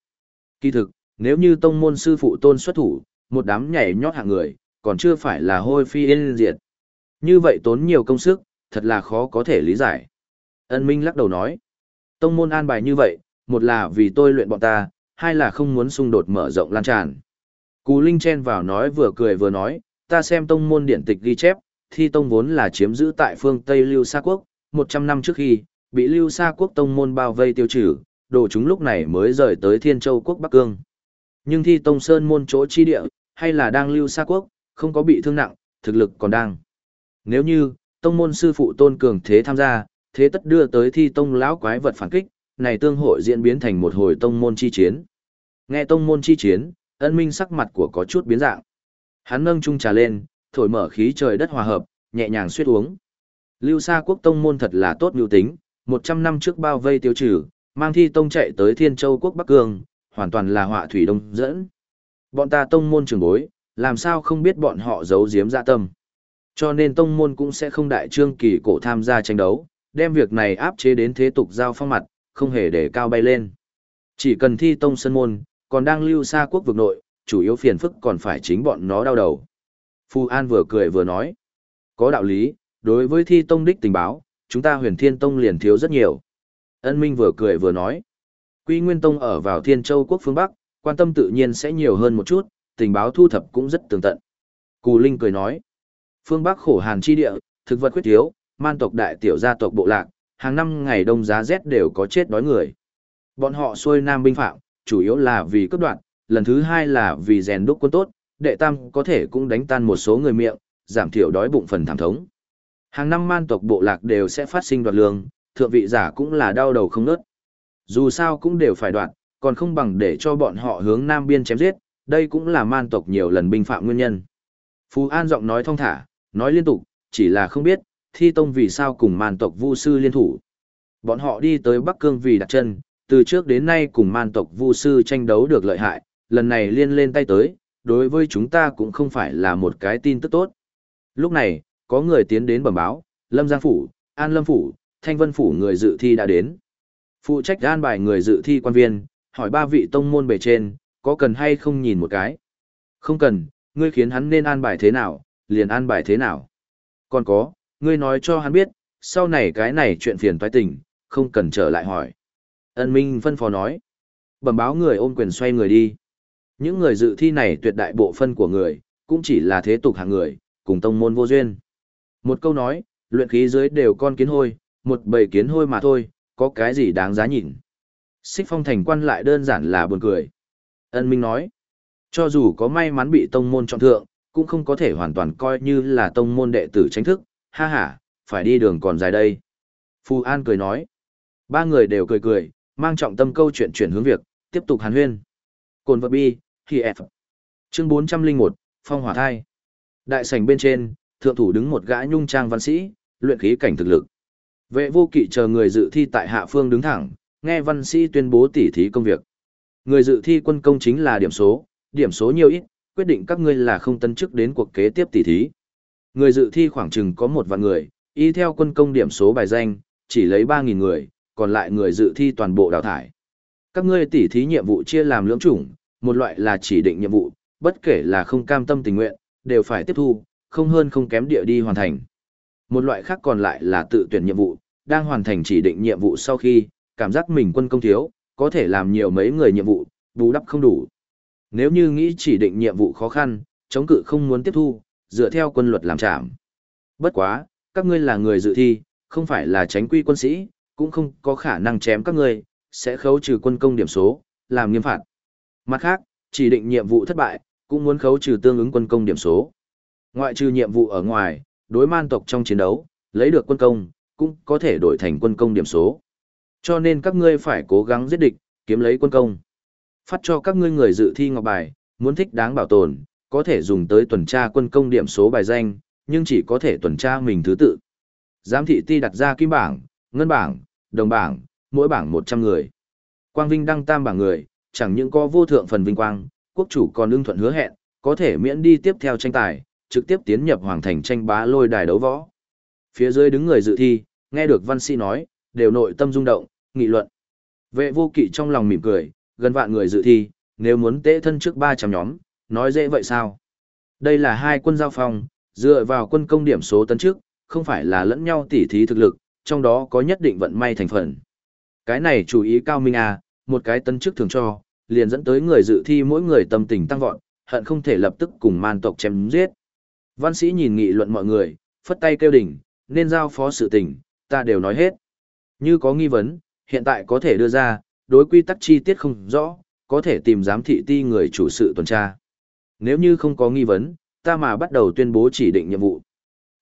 kỳ thực, nếu như tông môn sư phụ tôn xuất thủ, một đám nhảy nhót hạng người, còn chưa phải là hôi phi yên diệt. Như vậy tốn nhiều công sức, thật là khó có thể lý giải. Ân Minh lắc đầu nói, tông môn an bài như vậy, một là vì tôi luyện bọn ta, hai là không muốn xung đột mở rộng lan tràn. Cú Linh chen vào nói vừa cười vừa nói, ta xem tông môn điển tịch ghi chép, thi tông vốn là chiếm giữ tại phương Tây Lưu Sa Quốc, 100 năm trước khi, bị Lưu Sa Quốc tông môn bao vây tiêu trừ, đồ chúng lúc này mới rời tới Thiên Châu Quốc Bắc Cương. Nhưng thi tông sơn môn chỗ chi địa, hay là đang Lưu xa Quốc, không có bị thương nặng, thực lực còn đang. Nếu như, tông môn sư phụ tôn cường thế tham gia, thế tất đưa tới thi tông lão quái vật phản kích, này tương hội diễn biến thành một hồi tông môn chi chiến. Nghe tông môn chi chiến, ân minh sắc mặt của có chút biến dạng. Hắn nâng chung trà lên, thổi mở khí trời đất hòa hợp, nhẹ nhàng suyết uống. Lưu Sa quốc tông môn thật là tốt nhu tính, 100 năm trước bao vây tiêu trừ, mang thi tông chạy tới Thiên Châu quốc Bắc Cương, hoàn toàn là họa thủy đông dẫn. Bọn ta tông môn trường bối, làm sao không biết bọn họ giấu giếm dạ tâm. Cho nên tông môn cũng sẽ không đại trương kỳ cổ tham gia tranh đấu, đem việc này áp chế đến thế tục giao phong mặt, không hề để cao bay lên. Chỉ cần thi tông sân môn, còn đang lưu xa quốc vực nội, chủ yếu phiền phức còn phải chính bọn nó đau đầu. Phu An vừa cười vừa nói. Có đạo lý, đối với thi tông đích tình báo, chúng ta huyền thiên tông liền thiếu rất nhiều. Ân Minh vừa cười vừa nói. Quy Nguyên Tông ở vào Thiên Châu quốc phương Bắc, quan tâm tự nhiên sẽ nhiều hơn một chút, tình báo thu thập cũng rất tường tận. Cù Linh cười nói. Phương Bắc khổ hàn chi địa, thực vật khuyết thiếu, man tộc đại tiểu gia tộc bộ lạc, hàng năm ngày đông giá rét đều có chết đói người. Bọn họ xuôi nam binh phạm, chủ yếu là vì cướp đoạt, lần thứ hai là vì rèn đúc quân tốt, đệ tam có thể cũng đánh tan một số người miệng, giảm thiểu đói bụng phần thảm thống. Hàng năm man tộc bộ lạc đều sẽ phát sinh đoạt lương, thượng vị giả cũng là đau đầu không nớt. Dù sao cũng đều phải đoạn, còn không bằng để cho bọn họ hướng nam biên chém giết, đây cũng là man tộc nhiều lần binh phạm nguyên nhân. Phú An giọng nói thong thả, nói liên tục, chỉ là không biết, thi tông vì sao cùng man tộc vu sư liên thủ. Bọn họ đi tới Bắc Cương vì đặt chân, từ trước đến nay cùng man tộc vu sư tranh đấu được lợi hại, lần này liên lên tay tới, đối với chúng ta cũng không phải là một cái tin tức tốt. Lúc này, có người tiến đến bẩm báo, Lâm Giang Phủ, An Lâm Phủ, Thanh Vân Phủ người dự thi đã đến. Phụ trách an bài người dự thi quan viên, hỏi ba vị tông môn bề trên, có cần hay không nhìn một cái? Không cần, ngươi khiến hắn nên an bài thế nào, liền an bài thế nào. Còn có, ngươi nói cho hắn biết, sau này cái này chuyện phiền toái tình, không cần trở lại hỏi. Ân Minh phân phó nói. Bẩm báo người ôm quyền xoay người đi. Những người dự thi này tuyệt đại bộ phân của người, cũng chỉ là thế tục hạng người, cùng tông môn vô duyên. Một câu nói, luyện khí dưới đều con kiến hôi, một bầy kiến hôi mà thôi, có cái gì đáng giá nhìn. Xích phong thành quan lại đơn giản là buồn cười. Ân Minh nói, cho dù có may mắn bị tông môn chọn thượng, cũng không có thể hoàn toàn coi như là tông môn đệ tử tránh thức, ha ha, phải đi đường còn dài đây. Phù An cười nói, ba người đều cười cười, mang trọng tâm câu chuyện chuyển hướng việc, tiếp tục hàn huyên. Cồn vật bi, khi F. Chương 401, Phong hỏa thai. Đại sảnh bên trên, thượng thủ đứng một gã nhung trang văn sĩ, luyện khí cảnh thực lực. Vệ vô kỵ chờ người dự thi tại hạ phương đứng thẳng, nghe văn sĩ tuyên bố tỉ thí công việc. Người dự thi quân công chính là điểm số, điểm số nhiều ít, quyết định các ngươi là không tân chức đến cuộc kế tiếp tỉ thí. Người dự thi khoảng chừng có một vạn người, y theo quân công điểm số bài danh, chỉ lấy 3.000 người, còn lại người dự thi toàn bộ đào thải. Các ngươi tỉ thí nhiệm vụ chia làm lưỡng chủng, một loại là chỉ định nhiệm vụ, bất kể là không cam tâm tình nguyện, đều phải tiếp thu, không hơn không kém địa đi hoàn thành. Một loại khác còn lại là tự tuyển nhiệm vụ, đang hoàn thành chỉ định nhiệm vụ sau khi, cảm giác mình quân công thiếu, có thể làm nhiều mấy người nhiệm vụ, bù đắp không đủ. Nếu như nghĩ chỉ định nhiệm vụ khó khăn, chống cự không muốn tiếp thu, dựa theo quân luật làm trảm. Bất quá, các ngươi là người dự thi, không phải là tránh quy quân sĩ, cũng không có khả năng chém các ngươi, sẽ khấu trừ quân công điểm số, làm nghiêm phạt. Mặt khác, chỉ định nhiệm vụ thất bại, cũng muốn khấu trừ tương ứng quân công điểm số. Ngoại trừ nhiệm vụ ở ngoài, đối man tộc trong chiến đấu, lấy được quân công, cũng có thể đổi thành quân công điểm số. Cho nên các ngươi phải cố gắng giết địch, kiếm lấy quân công. Phát cho các ngươi người dự thi ngọc bài, muốn thích đáng bảo tồn, có thể dùng tới tuần tra quân công điểm số bài danh, nhưng chỉ có thể tuần tra mình thứ tự. Giám thị ti đặt ra kim bảng, ngân bảng, đồng bảng, mỗi bảng 100 người. Quang Vinh đăng tam bảng người, chẳng những có vô thượng phần vinh quang, quốc chủ còn ưng thuận hứa hẹn, có thể miễn đi tiếp theo tranh tài, trực tiếp tiến nhập hoàng thành tranh bá lôi đài đấu võ. Phía dưới đứng người dự thi, nghe được văn sĩ nói, đều nội tâm rung động, nghị luận. Vệ vô kỵ trong lòng mỉm cười, gần vạn người dự thi, nếu muốn tế thân trước 300 nhóm, nói dễ vậy sao? Đây là hai quân giao phong, dựa vào quân công điểm số tấn trước, không phải là lẫn nhau tỉ thí thực lực, trong đó có nhất định vận may thành phần. Cái này chủ ý cao minh à, một cái tấn chức thường cho, liền dẫn tới người dự thi mỗi người tâm tình tăng vọt, hận không thể lập tức cùng man tộc chém giết. Văn sĩ nhìn nghị luận mọi người, phất tay kêu đỉnh, nên giao phó sự tình, ta đều nói hết. Như có nghi vấn, hiện tại có thể đưa ra, đối quy tắc chi tiết không rõ, có thể tìm giám thị ti người chủ sự tuần tra. Nếu như không có nghi vấn, ta mà bắt đầu tuyên bố chỉ định nhiệm vụ.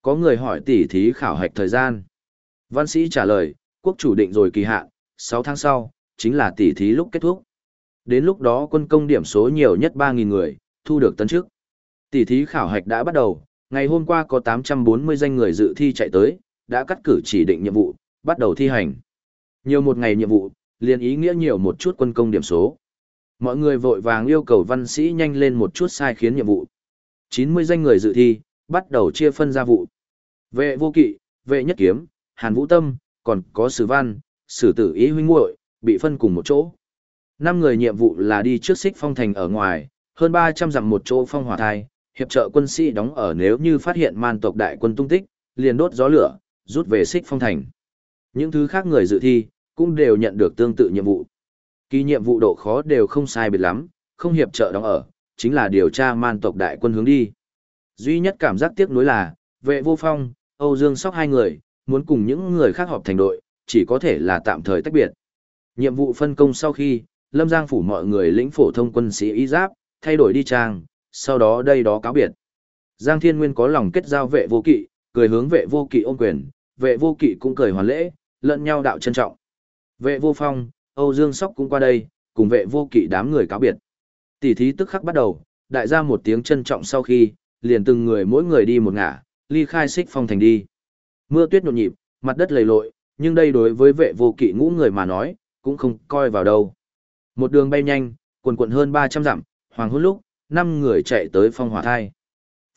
Có người hỏi tỉ thí khảo hạch thời gian. Văn sĩ trả lời, quốc chủ định rồi kỳ hạn, 6 tháng sau, chính là tỉ thí lúc kết thúc. Đến lúc đó quân công điểm số nhiều nhất 3.000 người, thu được tấn chức. Tỷ thí khảo hạch đã bắt đầu, ngày hôm qua có 840 danh người dự thi chạy tới, đã cắt cử chỉ định nhiệm vụ, bắt đầu thi hành. Nhiều một ngày nhiệm vụ, liền ý nghĩa nhiều một chút quân công điểm số. Mọi người vội vàng yêu cầu văn sĩ nhanh lên một chút sai khiến nhiệm vụ. 90 danh người dự thi, bắt đầu chia phân ra vụ. Vệ vô kỵ, vệ nhất kiếm, hàn vũ tâm, còn có sử văn, sử tử ý huynh muội bị phân cùng một chỗ. Năm người nhiệm vụ là đi trước xích phong thành ở ngoài, hơn 300 dặm một chỗ phong hỏa thai, hiệp trợ quân sĩ đóng ở nếu như phát hiện man tộc đại quân tung tích, liền đốt gió lửa, rút về xích phong thành. Những thứ khác người dự thi, cũng đều nhận được tương tự nhiệm vụ. Kỳ nhiệm vụ độ khó đều không sai biệt lắm, không hiệp trợ đóng ở, chính là điều tra man tộc đại quân hướng đi. Duy nhất cảm giác tiếc nuối là, vệ vô phong, Âu Dương Sóc hai người, muốn cùng những người khác họp thành đội, chỉ có thể là tạm thời tách biệt. Nhiệm vụ phân công sau khi, Lâm Giang phủ mọi người lĩnh phổ thông quân sĩ y giáp, thay đổi đi trang, sau đó đây đó cáo biệt. Giang Thiên Nguyên có lòng kết giao vệ vô kỵ, cười hướng vệ vô kỵ ôm quyền, vệ vô kỵ cũng cười hoàn lễ, lẫn nhau đạo trân trọng. Vệ vô phong, Âu Dương Sóc cũng qua đây, cùng vệ vô kỵ đám người cáo biệt. Tỷ thí tức khắc bắt đầu, đại gia một tiếng trân trọng sau khi, liền từng người mỗi người đi một ngả, ly khai xích phong thành đi. Mưa tuyết nhộn nhịp, mặt đất lầy lội, nhưng đây đối với vệ vô kỵ ngũ người mà nói, cũng không coi vào đâu. Một đường bay nhanh, quần quần hơn 300 dặm, hoàng hôn lúc, năm người chạy tới phong hỏa thai.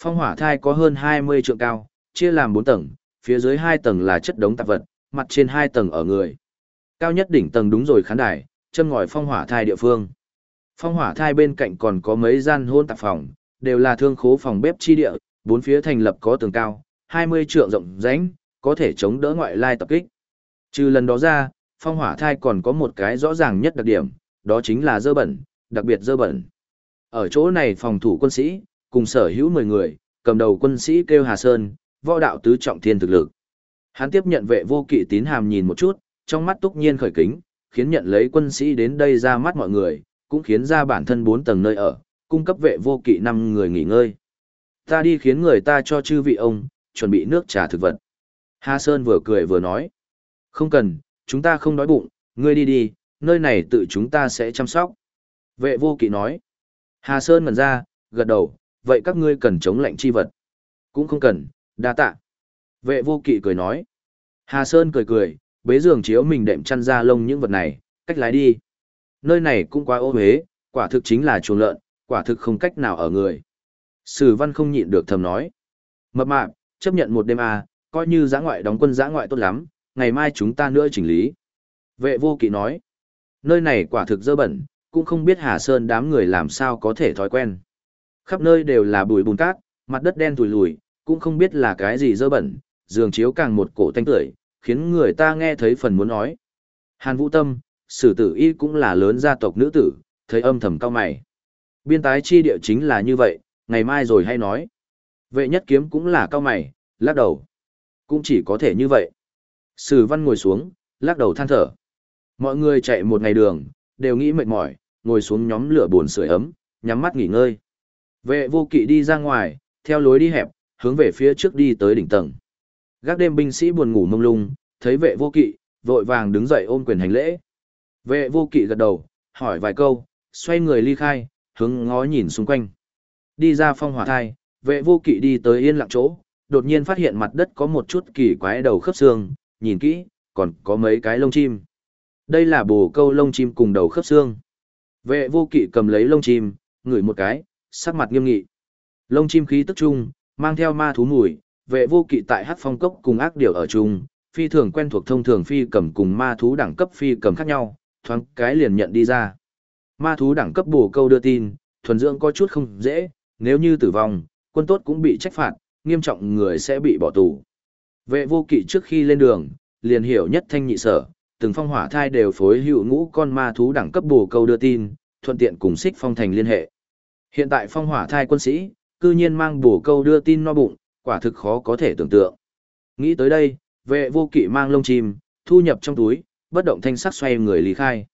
Phong hỏa thai có hơn 20 trượng cao, chia làm 4 tầng, phía dưới 2 tầng là chất đống tạp vật, mặt trên 2 tầng ở người. Cao nhất đỉnh tầng đúng rồi khán đài, châm ngòi phong hỏa thai địa phương. Phong hỏa thai bên cạnh còn có mấy gian hôn tạp phòng, đều là thương khố phòng bếp chi địa, bốn phía thành lập có tường cao, 20 trượng rộng rãnh, có thể chống đỡ ngoại lai tập kích. Trừ lần đó ra, phong hỏa thai còn có một cái rõ ràng nhất đặc điểm, đó chính là dơ bẩn, đặc biệt dơ bẩn. Ở chỗ này phòng thủ quân sĩ, cùng sở hữu 10 người, cầm đầu quân sĩ kêu Hà Sơn, võ đạo tứ trọng thiên thực lực. Hắn tiếp nhận vệ vô kỵ tín hàm nhìn một chút, trong mắt túc nhiên khởi kính, khiến nhận lấy quân sĩ đến đây ra mắt mọi người, cũng khiến ra bản thân bốn tầng nơi ở, cung cấp vệ vô kỵ năm người nghỉ ngơi. Ta đi khiến người ta cho chư vị ông, chuẩn bị nước trà thực vật. Hà Sơn vừa cười vừa nói. Không cần, chúng ta không đói bụng, ngươi đi đi, nơi này tự chúng ta sẽ chăm sóc. Vệ vô kỵ nói. Hà Sơn ngần ra, gật đầu, vậy các ngươi cần chống lạnh chi vật. Cũng không cần, đa tạ. Vệ vô kỵ cười nói. Hà Sơn cười cười, bế giường chiếu mình đệm chăn ra lông những vật này, cách lái đi. Nơi này cũng quá ô huế, quả thực chính là chuồng lợn, quả thực không cách nào ở người. Sử văn không nhịn được thầm nói. Mập mạp, chấp nhận một đêm à, coi như giã ngoại đóng quân giã ngoại tốt lắm, ngày mai chúng ta nữa chỉnh lý. Vệ vô kỵ nói. Nơi này quả thực dơ bẩn, cũng không biết Hà Sơn đám người làm sao có thể thói quen. Khắp nơi đều là bụi bùn cát, mặt đất đen tùi lùi, cũng không biết là cái gì dơ bẩn, giường chiếu càng một cổ tanh tưởi, khiến người ta nghe thấy phần muốn nói. Hàn Vũ Tâm, sử tử y cũng là lớn gia tộc nữ tử, thấy âm thầm cao mày. Biên tái chi địa chính là như vậy, ngày mai rồi hay nói. Vệ nhất kiếm cũng là cao mày, lắc đầu. Cũng chỉ có thể như vậy. Sử văn ngồi xuống, lắc đầu than thở. Mọi người chạy một ngày đường, đều nghĩ mệt mỏi, ngồi xuống nhóm lửa buồn sưởi ấm, nhắm mắt nghỉ ngơi. Vệ vô kỵ đi ra ngoài, theo lối đi hẹp, hướng về phía trước đi tới đỉnh tầng. Gác đêm binh sĩ buồn ngủ mông lung, thấy vệ vô kỵ, vội vàng đứng dậy ôm quyền hành lễ. Vệ vô kỵ gật đầu, hỏi vài câu, xoay người ly khai, hướng ngó nhìn xung quanh. Đi ra phong hỏa thai, vệ vô kỵ đi tới yên lặng chỗ, đột nhiên phát hiện mặt đất có một chút kỳ quái đầu khớp xương, nhìn kỹ, còn có mấy cái lông chim. Đây là bồ câu lông chim cùng đầu khớp xương. Vệ vô kỵ cầm lấy lông chim, ngửi một cái, sắc mặt nghiêm nghị. Lông chim khí tức trung, mang theo ma thú mùi, vệ vô kỵ tại hát phong cốc cùng ác điều ở chung, phi thường quen thuộc thông thường phi cầm cùng ma thú đẳng cấp phi cầm khác nhau, thoáng cái liền nhận đi ra. Ma thú đẳng cấp bổ câu đưa tin, thuần dưỡng có chút không dễ, nếu như tử vong, quân tốt cũng bị trách phạt, nghiêm trọng người sẽ bị bỏ tù. Vệ vô kỵ trước khi lên đường, liền hiểu nhất thanh nhị sở, từng phong hỏa thai đều phối hữu ngũ con ma thú đẳng cấp bổ câu đưa tin, thuận tiện cùng xích phong thành liên hệ. Hiện tại phong hỏa thai quân sĩ, cư nhiên mang bổ câu đưa tin no bụng, quả thực khó có thể tưởng tượng. Nghĩ tới đây, vệ vô kỵ mang lông chim, thu nhập trong túi, bất động thanh sắc xoay người lý khai.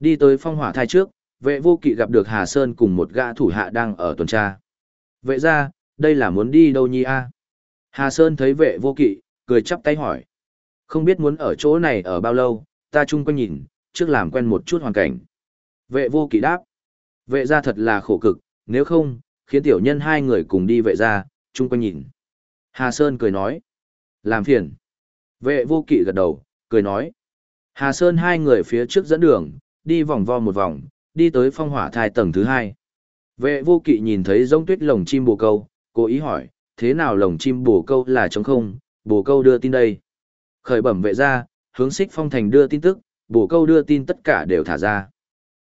Đi tới phong hỏa thai trước, vệ vô kỵ gặp được Hà Sơn cùng một gã thủ hạ đang ở tuần tra. Vệ ra, đây là muốn đi đâu nhi a? Hà Sơn thấy vệ vô kỵ, cười chắp tay hỏi. Không biết muốn ở chỗ này ở bao lâu, ta chung quanh nhìn, trước làm quen một chút hoàn cảnh. Vệ vô kỵ đáp. Vệ ra thật là khổ cực, nếu không, khiến tiểu nhân hai người cùng đi vệ ra, chung quanh nhìn. Hà Sơn cười nói. Làm phiền. Vệ vô kỵ gật đầu, cười nói. Hà Sơn hai người phía trước dẫn đường, đi vòng vo một vòng, đi tới phong hỏa thai tầng thứ hai. Vệ vô kỵ nhìn thấy giống tuyết lồng chim bồ câu, cố ý hỏi, thế nào lồng chim bồ câu là trống không, bồ câu đưa tin đây. Khởi bẩm vệ ra, hướng xích phong thành đưa tin tức, bổ câu đưa tin tất cả đều thả ra.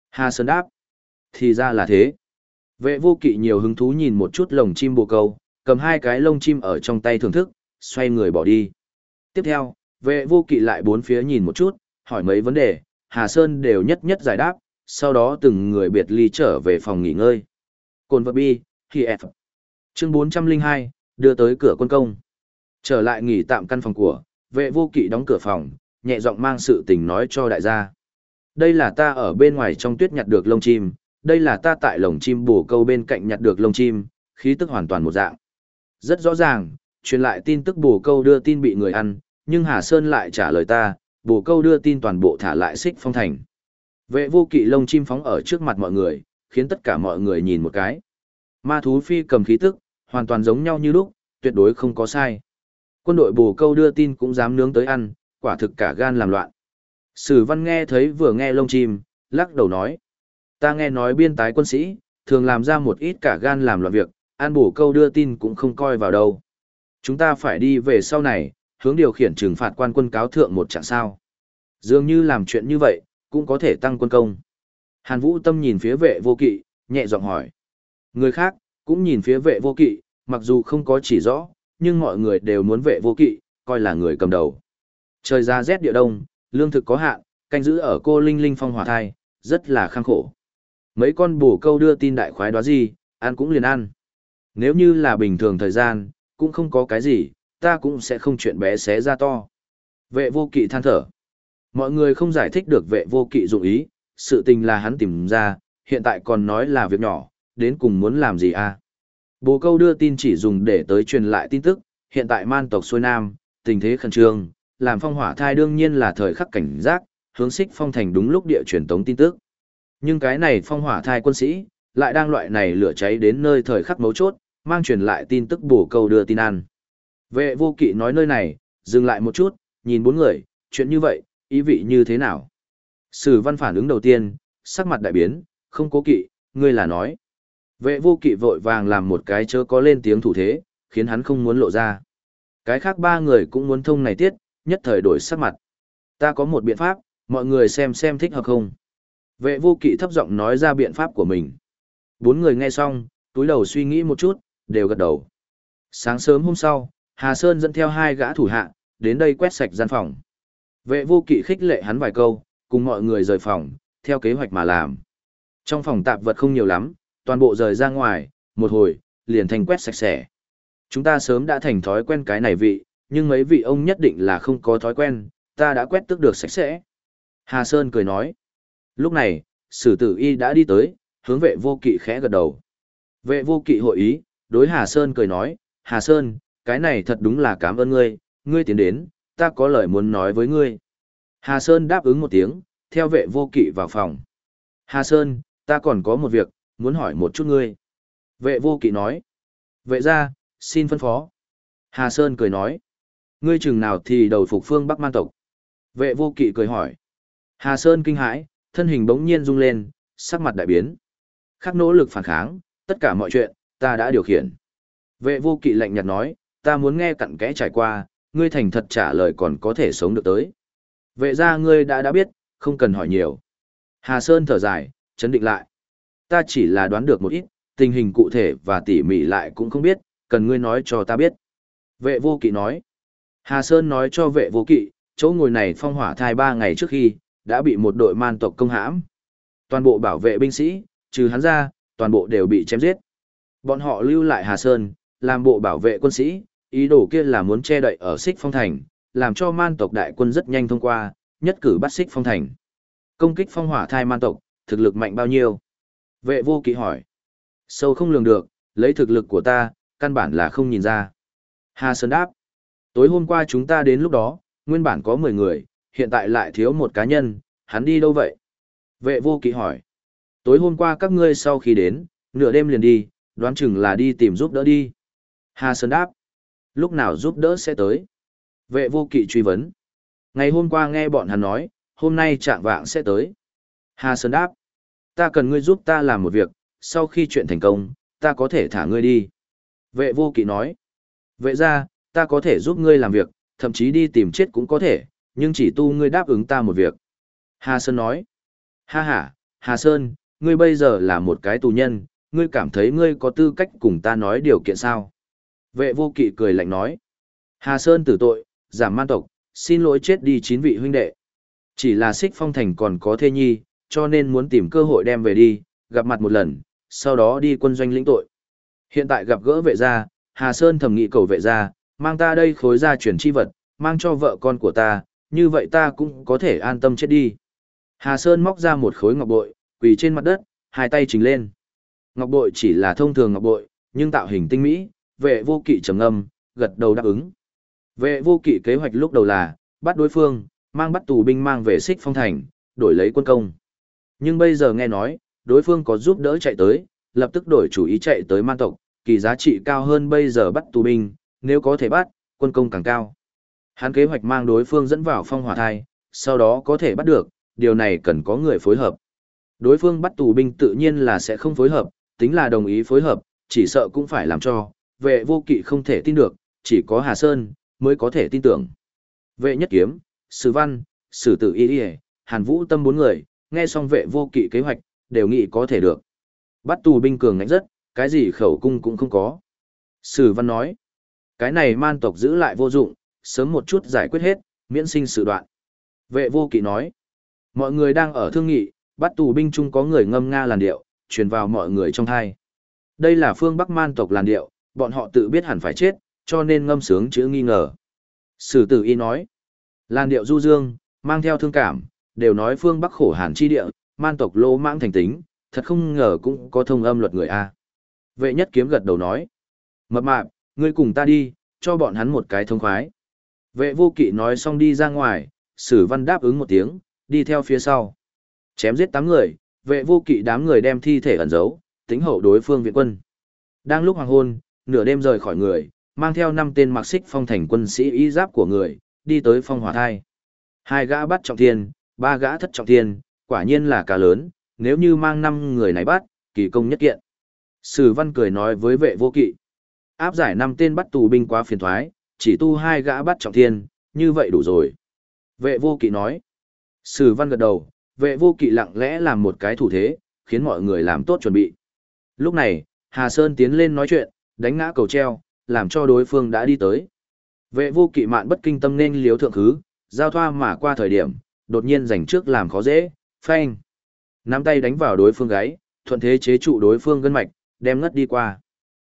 Hà Sơn đáp, thì ra là thế. Vệ vô kỵ nhiều hứng thú nhìn một chút lồng chim bồ câu, cầm hai cái lông chim ở trong tay thưởng thức, xoay người bỏ đi. Tiếp theo, vệ vô kỵ lại bốn phía nhìn một chút, hỏi mấy vấn đề, Hà Sơn đều nhất nhất giải đáp, sau đó từng người biệt ly trở về phòng nghỉ ngơi. Cồn vật bi, khi F. Chương 402, đưa tới cửa quân công. Trở lại nghỉ tạm căn phòng của, vệ vô kỵ đóng cửa phòng, nhẹ giọng mang sự tình nói cho đại gia. Đây là ta ở bên ngoài trong tuyết nhặt được lông chim, đây là ta tại lồng chim bổ câu bên cạnh nhặt được lông chim, khí tức hoàn toàn một dạng. Rất rõ ràng, truyền lại tin tức bổ câu đưa tin bị người ăn, nhưng Hà Sơn lại trả lời ta, bổ câu đưa tin toàn bộ thả lại xích phong thành. Vệ vô kỵ lông chim phóng ở trước mặt mọi người, khiến tất cả mọi người nhìn một cái. Ma thú phi cầm khí tức, hoàn toàn giống nhau như lúc, tuyệt đối không có sai. Quân đội bồ câu đưa tin cũng dám nướng tới ăn, quả thực cả gan làm loạn. Sử văn nghe thấy vừa nghe lông chim, lắc đầu nói. Ta nghe nói biên tái quân sĩ, thường làm ra một ít cả gan làm loạn việc, ăn bổ câu đưa tin cũng không coi vào đâu. Chúng ta phải đi về sau này, hướng điều khiển trừng phạt quan quân cáo thượng một trạng sao. Dường như làm chuyện như vậy, cũng có thể tăng quân công. Hàn Vũ Tâm nhìn phía vệ vô kỵ, nhẹ giọng hỏi. Người khác, cũng nhìn phía vệ vô kỵ, mặc dù không có chỉ rõ, nhưng mọi người đều muốn vệ vô kỵ, coi là người cầm đầu. Trời ra rét địa đông, lương thực có hạn, canh giữ ở cô Linh Linh phong hỏa thai, rất là khang khổ. Mấy con bổ câu đưa tin đại khoái đó gì, ăn cũng liền ăn. Nếu như là bình thường thời gian, cũng không có cái gì, ta cũng sẽ không chuyện bé xé ra to. Vệ vô kỵ than thở. Mọi người không giải thích được vệ vô kỵ dụng ý, sự tình là hắn tìm ra, hiện tại còn nói là việc nhỏ, đến cùng muốn làm gì à? Bồ câu đưa tin chỉ dùng để tới truyền lại tin tức, hiện tại man tộc xuôi nam, tình thế khẩn trương, làm phong hỏa thai đương nhiên là thời khắc cảnh giác, hướng xích phong thành đúng lúc địa truyền tống tin tức. Nhưng cái này phong hỏa thai quân sĩ, lại đang loại này lửa cháy đến nơi thời khắc mấu chốt, mang truyền lại tin tức bổ câu đưa tin ăn. Vệ vô kỵ nói nơi này, dừng lại một chút, nhìn bốn người, chuyện như vậy, ý vị như thế nào? Sử văn phản ứng đầu tiên, sắc mặt đại biến, không cố kỵ, ngươi là nói. Vệ vô kỵ vội vàng làm một cái chớ có lên tiếng thủ thế, khiến hắn không muốn lộ ra. Cái khác ba người cũng muốn thông này tiết, nhất thời đổi sắc mặt. Ta có một biện pháp, mọi người xem xem thích hợp không. Vệ vô kỵ thấp giọng nói ra biện pháp của mình. Bốn người nghe xong, túi đầu suy nghĩ một chút, đều gật đầu. Sáng sớm hôm sau, Hà Sơn dẫn theo hai gã thủ hạ, đến đây quét sạch gian phòng. Vệ vô kỵ khích lệ hắn vài câu, cùng mọi người rời phòng, theo kế hoạch mà làm. Trong phòng tạp vật không nhiều lắm, toàn bộ rời ra ngoài, một hồi, liền thành quét sạch sẽ. Chúng ta sớm đã thành thói quen cái này vị, nhưng mấy vị ông nhất định là không có thói quen, ta đã quét tước được sạch sẽ. Hà Sơn cười nói. Lúc này, sử tử y đã đi tới, hướng vệ vô kỵ khẽ gật đầu. Vệ vô kỵ hội ý, đối Hà Sơn cười nói, Hà Sơn, cái này thật đúng là cảm ơn ngươi, ngươi tiến đến, ta có lời muốn nói với ngươi. Hà Sơn đáp ứng một tiếng, theo vệ vô kỵ vào phòng. Hà Sơn, ta còn có một việc, muốn hỏi một chút ngươi. Vệ vô kỵ nói. Vệ ra, xin phân phó. Hà Sơn cười nói. Ngươi chừng nào thì đầu phục phương Bắc man tộc. Vệ vô kỵ cười hỏi. Hà Sơn kinh hãi, thân hình bỗng nhiên rung lên, sắc mặt đại biến. Khắc nỗ lực phản kháng, tất cả mọi chuyện, ta đã điều khiển. Vệ vô kỵ lạnh nhạt nói, ta muốn nghe cặn kẽ trải qua, ngươi thành thật trả lời còn có thể sống được tới. Vệ ra ngươi đã đã biết, không cần hỏi nhiều. Hà Sơn thở dài, chấn định lại. Ta chỉ là đoán được một ít, tình hình cụ thể và tỉ mỉ lại cũng không biết, cần ngươi nói cho ta biết. Vệ vô kỵ nói. Hà Sơn nói cho vệ vô kỵ, chỗ ngồi này phong hỏa thai ba ngày trước khi, đã bị một đội man tộc công hãm. Toàn bộ bảo vệ binh sĩ, trừ hắn ra, toàn bộ đều bị chém giết. Bọn họ lưu lại Hà Sơn, làm bộ bảo vệ quân sĩ, ý đồ kia là muốn che đậy ở xích phong thành, làm cho man tộc đại quân rất nhanh thông qua, nhất cử bắt xích phong thành. Công kích phong hỏa thai man tộc, thực lực mạnh bao nhiêu? Vệ vô kỵ hỏi. Sâu không lường được, lấy thực lực của ta, căn bản là không nhìn ra. Hà Sơn đáp. Tối hôm qua chúng ta đến lúc đó, nguyên bản có 10 người, hiện tại lại thiếu một cá nhân, hắn đi đâu vậy? Vệ vô kỵ hỏi. Tối hôm qua các ngươi sau khi đến, nửa đêm liền đi, đoán chừng là đi tìm giúp đỡ đi. Hà Sơn đáp. Lúc nào giúp đỡ sẽ tới? Vệ vô kỵ truy vấn. Ngày hôm qua nghe bọn hắn nói, hôm nay trạng vạng sẽ tới. Hà Sơn đáp. Ta cần ngươi giúp ta làm một việc, sau khi chuyện thành công, ta có thể thả ngươi đi. Vệ vô kỵ nói. Vệ ra, ta có thể giúp ngươi làm việc, thậm chí đi tìm chết cũng có thể, nhưng chỉ tu ngươi đáp ứng ta một việc. Hà Sơn nói. Ha ha, Hà Sơn, ngươi bây giờ là một cái tù nhân, ngươi cảm thấy ngươi có tư cách cùng ta nói điều kiện sao? Vệ vô kỵ cười lạnh nói. Hà Sơn tử tội, giảm man tộc, xin lỗi chết đi chín vị huynh đệ. Chỉ là xích phong thành còn có thê nhi, cho nên muốn tìm cơ hội đem về đi, gặp mặt một lần, sau đó đi quân doanh lĩnh tội. Hiện tại gặp gỡ vệ gia, Hà Sơn thầm nghị cầu vệ gia, mang ta đây khối gia chuyển chi vật, mang cho vợ con của ta, như vậy ta cũng có thể an tâm chết đi. Hà Sơn móc ra một khối ngọc bội, quỳ trên mặt đất, hai tay trình lên. Ngọc bội chỉ là thông thường ngọc bội, nhưng tạo hình tinh mỹ, vệ vô kỵ trầm ngâm, gật đầu đáp ứng. Vệ vô kỵ kế hoạch lúc đầu là, bắt đối phương, mang bắt tù binh mang về xích phong thành, đổi lấy quân công. Nhưng bây giờ nghe nói, đối phương có giúp đỡ chạy tới, lập tức đổi chủ ý chạy tới man tộc, kỳ giá trị cao hơn bây giờ bắt tù binh, nếu có thể bắt, quân công càng cao. Hắn kế hoạch mang đối phương dẫn vào phong hỏa thai, sau đó có thể bắt được, điều này cần có người phối hợp. Đối phương bắt tù binh tự nhiên là sẽ không phối hợp, tính là đồng ý phối hợp, chỉ sợ cũng phải làm cho, vệ vô kỵ không thể tin được, chỉ có Hà Sơn, mới có thể tin tưởng. Vệ nhất kiếm, sử văn, sử tử y hàn vũ tâm bốn người, nghe xong vệ vô kỵ kế hoạch, đều nghĩ có thể được. Bắt tù binh cường ngạnh rất, cái gì khẩu cung cũng không có. Sử văn nói, cái này man tộc giữ lại vô dụng, sớm một chút giải quyết hết, miễn sinh sự đoạn. Vệ vô kỵ nói, mọi người đang ở thương nghị, bắt tù binh chung có người ngâm nga làn điệu, truyền vào mọi người trong thai. Đây là phương Bắc man tộc làn điệu, bọn họ tự biết hẳn phải chết, cho nên ngâm sướng chữ nghi ngờ. Sử tử y nói, làn điệu du dương, mang theo thương cảm, đều nói phương Bắc khổ hàn chi địa, man tộc lô mãng thành tính, thật không ngờ cũng có thông âm luật người A. Vệ nhất kiếm gật đầu nói, mập mạp, ngươi cùng ta đi, cho bọn hắn một cái thông khoái. Vệ vô kỵ nói xong đi ra ngoài, sử văn đáp ứng một tiếng, đi theo phía sau. Chém giết tám người, vệ vô kỵ đám người đem thi thể ẩn giấu, tính hậu đối phương viện quân. Đang lúc hoàng hôn, nửa đêm rời khỏi người, mang theo năm tên mặc xích phong thành quân sĩ y giáp của người, đi tới phong hỏa thai. Hai gã bắt trọng thiên, ba gã thất trọng thiên, quả nhiên là cá lớn, nếu như mang năm người này bắt, kỳ công nhất kiện. Sử văn cười nói với vệ vô kỵ. Áp giải năm tên bắt tù binh quá phiền thoái, chỉ tu hai gã bắt trọng thiên, như vậy đủ rồi. Vệ vô kỵ nói. Sử văn gật đầu, vệ vô kỵ lặng lẽ làm một cái thủ thế, khiến mọi người làm tốt chuẩn bị. Lúc này, Hà Sơn tiến lên nói chuyện, đánh ngã cầu treo, làm cho đối phương đã đi tới. Vệ vô kỵ mạn bất kinh tâm nên liếu thượng khứ, giao thoa mà qua thời điểm, đột nhiên giành trước làm khó dễ, phanh. Nắm tay đánh vào đối phương gáy, thuận thế chế trụ đối phương gân mạch, đem ngất đi qua.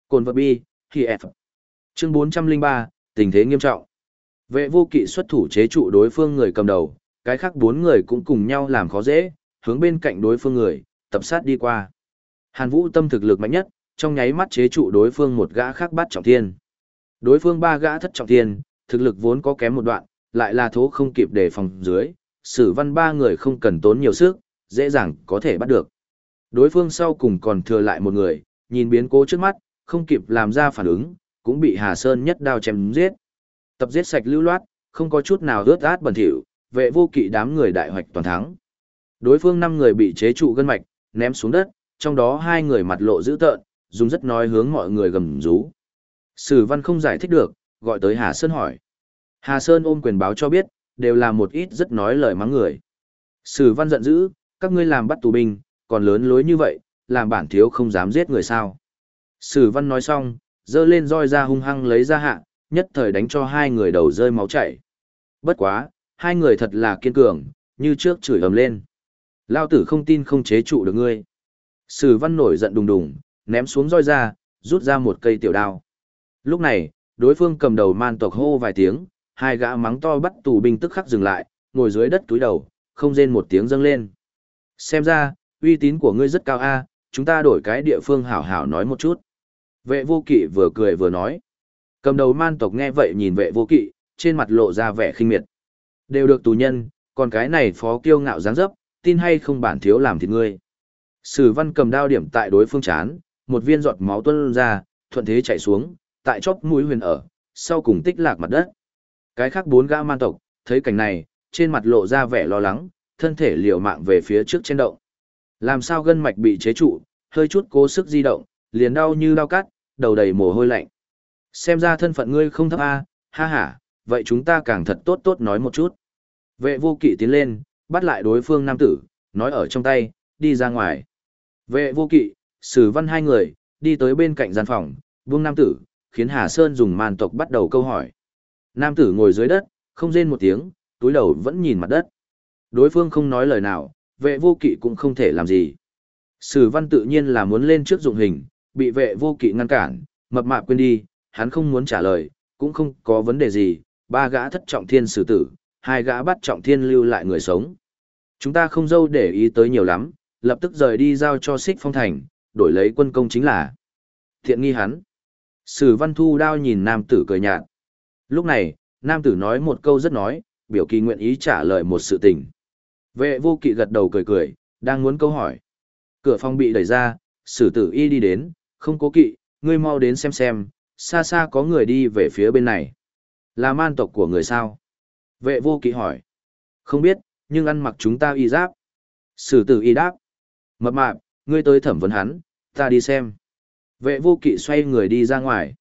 Cồn vật bi, khi F. Chương 403, tình thế nghiêm trọng. Vệ vô kỵ xuất thủ chế trụ đối phương người cầm đầu, cái khác bốn người cũng cùng nhau làm khó dễ, hướng bên cạnh đối phương người, tập sát đi qua. Hàn Vũ tâm thực lực mạnh nhất, trong nháy mắt chế trụ đối phương một gã khác bắt trọng thiên. Đối phương ba gã thất trọng thiên, thực lực vốn có kém một đoạn, lại là thố không kịp để phòng dưới, sử văn ba người không cần tốn nhiều sức, dễ dàng có thể bắt được. Đối phương sau cùng còn thừa lại một người, nhìn biến cố trước mắt, không kịp làm ra phản ứng, cũng bị Hà Sơn nhất đao chém giết. Tập giết sạch lưu loát, không có chút nào rớt át bẩn thỉu, vệ vô kỵ đám người đại hoạch toàn thắng. Đối phương năm người bị chế trụ gân mạch, ném xuống đất, trong đó hai người mặt lộ dữ tợn, dùng rất nói hướng mọi người gầm rú. Sử văn không giải thích được, gọi tới Hà Sơn hỏi. Hà Sơn ôm quyền báo cho biết, đều là một ít rất nói lời mắng người. Sử văn giận dữ, các ngươi làm bắt tù binh, còn lớn lối như vậy, làm bản thiếu không dám giết người sao. Sử văn nói xong, dơ lên roi ra hung hăng lấy ra hạ, nhất thời đánh cho hai người đầu rơi máu chảy. Bất quá, hai người thật là kiên cường, như trước chửi ầm lên. Lao tử không tin không chế trụ được ngươi. Sử văn nổi giận đùng đùng, ném xuống roi ra, rút ra một cây tiểu đao. Lúc này, đối phương cầm đầu man tộc hô vài tiếng, hai gã mắng to bắt tù binh tức khắc dừng lại, ngồi dưới đất túi đầu, không rên một tiếng dâng lên. Xem ra, uy tín của ngươi rất cao a, chúng ta đổi cái địa phương hảo hảo nói một chút. Vệ vô kỵ vừa cười vừa nói. Cầm đầu man tộc nghe vậy nhìn vệ vô kỵ, trên mặt lộ ra vẻ khinh miệt. Đều được tù nhân, còn cái này phó kiêu ngạo dáng dấp, tin hay không bản thiếu làm thịt ngươi. Sử văn cầm đao điểm tại đối phương chán, một viên giọt máu tuôn ra, thuận thế chạy xuống, tại chóp mũi huyền ở, sau cùng tích lạc mặt đất. Cái khác bốn gã man tộc, thấy cảnh này, trên mặt lộ ra vẻ lo lắng, thân thể liều mạng về phía trước trên động. Làm sao gân mạch bị chế trụ, hơi chút cố sức di động, liền đau như đau cắt, đầu đầy mồ hôi lạnh. Xem ra thân phận ngươi không thấp a, ha ha, vậy chúng ta càng thật tốt tốt nói một chút. Vệ vô kỵ tiến lên, bắt lại đối phương nam tử, nói ở trong tay, đi ra ngoài. Vệ vô kỵ, sử văn hai người, đi tới bên cạnh gian phòng, buông nam tử, khiến Hà Sơn dùng màn tộc bắt đầu câu hỏi. Nam tử ngồi dưới đất, không rên một tiếng, túi đầu vẫn nhìn mặt đất. Đối phương không nói lời nào, vệ vô kỵ cũng không thể làm gì. Sử văn tự nhiên là muốn lên trước dụng hình, bị vệ vô kỵ ngăn cản, mập mạp quên đi, hắn không muốn trả lời, cũng không có vấn đề gì, ba gã thất trọng thiên xử tử, hai gã bắt trọng thiên lưu lại người sống. Chúng ta không dâu để ý tới nhiều lắm, lập tức rời đi giao cho xích phong thành, đổi lấy quân công chính là thiện nghi hắn. Sử văn thu đao nhìn nam tử cười nhạt. Lúc này, nam tử nói một câu rất nói, biểu kỳ nguyện ý trả lời một sự tình. Vệ vô kỵ gật đầu cười cười, đang muốn câu hỏi. Cửa phòng bị đẩy ra, sử tử y đi đến, không cố kỵ, ngươi mau đến xem xem, xa xa có người đi về phía bên này. Là man tộc của người sao? Vệ vô kỵ hỏi. Không biết, nhưng ăn mặc chúng ta y giáp. Sử tử y đáp. Mập mạp, ngươi tới thẩm vấn hắn, ta đi xem. Vệ vô kỵ xoay người đi ra ngoài.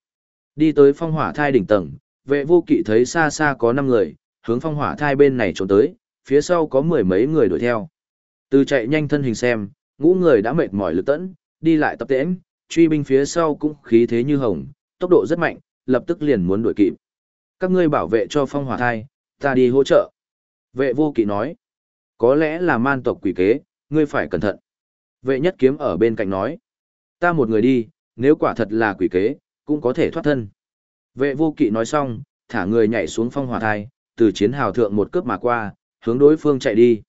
Đi tới phong hỏa thai đỉnh tầng, vệ vô kỵ thấy xa xa có 5 người, hướng phong hỏa thai bên này trốn tới, phía sau có mười mấy người đuổi theo. Từ chạy nhanh thân hình xem, ngũ người đã mệt mỏi lực tẫn, đi lại tập tễnh, truy binh phía sau cũng khí thế như hồng, tốc độ rất mạnh, lập tức liền muốn đuổi kịp. Các ngươi bảo vệ cho phong hỏa thai, ta đi hỗ trợ. Vệ vô kỵ nói, có lẽ là man tộc quỷ kế, ngươi phải cẩn thận. Vệ nhất kiếm ở bên cạnh nói, ta một người đi, nếu quả thật là quỷ kế, cũng có thể thoát thân. Vệ vô kỵ nói xong, thả người nhảy xuống phong hỏa thai, từ chiến hào thượng một cướp mà qua, hướng đối phương chạy đi.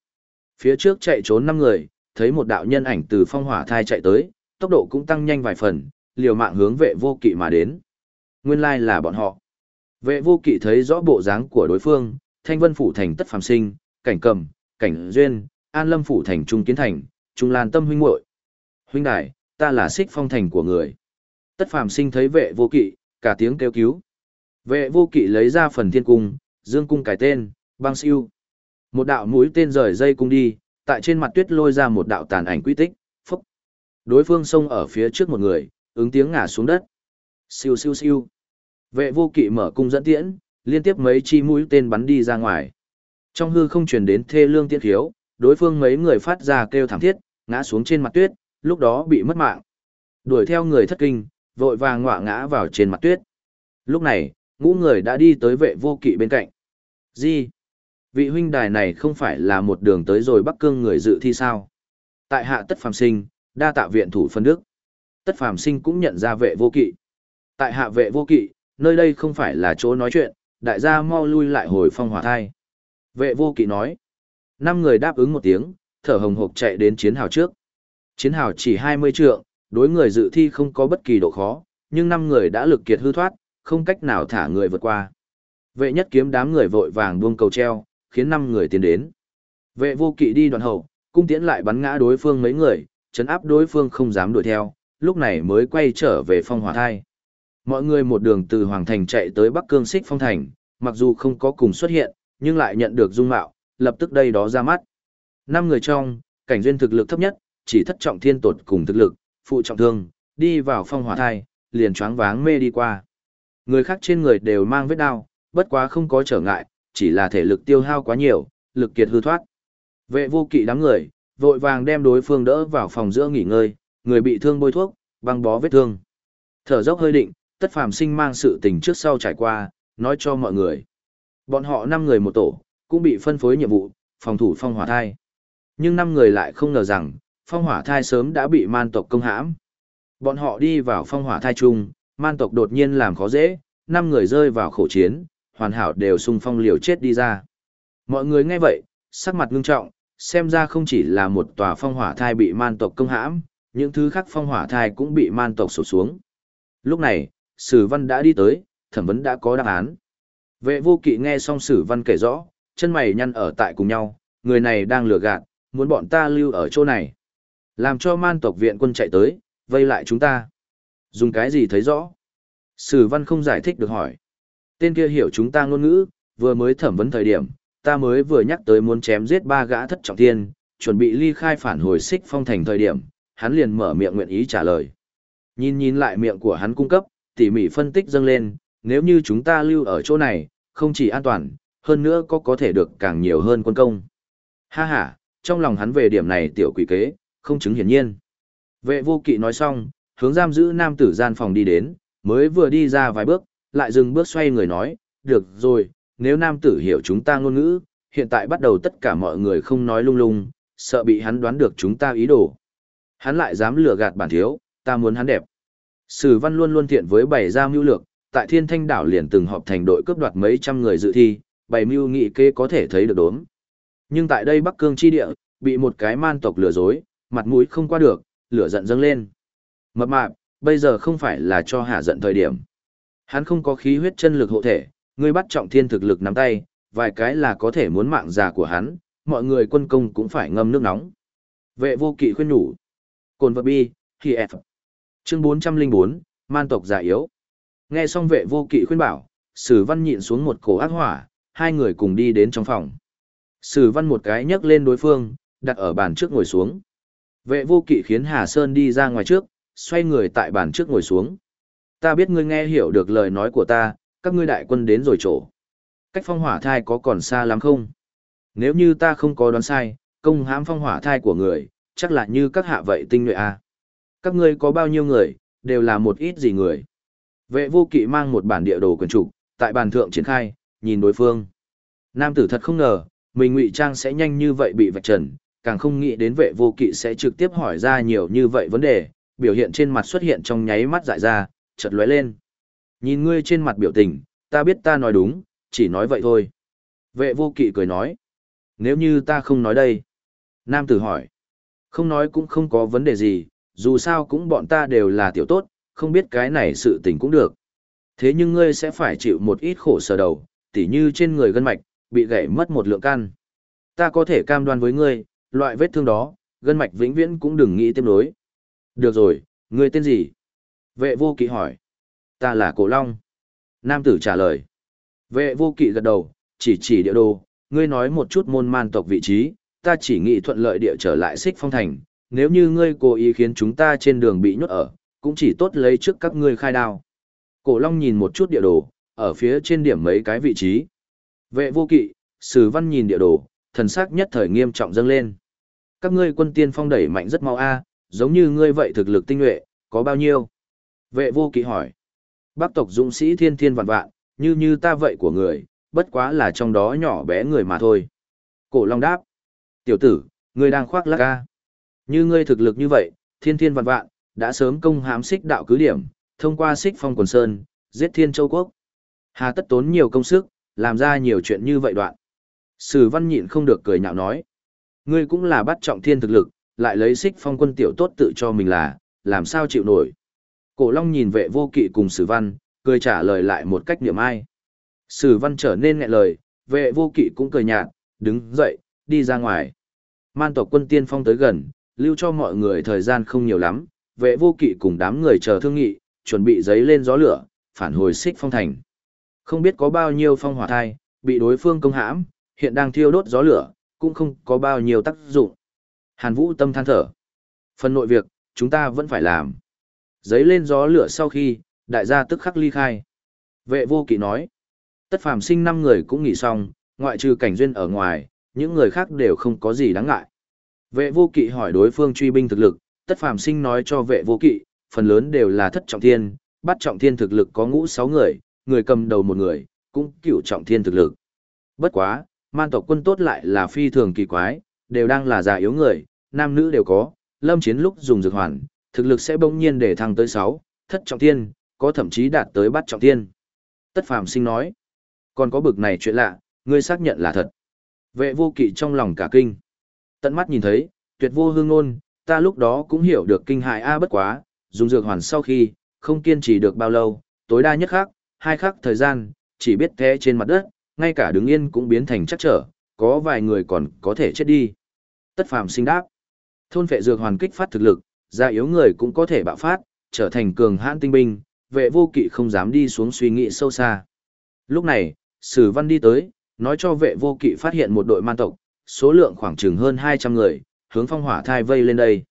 Phía trước chạy trốn năm người, thấy một đạo nhân ảnh từ phong hỏa thai chạy tới, tốc độ cũng tăng nhanh vài phần, liều mạng hướng vệ vô kỵ mà đến. Nguyên lai là bọn họ. Vệ vô kỵ thấy rõ bộ dáng của đối phương, thanh vân phủ thành tất phàm sinh, cảnh cầm, cảnh duyên, an lâm phủ thành trung kiến thành, trung lan tâm huynh muội Huynh đài, ta là xích phong thành của người. Tất phàm sinh thấy vệ vô kỵ, cả tiếng kêu cứu. Vệ vô kỵ lấy ra phần thiên cung, dương cung cải tên, băng siêu. Một đạo mũi tên rời dây cung đi, tại trên mặt tuyết lôi ra một đạo tàn ảnh quy tích, phúc. Đối phương xông ở phía trước một người, ứng tiếng ngã xuống đất. Siêu siêu siêu. Vệ vô kỵ mở cung dẫn tiễn, liên tiếp mấy chi mũi tên bắn đi ra ngoài. Trong hư không truyền đến thê lương tiễn thiếu, đối phương mấy người phát ra kêu thảm thiết, ngã xuống trên mặt tuyết, lúc đó bị mất mạng. Đuổi theo người thất kinh, vội vàng ngọa ngã vào trên mặt tuyết. Lúc này, ngũ người đã đi tới vệ vô kỵ bên cạnh. Gì? Vị huynh đài này không phải là một đường tới rồi Bắc Cương người dự thi sao? Tại hạ tất phàm sinh, đa tạ viện thủ phân đức. Tất phàm sinh cũng nhận ra vệ vô kỵ. Tại hạ vệ vô kỵ, nơi đây không phải là chỗ nói chuyện, đại gia mau lui lại hồi phong hỏa thai. Vệ vô kỵ nói. Năm người đáp ứng một tiếng, thở hồng hộc chạy đến chiến hào trước. Chiến hào chỉ 20 trượng, đối người dự thi không có bất kỳ độ khó, nhưng năm người đã lực kiệt hư thoát, không cách nào thả người vượt qua. Vệ nhất kiếm đám người vội vàng buông cầu treo, khiến năm người tiến đến. Vệ vô kỵ đi đoạn hậu, cung tiễn lại bắn ngã đối phương mấy người, chấn áp đối phương không dám đuổi theo, lúc này mới quay trở về phong hỏa thai. Mọi người một đường từ Hoàng Thành chạy tới Bắc Cương Xích Phong Thành, mặc dù không có cùng xuất hiện, nhưng lại nhận được dung mạo, lập tức đây đó ra mắt. Năm người trong, cảnh duyên thực lực thấp nhất, chỉ thất trọng thiên tột cùng thực lực, phụ trọng thương, đi vào phong hỏa thai, liền choáng váng mê đi qua. Người khác trên người đều mang vết đau bất quá không có trở ngại, chỉ là thể lực tiêu hao quá nhiều, lực kiệt hư thoát. Vệ vô kỵ đám người, vội vàng đem đối phương đỡ vào phòng giữa nghỉ ngơi, người bị thương bôi thuốc, băng bó vết thương. Thở dốc hơi định, tất phàm sinh mang sự tình trước sau trải qua, nói cho mọi người. Bọn họ 5 người một tổ, cũng bị phân phối nhiệm vụ, phòng thủ phong hỏa thai. Nhưng 5 người lại không ngờ rằng, phong hỏa thai sớm đã bị man tộc công hãm. Bọn họ đi vào phong hỏa thai chung, man tộc đột nhiên làm khó dễ, 5 người rơi vào khổ chiến, hoàn hảo đều xung phong liều chết đi ra. Mọi người nghe vậy, sắc mặt ngưng trọng, xem ra không chỉ là một tòa phong hỏa thai bị man tộc công hãm, những thứ khác phong hỏa thai cũng bị man tộc sổ xuống. Lúc này, Sử Văn đã đi tới, thẩm vấn đã có đáp án. Vệ vô kỵ nghe xong Sử Văn kể rõ, chân mày nhăn ở tại cùng nhau, người này đang lừa gạt, muốn bọn ta lưu ở chỗ này. Làm cho man tộc viện quân chạy tới, vây lại chúng ta. Dùng cái gì thấy rõ? Sử Văn không giải thích được hỏi. Tên kia hiểu chúng ta ngôn ngữ, vừa mới thẩm vấn thời điểm, ta mới vừa nhắc tới muốn chém giết ba gã thất trọng thiên, chuẩn bị ly khai phản hồi xích phong thành thời điểm, hắn liền mở miệng nguyện ý trả lời. Nhìn nhìn lại miệng của hắn cung cấp, tỉ mỉ phân tích dâng lên, nếu như chúng ta lưu ở chỗ này, không chỉ an toàn, hơn nữa có có thể được càng nhiều hơn quân công. Ha ha, trong lòng hắn về điểm này tiểu quỷ kế, không chứng hiển nhiên. Vệ vô kỵ nói xong, hướng giam giữ nam tử gian phòng đi đến, mới vừa đi ra vài bước, lại dừng bước xoay người nói, được rồi, nếu nam tử hiểu chúng ta ngôn ngữ, hiện tại bắt đầu tất cả mọi người không nói lung lung, sợ bị hắn đoán được chúng ta ý đồ. Hắn lại dám lừa gạt bản thiếu, ta muốn hắn đẹp. Sử văn luôn luôn thiện với bày ra mưu lược, tại thiên thanh đảo liền từng họp thành đội cướp đoạt mấy trăm người dự thi, bày mưu nghị kê có thể thấy được đốm. Nhưng tại đây Bắc Cương chi địa, bị một cái man tộc lừa dối, mặt mũi không qua được, lửa giận dâng lên. Mập mạp, bây giờ không phải là cho hạ giận thời điểm. Hắn không có khí huyết chân lực hộ thể, ngươi bắt trọng thiên thực lực nắm tay, vài cái là có thể muốn mạng già của hắn, mọi người quân công cũng phải ngâm nước nóng. Vệ vô kỵ khuyên nhủ. Cồn vật bi, thì F. Chương 404, man tộc giả yếu. Nghe xong vệ vô kỵ khuyên bảo, sử văn nhịn xuống một cổ ác hỏa, hai người cùng đi đến trong phòng. Sử văn một cái nhấc lên đối phương, đặt ở bàn trước ngồi xuống. Vệ vô kỵ khiến Hà Sơn đi ra ngoài trước, xoay người tại bàn trước ngồi xuống. Ta biết ngươi nghe hiểu được lời nói của ta, các ngươi đại quân đến rồi chỗ. Cách phong hỏa thai có còn xa lắm không? Nếu như ta không có đoán sai, công hãm phong hỏa thai của người, chắc là như các hạ vậy tinh nhuệ a. À. Các ngươi có bao nhiêu người, đều là một ít gì người. Vệ vô kỵ mang một bản địa đồ quyền trục, tại bàn thượng triển khai, nhìn đối phương. Nam tử thật không ngờ, mình ngụy trang sẽ nhanh như vậy bị vạch trần, càng không nghĩ đến vệ vô kỵ sẽ trực tiếp hỏi ra nhiều như vậy vấn đề, biểu hiện trên mặt xuất hiện trong nháy mắt dại ra, chợt lóe lên. Nhìn ngươi trên mặt biểu tình, ta biết ta nói đúng, chỉ nói vậy thôi. Vệ vô kỵ cười nói. Nếu như ta không nói đây. Nam tử hỏi. Không nói cũng không có vấn đề gì, dù sao cũng bọn ta đều là tiểu tốt, không biết cái này sự tình cũng được. Thế nhưng ngươi sẽ phải chịu một ít khổ sở đầu, tỉ như trên người gân mạch, bị gãy mất một lượng căn. Ta có thể cam đoan với ngươi, loại vết thương đó, gân mạch vĩnh viễn cũng đừng nghĩ tiếp nối. Được rồi, ngươi tên gì? Vệ vô kỵ hỏi. Ta là Cổ Long. Nam tử trả lời. Vệ vô kỵ gật đầu, chỉ chỉ địa đồ, ngươi nói một chút môn man tộc vị trí, ta chỉ nghĩ thuận lợi địa trở lại xích phong thành, nếu như ngươi cố ý khiến chúng ta trên đường bị nhốt ở, cũng chỉ tốt lấy trước các ngươi khai đao. Cổ Long nhìn một chút địa đồ, ở phía trên điểm mấy cái vị trí. Vệ vô kỵ, Sử Văn nhìn địa đồ, thần sắc nhất thời nghiêm trọng dâng lên. Các ngươi quân tiên phong đẩy mạnh rất mau a, giống như ngươi vậy thực lực tinh nhuệ, có bao nhiêu? Vệ vô kỵ hỏi. Bắc tộc dũng sĩ thiên thiên vạn vạn, như như ta vậy của người, bất quá là trong đó nhỏ bé người mà thôi. Cổ Long đáp. Tiểu tử, ngươi đang khoác lác ca. Như ngươi thực lực như vậy, thiên thiên vạn vạn, đã sớm công hãm xích đạo cứ điểm, thông qua xích phong quần sơn, giết thiên châu quốc. Hà tất tốn nhiều công sức, làm ra nhiều chuyện như vậy đoạn. Sử văn nhịn không được cười nhạo nói. Ngươi cũng là bắt trọng thiên thực lực, lại lấy xích phong quân tiểu tốt tự cho mình là, làm sao chịu nổi. Cổ Long nhìn vệ vô kỵ cùng sử văn, cười trả lời lại một cách niệm ai. Sử văn trở nên ngại lời, vệ vô kỵ cũng cười nhạt, đứng dậy, đi ra ngoài. Man tộc quân tiên phong tới gần, lưu cho mọi người thời gian không nhiều lắm, vệ vô kỵ cùng đám người chờ thương nghị, chuẩn bị giấy lên gió lửa, phản hồi xích phong thành. Không biết có bao nhiêu phong hỏa thai, bị đối phương công hãm, hiện đang thiêu đốt gió lửa, cũng không có bao nhiêu tác dụng. Hàn Vũ tâm than thở. Phần nội việc, chúng ta vẫn phải làm. Giấy lên gió lửa sau khi, đại gia tức khắc ly khai. Vệ vô kỵ nói. Tất phàm sinh năm người cũng nghỉ xong, ngoại trừ cảnh duyên ở ngoài, những người khác đều không có gì đáng ngại. Vệ vô kỵ hỏi đối phương truy binh thực lực, tất phàm sinh nói cho vệ vô kỵ, phần lớn đều là thất trọng thiên, bắt trọng thiên thực lực có ngũ sáu người, người cầm đầu một người, cũng cửu trọng thiên thực lực. Bất quá, man tộc quân tốt lại là phi thường kỳ quái, đều đang là già yếu người, nam nữ đều có, lâm chiến lúc dùng dược hoàn, thực lực sẽ bỗng nhiên để thăng tới 6, thất trọng thiên, có thậm chí đạt tới bát trọng thiên. Tất phàm sinh nói, còn có bực này chuyện lạ, ngươi xác nhận là thật. Vệ vô kỵ trong lòng cả kinh. Tận mắt nhìn thấy, tuyệt vô hương ngôn, ta lúc đó cũng hiểu được kinh hại A bất quá, dùng dược hoàn sau khi, không kiên trì được bao lâu, tối đa nhất khắc, hai khắc thời gian, chỉ biết thế trên mặt đất, ngay cả đứng yên cũng biến thành chắc trở, có vài người còn có thể chết đi. Tất phàm sinh đáp. Thôn phệ dược hoàn kích phát thực lực, gia yếu người cũng có thể bạo phát, trở thành cường hãn tinh binh, vệ vô kỵ không dám đi xuống suy nghĩ sâu xa. Lúc này, Sử Văn đi tới, nói cho vệ vô kỵ phát hiện một đội man tộc, số lượng khoảng chừng hơn 200 người, hướng phong hỏa thai vây lên đây.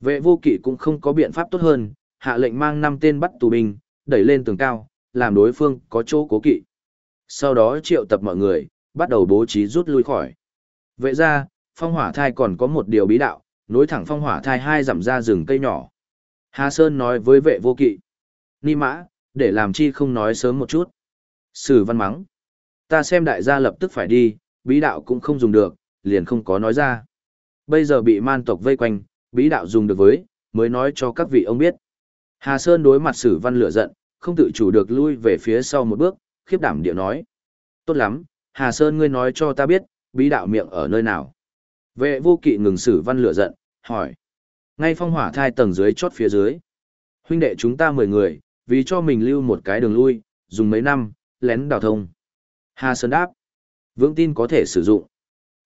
Vệ vô kỵ cũng không có biện pháp tốt hơn, hạ lệnh mang 5 tên bắt tù binh, đẩy lên tường cao, làm đối phương có chỗ cố kỵ. Sau đó triệu tập mọi người, bắt đầu bố trí rút lui khỏi. vậy ra, phong hỏa thai còn có một điều bí đạo, nối thẳng phong hỏa thai hai dặm ra rừng cây nhỏ. Hà Sơn nói với vệ vô kỵ. Ni mã, để làm chi không nói sớm một chút. Sử văn mắng. Ta xem đại gia lập tức phải đi, bí đạo cũng không dùng được, liền không có nói ra. Bây giờ bị man tộc vây quanh, bí đạo dùng được với, mới nói cho các vị ông biết. Hà Sơn đối mặt sử văn lửa giận, không tự chủ được lui về phía sau một bước, khiếp đảm Địa nói. Tốt lắm, Hà Sơn ngươi nói cho ta biết, bí đạo miệng ở nơi nào. Vệ vô kỵ ngừng sử văn lửa giận, hỏi. Ngay phong hỏa thai tầng dưới chót phía dưới. Huynh đệ chúng ta mười người, vì cho mình lưu một cái đường lui, dùng mấy năm, lén đào thông. Hà Sơn đáp. Vững tin có thể sử dụng.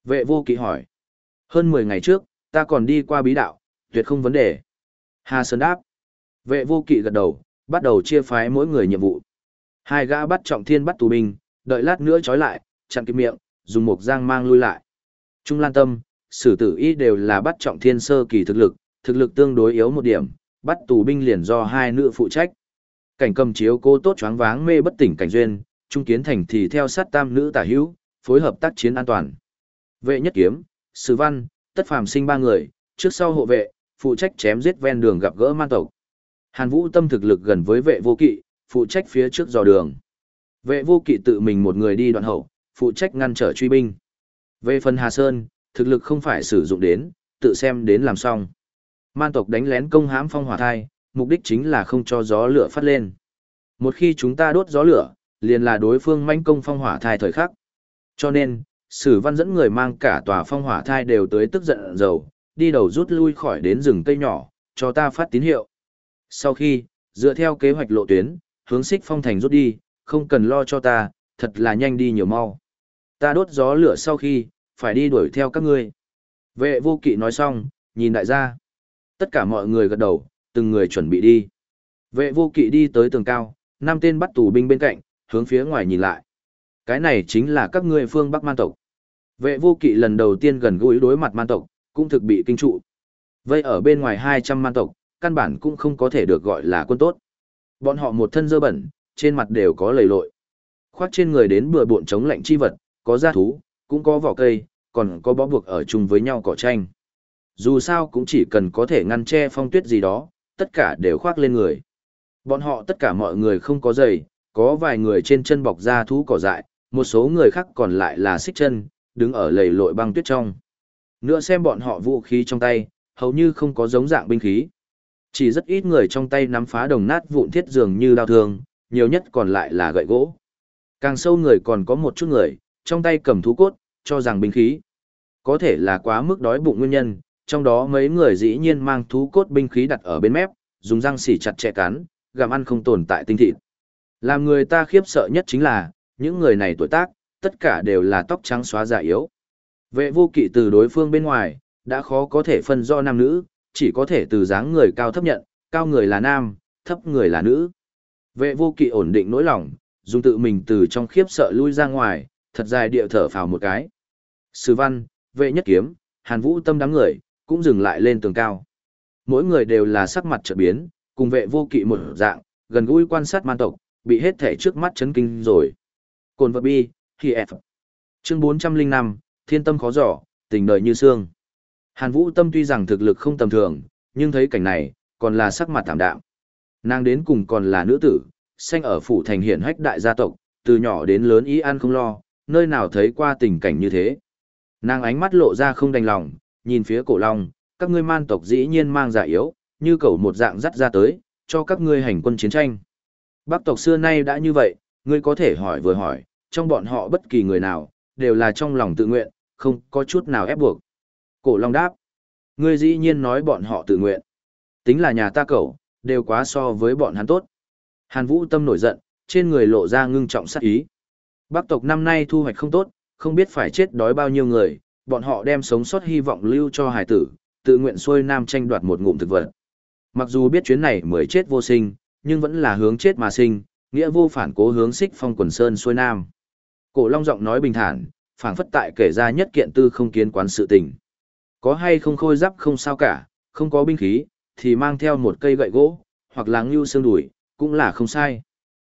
Vệ vô kỵ hỏi. Hơn 10 ngày trước, Ta còn đi qua bí đạo, tuyệt không vấn đề. Hà Sơn đáp. Vệ vô kỵ gật đầu, bắt đầu chia phái mỗi người nhiệm vụ. Hai gã bắt trọng thiên bắt tù binh, đợi lát nữa trói lại, chặn kịp miệng, dùng một giang mang lui lại. Trung Lan Tâm, sử tử y đều là bắt trọng thiên sơ kỳ thực lực, thực lực tương đối yếu một điểm, bắt tù binh liền do hai nữ phụ trách. Cảnh cầm chiếu cô tốt choáng váng mê bất tỉnh cảnh duyên, trung kiến thành thì theo sát tam nữ tả hữu, phối hợp tác chiến an toàn. Vệ nhất kiếm, sử văn, tất phàm sinh ba người, trước sau hộ vệ, phụ trách chém giết ven đường gặp gỡ man tộc. Hàn Vũ tâm thực lực gần với vệ vô kỵ, phụ trách phía trước dò đường. Vệ vô kỵ tự mình một người đi đoạn hậu, phụ trách ngăn trở truy binh. Về phần Hà Sơn, thực lực không phải sử dụng đến, tự xem đến làm xong. Man tộc đánh lén công hãm phong hỏa thai, mục đích chính là không cho gió lửa phát lên. Một khi chúng ta đốt gió lửa, liền là đối phương manh công phong hỏa thai thời khắc. Cho nên, sử văn dẫn người mang cả tòa phong hỏa thai đều tới tức giận dầu, đi đầu rút lui khỏi đến rừng cây nhỏ, cho ta phát tín hiệu. Sau khi, dựa theo kế hoạch lộ tuyến, hướng xích phong thành rút đi, không cần lo cho ta, thật là nhanh đi nhiều mau. Ta đốt gió lửa sau khi, phải đi đuổi theo các ngươi. Vệ vô kỵ nói xong, nhìn đại gia. Tất cả mọi người gật đầu, từng người chuẩn bị đi. Vệ vô kỵ đi tới tường cao, năm tên bắt tù binh bên cạnh, hướng phía ngoài nhìn lại. Cái này chính là các ngươi phương Bắc man tộc. Vệ vô kỵ lần đầu tiên gần gũi đối mặt man tộc, cũng thực bị kinh trụ. Vây ở bên ngoài 200 man tộc, căn bản cũng không có thể được gọi là quân tốt. Bọn họ một thân dơ bẩn, trên mặt đều có lầy lội. Khoác trên người đến bừa bộn chống lạnh chi vật, có da thú, cũng có vỏ cây, còn có bó buộc ở chung với nhau cỏ tranh. Dù sao cũng chỉ cần có thể ngăn che phong tuyết gì đó, tất cả đều khoác lên người. Bọn họ tất cả mọi người không có giày, có vài người trên chân bọc da thú cỏ dại, một số người khác còn lại là xích chân, đứng ở lầy lội băng tuyết trong. Nữa xem bọn họ vũ khí trong tay, hầu như không có giống dạng binh khí. Chỉ rất ít người trong tay nắm phá đồng nát vụn thiết dường như đao thương, nhiều nhất còn lại là gậy gỗ. Càng sâu người còn có một chút người, trong tay cầm thú cốt, cho rằng binh khí. Có thể là quá mức đói bụng nguyên nhân, trong đó mấy người dĩ nhiên mang thú cốt binh khí đặt ở bên mép, dùng răng xỉ chặt chẽ cắn, gặm ăn không tồn tại tinh thịt. Làm người ta khiếp sợ nhất chính là, những người này tuổi tác, tất cả đều là tóc trắng xóa già yếu. Vệ vô kỵ từ đối phương bên ngoài, đã khó có thể phân do nam nữ, chỉ có thể từ dáng người cao thấp nhận, cao người là nam, thấp người là nữ. Vệ vô kỵ ổn định nỗi lòng, dùng tự mình từ trong khiếp sợ lui ra ngoài, thật dài địa thở phào một cái. Sư văn, vệ nhất kiếm, hàn vũ tâm đám người, cũng dừng lại lên tường cao. Mỗi người đều là sắc mặt trợ biến, cùng vệ vô kỵ một dạng, gần gũi quan sát man tộc, bị hết thể trước mắt chấn kinh rồi. Cồn vật bi, khi F. Chương 405, thiên tâm khó giỏ, tình đời như xương. Hàn Vũ Tâm tuy rằng thực lực không tầm thường, nhưng thấy cảnh này, còn là sắc mặt tạm đạm. Nàng đến cùng còn là nữ tử, sinh ở phủ thành hiển hách đại gia tộc, từ nhỏ đến lớn ý ăn không lo, nơi nào thấy qua tình cảnh như thế. Nàng ánh mắt lộ ra không đành lòng, nhìn phía cổ long, các ngươi man tộc dĩ nhiên mang giả yếu, như cầu một dạng dắt ra tới, cho các ngươi hành quân chiến tranh. Bắc tộc xưa nay đã như vậy, ngươi có thể hỏi vừa hỏi, trong bọn họ bất kỳ người nào, đều là trong lòng tự nguyện, không có chút nào ép buộc. Cổ Long đáp, ngươi dĩ nhiên nói bọn họ tự nguyện. Tính là nhà ta cậu, đều quá so với bọn hắn tốt. Hàn Vũ tâm nổi giận, trên người lộ ra ngưng trọng sát ý. Bắc tộc năm nay thu hoạch không tốt, không biết phải chết đói bao nhiêu người, bọn họ đem sống sót hy vọng lưu cho hải tử, tự nguyện xuôi nam tranh đoạt một ngụm thực vật. Mặc dù biết chuyến này mới chết vô sinh, nhưng vẫn là hướng chết mà sinh, nghĩa vô phản cố hướng xích phong quần sơn xuôi nam. Cổ Long giọng nói bình thản, phảng phất tại kể ra nhất kiện tư không kiến quán sự tình. Có hay không khôi giáp không sao cả, không có binh khí, thì mang theo một cây gậy gỗ, hoặc là ngưu xương đùi, cũng là không sai.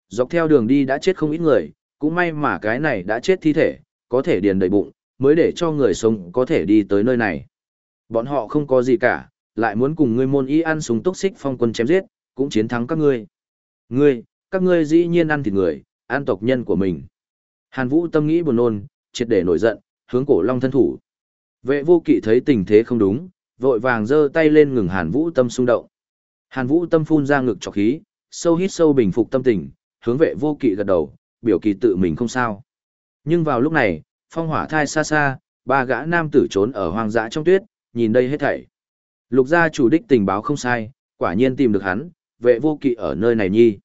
Dọc theo đường đi đã chết không ít người, cũng may mà cái này đã chết thi thể, có thể điền đầy bụng, mới để cho người sống có thể đi tới nơi này. Bọn họ không có gì cả, lại muốn cùng ngươi môn y ăn súng túc xích phong quân chém giết, cũng chiến thắng các ngươi. Ngươi, các ngươi dĩ nhiên ăn thịt người, ăn tộc nhân của mình. Hàn Vũ tâm nghĩ buồn nôn, triệt để nổi giận, hướng cổ long thân thủ. Vệ vô kỵ thấy tình thế không đúng, vội vàng giơ tay lên ngừng Hàn Vũ tâm xung động. Hàn Vũ tâm phun ra ngực trọc khí, sâu hít sâu bình phục tâm tình, hướng vệ vô kỵ gật đầu, biểu kỳ tự mình không sao. Nhưng vào lúc này, phong hỏa thai xa xa, ba gã nam tử trốn ở hoang dã trong tuyết, nhìn đây hết thảy. Lục gia chủ đích tình báo không sai, quả nhiên tìm được hắn, vệ vô kỵ ở nơi này nhi.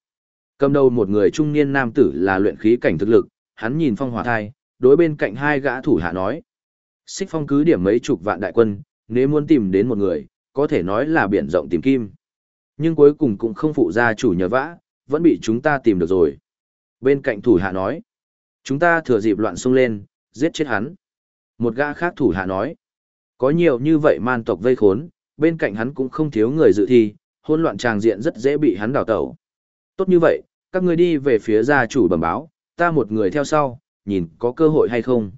Cầm đầu một người trung niên nam tử là luyện khí cảnh thực lực, hắn nhìn phong hỏa thai, đối bên cạnh hai gã thủ hạ nói. Xích phong cứ điểm mấy chục vạn đại quân, nếu muốn tìm đến một người, có thể nói là biển rộng tìm kim. Nhưng cuối cùng cũng không phụ gia chủ nhờ vã, vẫn bị chúng ta tìm được rồi. Bên cạnh thủ hạ nói, chúng ta thừa dịp loạn xông lên, giết chết hắn. Một gã khác thủ hạ nói, có nhiều như vậy man tộc vây khốn, bên cạnh hắn cũng không thiếu người dự thi, hỗn loạn tràng diện rất dễ bị hắn đào tẩu. Tốt như vậy, các ngươi đi về phía gia chủ bẩm báo, ta một người theo sau, nhìn có cơ hội hay không.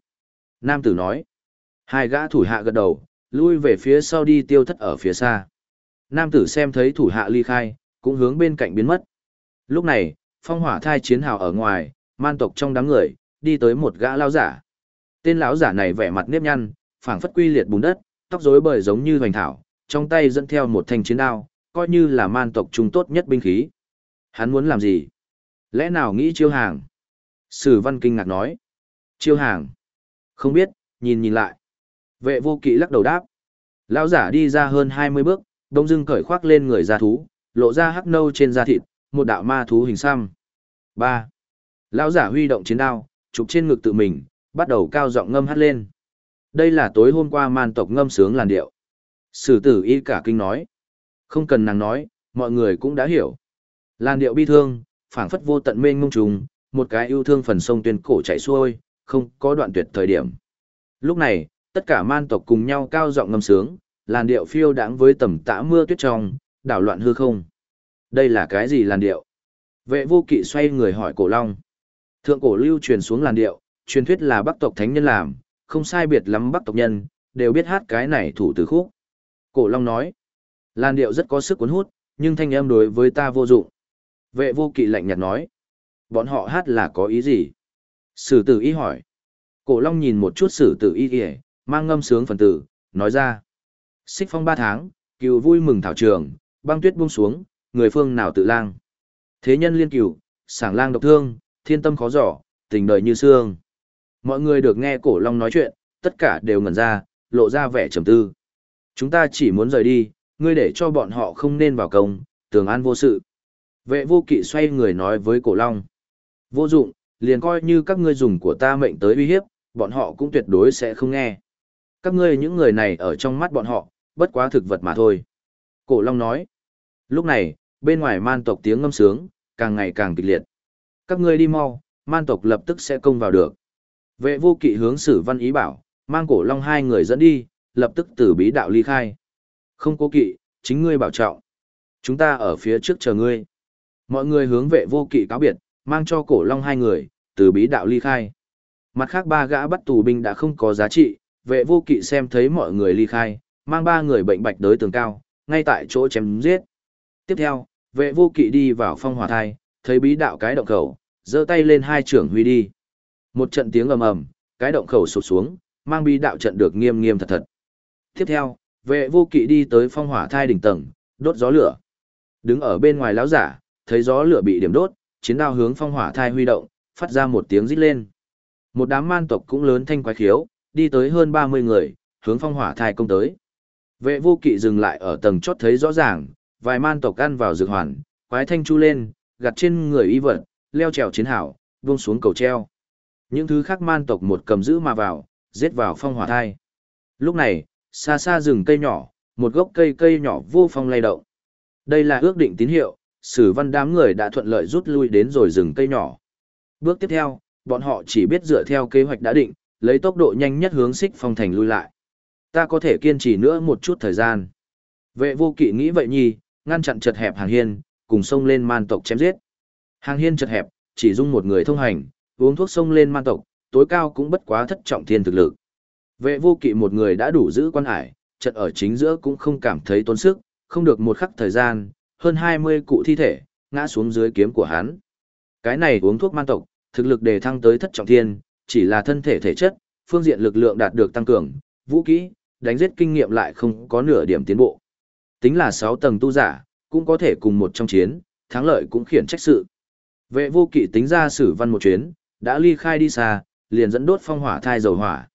Nam tử nói, hai gã thủ hạ gật đầu, lui về phía sau đi tiêu thất ở phía xa. Nam tử xem thấy thủ hạ ly khai, cũng hướng bên cạnh biến mất. Lúc này, phong hỏa thai chiến hào ở ngoài, man tộc trong đám người, đi tới một gã lao giả. Tên lão giả này vẻ mặt nếp nhăn, phảng phất quy liệt bùn đất, tóc rối bời giống như hoành thảo, trong tay dẫn theo một thanh chiến đao, coi như là man tộc trung tốt nhất binh khí. Hắn muốn làm gì? Lẽ nào nghĩ chiêu hàng? Sử văn kinh ngạc nói. Chiêu hàng? Không biết, nhìn nhìn lại. Vệ vô kỵ lắc đầu đáp. Lão giả đi ra hơn 20 bước, đông dưng cởi khoác lên người da thú, lộ ra hắc nâu trên da thịt, một đạo ma thú hình xăm. 3. Lão giả huy động chiến đao, chụp trên ngực tự mình, bắt đầu cao giọng ngâm hát lên. Đây là tối hôm qua man tộc ngâm sướng làn điệu. Sử tử y cả kinh nói. Không cần nàng nói, mọi người cũng đã hiểu. Làn điệu bi thương, phảng phất vô tận mênh mông trùng, một cái yêu thương phần sông tuyên cổ chảy xuôi, không có đoạn tuyệt thời điểm. Lúc này, tất cả man tộc cùng nhau cao giọng ngâm sướng, làn điệu phiêu đãng với tầm tã mưa tuyết trong, đảo loạn hư không. Đây là cái gì làn điệu? Vệ vô kỵ xoay người hỏi cổ long. Thượng cổ lưu truyền xuống làn điệu, truyền thuyết là bắc tộc thánh nhân làm, không sai biệt lắm bắc tộc nhân, đều biết hát cái này thủ từ khúc. Cổ long nói, làn điệu rất có sức cuốn hút, nhưng thanh âm đối với ta vô dụng. Vệ vô kỵ lạnh nhạt nói, bọn họ hát là có ý gì? Sử tử y hỏi. Cổ long nhìn một chút sử tử y kìa, mang ngâm sướng phần tử, nói ra. Xích phong ba tháng, cừu vui mừng thảo trường, băng tuyết buông xuống, người phương nào tự lang. Thế nhân liên cửu, sảng lang độc thương, thiên tâm khó giỏ, tình đời như xương. Mọi người được nghe cổ long nói chuyện, tất cả đều ngẩn ra, lộ ra vẻ trầm tư. Chúng ta chỉ muốn rời đi, ngươi để cho bọn họ không nên vào công, tường an vô sự. Vệ vô kỵ xoay người nói với cổ long. Vô dụng, liền coi như các ngươi dùng của ta mệnh tới uy hiếp, bọn họ cũng tuyệt đối sẽ không nghe. Các ngươi những người này ở trong mắt bọn họ, bất quá thực vật mà thôi. Cổ long nói. Lúc này, bên ngoài man tộc tiếng ngâm sướng, càng ngày càng kịch liệt. Các ngươi đi mau, man tộc lập tức sẽ công vào được. Vệ vô kỵ hướng sử văn ý bảo, mang cổ long hai người dẫn đi, lập tức từ bí đạo ly khai. Không cố kỵ, chính ngươi bảo trọng. Chúng ta ở phía trước chờ ngươi. Mọi người hướng vệ vô kỵ cáo biệt, mang cho cổ long hai người, từ bí đạo ly khai. Mặt khác ba gã bắt tù binh đã không có giá trị, vệ vô kỵ xem thấy mọi người ly khai, mang ba người bệnh bạch đới tường cao, ngay tại chỗ chém giết. Tiếp theo, vệ vô kỵ đi vào phong hỏa thai, thấy bí đạo cái động khẩu, giơ tay lên hai trưởng huy đi. Một trận tiếng ầm ầm, cái động khẩu sụp xuống, mang bí đạo trận được nghiêm nghiêm thật thật. Tiếp theo, vệ vô kỵ đi tới phong hỏa thai đỉnh tầng, đốt gió lửa. Đứng ở bên ngoài lão giả, thấy gió lửa bị điểm đốt, chiến đao hướng phong hỏa thai huy động, phát ra một tiếng rít lên. Một đám man tộc cũng lớn thanh quái khiếu, đi tới hơn 30 người, hướng phong hỏa thai công tới. Vệ vô kỵ dừng lại ở tầng chót thấy rõ ràng, vài man tộc ăn vào dược hoàn, quái thanh chu lên, gặt trên người y vật, leo trèo chiến hảo, buông xuống cầu treo. Những thứ khác man tộc một cầm giữ mà vào, giết vào phong hỏa thai. Lúc này, xa xa rừng cây nhỏ, một gốc cây cây nhỏ vô phong lay động. Đây là ước định tín hiệu, sử văn đám người đã thuận lợi rút lui đến rồi rừng cây nhỏ. Bước tiếp theo, bọn họ chỉ biết dựa theo kế hoạch đã định, lấy tốc độ nhanh nhất hướng xích phong thành lui lại. Ta có thể kiên trì nữa một chút thời gian. Vệ vô kỵ nghĩ vậy nhi, ngăn chặn chật hẹp hàng hiên, cùng sông lên man tộc chém giết. Hàng hiên chật hẹp, chỉ dung một người thông hành, uống thuốc sông lên man tộc, tối cao cũng bất quá thất trọng thiên thực lực. Vệ vô kỵ một người đã đủ giữ quan hải, chật ở chính giữa cũng không cảm thấy tốn sức, không được một khắc thời gian, hơn 20 cụ thi thể, ngã xuống dưới kiếm của hắn. Cái này uống thuốc man tộc, thực lực đề thăng tới thất trọng thiên, chỉ là thân thể thể chất, phương diện lực lượng đạt được tăng cường, vũ kỹ, đánh giết kinh nghiệm lại không có nửa điểm tiến bộ. Tính là 6 tầng tu giả, cũng có thể cùng một trong chiến, thắng lợi cũng khiển trách sự. Vệ vô kỵ tính ra sử văn một chuyến, đã ly khai đi xa, liền dẫn đốt phong hỏa thai dầu hỏa.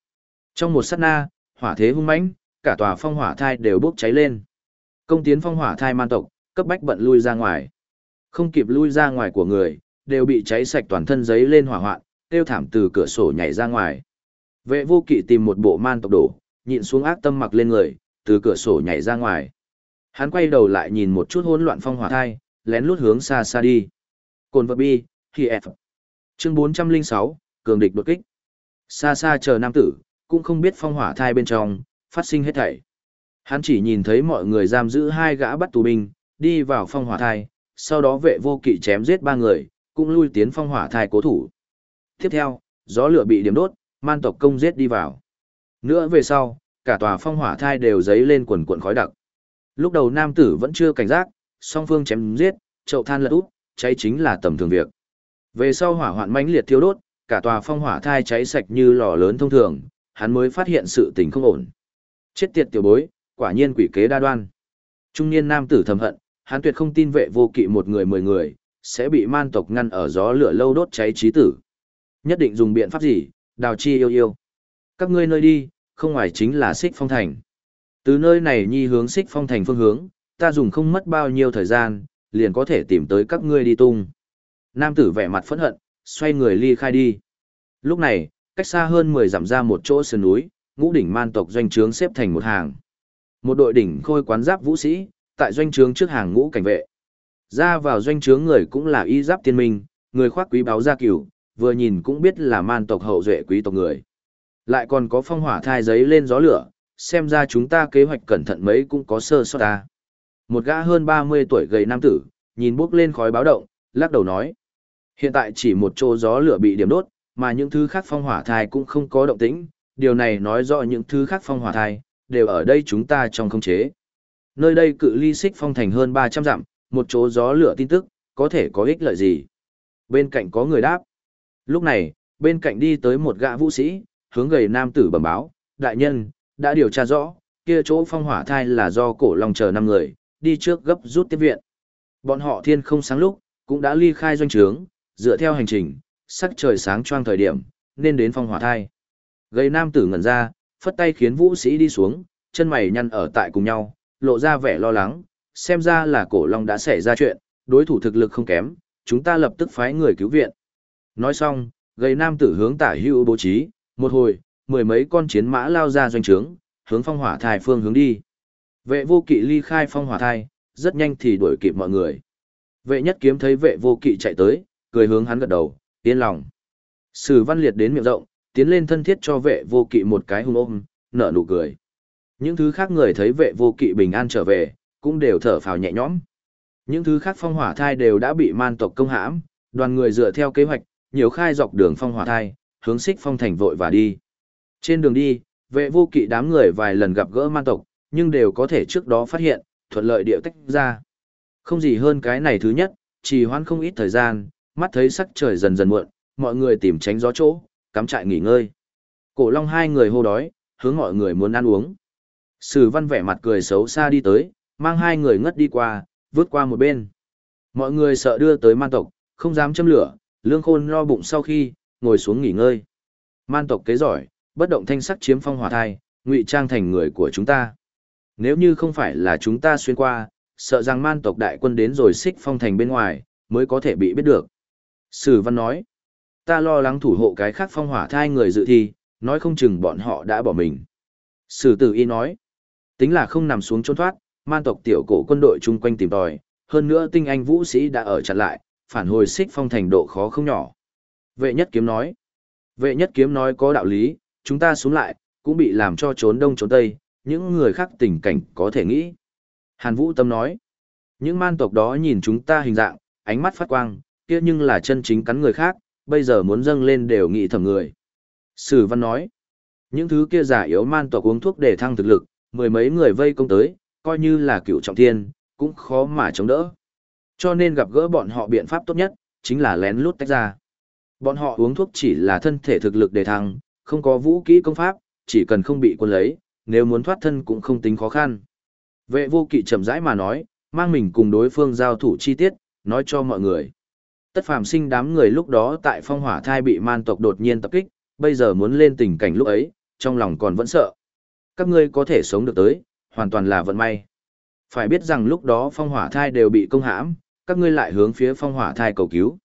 Trong một sát na, hỏa thế hung mãnh, cả tòa phong hỏa thai đều bốc cháy lên. Công tiến phong hỏa thai man tộc, cấp bách bận lui ra ngoài. Không kịp lui ra ngoài của người, đều bị cháy sạch toàn thân giấy lên hỏa hoạn, kêu thảm từ cửa sổ nhảy ra ngoài. Vệ vô kỵ tìm một bộ man tộc đổ, nhịn xuống ác tâm mặc lên người, từ cửa sổ nhảy ra ngoài. Hắn quay đầu lại nhìn một chút hỗn loạn phong hỏa thai, lén lút hướng xa xa đi. Cồn vật bi, thì F. Chương 406, cường địch đột kích. Xa xa chờ nam tử, cũng không biết phong hỏa thai bên trong, phát sinh hết thảy. Hắn chỉ nhìn thấy mọi người giam giữ hai gã bắt tù binh, đi vào phong hỏa thai, sau đó vệ vô kỵ chém giết ba người, cũng lui tiến phong hỏa thai cố thủ. Tiếp theo, gió lửa bị điểm đốt, man tộc công giết đi vào. Nữa về sau, cả tòa phong hỏa thai đều dấy lên quần cuộn khói đặc. Lúc đầu nam tử vẫn chưa cảnh giác, song phương chém giết, chậu than lật úp, cháy chính là tầm thường việc. Về sau hỏa hoạn mãnh liệt thiêu đốt, cả tòa phong hỏa thai cháy sạch như lò lớn thông thường, hắn mới phát hiện sự tình không ổn. Chết tiệt tiểu bối, quả nhiên quỷ kế đa đoan. Trung niên nam tử thầm hận, hắn tuyệt không tin vệ vô kỵ một người mười người, sẽ bị man tộc ngăn ở gió lửa lâu đốt cháy trí tử. Nhất định dùng biện pháp gì, đào chi yêu yêu. Các ngươi nơi đi, không ngoài chính là xích phong thành. Từ nơi này nhi hướng xích phong thành phương hướng, ta dùng không mất bao nhiêu thời gian, liền có thể tìm tới các ngươi đi tung. Nam tử vẻ mặt phẫn hận, xoay người ly khai đi. Lúc này, cách xa hơn 10 dặm ra một chỗ sườn núi, ngũ đỉnh man tộc doanh trướng xếp thành một hàng. Một đội đỉnh khôi quán giáp vũ sĩ, tại doanh trướng trước hàng ngũ cảnh vệ. Ra vào doanh trướng người cũng là y giáp tiên minh, người khoác quý báo gia cửu, vừa nhìn cũng biết là man tộc hậu duệ quý tộc người. Lại còn có phong hỏa thai giấy lên gió lửa, xem ra chúng ta kế hoạch cẩn thận mấy cũng có sơ sót ta. Một gã hơn 30 tuổi gầy nam tử, nhìn bốc lên khói báo động, lắc đầu nói. Hiện tại chỉ một chỗ gió lửa bị điểm đốt, mà những thứ khác phong hỏa thai cũng không có động tĩnh, điều này nói rõ những thứ khác phong hỏa thai, đều ở đây chúng ta trong không chế. Nơi đây cự ly xích phong thành hơn 300 dặm, một chỗ gió lửa tin tức, có thể có ích lợi gì. Bên cạnh có người đáp. Lúc này, bên cạnh đi tới một gã vũ sĩ, hướng gầy nam tử bẩm báo, đại nhân, đã điều tra rõ, kia chỗ phong hỏa thai là do cổ long chờ năm người, đi trước gấp rút tiếp viện. Bọn họ thiên không sáng lúc, cũng đã ly khai doanh trướng, dựa theo hành trình, sắc trời sáng choang thời điểm, nên đến phong hỏa thai. Gầy nam tử ngẩn ra, phất tay khiến vũ sĩ đi xuống, chân mày nhăn ở tại cùng nhau, lộ ra vẻ lo lắng, xem ra là cổ long đã xảy ra chuyện, đối thủ thực lực không kém, chúng ta lập tức phái người cứu viện. Nói xong, gầy nam tử hướng tả hưu bố trí, một hồi, mười mấy con chiến mã lao ra doanh trướng, hướng phong hỏa thai phương hướng đi. Vệ vô kỵ ly khai phong hỏa thai, rất nhanh thì đuổi kịp mọi người. Vệ nhất kiếm thấy vệ vô kỵ chạy tới, cười hướng hắn gật đầu, yên lòng. Sử văn liệt đến miệng rộng, tiến lên thân thiết cho vệ vô kỵ một cái hung ôm, nở nụ cười. Những thứ khác người thấy vệ vô kỵ bình an trở về, cũng đều thở phào nhẹ nhõm. Những thứ khác phong hỏa thai đều đã bị man tộc công hãm, đoàn người dựa theo kế hoạch, nhiều khai dọc đường phong hỏa thai, hướng xích phong thành vội và đi. Trên đường đi, vệ vô kỵ đám người vài lần gặp gỡ man tộc, nhưng đều có thể trước đó phát hiện, thuận lợi điệu tách ra. Không gì hơn cái này thứ nhất, chỉ hoãn không ít thời gian, mắt thấy sắc trời dần dần muộn, mọi người tìm tránh gió chỗ, cắm trại nghỉ ngơi. Cổ long hai người hô đói, hướng mọi người muốn ăn uống. Sử văn vẻ mặt cười xấu xa đi tới, mang hai người ngất đi qua, vượt qua một bên. Mọi người sợ đưa tới man tộc, không dám châm lửa, lương khôn lo bụng sau khi, ngồi xuống nghỉ ngơi. Man tộc kế giỏi, bất động thanh sắc chiếm phong hỏa thai, ngụy trang thành người của chúng ta. Nếu như không phải là chúng ta xuyên qua, sợ rằng man tộc đại quân đến rồi xích phong thành bên ngoài, mới có thể bị biết được. Sử văn nói, ta lo lắng thủ hộ cái khác phong hỏa thai người dự thi, nói không chừng bọn họ đã bỏ mình. Sử tử y nói, tính là không nằm xuống trốn thoát, man tộc tiểu cổ quân đội chung quanh tìm tòi, hơn nữa tinh anh vũ sĩ đã ở chặn lại, phản hồi xích phong thành độ khó không nhỏ. Vệ nhất kiếm nói, vệ nhất kiếm nói có đạo lý, chúng ta xuống lại, cũng bị làm cho trốn đông trốn tây, những người khác tình cảnh có thể nghĩ. Hàn Vũ Tâm nói, những man tộc đó nhìn chúng ta hình dạng, ánh mắt phát quang, kia nhưng là chân chính cắn người khác, bây giờ muốn dâng lên đều nghĩ thầm người. Sử Văn nói, những thứ kia giả yếu man tộc uống thuốc để thăng thực lực, mười mấy người vây công tới, coi như là cựu trọng thiên, cũng khó mà chống đỡ. Cho nên gặp gỡ bọn họ biện pháp tốt nhất, chính là lén lút tách ra. Bọn họ uống thuốc chỉ là thân thể thực lực để thăng, không có vũ kỹ công pháp, chỉ cần không bị quân lấy, nếu muốn thoát thân cũng không tính khó khăn. Vệ vô kỵ chậm rãi mà nói, mang mình cùng đối phương giao thủ chi tiết, nói cho mọi người. Tất phàm sinh đám người lúc đó tại phong hỏa thai bị man tộc đột nhiên tập kích, bây giờ muốn lên tình cảnh lúc ấy, trong lòng còn vẫn sợ. Các ngươi có thể sống được tới, hoàn toàn là vận may. Phải biết rằng lúc đó phong hỏa thai đều bị công hãm, các ngươi lại hướng phía phong hỏa thai cầu cứu.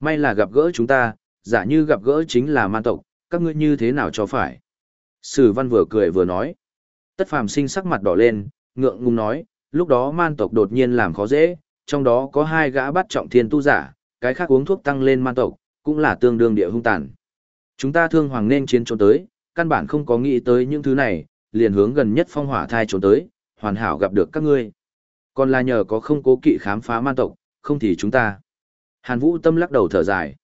May là gặp gỡ chúng ta, giả như gặp gỡ chính là man tộc, các ngươi như thế nào cho phải. Sử văn vừa cười vừa nói. Tất phàm sinh sắc mặt đỏ lên, ngượng ngùng nói, lúc đó man tộc đột nhiên làm khó dễ, trong đó có hai gã bắt trọng thiên tu giả, cái khác uống thuốc tăng lên man tộc, cũng là tương đương địa hung tàn. Chúng ta thương hoàng nên chiến trốn tới, căn bản không có nghĩ tới những thứ này, liền hướng gần nhất phong hỏa thai trốn tới, hoàn hảo gặp được các ngươi. Còn là nhờ có không cố kỵ khám phá man tộc, không thì chúng ta. Hàn Vũ tâm lắc đầu thở dài.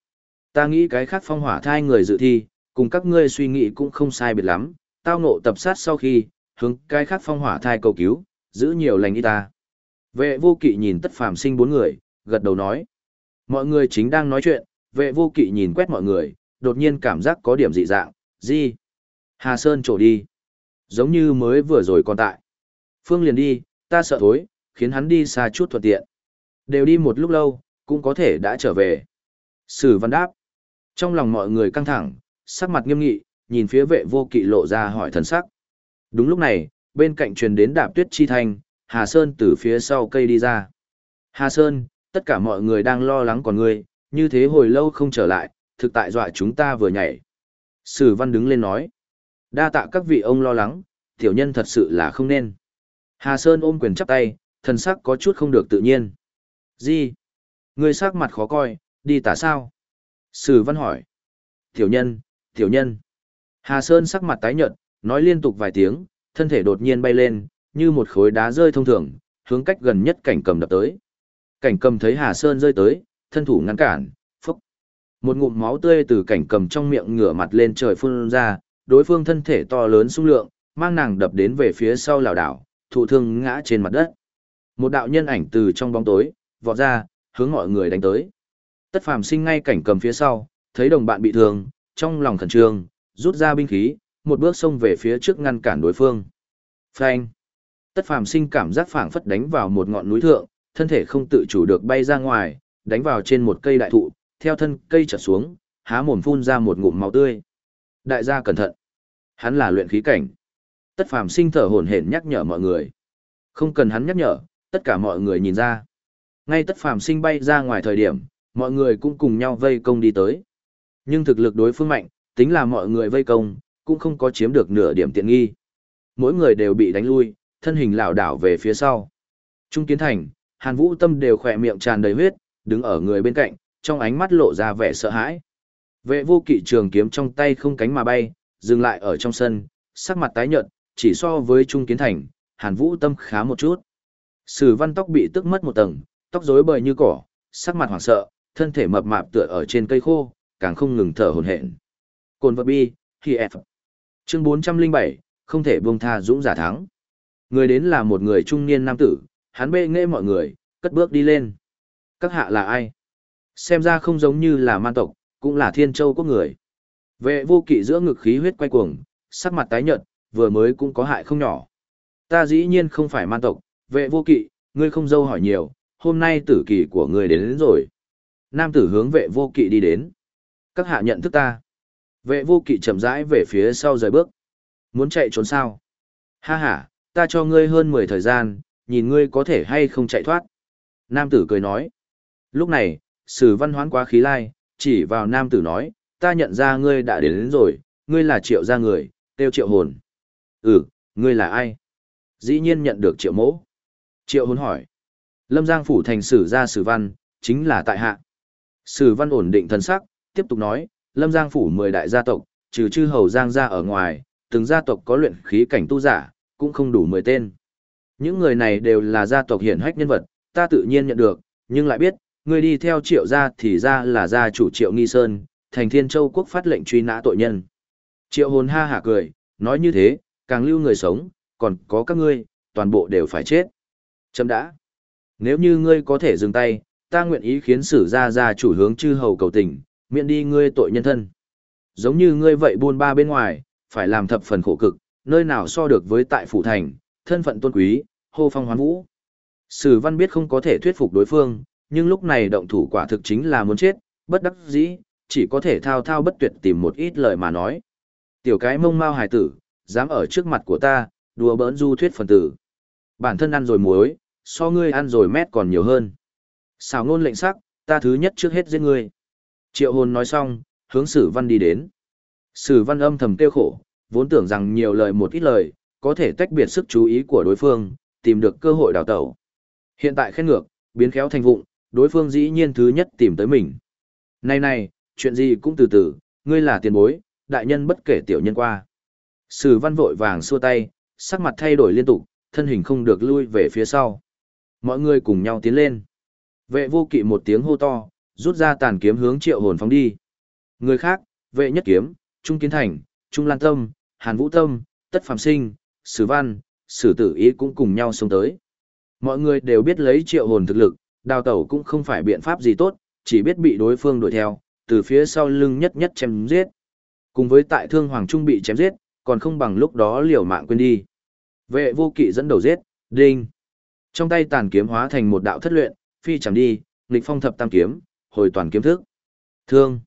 Ta nghĩ cái khác phong hỏa thai người dự thi, cùng các ngươi suy nghĩ cũng không sai biệt lắm, tao ngộ tập sát sau khi, hướng cái khác phong hỏa thai cầu cứu, giữ nhiều lành y ta. Vệ vô kỵ nhìn tất phàm sinh bốn người, gật đầu nói. Mọi người chính đang nói chuyện, vệ vô kỵ nhìn quét mọi người, đột nhiên cảm giác có điểm dị dạng, gì? Hà Sơn trổ đi. Giống như mới vừa rồi còn tại. Phương liền đi, ta sợ thối, khiến hắn đi xa chút thuận tiện. Đều đi một lúc lâu, cũng có thể đã trở về. Sử văn đáp. Trong lòng mọi người căng thẳng, sắc mặt nghiêm nghị, nhìn phía vệ vô kỵ lộ ra hỏi thần sắc. Đúng lúc này, bên cạnh truyền đến đạp tuyết chi thanh, Hà Sơn từ phía sau cây đi ra. Hà Sơn, tất cả mọi người đang lo lắng còn ngươi, như thế hồi lâu không trở lại, thực tại dọa chúng ta vừa nhảy. Sử văn đứng lên nói. Đa tạ các vị ông lo lắng, tiểu nhân thật sự là không nên. Hà Sơn ôm quyền chắp tay, thần sắc có chút không được tự nhiên. Gì? Người sắc mặt khó coi, đi tả sao? Sử văn hỏi. Tiểu nhân, tiểu nhân. Hà Sơn sắc mặt tái nhợt, nói liên tục vài tiếng, thân thể đột nhiên bay lên, như một khối đá rơi thông thường, hướng cách gần nhất cảnh cầm đập tới. Cảnh cầm thấy Hà Sơn rơi tới, thân thủ ngăn cản, phốc. Một ngụm máu tươi từ cảnh cầm trong miệng ngửa mặt lên trời phun ra, đối phương thân thể to lớn sung lượng, mang nàng đập đến về phía sau lảo đảo, thụ thương ngã trên mặt đất. Một đạo nhân ảnh từ trong bóng tối, vọt ra, hướng mọi người đánh tới. Tất phàm sinh ngay cảnh cầm phía sau, thấy đồng bạn bị thương, trong lòng khẩn trương, rút ra binh khí, một bước xông về phía trước ngăn cản đối phương. Phanh! Tất phàm sinh cảm giác phảng phất đánh vào một ngọn núi thượng, thân thể không tự chủ được bay ra ngoài, đánh vào trên một cây đại thụ, theo thân cây trở xuống, há mồm phun ra một ngụm máu tươi. Đại gia cẩn thận. Hắn là luyện khí cảnh. Tất phàm sinh thở hổn hển nhắc nhở mọi người. Không cần hắn nhắc nhở, tất cả mọi người nhìn ra. Ngay tất phàm sinh bay ra ngoài thời điểm, mọi người cũng cùng nhau vây công đi tới. Nhưng thực lực đối phương mạnh, tính là mọi người vây công, cũng không có chiếm được nửa điểm tiện nghi. Mỗi người đều bị đánh lui, thân hình lảo đảo về phía sau. Trung kiến thành, Hàn Vũ Tâm đều khỏe miệng tràn đầy huyết, đứng ở người bên cạnh, trong ánh mắt lộ ra vẻ sợ hãi. Vệ vô kỵ trường kiếm trong tay không cánh mà bay, dừng lại ở trong sân, sắc mặt tái nhợt, chỉ so với Trung Kiến Thành, Hàn Vũ Tâm khá một chút. Sử văn tóc bị tức mất một tầng, tóc rối bời như cỏ, sắc mặt hoảng sợ, thân thể mập mạp tựa ở trên cây khô, càng không ngừng thở hổn hển. Cồn vật bi, khi F. Chương 407, không thể buông tha dũng giả thắng. Người đến là một người trung niên nam tử, hắn bê nghệ mọi người, cất bước đi lên. Các hạ là ai? Xem ra không giống như là man tộc, cũng là thiên châu quốc người. Vệ vô kỵ giữa ngực khí huyết quay cuồng, sắc mặt tái nhợt, vừa mới cũng có hại không nhỏ. Ta dĩ nhiên không phải man tộc, vệ vô kỵ, ngươi không dâu hỏi nhiều, hôm nay tử kỳ của ngươi đến, đến rồi. Nam tử hướng vệ vô kỵ đi đến. Các hạ nhận thức ta. Vệ vô kỵ chậm rãi về phía sau rời bước. Muốn chạy trốn sao? Ha ha, ta cho ngươi hơn 10 thời gian, nhìn ngươi có thể hay không chạy thoát. Nam tử cười nói. Lúc này, sử văn hoán quá khí lai, chỉ vào nam tử nói, ta nhận ra ngươi đã đến, đến rồi, ngươi là triệu gia người, tiêu triệu hồn. Ừ, ngươi là ai? Dĩ nhiên nhận được triệu mẫu. Triệu hồn hỏi. Lâm Giang phủ thành sử ra sử văn, chính là tại hạ. Sử văn ổn định thần sắc, tiếp tục nói, Lâm Giang phủ mười đại gia tộc, trừ chư hầu Giang gia ở ngoài, từng gia tộc có luyện khí cảnh tu giả, cũng không đủ mười tên. Những người này đều là gia tộc hiển hách nhân vật, ta tự nhiên nhận được, nhưng lại biết, người đi theo triệu gia thì ra là gia chủ triệu nghi sơn, thành thiên châu quốc phát lệnh truy nã tội nhân. Triệu hồn ha hả cười, nói như thế, càng lưu người sống, còn có các ngươi, toàn bộ đều phải chết. Chấm đã. Nếu như ngươi có thể dừng tay, ta nguyện ý khiến sử gia gia chủ hướng chư hầu cầu tình, miễn đi ngươi tội nhân thân. Giống như ngươi vậy buôn ba bên ngoài, phải làm thập phần khổ cực, nơi nào so được với tại phủ thành, thân phận tôn quý, hô phong hoán vũ. Sử văn biết không có thể thuyết phục đối phương, nhưng lúc này động thủ quả thực chính là muốn chết, bất đắc dĩ, chỉ có thể thao thao bất tuyệt tìm một ít lời mà nói. Tiểu cái mông mau hài tử, dám ở trước mặt của ta, đùa bỡn du thuyết phần tử. Bản thân ăn rồi muối, so ngươi ăn rồi mét còn nhiều hơn. Xào ngôn lệnh sắc, ta thứ nhất trước hết giết ngươi. Triệu hồn nói xong, hướng sử văn đi đến. Sử văn âm thầm tiêu khổ, vốn tưởng rằng nhiều lời một ít lời, có thể tách biệt sức chú ý của đối phương, tìm được cơ hội đào tẩu. Hiện tại khen ngược, biến khéo thành vụng, đối phương dĩ nhiên thứ nhất tìm tới mình. Này này, chuyện gì cũng từ từ, ngươi là tiền bối, đại nhân bất kể tiểu nhân qua. Sử văn vội vàng xua tay, sắc mặt thay đổi liên tục, thân hình không được lui về phía sau. Mọi người cùng nhau tiến lên. Vệ vô kỵ một tiếng hô to, rút ra tàn kiếm hướng triệu hồn phóng đi. Người khác, vệ nhất kiếm, Trung Kiến Thành, Trung Lan Tâm, Hàn Vũ Tâm, Tất phàm Sinh, Sử Văn, Sử Tử Ý cũng cùng nhau xông tới. Mọi người đều biết lấy triệu hồn thực lực, đào tẩu cũng không phải biện pháp gì tốt, chỉ biết bị đối phương đuổi theo, từ phía sau lưng nhất nhất chém giết. Cùng với tại thương hoàng trung bị chém giết, còn không bằng lúc đó liều mạng quên đi. Vệ vô kỵ dẫn đầu giết, đinh. Trong tay tàn kiếm hóa thành một đạo thất luyện, phi chẳng đi, nghịch phong thập tam kiếm, hồi toàn kiếm thức. Thương.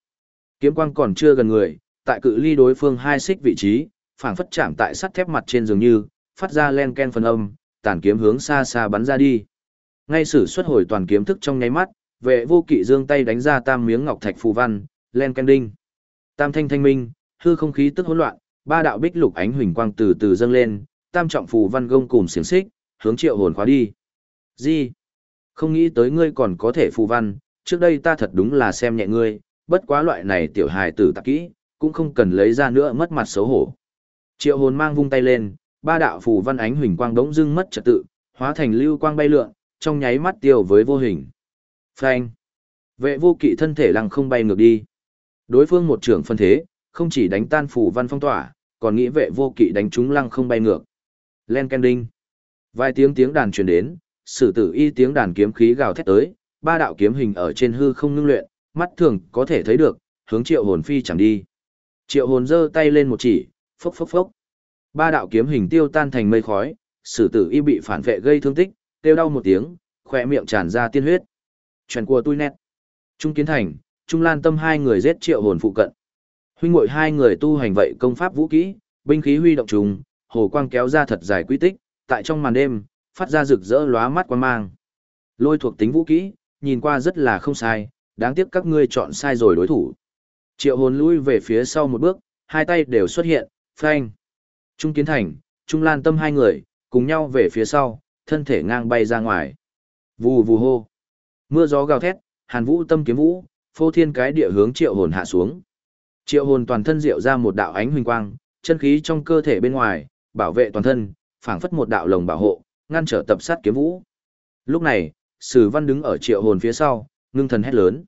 Kiếm quang còn chưa gần người, tại cự ly đối phương hai xích vị trí, phảng phất chạm tại sắt thép mặt trên dường như, phát ra len ken phần âm, tàn kiếm hướng xa xa bắn ra đi. Ngay sử xuất hồi toàn kiếm thức trong nháy mắt, vệ vô kỵ dương tay đánh ra tam miếng ngọc thạch phù văn, len ken đinh. Tam thanh thanh minh, hư không khí tức hỗn loạn, ba đạo bích lục ánh huỳnh quang từ từ dâng lên, tam trọng phù văn gông cùng xiển xích, hướng triệu hồn khóa đi. Gì? Không nghĩ tới ngươi còn có thể phù văn, trước đây ta thật đúng là xem nhẹ ngươi, bất quá loại này tiểu hài tử tạp kỹ, cũng không cần lấy ra nữa mất mặt xấu hổ. Triệu hồn mang vung tay lên, ba đạo phù văn ánh huỳnh quang đống dưng mất trật tự, hóa thành lưu quang bay lượn, trong nháy mắt tiêu với vô hình. Phanh. Vệ vô kỵ thân thể lăng không bay ngược đi. Đối phương một trưởng phân thế, không chỉ đánh tan phù văn phong tỏa, còn nghĩ vệ vô kỵ đánh trúng lăng không bay ngược. Len Kending. Vài tiếng tiếng đàn truyền đến, sử tử y tiếng đàn kiếm khí gào thét tới, ba đạo kiếm hình ở trên hư không ngưng luyện, mắt thường có thể thấy được, hướng triệu hồn phi chẳng đi. Triệu hồn giơ tay lên một chỉ, phốc phốc phốc. Ba đạo kiếm hình tiêu tan thành mây khói, sử tử y bị phản vệ gây thương tích, kêu đau một tiếng, khỏe miệng tràn ra tiên huyết. Chuyện của tôi nét. Trung Kiến Thành, Trung Lan Tâm hai người giết triệu hồn phụ cận. Huynh muội hai người tu hành vậy công pháp vũ kỹ, binh khí huy động trùng, hồ quang kéo ra thật dài quy tích, tại trong màn đêm, phát ra rực rỡ lóa mắt quan mang. Lôi thuộc tính vũ kỹ, nhìn qua rất là không sai, đáng tiếc các ngươi chọn sai rồi đối thủ. Triệu hồn lui về phía sau một bước, hai tay đều xuất hiện, phanh. Trung Kiến Thành, Trung Lan Tâm hai người, cùng nhau về phía sau, thân thể ngang bay ra ngoài. Vù vù hô. Mưa gió gào thét, Hàn Vũ Tâm kiếm vũ, phô thiên cái địa hướng triệu hồn hạ xuống. Triệu hồn toàn thân diệu ra một đạo ánh huỳnh quang, chân khí trong cơ thể bên ngoài, bảo vệ toàn thân, phảng phất một đạo lồng bảo hộ, ngăn trở tập sát kiếm vũ. Lúc này, Sử Văn đứng ở triệu hồn phía sau, ngưng thần hét lớn.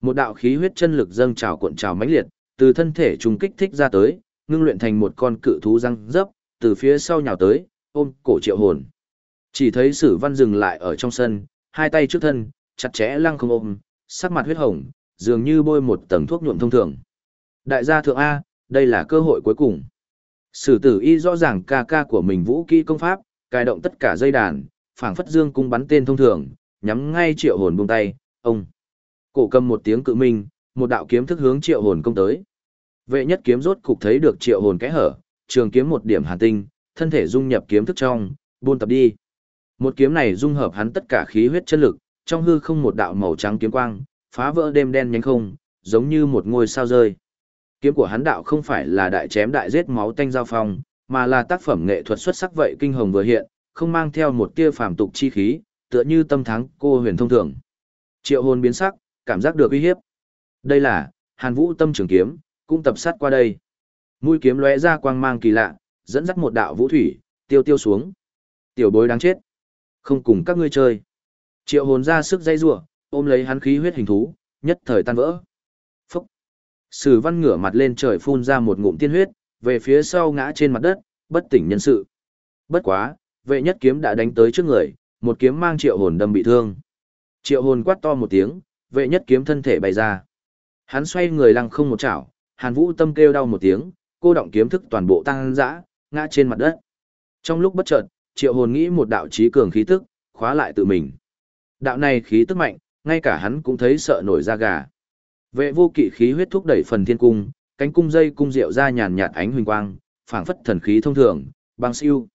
Một đạo khí huyết chân lực dâng trào cuộn trào mãnh liệt, từ thân thể trùng kích thích ra tới, ngưng luyện thành một con cự thú răng dấp, từ phía sau nhào tới, ôm cổ triệu hồn. Chỉ thấy Sử Văn dừng lại ở trong sân, hai tay trước thân, chặt chẽ lăng không ôm, sắc mặt huyết hồng, dường như bôi một tầng thuốc nhuộm thông thường. Đại gia thượng A, đây là cơ hội cuối cùng. Sử tử y rõ ràng ca ca của mình vũ kỹ công pháp, cài động tất cả dây đàn, phảng phất dương cung bắn tên thông thường, nhắm ngay triệu hồn buông tay, ông. Cổ cầm một tiếng cự minh, một đạo kiếm thức hướng triệu hồn công tới. Vệ nhất kiếm rốt cục thấy được triệu hồn kẽ hở, trường kiếm một điểm hàn tinh, thân thể dung nhập kiếm thức trong, buôn tập đi. Một kiếm này dung hợp hắn tất cả khí huyết chân lực, trong hư không một đạo màu trắng kiếm quang, phá vỡ đêm đen nhánh không, giống như một ngôi sao rơi. Kiếm của hắn đạo không phải là đại chém đại giết máu tanh giao phong, mà là tác phẩm nghệ thuật xuất sắc vậy kinh hồng vừa hiện, không mang theo một tia phàm tục chi khí, tựa như tâm thắng cô huyền thông thường. Triệu hồn biến sắc, cảm giác được uy hiếp. Đây là Hàn Vũ Tâm Trường kiếm, cũng tập sát qua đây. Mũi kiếm lóe ra quang mang kỳ lạ, dẫn dắt một đạo vũ thủy, tiêu tiêu xuống. Tiểu bối đáng chết. Không cùng các ngươi chơi. Triệu hồn ra sức dây rủa, ôm lấy hắn khí huyết hình thú, nhất thời tan vỡ. Phúc. Sử văn ngửa mặt lên trời phun ra một ngụm tiên huyết, về phía sau ngã trên mặt đất, bất tỉnh nhân sự. Bất quá, vệ nhất kiếm đã đánh tới trước người, một kiếm mang triệu hồn đâm bị thương. Triệu hồn quát to một tiếng, vệ nhất kiếm thân thể bay ra. Hắn xoay người lăng không một chảo, hàn vũ tâm kêu đau một tiếng, cô động kiếm thức toàn bộ tăng dã, ngã trên mặt đất. Trong lúc bất chợt, triệu hồn nghĩ một đạo trí cường khí tức, khóa lại tự mình. Đạo này khí tức mạnh, ngay cả hắn cũng thấy sợ nổi da gà. Vệ vô kỵ khí huyết thúc đẩy phần thiên cung, cánh cung dây cung rượu ra nhàn nhạt ánh huỳnh quang, phảng phất thần khí thông thường, băng siêu.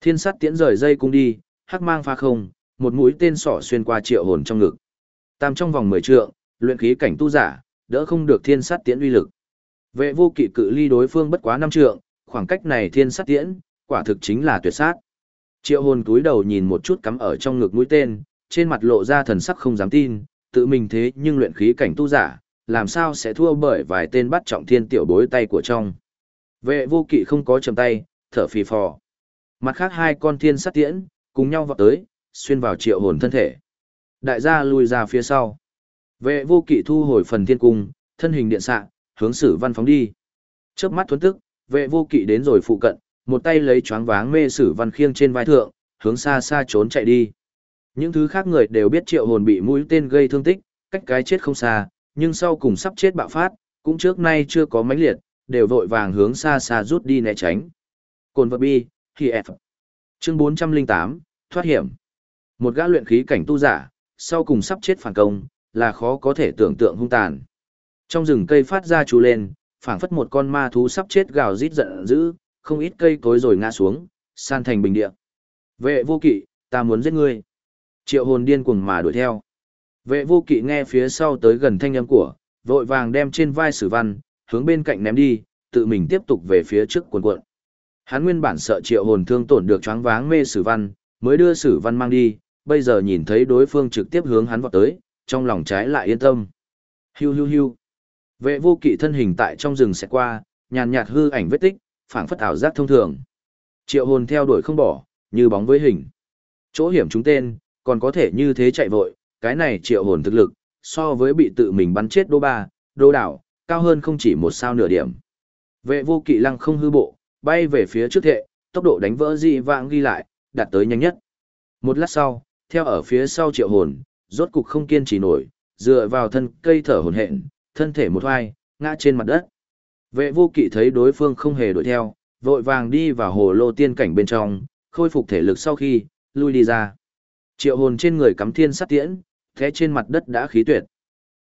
Thiên sát tiễn rời dây cung đi, hắc mang pha không, một mũi tên sỏ xuyên qua triệu hồn trong ngực. Tam trong vòng 10 trượng, luyện khí cảnh tu giả, đỡ không được thiên sát tiễn uy lực. Vệ vô kỵ cự ly đối phương bất quá năm trượng, khoảng cách này thiên sát tiễn, quả thực chính là tuyệt sát. Triệu hồn túi đầu nhìn một chút cắm ở trong ngực mũi tên, trên mặt lộ ra thần sắc không dám tin, tự mình thế nhưng luyện khí cảnh tu giả, làm sao sẽ thua bởi vài tên bắt trọng thiên tiểu bối tay của trong. Vệ vô kỵ không có chầm tay, thở phì phò. Mặt khác hai con thiên sát tiễn, cùng nhau vọt tới, xuyên vào triệu hồn thân thể. Đại gia lùi ra phía sau. Vệ vô kỵ thu hồi phần thiên cung, thân hình điện xạ, hướng sử văn phóng đi. Chớp mắt thuấn tức, vệ vô kỵ đến rồi phụ cận, một tay lấy choáng váng mê sử văn khiêng trên vai thượng, hướng xa xa trốn chạy đi. Những thứ khác người đều biết triệu hồn bị mũi tên gây thương tích, cách cái chết không xa, nhưng sau cùng sắp chết bạo phát, cũng trước nay chưa có mãnh liệt, đều vội vàng hướng xa xa rút đi né tránh. Cồn vật bi, thì F. Chương 408, thoát hiểm. Một gã luyện khí cảnh tu giả, sau cùng sắp chết phản công, là khó có thể tưởng tượng hung tàn. Trong rừng cây phát ra chú lên, phảng phất một con ma thú sắp chết gào rít giận dữ, không ít cây cối rồi ngã xuống, san thành bình địa. Vệ vô kỵ, ta muốn giết ngươi. Triệu hồn điên cuồng mà đuổi theo. Vệ vô kỵ nghe phía sau tới gần thanh âm của, vội vàng đem trên vai sử văn, hướng bên cạnh ném đi, tự mình tiếp tục về phía trước cuộn cuộn. Hắn nguyên bản sợ triệu hồn thương tổn được choáng váng mê sử văn, mới đưa sử văn mang đi, bây giờ nhìn thấy đối phương trực tiếp hướng hắn vọt tới, trong lòng trái lại yên tâm. Hiu hiu hiu. Vệ vô kỵ thân hình tại trong rừng sẽ qua, nhàn nhạt hư ảnh vết tích, phảng phất ảo giác thông thường. Triệu hồn theo đuổi không bỏ, như bóng với hình. Chỗ hiểm chúng tên, còn có thể như thế chạy vội, cái này triệu hồn thực lực, so với bị tự mình bắn chết đô ba, đô đảo, cao hơn không chỉ một sao nửa điểm. Vệ vô kỵ lăng không hư bộ, bay về phía trước thệ, tốc độ đánh vỡ dị vãng ghi lại, đạt tới nhanh nhất. Một lát sau, theo ở phía sau triệu hồn, rốt cục không kiên trì nổi, dựa vào thân cây thở hồn hện, thân thể một hoai, ngã trên mặt đất. Vệ vô kỵ thấy đối phương không hề đuổi theo, vội vàng đi vào hồ lô tiên cảnh bên trong, khôi phục thể lực sau khi, lui đi ra. Triệu hồn trên người cắm thiên sát tiễn, thế trên mặt đất đã khí tuyệt.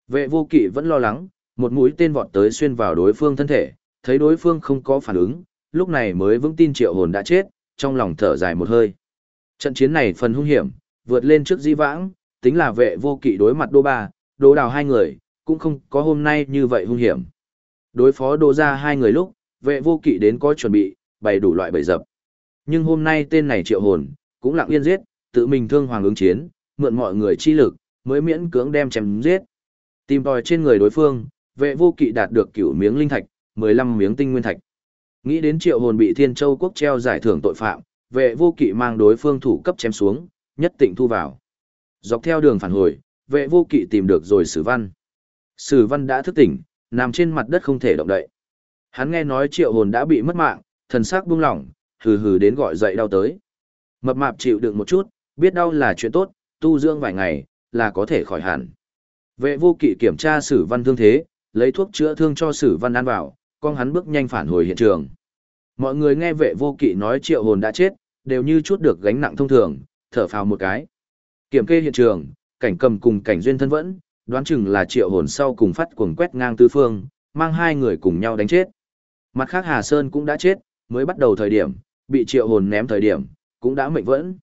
Vệ vô kỵ vẫn lo lắng, một mũi tên vọt tới xuyên vào đối phương thân thể, thấy đối phương không có phản ứng, lúc này mới vững tin triệu hồn đã chết, trong lòng thở dài một hơi. Trận chiến này phần hung hiểm, vượt lên trước di vãng, tính là vệ vô kỵ đối mặt đô ba, đô đào hai người, cũng không có hôm nay như vậy hung hiểm. Đối phó đô ra hai người lúc, vệ vô kỵ đến có chuẩn bị, bày đủ loại bầy dập. Nhưng hôm nay tên này triệu hồn, cũng lặng yên giết, tự mình thương hoàng ứng chiến, mượn mọi người chi lực, mới miễn cưỡng đem chém giết. Tìm tòi trên người đối phương, vệ vô kỵ đạt được cửu miếng linh thạch, 15 miếng tinh nguyên thạch. Nghĩ đến triệu hồn bị Thiên Châu quốc treo giải thưởng tội phạm, vệ vô kỵ mang đối phương thủ cấp chém xuống, nhất định thu vào. Dọc theo đường phản hồi, vệ vô kỵ tìm được rồi sử văn. Sử văn đã thức tỉnh, nằm trên mặt đất không thể động đậy. Hắn nghe nói triệu hồn đã bị mất mạng, thần sắc buông lỏng, hừ hừ đến gọi dậy đau tới. Mập mạp chịu đựng một chút, biết đau là chuyện tốt, tu dưỡng vài ngày, là có thể khỏi hẳn. Vệ vô kỵ kiểm tra sử văn thương thế, lấy thuốc chữa thương cho sử văn ăn vào, con hắn bước nhanh phản hồi hiện trường. Mọi người nghe vệ vô kỵ nói triệu hồn đã chết, đều như chút được gánh nặng thông thường, thở phào một cái. Kiểm kê hiện trường, cảnh cầm cùng cảnh duyên thân vẫn, đoán chừng là triệu hồn sau cùng phát cuồng quét ngang tứ phương, mang hai người cùng nhau đánh chết. Mặt khác Hà Sơn cũng đã chết, mới bắt đầu thời điểm, bị triệu hồn ném thời điểm, cũng đã mệnh vẫn.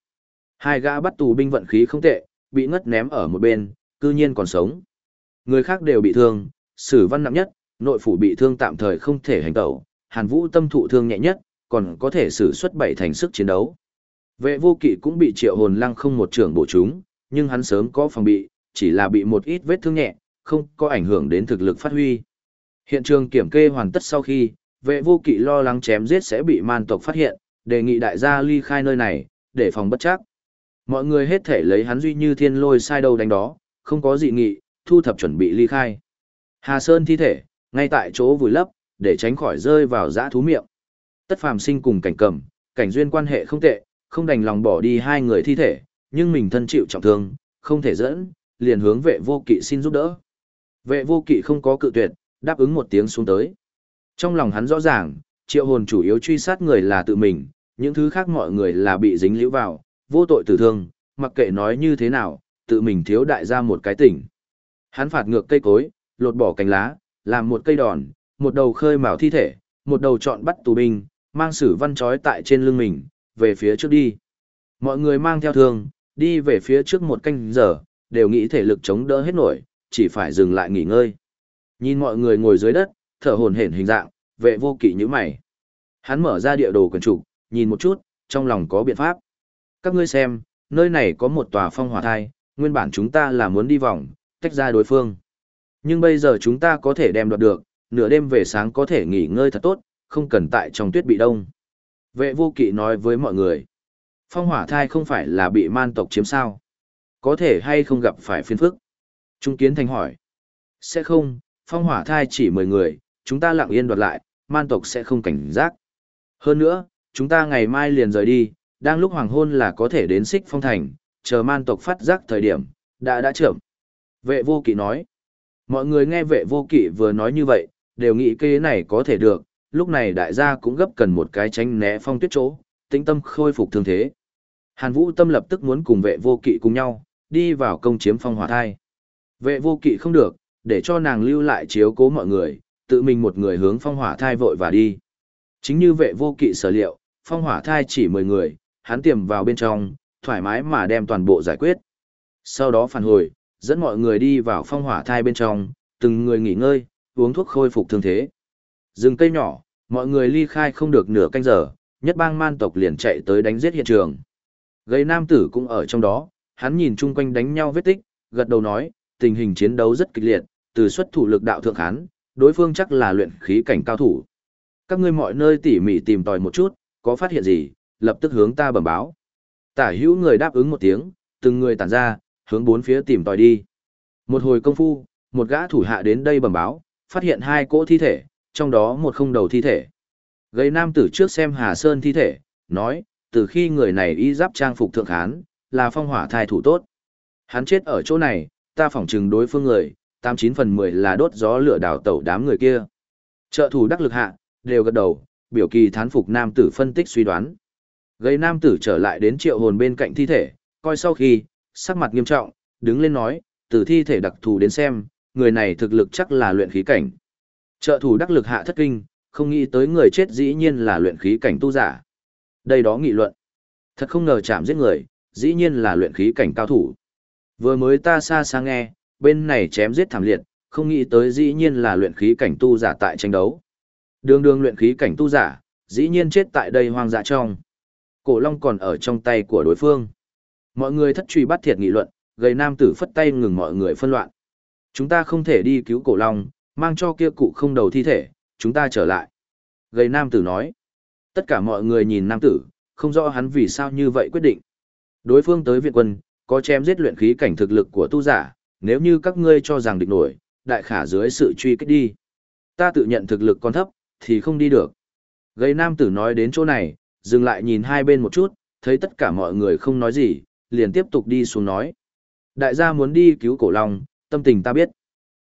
Hai gã bắt tù binh vận khí không tệ, bị ngất ném ở một bên, cư nhiên còn sống. Người khác đều bị thương, sử văn nặng nhất, nội phủ bị thương tạm thời không thể hành tẩu, hàn vũ tâm thụ thương nhẹ nhất, còn có thể sử xuất bảy thành sức chiến đấu. Vệ vô kỵ cũng bị triệu hồn lăng không một trưởng bổ chúng, nhưng hắn sớm có phòng bị, chỉ là bị một ít vết thương nhẹ, không có ảnh hưởng đến thực lực phát huy. Hiện trường kiểm kê hoàn tất sau khi, vệ vô kỵ lo lắng chém giết sẽ bị man tộc phát hiện, đề nghị đại gia ly khai nơi này, để phòng bất chắc. Mọi người hết thể lấy hắn duy như thiên lôi sai đầu đánh đó, không có dị nghị, thu thập chuẩn bị ly khai. Hà Sơn thi thể, ngay tại chỗ vùi lấp, để tránh khỏi rơi vào dã thú miệng. Tất phàm sinh cùng cảnh cầm, cảnh duyên quan hệ không tệ, không đành lòng bỏ đi hai người thi thể, nhưng mình thân chịu trọng thương, không thể dẫn, liền hướng vệ vô kỵ xin giúp đỡ. Vệ vô kỵ không có cự tuyệt, đáp ứng một tiếng xuống tới. Trong lòng hắn rõ ràng, triệu hồn chủ yếu truy sát người là tự mình, những thứ khác mọi người là bị dính liễu vào, vô tội tử thương, mặc kệ nói như thế nào, tự mình thiếu đại ra một cái tỉnh. Hắn phạt ngược cây cối, lột bỏ cành lá, làm một cây đòn, một đầu khơi mào thi thể, một đầu chọn bắt tù binh, mang sử văn trói tại trên lưng mình, về phía trước đi. Mọi người mang theo thương, đi về phía trước một canh giờ, đều nghĩ thể lực chống đỡ hết nổi, chỉ phải dừng lại nghỉ ngơi. Nhìn mọi người ngồi dưới đất, thở hồn hển hình dạng, vệ vô kỵ như mày. Hắn mở ra địa đồ quần trục, nhìn một chút, trong lòng có biện pháp. Các ngươi xem, nơi này có một tòa phong hỏa thai, nguyên bản chúng ta là muốn đi vòng, tách ra đối phương. Nhưng bây giờ chúng ta có thể đem đoạt được, nửa đêm về sáng có thể nghỉ ngơi thật tốt, không cần tại trong tuyết bị đông. Vệ vô kỵ nói với mọi người, phong hỏa thai không phải là bị man tộc chiếm sao. Có thể hay không gặp phải phiên phức? Trung kiến thành hỏi, sẽ không, phong hỏa thai chỉ 10 người, chúng ta lặng yên đoạt lại, man tộc sẽ không cảnh giác. Hơn nữa, chúng ta ngày mai liền rời đi, đang lúc hoàng hôn là có thể đến xích phong thành, chờ man tộc phát giác thời điểm, đã đã trưởng. Vệ vô kỵ nói, mọi người nghe vệ vô kỵ vừa nói như vậy, đều nghĩ kế này có thể được, lúc này đại gia cũng gấp cần một cái tránh né phong tuyết chỗ, tĩnh tâm khôi phục thương thế. Hàn Vũ Tâm lập tức muốn cùng vệ vô kỵ cùng nhau, đi vào công chiếm phong hỏa thai. Vệ vô kỵ không được, để cho nàng lưu lại chiếu cố mọi người, tự mình một người hướng phong hỏa thai vội và đi. Chính như vệ vô kỵ sở liệu, phong hỏa thai chỉ 10 người, hắn tiềm vào bên trong, thoải mái mà đem toàn bộ giải quyết. Sau đó phản hồi, dẫn mọi người đi vào phong hỏa thai bên trong, từng người nghỉ ngơi, uống thuốc khôi phục thương thế. Dừng cây nhỏ, mọi người ly khai không được nửa canh giờ, nhất bang man tộc liền chạy tới đánh giết hiện trường. Gây nam tử cũng ở trong đó, hắn nhìn chung quanh đánh nhau vết tích, gật đầu nói, tình hình chiến đấu rất kịch liệt, từ xuất thủ lực đạo thượng hán, đối phương chắc là luyện khí cảnh cao thủ. Các ngươi mọi nơi tỉ mỉ tìm tòi một chút, có phát hiện gì, lập tức hướng ta bẩm báo. Tả hữu người đáp ứng một tiếng, từng người tản ra, hướng bốn phía tìm tòi đi. Một hồi công phu, một gã thủ hạ đến đây bẩm báo, phát hiện hai cỗ thi thể, trong đó một không đầu thi thể. Gây nam tử trước xem Hà Sơn thi thể, nói, từ khi người này y giáp trang phục thượng hán, là phong hỏa thai thủ tốt. Hắn chết ở chỗ này, ta phỏng chừng đối phương người, 89 phần 10 là đốt gió lửa đào tẩu đám người kia. Trợ thủ đắc lực hạ, đều gật đầu, biểu kỳ thán phục nam tử phân tích suy đoán. Gây nam tử trở lại đến triệu hồn bên cạnh thi thể, coi sau khi, sắc mặt nghiêm trọng, đứng lên nói, từ thi thể đặc thù đến xem, người này thực lực chắc là luyện khí cảnh. Trợ thủ đắc lực hạ thất kinh, không nghĩ tới người chết dĩ nhiên là luyện khí cảnh tu giả. Đây đó nghị luận. Thật không ngờ chạm giết người, dĩ nhiên là luyện khí cảnh cao thủ. Vừa mới ta xa xa nghe, bên này chém giết thảm liệt, không nghĩ tới dĩ nhiên là luyện khí cảnh tu giả tại tranh đấu. Đường đường luyện khí cảnh tu giả, dĩ nhiên chết tại đây hoang dã trong. Cổ long còn ở trong tay của đối phương. Mọi người thất truy bắt thiệt nghị luận, gầy nam tử phất tay ngừng mọi người phân loạn. Chúng ta không thể đi cứu cổ long, mang cho kia cụ không đầu thi thể, chúng ta trở lại. Gầy nam tử nói. Tất cả mọi người nhìn nam tử, không rõ hắn vì sao như vậy quyết định. Đối phương tới viện quân, có chém giết luyện khí cảnh thực lực của tu giả, nếu như các ngươi cho rằng địch nổi, đại khả dưới sự truy kích đi. Ta tự nhận thực lực còn thấp, thì không đi được. Gầy nam tử nói đến chỗ này, dừng lại nhìn hai bên một chút, thấy tất cả mọi người không nói gì, liền tiếp tục đi xuống nói. Đại gia muốn đi cứu cổ long, tâm tình ta biết.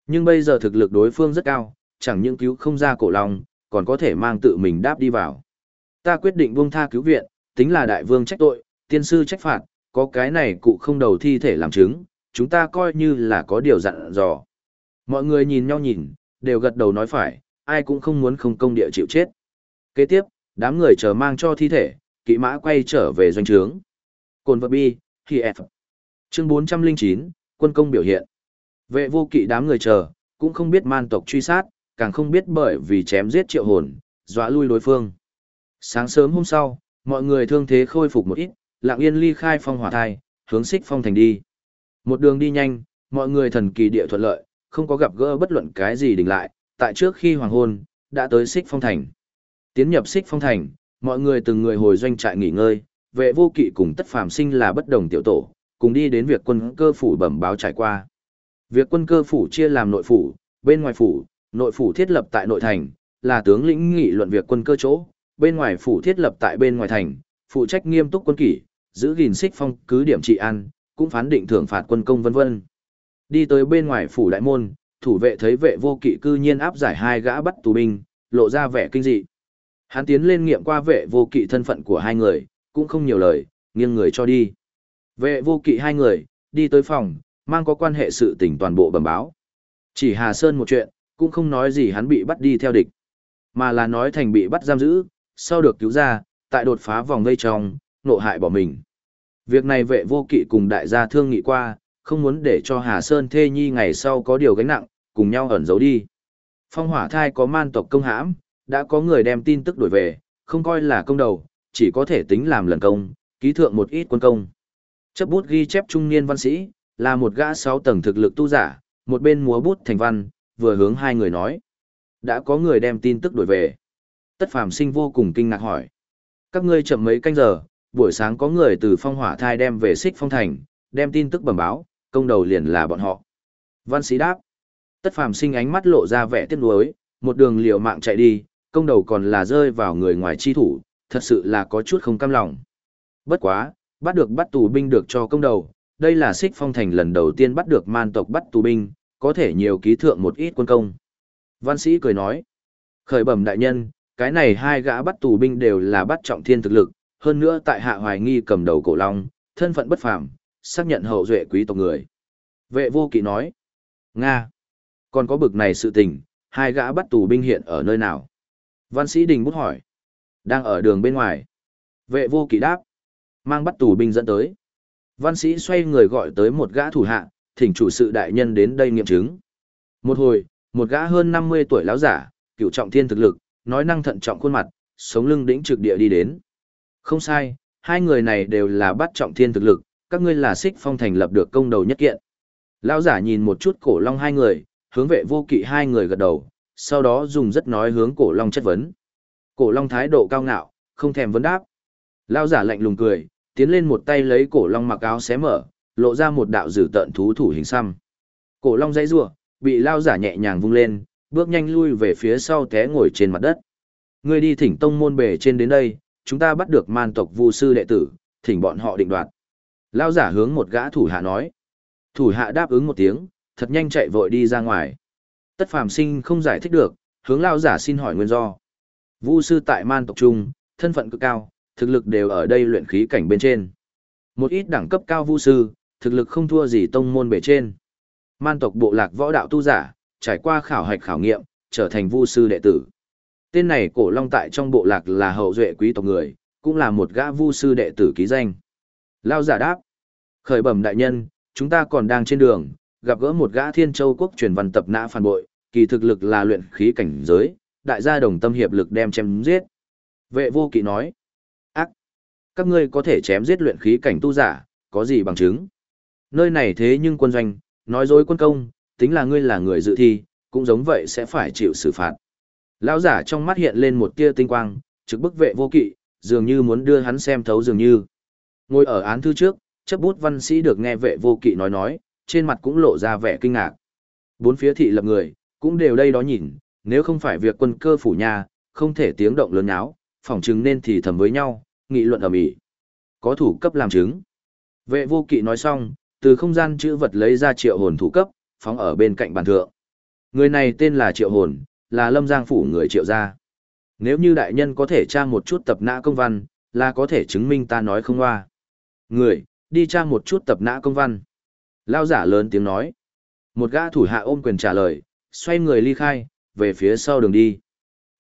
Nhưng bây giờ thực lực đối phương rất cao, chẳng những cứu không ra cổ long, còn có thể mang tự mình đáp đi vào. Ta quyết định buông tha cứu viện, tính là đại vương trách tội, tiên sư trách phạt, có cái này cụ không đầu thi thể làm chứng, chúng ta coi như là có điều dặn dò. Mọi người nhìn nhau nhìn, đều gật đầu nói phải, ai cũng không muốn không công địa chịu chết. Kế tiếp, đám người chờ mang cho thi thể, kỵ mã quay trở về doanh trướng. Cồn vật bi, khi F. Chương 409, quân công biểu hiện. Vệ vô kỵ đám người chờ, cũng không biết man tộc truy sát, càng không biết bởi vì chém giết triệu hồn, dọa lui đối phương. Sáng sớm hôm sau, mọi người thương thế khôi phục một ít, lặng yên ly khai phong hỏa thai, hướng xích phong thành đi. Một đường đi nhanh, mọi người thần kỳ địa thuận lợi, không có gặp gỡ bất luận cái gì đình lại, tại trước khi hoàng hôn, đã tới xích phong thành. Tiến nhập xích phong thành, mọi người từng người hồi doanh trại nghỉ ngơi, vệ vô kỵ cùng tất phàm sinh là bất đồng tiểu tổ, cùng đi đến việc quân cơ phủ bẩm báo trải qua. Việc quân cơ phủ chia làm nội phủ, bên ngoài phủ, nội phủ thiết lập tại nội thành, là tướng lĩnh nghị luận việc quân cơ chỗ, bên ngoài phủ thiết lập tại bên ngoài thành, phụ trách nghiêm túc quân kỷ, giữ gìn xích phong cứ điểm trị an, cũng phán định thưởng phạt quân công vân vân. Đi tới bên ngoài phủ đại môn, thủ vệ thấy vệ vô kỵ cư nhiên áp giải hai gã bắt tù binh, lộ ra vẻ kinh dị. Hắn tiến lên nghiệm qua vệ vô kỵ thân phận của hai người, cũng không nhiều lời, nghiêng người cho đi. Vệ vô kỵ hai người, đi tới phòng, mang có quan hệ sự tình toàn bộ bẩm báo. Chỉ Hà Sơn một chuyện, cũng không nói gì hắn bị bắt đi theo địch, mà là nói thành bị bắt giam giữ, sau được cứu ra, tại đột phá vòng vây trong, nộ hại bỏ mình. Việc này vệ vô kỵ cùng đại gia thương nghị qua, không muốn để cho Hà Sơn thê nhi ngày sau có điều gánh nặng, cùng nhau ẩn giấu đi. Phong hỏa thai có man tộc công hãm, đã có người đem tin tức đổi về, không coi là công đầu, chỉ có thể tính làm lần công, ký thượng một ít quân công. Chấp bút ghi chép trung niên văn sĩ, là một gã sáu tầng thực lực tu giả, một bên múa bút thành văn, vừa hướng hai người nói. Đã có người đem tin tức đổi về. Tất phàm sinh vô cùng kinh ngạc hỏi. Các ngươi chậm mấy canh giờ, buổi sáng có người từ phong hỏa thai đem về xích phong thành, đem tin tức bẩm báo, công đầu liền là bọn họ. Văn sĩ đáp. Tất phàm sinh ánh mắt lộ ra vẻ tiếc nuối, một đường liều mạng chạy đi, công đầu còn là rơi vào người ngoài chi thủ, thật sự là có chút không cam lòng. Bất quá, bắt được bắt tù binh được cho công đầu, đây là xích phong thành lần đầu tiên bắt được man tộc bắt tù binh, có thể nhiều ký thượng một ít quân công. Văn sĩ cười nói, khởi bẩm đại nhân, cái này hai gã bắt tù binh đều là bắt trọng thiên thực lực, hơn nữa tại hạ hoài nghi cầm đầu cổ long, thân phận bất phàm, xác nhận hậu duệ quý tộc người. Vệ vô kỵ nói, Nga, còn có bực này sự tình, hai gã bắt tù binh hiện ở nơi nào? Văn sĩ đình bút hỏi, đang ở đường bên ngoài. Vệ vô kỵ đáp, mang bắt tù binh dẫn tới. Văn sĩ xoay người gọi tới một gã thủ hạ, thỉnh chủ sự đại nhân đến đây nghiệm chứng. Một hồi, một gã hơn 50 tuổi lão giả, cựu trọng thiên thực lực, nói năng thận trọng khuôn mặt, sống lưng đĩnh trực địa đi đến. Không sai, hai người này đều là bắt trọng thiên thực lực, các ngươi là xích phong thành lập được công đầu nhất kiện. Lão giả nhìn một chút cổ long hai người, hướng vệ vô kỵ hai người gật đầu, sau đó dùng rất nói hướng cổ long chất vấn. Cổ long thái độ cao ngạo, không thèm vấn đáp. lao giả lạnh lùng cười, tiến lên một tay lấy cổ long mặc áo xé mở, lộ ra một đạo dử tận thú thủ hình xăm. Cổ long dãy rủa, bị lao giả nhẹ nhàng vung lên, bước nhanh lui về phía sau té ngồi trên mặt đất. Ngươi đi thỉnh tông môn bề trên đến đây, chúng ta bắt được man tộc vu sư đệ tử, thỉnh bọn họ định đoạt. lao giả hướng một gã thủ hạ nói. Thủ hạ đáp ứng một tiếng, thật nhanh chạy vội đi ra ngoài. Tất phàm sinh không giải thích được, hướng lao giả xin hỏi nguyên do. Vu sư tại man tộc trung, thân phận cực cao, thực lực đều ở đây luyện khí cảnh bên trên. Một ít đẳng cấp cao vu sư, thực lực không thua gì tông môn bề trên. Man tộc bộ lạc võ đạo tu giả, trải qua khảo hạch khảo nghiệm, trở thành vu sư đệ tử. Tên này cổ long tại trong bộ lạc là hậu duệ quý tộc người, cũng là một gã vu sư đệ tử ký danh. Lao giả đáp. Khởi bẩm đại nhân, chúng ta còn đang trên đường, gặp gỡ một gã thiên châu quốc truyền văn tập nã phản bội, kỳ thực lực là luyện khí cảnh giới, đại gia đồng tâm hiệp lực đem chém giết. Vệ vô kỵ nói. Ác! Các ngươi có thể chém giết luyện khí cảnh tu giả, có gì bằng chứng? Nơi này thế nhưng quân doanh, nói dối quân công, tính là ngươi là người dự thi, cũng giống vậy sẽ phải chịu xử phạt. Lão giả trong mắt hiện lên một tia tinh quang, trực bức vệ vô kỵ, dường như muốn đưa hắn xem thấu dường như. Ngồi ở án thư trước, chấp bút văn sĩ được nghe vệ vô kỵ nói nói, trên mặt cũng lộ ra vẻ kinh ngạc. Bốn phía thị lập người, cũng đều đây đó nhìn, nếu không phải việc quân cơ phủ nhà, không thể tiếng động lớn áo, phỏng chứng nên thì thầm với nhau, nghị luận ở mỹ. Có thủ cấp làm chứng. Vệ vô kỵ nói xong, từ không gian chữ vật lấy ra triệu hồn thủ cấp, phóng ở bên cạnh bàn thượng. Người này tên là triệu hồn, là lâm giang phủ người triệu gia. Nếu như đại nhân có thể tra một chút tập nã công văn, là có thể chứng minh ta nói không hoa. Người, đi tra một chút tập nã công văn. Lao giả lớn tiếng nói. Một gã thủ hạ ôm quyền trả lời, xoay người ly khai, về phía sau đường đi.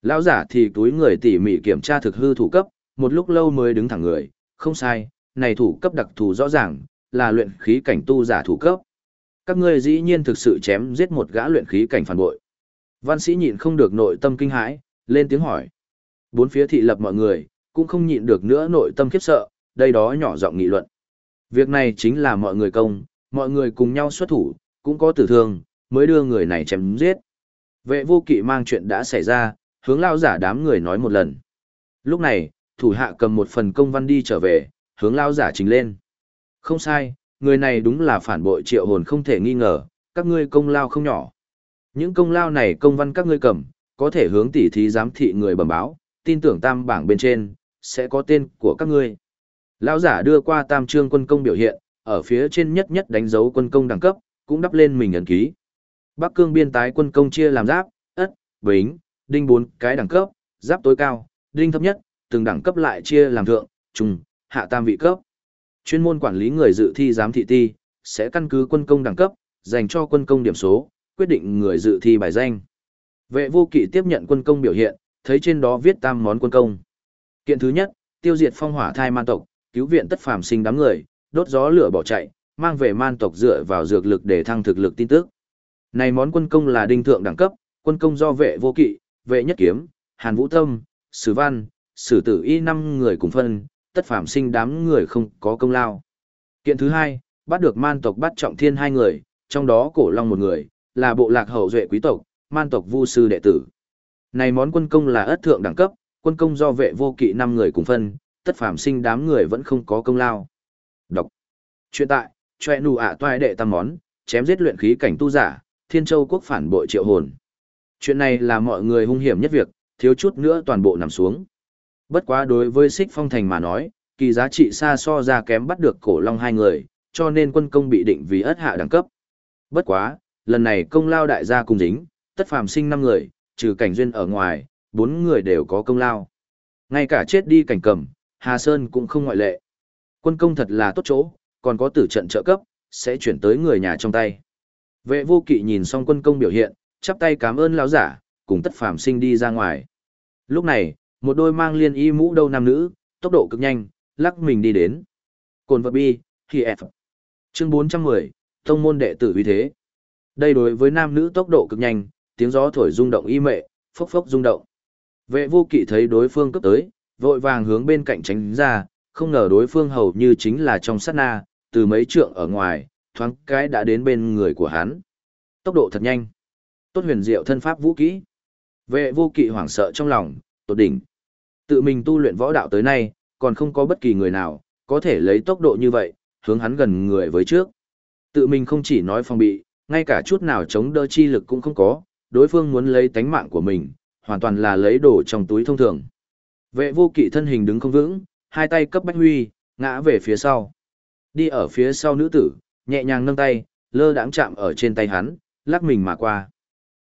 Lao giả thì túi người tỉ mỉ kiểm tra thực hư thủ cấp, một lúc lâu mới đứng thẳng người, không sai, này thủ cấp đặc thù rõ ràng, là luyện khí cảnh tu giả thủ cấp. Các ngươi dĩ nhiên thực sự chém giết một gã luyện khí cảnh phản bội. Văn sĩ nhịn không được nội tâm kinh hãi, lên tiếng hỏi. Bốn phía thị lập mọi người, cũng không nhịn được nữa nội tâm khiếp sợ, đây đó nhỏ giọng nghị luận. Việc này chính là mọi người công, mọi người cùng nhau xuất thủ, cũng có tử thương, mới đưa người này chém giết. Vệ vô kỵ mang chuyện đã xảy ra, hướng lao giả đám người nói một lần. Lúc này, thủ hạ cầm một phần công văn đi trở về, hướng lao giả trình lên. Không sai, người này đúng là phản bội triệu hồn không thể nghi ngờ, các ngươi công lao không nhỏ. Những công lao này công văn các ngươi cầm, có thể hướng tỉ thí giám thị người bẩm báo, tin tưởng tam bảng bên trên, sẽ có tên của các ngươi. Lão giả đưa qua tam trương quân công biểu hiện, ở phía trên nhất nhất đánh dấu quân công đẳng cấp, cũng đắp lên mình ấn ký. Bắc cương biên tái quân công chia làm giáp, ất, bính, đinh bốn cái đẳng cấp, giáp tối cao, đinh thấp nhất, từng đẳng cấp lại chia làm thượng, trung, hạ tam vị cấp. Chuyên môn quản lý người dự thi giám thị ti, sẽ căn cứ quân công đẳng cấp, dành cho quân công điểm số, quyết định người dự thi bài danh. Vệ vô kỵ tiếp nhận quân công biểu hiện, thấy trên đó viết tam món quân công. Kiện thứ nhất, tiêu diệt phong hỏa thai man tộc, cứu viện tất phàm sinh đám người, đốt gió lửa bỏ chạy, mang về man tộc dựa vào dược lực để thăng thực lực tin tức. Này món quân công là đinh thượng đẳng cấp, quân công do vệ vô kỵ, vệ nhất kiếm, hàn vũ tâm, sử văn, sử tử y năm người cùng phân, tất phạm sinh đám người không có công lao. Kiện thứ hai, bắt được man tộc bắt trọng thiên hai người, trong đó cổ long một người, là bộ lạc hậu duệ quý tộc, man tộc vu sư đệ tử. Này món quân công là ất thượng đẳng cấp, quân công do vệ vô kỵ năm người cùng phân, tất phạm sinh đám người vẫn không có công lao. Đọc. Chuyện tại, choe nù ạ toại đệ tam món, chém giết luyện khí cảnh tu giả, thiên châu quốc phản bội triệu hồn. Chuyện này là mọi người hung hiểm nhất việc, thiếu chút nữa toàn bộ nằm xuống. Bất quá đối với xích phong thành mà nói, kỳ giá trị xa so ra kém bắt được cổ long hai người, cho nên quân công bị định vì ất hạ đẳng cấp. Bất quá, lần này công lao đại gia cùng dính, tất phàm sinh năm người, trừ cảnh duyên ở ngoài, bốn người đều có công lao. Ngay cả chết đi cảnh cầm, Hà Sơn cũng không ngoại lệ. Quân công thật là tốt chỗ, còn có tử trận trợ cấp, sẽ chuyển tới người nhà trong tay. Vệ vô kỵ nhìn xong quân công biểu hiện, chắp tay cảm ơn lão giả, cùng tất phàm sinh đi ra ngoài. Lúc này, một đôi mang liên y mũ đâu nam nữ, tốc độ cực nhanh, lắc mình đi đến. Cồn vật bi, khi F. Chương 410, Thông môn đệ tử uy thế. Đây đối với nam nữ tốc độ cực nhanh, tiếng gió thổi rung động y mệ, phốc phốc rung động. Vệ vô kỵ thấy đối phương cấp tới, vội vàng hướng bên cạnh tránh ra, không ngờ đối phương hầu như chính là trong sát na, từ mấy trượng ở ngoài, thoáng cái đã đến bên người của hắn. Tốc độ thật nhanh. Tốt huyền diệu thân pháp vũ kỹ. Vệ vô kỵ hoảng sợ trong lòng, tột đỉnh. Tự mình tu luyện võ đạo tới nay, còn không có bất kỳ người nào, có thể lấy tốc độ như vậy, hướng hắn gần người với trước. Tự mình không chỉ nói phòng bị, ngay cả chút nào chống đỡ chi lực cũng không có, đối phương muốn lấy tánh mạng của mình, hoàn toàn là lấy đồ trong túi thông thường. Vệ vô kỵ thân hình đứng không vững, hai tay cấp bách huy, ngã về phía sau. Đi ở phía sau nữ tử, nhẹ nhàng nâng tay, lơ đãng chạm ở trên tay hắn, lắc mình mà qua.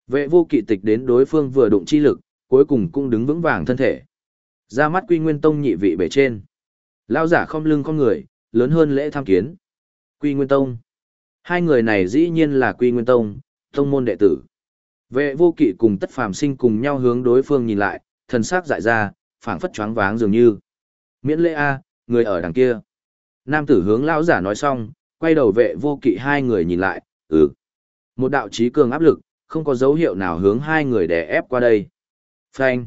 Vệ vô kỵ tịch đến đối phương vừa đụng chi lực, cuối cùng cũng đứng vững vàng thân thể. Ra mắt quy nguyên tông nhị vị bể trên. Lao giả không lưng con người, lớn hơn lễ tham kiến. Quy nguyên tông. Hai người này dĩ nhiên là quy nguyên tông, tông môn đệ tử. Vệ vô kỵ cùng tất phàm sinh cùng nhau hướng đối phương nhìn lại, thần sắc dại ra, phảng phất choáng váng dường như. Miễn lễ A, người ở đằng kia. Nam tử hướng lão giả nói xong, quay đầu vệ vô kỵ hai người nhìn lại, ừ. Một đạo trí cường áp lực, không có dấu hiệu nào hướng hai người đè ép qua đây. Phanh.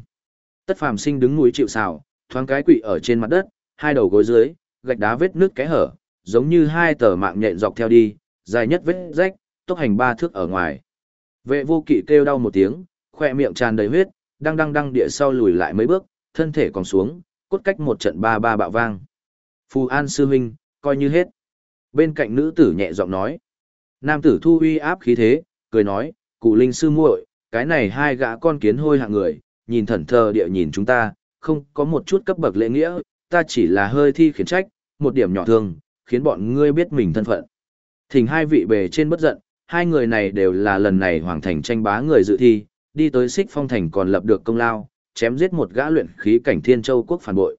Tất phàm sinh đứng núi chịu xào thoáng cái quỵ ở trên mặt đất, hai đầu gối dưới, gạch đá vết nước kẽ hở, giống như hai tờ mạng nhện dọc theo đi, dài nhất vết rách, tốc hành ba thước ở ngoài. Vệ vô kỵ kêu đau một tiếng, khoe miệng tràn đầy huyết, đang đang đang địa sau lùi lại mấy bước, thân thể còn xuống, cốt cách một trận ba ba bạo vang. Phù An sư huynh, coi như hết. Bên cạnh nữ tử nhẹ giọng nói. Nam tử thu uy áp khí thế, cười nói, cụ linh sư muội, cái này hai gã con kiến hôi hạng người, nhìn thần thờ địa nhìn chúng ta, không có một chút cấp bậc lễ nghĩa, ta chỉ là hơi thi khiển trách, một điểm nhỏ thương, khiến bọn ngươi biết mình thân phận. Thỉnh hai vị bề trên bất giận, hai người này đều là lần này hoàng thành tranh bá người dự thi, đi tới xích phong thành còn lập được công lao, chém giết một gã luyện khí cảnh thiên châu quốc phản bội.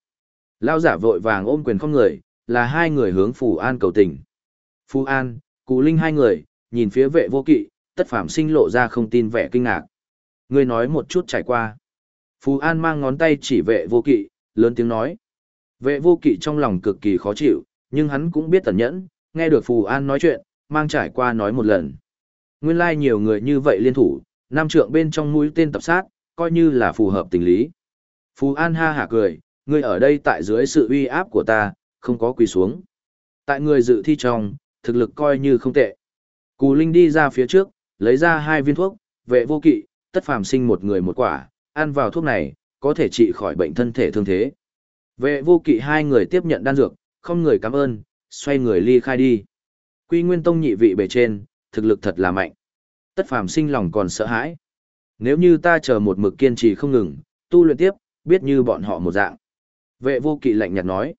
Lao giả vội vàng ôm quyền không người, là hai người hướng Phù An cầu tình. Phù An, Cú Linh hai người, nhìn phía vệ vô kỵ, tất phạm sinh lộ ra không tin vẻ kinh ngạc. người nói một chút trải qua. Phù An mang ngón tay chỉ vệ vô kỵ, lớn tiếng nói. Vệ vô kỵ trong lòng cực kỳ khó chịu, nhưng hắn cũng biết tẩn nhẫn, nghe được Phù An nói chuyện, mang trải qua nói một lần. Nguyên lai like nhiều người như vậy liên thủ, nam trượng bên trong mũi tên tập sát, coi như là phù hợp tình lý. Phù An ha hả cười, ngươi ở đây tại dưới sự uy áp của ta, không có quỳ xuống. Tại người dự thi trong, thực lực coi như không tệ. Cù Linh đi ra phía trước, lấy ra hai viên thuốc, vệ vô kỵ, tất phàm sinh một người một quả, ăn vào thuốc này, có thể trị khỏi bệnh thân thể thương thế. Vệ vô kỵ hai người tiếp nhận đan dược, không người cảm ơn, xoay người ly khai đi. Quy Nguyên Tông nhị vị bề trên, thực lực thật là mạnh. Tất phàm sinh lòng còn sợ hãi. Nếu như ta chờ một mực kiên trì không ngừng, tu luyện tiếp, biết như bọn họ một dạng. Vệ vô kỵ lạnh nhạt nói.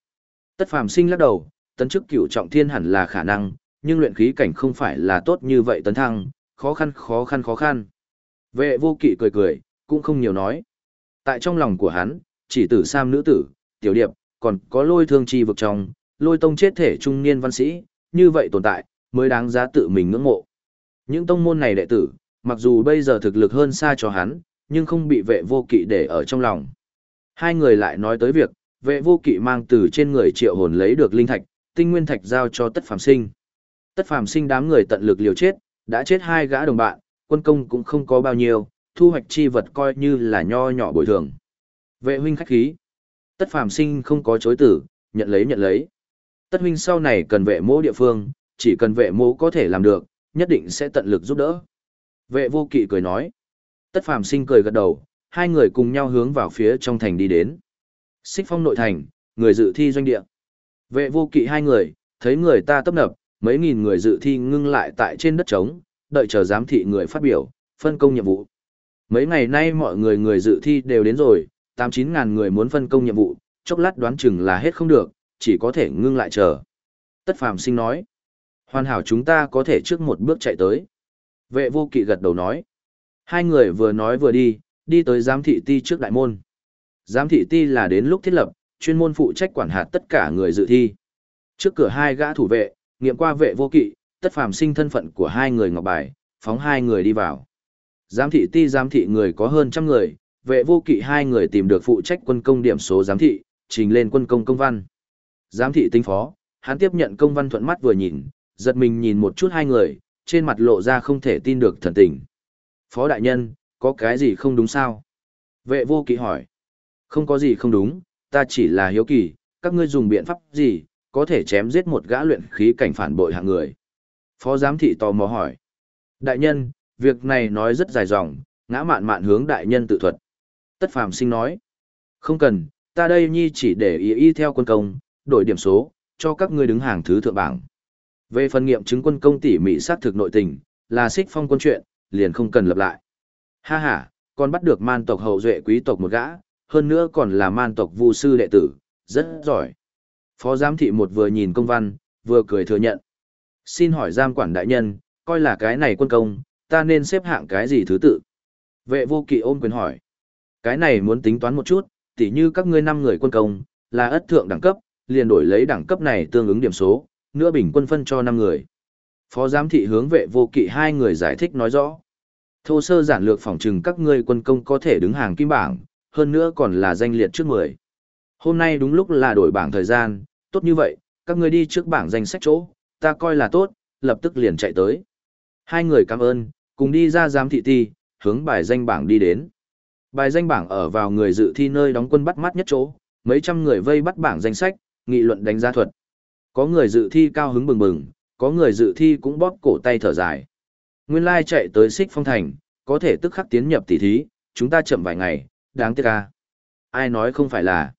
Tất phàm sinh lắc đầu, tấn chức cửu trọng thiên hẳn là khả năng, nhưng luyện khí cảnh không phải là tốt như vậy tấn thăng, khó khăn khó khăn khó khăn. Vệ vô kỵ cười cười, cũng không nhiều nói. Tại trong lòng của hắn, chỉ tử sam nữ tử, tiểu điệp, còn có lôi thương chi vực trong, lôi tông chết thể trung niên văn sĩ, như vậy tồn tại, mới đáng giá tự mình ngưỡng mộ. Những tông môn này đệ tử, mặc dù bây giờ thực lực hơn xa cho hắn, nhưng không bị vệ vô kỵ để ở trong lòng. Hai người lại nói tới việc, vệ vô kỵ mang từ trên người triệu hồn lấy được linh thạch, tinh nguyên thạch giao cho tất phàm sinh. Tất phàm sinh đám người tận lực liều chết, đã chết hai gã đồng bạn, quân công cũng không có bao nhiêu, thu hoạch chi vật coi như là nho nhỏ bồi thường. Vệ huynh khách khí. Tất phàm sinh không có chối tử, nhận lấy nhận lấy. Tất huynh sau này cần vệ mô địa phương, chỉ cần vệ mô có thể làm được, nhất định sẽ tận lực giúp đỡ. Vệ vô kỵ cười nói. Tất phàm sinh cười gật đầu, hai người cùng nhau hướng vào phía trong thành đi đến. Xích phong nội thành, người dự thi doanh địa. Vệ vô kỵ hai người, thấy người ta tấp nập, mấy nghìn người dự thi ngưng lại tại trên đất trống, đợi chờ giám thị người phát biểu, phân công nhiệm vụ. Mấy ngày nay mọi người người dự thi đều đến rồi, 8-9 ngàn người muốn phân công nhiệm vụ, chốc lát đoán chừng là hết không được, chỉ có thể ngưng lại chờ. Tất phàm sinh nói, hoàn hảo chúng ta có thể trước một bước chạy tới. Vệ vô kỵ gật đầu nói, hai người vừa nói vừa đi, đi tới giám thị ti trước đại môn. Giám thị ti là đến lúc thiết lập, chuyên môn phụ trách quản hạt tất cả người dự thi. Trước cửa hai gã thủ vệ, nghiệm qua vệ vô kỵ, tất phàm sinh thân phận của hai người ngọc bài, phóng hai người đi vào. Giám thị ti giám thị người có hơn trăm người, vệ vô kỵ hai người tìm được phụ trách quân công điểm số giám thị, trình lên quân công công văn. Giám thị tinh phó, hắn tiếp nhận công văn thuận mắt vừa nhìn, giật mình nhìn một chút hai người, trên mặt lộ ra không thể tin được thần tình. Phó đại nhân, có cái gì không đúng sao? Vệ vô kỵ hỏi. Không có gì không đúng, ta chỉ là hiếu kỳ, các ngươi dùng biện pháp gì, có thể chém giết một gã luyện khí cảnh phản bội hạng người. Phó giám thị tò mò hỏi. Đại nhân, việc này nói rất dài dòng, ngã mạn mạn hướng đại nhân tự thuật. Tất phàm sinh nói. Không cần, ta đây nhi chỉ để ý y theo quân công, đổi điểm số, cho các ngươi đứng hàng thứ thượng bảng. Về phần nghiệm chứng quân công tỉ mỉ sát thực nội tình, là xích phong quân chuyện, liền không cần lập lại. Ha ha, còn bắt được man tộc hậu duệ quý tộc một gã, hơn nữa còn là man tộc vu sư đệ tử, rất giỏi. Phó giám thị một vừa nhìn công văn, vừa cười thừa nhận. Xin hỏi giam quản đại nhân, coi là cái này quân công, ta nên xếp hạng cái gì thứ tự? Vệ vô kỵ ôm quyền hỏi. Cái này muốn tính toán một chút, tỉ như các ngươi năm người quân công, là ất thượng đẳng cấp, liền đổi lấy đẳng cấp này tương ứng điểm số, nữa bình quân phân cho năm người. Phó giám thị hướng vệ vô kỵ hai người giải thích nói rõ. Thô sơ giản lược phỏng trừng các ngươi quân công có thể đứng hàng kim bảng, hơn nữa còn là danh liệt trước 10. Hôm nay đúng lúc là đổi bảng thời gian, tốt như vậy, các ngươi đi trước bảng danh sách chỗ, ta coi là tốt, lập tức liền chạy tới. Hai người cảm ơn, cùng đi ra giám thị ti, hướng bài danh bảng đi đến. Bài danh bảng ở vào người dự thi nơi đóng quân bắt mắt nhất chỗ, mấy trăm người vây bắt bảng danh sách, nghị luận đánh giá thuật. Có người dự thi cao hứng bừng bừng, có người dự thi cũng bóp cổ tay thở dài. Nguyên lai chạy tới xích phong thành, có thể tức khắc tiến nhập tỷ thí, chúng ta chậm vài ngày, đáng tiếc ca. Ai nói không phải là.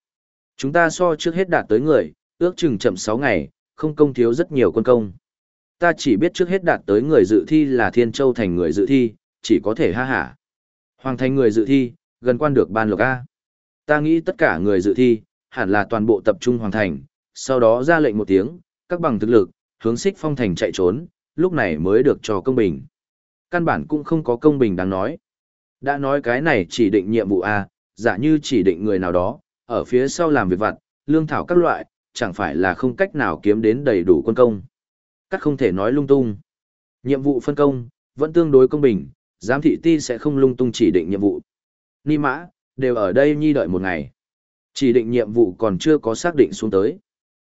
Chúng ta so trước hết đạt tới người, ước chừng chậm 6 ngày, không công thiếu rất nhiều quân công. Ta chỉ biết trước hết đạt tới người dự thi là Thiên Châu thành người dự thi, chỉ có thể ha hả. Hoàng thành người dự thi, gần quan được ban lộc A. Ta nghĩ tất cả người dự thi, hẳn là toàn bộ tập trung hoàn thành, sau đó ra lệnh một tiếng, các bằng thực lực, hướng xích phong thành chạy trốn, lúc này mới được cho công bình. Căn bản cũng không có công bình đáng nói. Đã nói cái này chỉ định nhiệm vụ A, giả như chỉ định người nào đó, ở phía sau làm việc vặt, lương thảo các loại, chẳng phải là không cách nào kiếm đến đầy đủ quân công. Các không thể nói lung tung. Nhiệm vụ phân công, vẫn tương đối công bình, giám thị ti sẽ không lung tung chỉ định nhiệm vụ. Ni mã, đều ở đây nhi đợi một ngày. Chỉ định nhiệm vụ còn chưa có xác định xuống tới.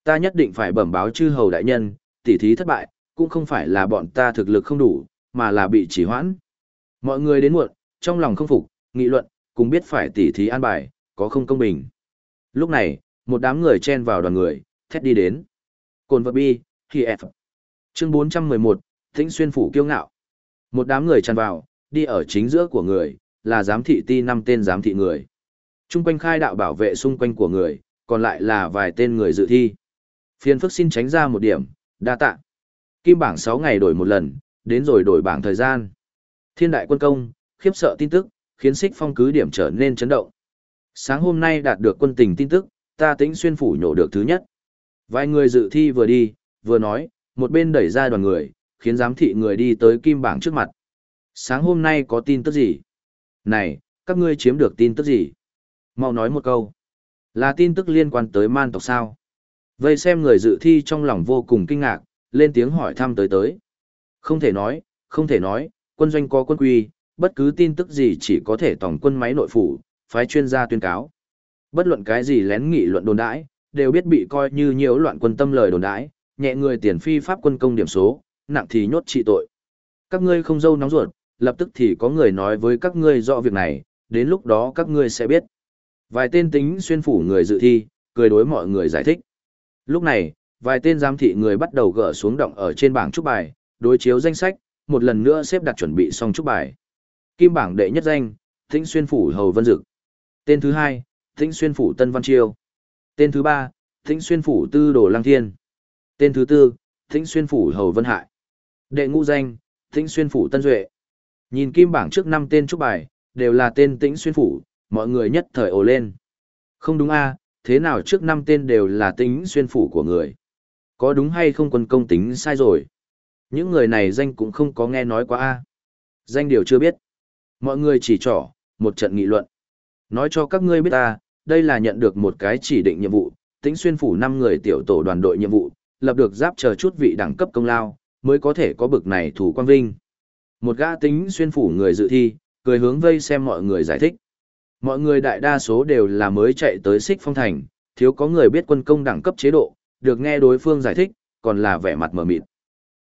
Ta nhất định phải bẩm báo chư hầu đại nhân, tỉ thí thất bại, cũng không phải là bọn ta thực lực không đủ, mà là bị chỉ hoãn. Mọi người đến muộn, trong lòng không phục, nghị luận, cùng biết phải tỉ thí an bài, có không công bình. Lúc này, một đám người chen vào đoàn người, thét đi đến. Cồn vật bi, khi F. Chương 411, Thính xuyên phủ kiêu ngạo. Một đám người tràn vào, đi ở chính giữa của người, là giám thị ti năm tên giám thị người. Trung quanh khai đạo bảo vệ xung quanh của người, còn lại là vài tên người dự thi. Phiên phức xin tránh ra một điểm, đa tạ. Kim bảng 6 ngày đổi một lần, đến rồi đổi bảng thời gian. Thiên đại quân công, khiếp sợ tin tức, khiến xích phong cứ điểm trở nên chấn động. Sáng hôm nay đạt được quân tình tin tức, ta tĩnh xuyên phủ nhổ được thứ nhất. Vài người dự thi vừa đi, vừa nói, một bên đẩy ra đoàn người, khiến giám thị người đi tới kim bảng trước mặt. Sáng hôm nay có tin tức gì? Này, các ngươi chiếm được tin tức gì? Mau nói một câu. Là tin tức liên quan tới man tộc sao? Vây xem người dự thi trong lòng vô cùng kinh ngạc, lên tiếng hỏi thăm tới tới. Không thể nói, không thể nói, quân doanh có quân quy, bất cứ tin tức gì chỉ có thể tổng quân máy nội phủ, phái chuyên gia tuyên cáo. Bất luận cái gì lén nghị luận đồn đãi, đều biết bị coi như nhiều loạn quân tâm lời đồn đãi, nhẹ người tiền phi pháp quân công điểm số, nặng thì nhốt trị tội. Các ngươi không dâu nóng ruột, lập tức thì có người nói với các ngươi rõ việc này, đến lúc đó các ngươi sẽ biết. Vài tên tính xuyên phủ người dự thi, cười đối mọi người giải thích. Lúc này, vài tên giám thị người bắt đầu gỡ xuống động ở trên bảng trúc bài, đối chiếu danh sách, một lần nữa xếp đặt chuẩn bị xong trúc bài. Kim bảng đệ nhất danh, Tĩnh Xuyên phủ Hầu Vân Dực. Tên thứ hai, Tĩnh Xuyên phủ Tân Văn Chiêu. Tên thứ ba, Tĩnh Xuyên phủ Tư Đồ Lăng Thiên. Tên thứ tư, Tĩnh Xuyên phủ Hầu Vân Hại. Đệ ngũ danh, Tĩnh Xuyên phủ Tân Duệ. Nhìn kim bảng trước năm tên trúc bài, đều là tên Tĩnh Xuyên phủ, mọi người nhất thời ồ lên. Không đúng a, thế nào trước năm tên đều là tính Xuyên phủ của người? Có đúng hay không quân công tính sai rồi? Những người này danh cũng không có nghe nói quá a. Danh điều chưa biết. Mọi người chỉ trỏ, một trận nghị luận. Nói cho các ngươi biết ta, đây là nhận được một cái chỉ định nhiệm vụ, tính xuyên phủ 5 người tiểu tổ đoàn đội nhiệm vụ, lập được giáp chờ chút vị đẳng cấp công lao, mới có thể có bực này thủ quang vinh. Một gã tính xuyên phủ người dự thi, cười hướng vây xem mọi người giải thích. Mọi người đại đa số đều là mới chạy tới xích phong thành, thiếu có người biết quân công đẳng cấp chế độ, được nghe đối phương giải thích, còn là vẻ mặt mờ mịt.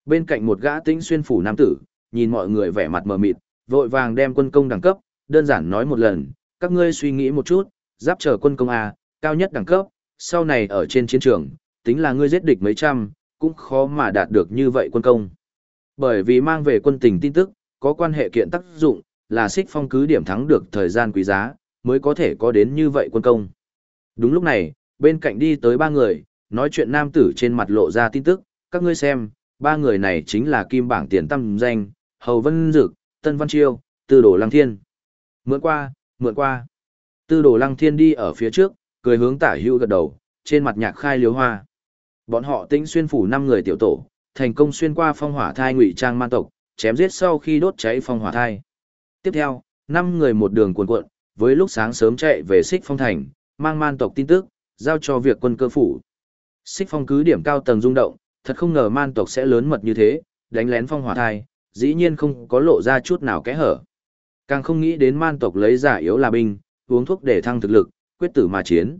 Bên cạnh một gã tĩnh xuyên phủ nam tử, nhìn mọi người vẻ mặt mờ mịt, vội vàng đem quân công đẳng cấp, đơn giản nói một lần, các ngươi suy nghĩ một chút, giáp chờ quân công A, cao nhất đẳng cấp, sau này ở trên chiến trường, tính là ngươi giết địch mấy trăm, cũng khó mà đạt được như vậy quân công. Bởi vì mang về quân tình tin tức, có quan hệ kiện tác dụng, là xích phong cứ điểm thắng được thời gian quý giá, mới có thể có đến như vậy quân công. Đúng lúc này, bên cạnh đi tới ba người, nói chuyện nam tử trên mặt lộ ra tin tức, các ngươi xem, ba người này chính là kim bảng tiền tâm danh, Hầu Vân Dực, Tân Văn Chiêu, Tư Đồ Lăng Thiên. Mượn qua, mượn qua. Tư Đồ Lăng Thiên đi ở phía trước, cười hướng tả hữu gật đầu, trên mặt nhạc khai liếu hoa. Bọn họ tính xuyên phủ năm người tiểu tổ, thành công xuyên qua phong hỏa thai ngụy trang man tộc, chém giết sau khi đốt cháy phong hỏa thai. Tiếp theo, năm người một đường cuộn cuộn, với lúc sáng sớm chạy về xích phong thành, mang man tộc tin tức, giao cho việc quân cơ phủ. Xích phong cứ điểm cao tầng rung động, thật không ngờ man tộc sẽ lớn mật như thế, đánh lén phong hỏa thai, dĩ nhiên không có lộ ra chút nào kẽ hở. Càng không nghĩ đến man tộc lấy giả yếu là binh, uống thuốc để thăng thực lực, quyết tử mà chiến.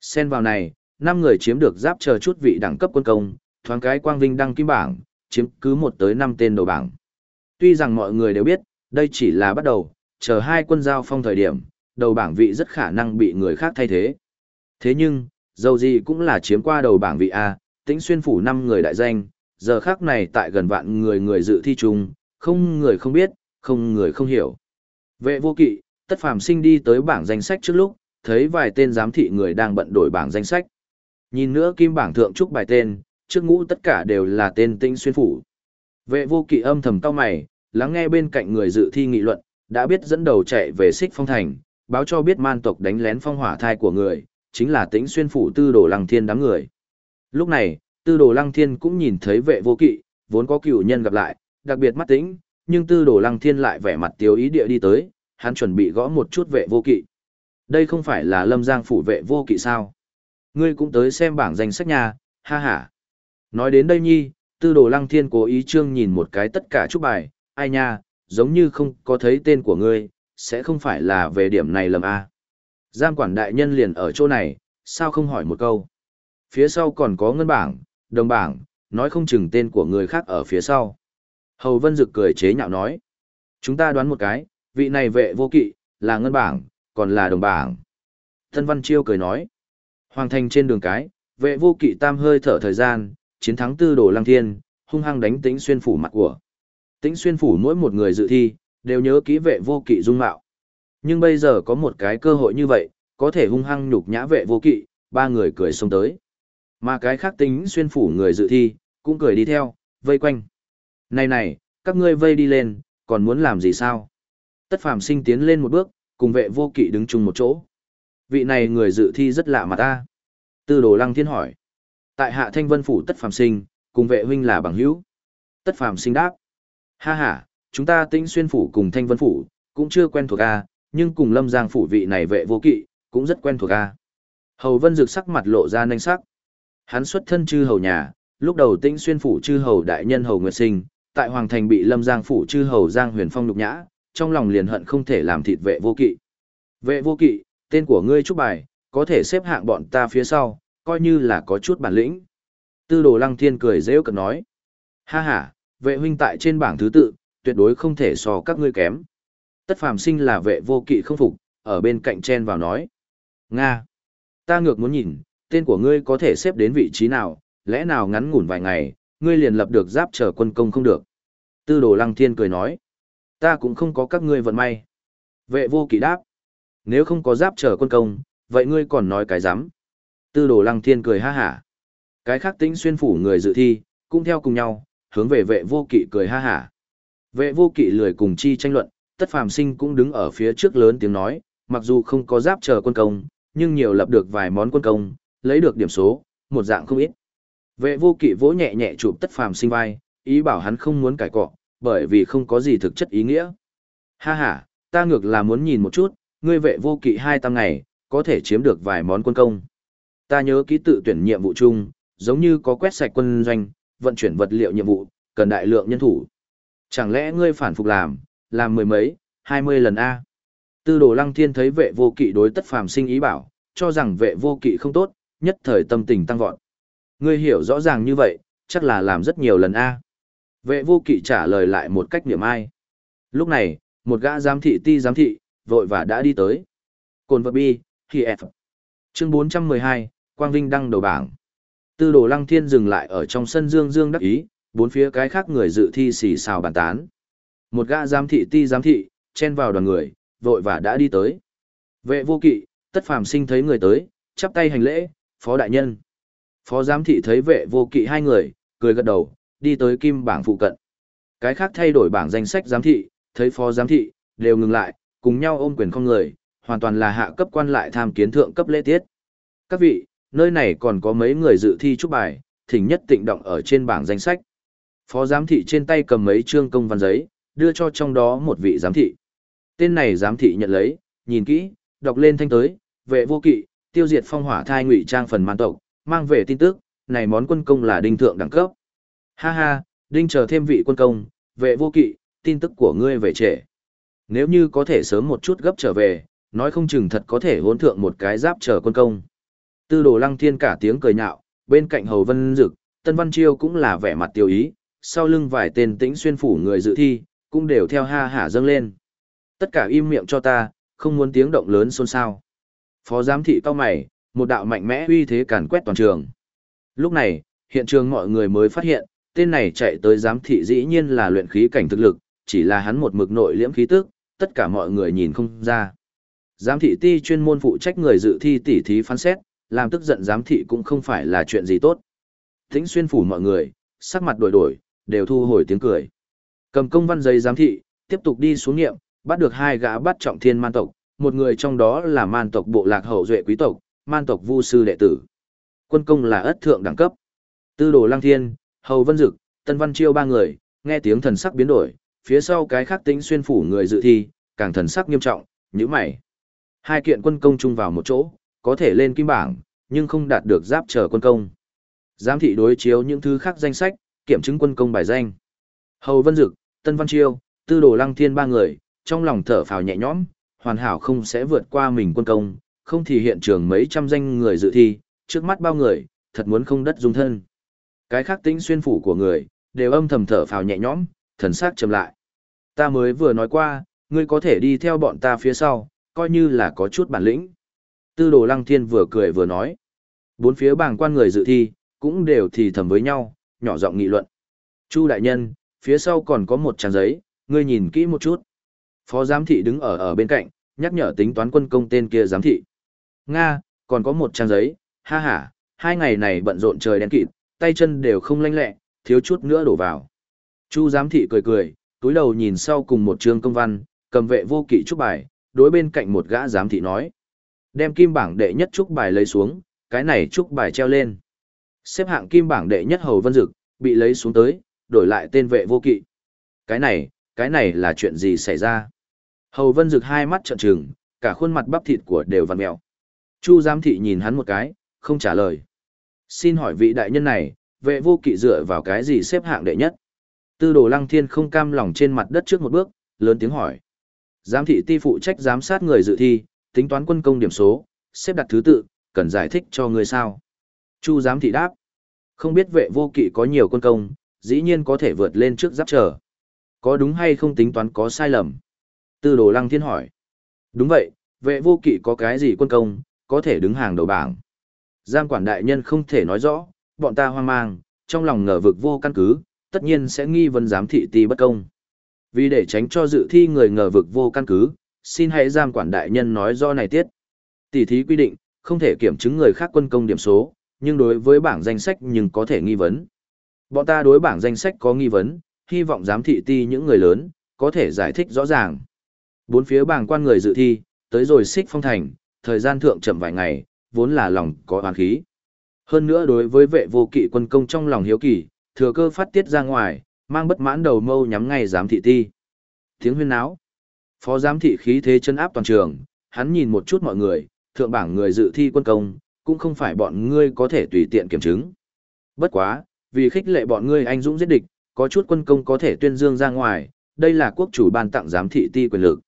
Xen vào này, năm người chiếm được giáp chờ chút vị đẳng cấp quân công, thoáng cái quang vinh đăng kim bảng, chiếm cứ một tới năm tên đầu bảng. Tuy rằng mọi người đều biết, đây chỉ là bắt đầu, chờ hai quân giao phong thời điểm, đầu bảng vị rất khả năng bị người khác thay thế. Thế nhưng, dầu gì cũng là chiếm qua đầu bảng vị A, tĩnh xuyên phủ năm người đại danh, giờ khác này tại gần vạn người người dự thi chung, không người không biết, không người không hiểu. Vệ vô kỵ, tất phàm sinh đi tới bảng danh sách trước lúc, thấy vài tên giám thị người đang bận đổi bảng danh sách. Nhìn nữa kim bảng thượng trúc bài tên, trước ngũ tất cả đều là tên tĩnh xuyên phủ. Vệ vô kỵ âm thầm cao mày, lắng nghe bên cạnh người dự thi nghị luận, đã biết dẫn đầu chạy về xích phong thành, báo cho biết man tộc đánh lén phong hỏa thai của người, chính là tĩnh xuyên phủ tư đồ lăng thiên đám người. Lúc này, tư đồ lăng thiên cũng nhìn thấy vệ vô kỵ, vốn có cựu nhân gặp lại, đặc biệt mắt tĩnh, nhưng tư đồ lăng thiên lại vẻ mặt tiếu ý địa đi tới, hắn chuẩn bị gõ một chút vệ vô kỵ. Đây không phải là lâm giang phủ vệ vô kỵ sao? Ngươi cũng tới xem bảng danh sách nhà, ha ha. Nói đến đây nhi, tư đồ lăng thiên cố ý trương nhìn một cái tất cả chúc bài, ai nha, giống như không có thấy tên của ngươi, sẽ không phải là về điểm này lầm a. À. Giang quản đại nhân liền ở chỗ này, sao không hỏi một câu. Phía sau còn có ngân bảng, đồng bảng, nói không chừng tên của người khác ở phía sau. Hầu Vân Dực cười chế nhạo nói. Chúng ta đoán một cái, vị này vệ vô kỵ, là ngân bảng, còn là đồng bảng. Thân Văn Chiêu cười nói. Hoàng thành trên đường cái, vệ vô kỵ tam hơi thở thời gian, chiến thắng tư đồ lăng thiên, hung hăng đánh tĩnh xuyên phủ mặt của. Tĩnh xuyên phủ mỗi một người dự thi, đều nhớ kỹ vệ vô kỵ dung mạo. Nhưng bây giờ có một cái cơ hội như vậy, có thể hung hăng nhục nhã vệ vô kỵ, ba người cười xông tới. Mà cái khác tính xuyên phủ người dự thi, cũng cười đi theo, vây quanh. Này này, các ngươi vây đi lên, còn muốn làm gì sao? Tất phàm sinh tiến lên một bước, cùng vệ vô kỵ đứng chung một chỗ. Vị này người dự thi rất lạ mà ta. Tư đồ lăng thiên hỏi. Tại hạ thanh vân phủ tất phàm sinh, cùng vệ huynh là bằng hữu. Tất phàm sinh đáp. Ha ha, chúng ta tĩnh xuyên phủ cùng thanh vân phủ, cũng chưa quen thuộc a, nhưng cùng lâm giang phủ vị này vệ vô kỵ, cũng rất quen thuộc a. Hầu vân rực sắc mặt lộ ra nanh sắc. Hắn xuất thân chư hầu nhà, lúc đầu tĩnh xuyên phủ chư hầu đại nhân hầu nguyệt sinh, tại hoàng thành bị lâm giang phủ chư hầu giang huyền phong nhục nhã, trong lòng liền hận không thể làm thịt vệ vô kỵ. Vệ vô kỵ, tên của ngươi trúc bài, có thể xếp hạng bọn ta phía sau, coi như là có chút bản lĩnh. Tư đồ lăng thiên cười rêu cực nói. Ha ha, vệ huynh tại trên bảng thứ tự, tuyệt đối không thể so các ngươi kém. Tất phàm sinh là vệ vô kỵ không phục, ở bên cạnh chen vào nói. Nga. Ta ngược muốn nhìn, tên của ngươi có thể xếp đến vị trí nào, lẽ nào ngắn ngủn vài ngày, ngươi liền lập được giáp trở quân công không được. Tư đồ lăng thiên cười nói. Ta cũng không có các ngươi vận may. Vệ vô kỵ đáp. Nếu không có giáp trở quân công, vậy ngươi còn nói cái rắm Tư đồ lăng thiên cười ha hả. Cái khác tính xuyên phủ người dự thi, cũng theo cùng nhau, hướng về vệ vô kỵ cười ha hả. Vệ vô kỵ lười cùng chi tranh luận, tất phàm sinh cũng đứng ở phía trước lớn tiếng nói, mặc dù không có giáp chờ quân công, nhưng nhiều lập được vài món quân công, lấy được điểm số, một dạng không ít. Vệ vô kỵ vỗ nhẹ nhẹ chụp tất phàm sinh vai, ý bảo hắn không muốn cải cọ, bởi vì không có gì thực chất ý nghĩa. Ha ha, ta ngược là muốn nhìn một chút, ngươi vệ vô kỵ hai tam ngày, có thể chiếm được vài món quân công. Ta nhớ ký tự tuyển nhiệm vụ chung, giống như có quét sạch quân doanh, vận chuyển vật liệu nhiệm vụ, cần đại lượng nhân thủ. Chẳng lẽ ngươi phản phục làm, làm mười mấy, hai mươi lần A. Tư đồ lăng thiên thấy vệ vô kỵ đối tất phàm sinh ý bảo, cho rằng vệ vô kỵ không tốt, nhất thời tâm tình tăng vọt. Ngươi hiểu rõ ràng như vậy, chắc là làm rất nhiều lần A. Vệ vô kỵ trả lời lại một cách niệm ai. Lúc này, một gã giám thị ti giám thị, vội và đã đi tới. Cồn vật bi, thì F. Chương 412, Quang Vinh đăng đầu bảng. Tư đồ lăng thiên dừng lại ở trong sân dương dương đắc ý, bốn phía cái khác người dự thi xì xào bàn tán. Một gã giám thị ti giám thị, chen vào đoàn người, vội và đã đi tới. Vệ vô kỵ, tất phàm sinh thấy người tới, chắp tay hành lễ, phó đại nhân. Phó giám thị thấy vệ vô kỵ hai người, cười gật đầu, đi tới kim bảng phụ cận. Cái khác thay đổi bảng danh sách giám thị, thấy phó giám thị, đều ngừng lại, cùng nhau ôm quyền không người, hoàn toàn là hạ cấp quan lại tham kiến thượng cấp lễ tiết. Các vị, nơi này còn có mấy người dự thi chúc bài, thỉnh nhất tịnh động ở trên bảng danh sách. Phó giám thị trên tay cầm mấy trương công văn giấy, đưa cho trong đó một vị giám thị. Tên này giám thị nhận lấy, nhìn kỹ, đọc lên thanh tới, vệ vô kỵ, tiêu diệt phong hỏa thai ngụy trang phần man tộc, mang về tin tức, này món quân công là đinh thượng đẳng cấp. Ha ha, đinh chờ thêm vị quân công, vệ vô kỵ, tin tức của ngươi về trễ. Nếu như có thể sớm một chút gấp trở về, nói không chừng thật có thể hỗn thượng một cái giáp chờ quân công. Tư đồ lăng thiên cả tiếng cười nhạo, bên cạnh hầu vân dực, tân văn chiêu cũng là vẻ mặt tiêu ý, sau lưng vài tên tĩnh xuyên phủ người dự thi, cũng đều theo ha hả dâng lên. Tất cả im miệng cho ta, không muốn tiếng động lớn xôn xao. Phó giám thị cao mày, một đạo mạnh mẽ uy thế càn quét toàn trường. Lúc này, hiện trường mọi người mới phát hiện, tên này chạy tới giám thị dĩ nhiên là luyện khí cảnh thực lực, chỉ là hắn một mực nội liễm khí tức, tất cả mọi người nhìn không ra. Giám thị ti chuyên môn phụ trách người dự thi tỉ thí phán xét, làm tức giận giám thị cũng không phải là chuyện gì tốt. Thính xuyên phủ mọi người, sắc mặt đổi đổi, đều thu hồi tiếng cười. Cầm công văn giấy giám thị, tiếp tục đi xuống nghiệm, bắt được hai gã bắt trọng thiên man tộc, một người trong đó là man tộc bộ lạc hậu duệ quý tộc, man tộc vu sư đệ tử. Quân công là ất thượng đẳng cấp. Tư đồ lăng thiên, hầu vân dực, tân văn chiêu ba người, nghe tiếng thần sắc biến đổi, phía sau cái khác tính xuyên phủ người dự thi, càng thần sắc nghiêm trọng, như mày. Hai kiện quân công chung vào một chỗ, có thể lên kim bảng, nhưng không đạt được giáp trở quân công. Giám thị đối chiếu những thứ khác danh sách, kiểm chứng quân công bài danh. Hầu Vân Dực, Tân Văn Chiêu, Tư Đồ Lăng Thiên ba người, trong lòng thở phào nhẹ nhõm, hoàn hảo không sẽ vượt qua mình quân công, không thì hiện trường mấy trăm danh người dự thi, trước mắt bao người, thật muốn không đất dung thân. Cái khác tính xuyên phủ của người, đều âm thầm thở phào nhẹ nhõm, thần sắc trầm lại. Ta mới vừa nói qua, ngươi có thể đi theo bọn ta phía sau, coi như là có chút bản lĩnh. Tư đồ lăng thiên vừa cười vừa nói. Bốn phía bảng quan người dự thi, cũng đều thì thầm với nhau, nhỏ giọng nghị luận. Chu đại nhân, phía sau còn có một trang giấy, ngươi nhìn kỹ một chút. Phó giám thị đứng ở ở bên cạnh, nhắc nhở tính toán quân công tên kia giám thị. Nga, còn có một trang giấy, ha ha, hai ngày này bận rộn trời đen kịt, tay chân đều không lanh lẹ, thiếu chút nữa đổ vào. Chu giám thị cười cười, túi đầu nhìn sau cùng một chương công văn, cầm vệ vô kỵ trúc bài, đối bên cạnh một gã giám thị nói. Đem kim bảng đệ nhất trúc bài lấy xuống, cái này trúc bài treo lên. Xếp hạng kim bảng đệ nhất hầu vân dực, bị lấy xuống tới, đổi lại tên vệ vô kỵ. Cái này, cái này là chuyện gì xảy ra? Hầu vân dực hai mắt trợn trừng, cả khuôn mặt bắp thịt của đều vằn mèo. Chu giám thị nhìn hắn một cái, không trả lời. Xin hỏi vị đại nhân này, vệ vô kỵ dựa vào cái gì xếp hạng đệ nhất? Tư đồ lăng thiên không cam lòng trên mặt đất trước một bước, lớn tiếng hỏi. Giám thị ti phụ trách giám sát người dự thi, tính toán quân công điểm số, xếp đặt thứ tự, cần giải thích cho người sao. Chu giám thị đáp. Không biết vệ vô kỵ có nhiều quân công, dĩ nhiên có thể vượt lên trước giáp trở. Có đúng hay không tính toán có sai lầm? Tư đồ lăng thiên hỏi. Đúng vậy, vệ vô kỵ có cái gì quân công, có thể đứng hàng đầu bảng. Giam quản đại nhân không thể nói rõ, bọn ta hoang mang, trong lòng ngờ vực vô căn cứ, tất nhiên sẽ nghi vấn giám thị ti bất công. Vì để tránh cho dự thi người ngờ vực vô căn cứ, xin hãy giam quản đại nhân nói do này tiết. Tỷ thí quy định, không thể kiểm chứng người khác quân công điểm số, nhưng đối với bảng danh sách nhưng có thể nghi vấn. Bọn ta đối bảng danh sách có nghi vấn, hy vọng giám thị ti những người lớn, có thể giải thích rõ ràng. Bốn phía bảng quan người dự thi, tới rồi xích phong thành, thời gian thượng chậm vài ngày, vốn là lòng có oán khí. Hơn nữa đối với vệ vô kỵ quân công trong lòng hiếu kỳ, thừa cơ phát tiết ra ngoài, mang bất mãn đầu mâu nhắm ngay giám thị ti. Tiếng huyên náo. Phó giám thị khí thế chân áp toàn trường, hắn nhìn một chút mọi người, thượng bảng người dự thi quân công, cũng không phải bọn ngươi có thể tùy tiện kiểm chứng. Bất quá, vì khích lệ bọn ngươi anh dũng giết địch, có chút quân công có thể tuyên dương ra ngoài, đây là quốc chủ ban tặng giám thị ti quyền lực.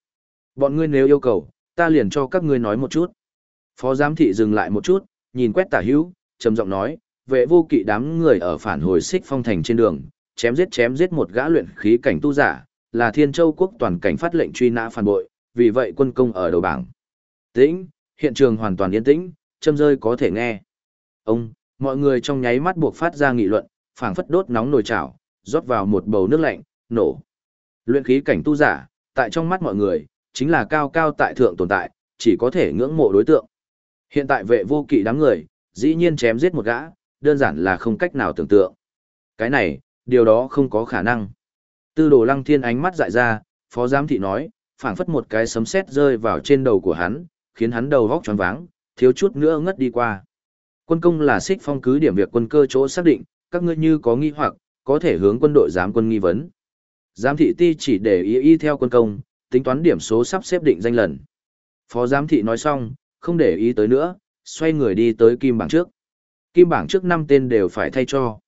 Bọn ngươi nếu yêu cầu, ta liền cho các ngươi nói một chút. Phó giám thị dừng lại một chút, nhìn quét tả hữu, trầm giọng nói, vệ vô kỵ đám người ở phản hồi xích phong thành trên đường, chém giết chém giết một gã luyện khí cảnh tu giả, là Thiên Châu quốc toàn cảnh phát lệnh truy nã phản bội, vì vậy quân công ở đầu bảng. Tĩnh, hiện trường hoàn toàn yên tĩnh, châm rơi có thể nghe. Ông, mọi người trong nháy mắt buộc phát ra nghị luận, phảng phất đốt nóng nồi chảo, rót vào một bầu nước lạnh, nổ. Luyện khí cảnh tu giả, tại trong mắt mọi người, chính là cao cao tại thượng tồn tại, chỉ có thể ngưỡng mộ đối tượng. Hiện tại vệ vô kỵ đám người, dĩ nhiên chém giết một gã, đơn giản là không cách nào tưởng tượng. Cái này, điều đó không có khả năng. Tư đồ lăng thiên ánh mắt dại ra, phó giám thị nói, phảng phất một cái sấm sét rơi vào trên đầu của hắn, khiến hắn đầu vóc tròn váng, thiếu chút nữa ngất đi qua. Quân công là xích phong cứ điểm việc quân cơ chỗ xác định, các ngươi như có nghi hoặc, có thể hướng quân đội giám quân nghi vấn. Giám thị ti chỉ để ý y theo quân công, tính toán điểm số sắp xếp định danh lần. Phó giám thị nói xong, không để ý tới nữa, xoay người đi tới kim bảng trước. Kim bảng trước năm tên đều phải thay cho.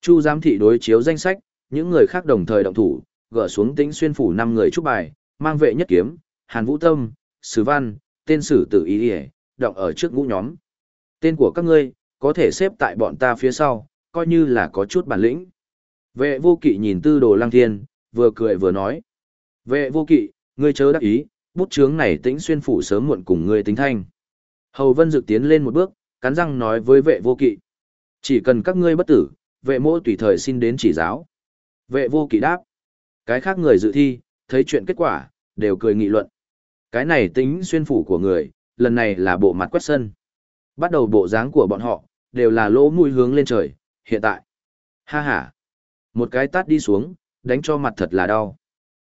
Chu giám thị đối chiếu danh sách, những người khác đồng thời động thủ, gỡ xuống tĩnh xuyên phủ năm người trúc bài, mang vệ nhất kiếm, Hàn Vũ Tâm, Sử Văn, tên sử tử ý ỉa, động ở trước ngũ nhóm. Tên của các ngươi, có thể xếp tại bọn ta phía sau, coi như là có chút bản lĩnh. Vệ vô kỵ nhìn tư đồ lăng thiên, vừa cười vừa nói. Vệ vô kỵ, ngươi chớ đắc ý, bút chướng này tĩnh xuyên phủ sớm muộn cùng ngươi tính thanh. Hầu Vân Dực tiến lên một bước, cắn răng nói với vệ vô kỵ. Chỉ cần các ngươi bất tử, vệ mô tùy thời xin đến chỉ giáo. Vệ vô kỵ đáp. Cái khác người dự thi, thấy chuyện kết quả, đều cười nghị luận. Cái này tính xuyên phủ của người, lần này là bộ mặt quét sân. Bắt đầu bộ dáng của bọn họ, đều là lỗ mũi hướng lên trời, hiện tại. Ha ha. Một cái tát đi xuống, đánh cho mặt thật là đau.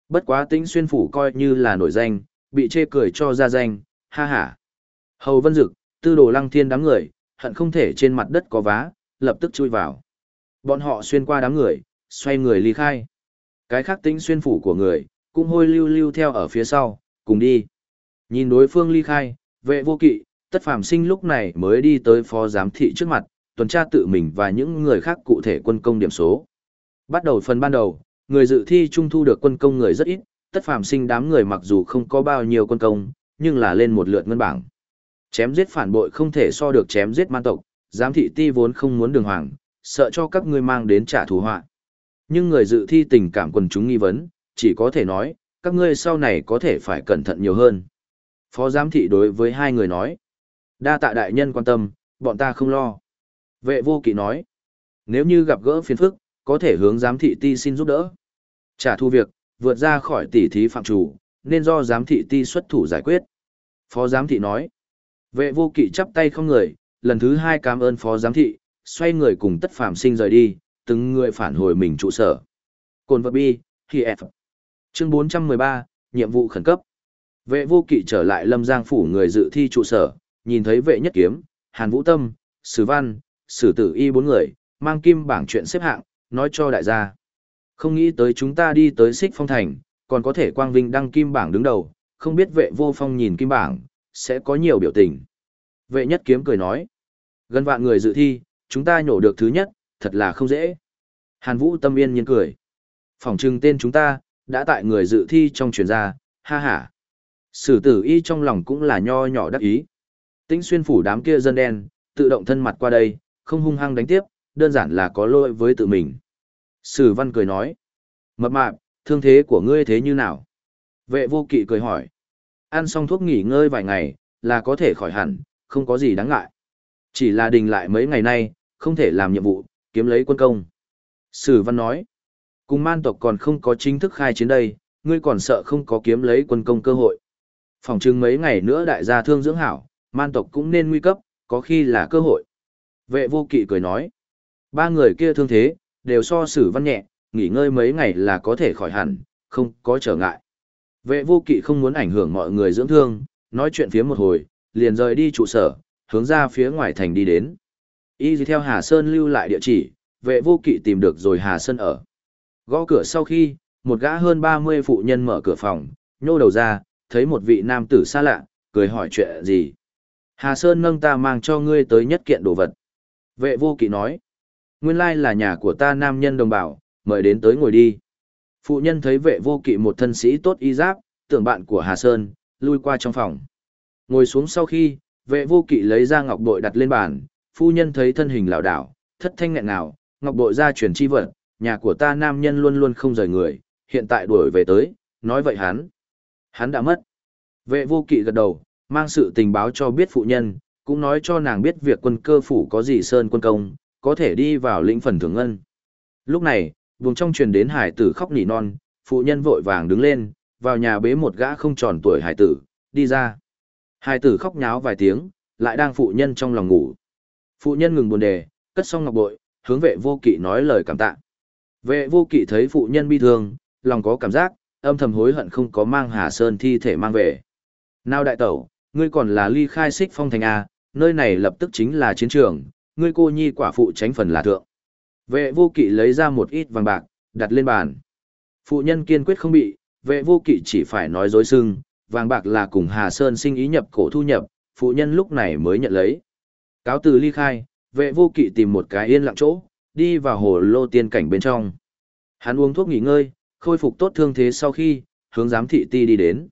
Bất quá tính xuyên phủ coi như là nổi danh, bị chê cười cho ra danh, ha ha. Hầu Vân Dực, tư đồ lăng thiên đám người, hận không thể trên mặt đất có vá, lập tức chui vào. Bọn họ xuyên qua đám người, xoay người ly khai. Cái khắc tính xuyên phủ của người, cũng hôi lưu lưu theo ở phía sau, cùng đi. Nhìn đối phương ly khai, vệ vô kỵ, tất phàm sinh lúc này mới đi tới phó giám thị trước mặt, tuần tra tự mình và những người khác cụ thể quân công điểm số. Bắt đầu phần ban đầu, người dự thi trung thu được quân công người rất ít, tất phàm sinh đám người mặc dù không có bao nhiêu quân công, nhưng là lên một lượt ngân bảng. Chém giết phản bội không thể so được chém giết man tộc, giám thị ti vốn không muốn đường hoàng, sợ cho các ngươi mang đến trả thù họa. Nhưng người dự thi tình cảm quần chúng nghi vấn, chỉ có thể nói, các ngươi sau này có thể phải cẩn thận nhiều hơn. Phó giám thị đối với hai người nói, đa tạ đại nhân quan tâm, bọn ta không lo. Vệ vô kỵ nói, nếu như gặp gỡ phiền phức, có thể hướng giám thị ti xin giúp đỡ. Trả thu việc, vượt ra khỏi tỉ thí phạm chủ, nên do giám thị ti xuất thủ giải quyết. Phó giám thị nói, vệ vô kỵ chắp tay không người, lần thứ hai cảm ơn phó giám thị, xoay người cùng tất phạm sinh rời đi, từng người phản hồi mình trụ sở. Cồn vật bi, khi F. Chương 413, nhiệm vụ khẩn cấp. Vệ vô kỵ trở lại lâm giang phủ người dự thi trụ sở, nhìn thấy vệ nhất kiếm, hàn vũ tâm, sử văn, sử tử y bốn người, mang kim bảng chuyện xếp hạng, nói cho đại gia. Không nghĩ tới chúng ta đi tới xích phong thành, còn có thể quang vinh đăng kim bảng đứng đầu, không biết vệ vô phong nhìn kim bảng, sẽ có nhiều biểu tình. Vệ nhất kiếm cười nói, gần vạn người dự thi, chúng ta nhổ được thứ nhất, thật là không dễ. Hàn Vũ tâm yên nhiên cười. Phòng trưng tên chúng ta, đã tại người dự thi trong truyền gia, ha ha. Sử tử y trong lòng cũng là nho nhỏ đắc ý. Tĩnh xuyên phủ đám kia dân đen, tự động thân mặt qua đây, không hung hăng đánh tiếp, đơn giản là có lỗi với tự mình. Sử văn cười nói. Mập mạp, thương thế của ngươi thế như nào? Vệ vô kỵ cười hỏi. Ăn xong thuốc nghỉ ngơi vài ngày, là có thể khỏi hẳn, không có gì đáng ngại. Chỉ là đình lại mấy ngày nay, không thể làm nhiệm vụ, kiếm lấy quân công. Sử văn nói, cùng man tộc còn không có chính thức khai chiến đây, ngươi còn sợ không có kiếm lấy quân công cơ hội. Phòng chừng mấy ngày nữa đại gia thương dưỡng hảo, man tộc cũng nên nguy cấp, có khi là cơ hội. Vệ vô kỵ cười nói, ba người kia thương thế, đều so sử văn nhẹ, nghỉ ngơi mấy ngày là có thể khỏi hẳn, không có trở ngại. Vệ vô kỵ không muốn ảnh hưởng mọi người dưỡng thương, nói chuyện phía một hồi, liền rời đi trụ sở, hướng ra phía ngoài thành đi đến. Y theo Hà Sơn lưu lại địa chỉ, vệ vô kỵ tìm được rồi Hà Sơn ở. Gõ cửa sau khi, một gã hơn 30 phụ nhân mở cửa phòng, nhô đầu ra, thấy một vị nam tử xa lạ, cười hỏi chuyện gì. Hà Sơn nâng ta mang cho ngươi tới nhất kiện đồ vật. Vệ vô kỵ nói, nguyên lai là nhà của ta nam nhân đồng bào, mời đến tới ngồi đi. Phụ nhân thấy vệ vô kỵ một thân sĩ tốt y giáp, tưởng bạn của Hà Sơn, lui qua trong phòng. Ngồi xuống sau khi, vệ vô kỵ lấy ra ngọc bội đặt lên bàn, phu nhân thấy thân hình lão đảo, thất thanh nghẹn nào, ngọc bội ra truyền chi vật, nhà của ta nam nhân luôn luôn không rời người, hiện tại đuổi về tới, nói vậy hắn. Hắn đã mất. Vệ vô kỵ gật đầu, mang sự tình báo cho biết phụ nhân, cũng nói cho nàng biết việc quân cơ phủ có gì sơn quân công, có thể đi vào lĩnh phần thưởng ngân. Lúc này, vùng trong truyền đến hải tử khóc nỉ non, phụ nhân vội vàng đứng lên, vào nhà bế một gã không tròn tuổi hải tử, đi ra. Hải tử khóc nháo vài tiếng, lại đang phụ nhân trong lòng ngủ. Phụ nhân ngừng buồn đề, cất xong ngọc bội, hướng vệ vô kỵ nói lời cảm tạ. Vệ vô kỵ thấy phụ nhân bi thương, lòng có cảm giác, âm thầm hối hận không có mang Hà Sơn thi thể mang về. Nào đại tẩu, ngươi còn là ly khai xích phong thành A, nơi này lập tức chính là chiến trường, ngươi cô nhi quả phụ tránh phần là thượng. Vệ vô kỵ lấy ra một ít vàng bạc, đặt lên bàn. Phụ nhân kiên quyết không bị, vệ vô kỵ chỉ phải nói dối sưng, vàng bạc là cùng Hà Sơn sinh ý nhập cổ thu nhập, phụ nhân lúc này mới nhận lấy. Cáo từ ly khai, vệ vô kỵ tìm một cái yên lặng chỗ, đi vào hồ lô tiên cảnh bên trong. Hắn uống thuốc nghỉ ngơi, khôi phục tốt thương thế sau khi, hướng giám thị ti đi đến.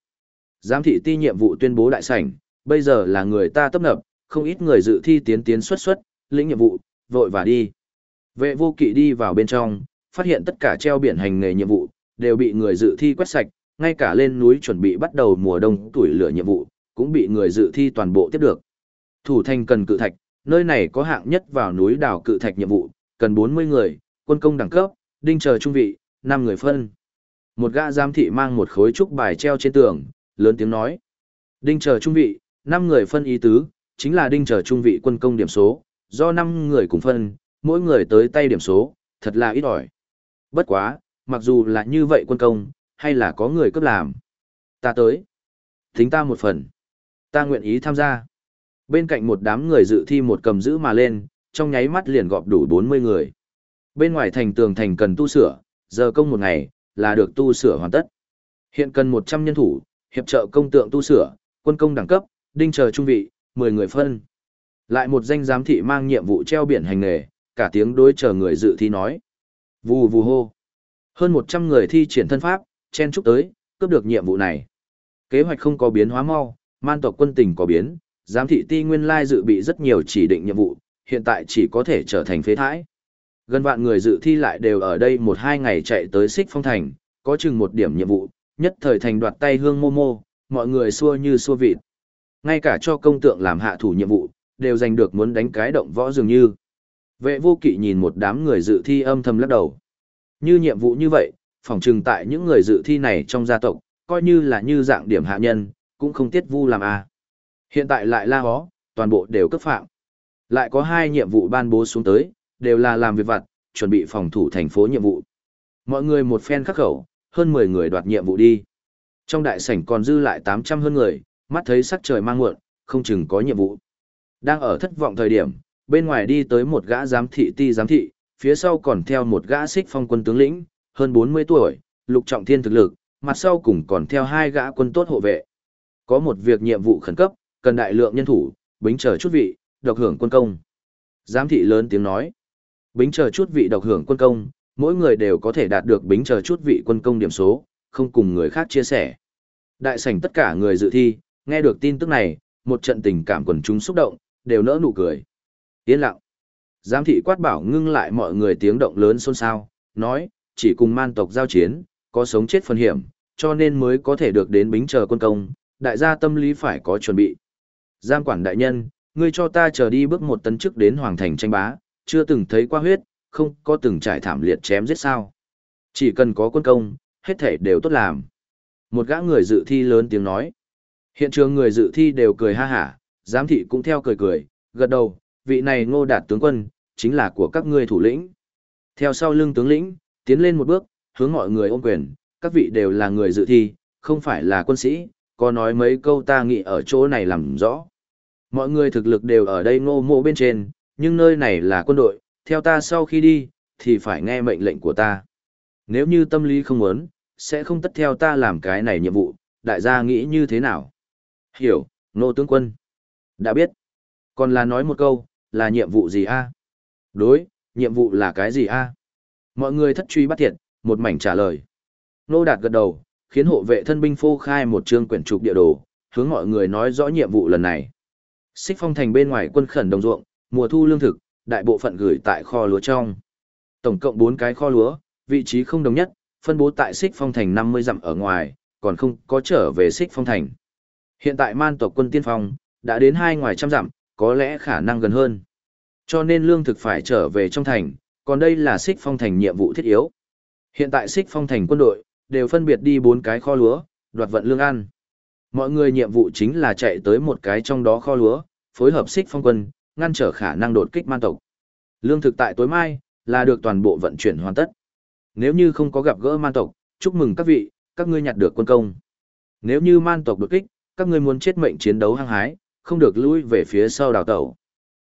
Giám thị ti nhiệm vụ tuyên bố đại sảnh, bây giờ là người ta tấp nập, không ít người dự thi tiến tiến xuất xuất, lĩnh nhiệm vụ, vội và đi. Vệ vô kỵ đi vào bên trong, phát hiện tất cả treo biển hành nghề nhiệm vụ, đều bị người dự thi quét sạch, ngay cả lên núi chuẩn bị bắt đầu mùa đông tuổi lửa nhiệm vụ, cũng bị người dự thi toàn bộ tiếp được. Thủ thành cần cự thạch, nơi này có hạng nhất vào núi đảo cự thạch nhiệm vụ, cần 40 người, quân công đẳng cấp, đinh chờ trung vị, 5 người phân. Một gã giám thị mang một khối trúc bài treo trên tường, lớn tiếng nói. Đinh chờ trung vị, 5 người phân ý tứ, chính là đinh chờ trung vị quân công điểm số, do 5 người cùng phân, mỗi người tới tay điểm số, thật là ít ỏi. Bất quá, mặc dù là như vậy quân công, hay là có người cấp làm. Ta tới. Thính ta một phần. Ta nguyện ý tham gia. Bên cạnh một đám người dự thi một cầm giữ mà lên, trong nháy mắt liền gọp đủ 40 người. Bên ngoài thành tường thành cần tu sửa, giờ công một ngày, là được tu sửa hoàn tất. Hiện cần 100 nhân thủ, hiệp trợ công tượng tu sửa, quân công đẳng cấp, đinh chờ trung vị, 10 người phân. Lại một danh giám thị mang nhiệm vụ treo biển hành nghề, cả tiếng đối chờ người dự thi nói. Vù vù hô. Hơn 100 người thi triển thân pháp, chen chúc tới, cướp được nhiệm vụ này. Kế hoạch không có biến hóa mau, man tộc quân tình có biến, giám thị ti nguyên lai dự bị rất nhiều chỉ định nhiệm vụ, hiện tại chỉ có thể trở thành phế thải. Gần vạn người dự thi lại đều ở đây một hai ngày chạy tới xích phong thành, có chừng một điểm nhiệm vụ, nhất thời thành đoạt tay hương mô mô, mọi người xua như xua vịt. Ngay cả cho công tượng làm hạ thủ nhiệm vụ, đều giành được muốn đánh cái động võ dường như. Vệ vô kỵ nhìn một đám người dự thi âm thầm lắc đầu. Như nhiệm vụ như vậy, phòng trừng tại những người dự thi này trong gia tộc, coi như là như dạng điểm hạ nhân, cũng không tiết vu làm a. À. Hiện tại lại la hó, toàn bộ đều cấp phạm. Lại có hai nhiệm vụ ban bố xuống tới, đều là làm việc vặt, chuẩn bị phòng thủ thành phố nhiệm vụ. Mọi người một phen khắc khẩu, hơn 10 người đoạt nhiệm vụ đi. Trong đại sảnh còn dư lại 800 hơn người, mắt thấy sắc trời mang muộn, không chừng có nhiệm vụ. Đang ở thất vọng thời điểm, bên ngoài đi tới một gã giám thị ti giám thị, phía sau còn theo một gã xích phong quân tướng lĩnh, hơn 40 tuổi, lục trọng thiên thực lực, mặt sau cùng còn theo hai gã quân tốt hộ vệ. Có một việc nhiệm vụ khẩn cấp, cần đại lượng nhân thủ, bính chờ chút vị, độc hưởng quân công. Giám thị lớn tiếng nói, bính chờ chút vị độc hưởng quân công, mỗi người đều có thể đạt được bính chờ chút vị quân công điểm số, không cùng người khác chia sẻ. Đại sảnh tất cả người dự thi, nghe được tin tức này, một trận tình cảm quần chúng xúc động, đều nỡ nụ cười. Yên lặng. Giám thị quát bảo ngưng lại mọi người tiếng động lớn xôn xao, nói, chỉ cùng man tộc giao chiến, có sống chết phân hiểm, cho nên mới có thể được đến bính chờ quân công, đại gia tâm lý phải có chuẩn bị. Giang quản đại nhân, ngươi cho ta chờ đi bước một tấn chức đến hoàng thành tranh bá, chưa từng thấy qua huyết, không có từng trải thảm liệt chém giết sao. Chỉ cần có quân công, hết thể đều tốt làm. Một gã người dự thi lớn tiếng nói. Hiện trường người dự thi đều cười ha hả, giám thị cũng theo cười cười, gật đầu, vị này ngô đạt tướng quân, chính là của các ngươi thủ lĩnh. Theo sau lưng tướng lĩnh, tiến lên một bước, hướng mọi người ôm quyền, các vị đều là người dự thi, không phải là quân sĩ, có nói mấy câu ta nghĩ ở chỗ này làm rõ. Mọi người thực lực đều ở đây ngô mộ bên trên, nhưng nơi này là quân đội, theo ta sau khi đi, thì phải nghe mệnh lệnh của ta. Nếu như tâm lý không muốn, sẽ không tất theo ta làm cái này nhiệm vụ, đại gia nghĩ như thế nào? Hiểu, nô tướng quân. Đã biết. Còn là nói một câu, là nhiệm vụ gì a? Đối, nhiệm vụ là cái gì a? Mọi người thất truy bắt thiệt, một mảnh trả lời. Nô đạt gật đầu, khiến hộ vệ thân binh phô khai một chương quyển trục địa đồ, hướng mọi người nói rõ nhiệm vụ lần này. Xích phong thành bên ngoài quân khẩn đồng ruộng, mùa thu lương thực, đại bộ phận gửi tại kho lúa trong. Tổng cộng 4 cái kho lúa, vị trí không đồng nhất, phân bố tại Xích Phong Thành 50 dặm ở ngoài, còn không có trở về Xích Phong Thành. Hiện tại man tộc quân tiên phong, đã đến hai ngoài trăm dặm, có lẽ khả năng gần hơn. Cho nên lương thực phải trở về trong thành, còn đây là Xích Phong Thành nhiệm vụ thiết yếu. Hiện tại Xích Phong Thành quân đội, đều phân biệt đi bốn cái kho lúa, đoạt vận lương ăn. Mọi người nhiệm vụ chính là chạy tới một cái trong đó kho lúa, phối hợp Xích Phong quân, ngăn trở khả năng đột kích man tộc. Lương thực tại tối mai, là được toàn bộ vận chuyển hoàn tất. Nếu như không có gặp gỡ man tộc, chúc mừng các vị, các ngươi nhặt được quân công. Nếu như man tộc đột kích, các ngươi muốn chết mệnh chiến đấu hăng hái, không được lui về phía sau đào tẩu.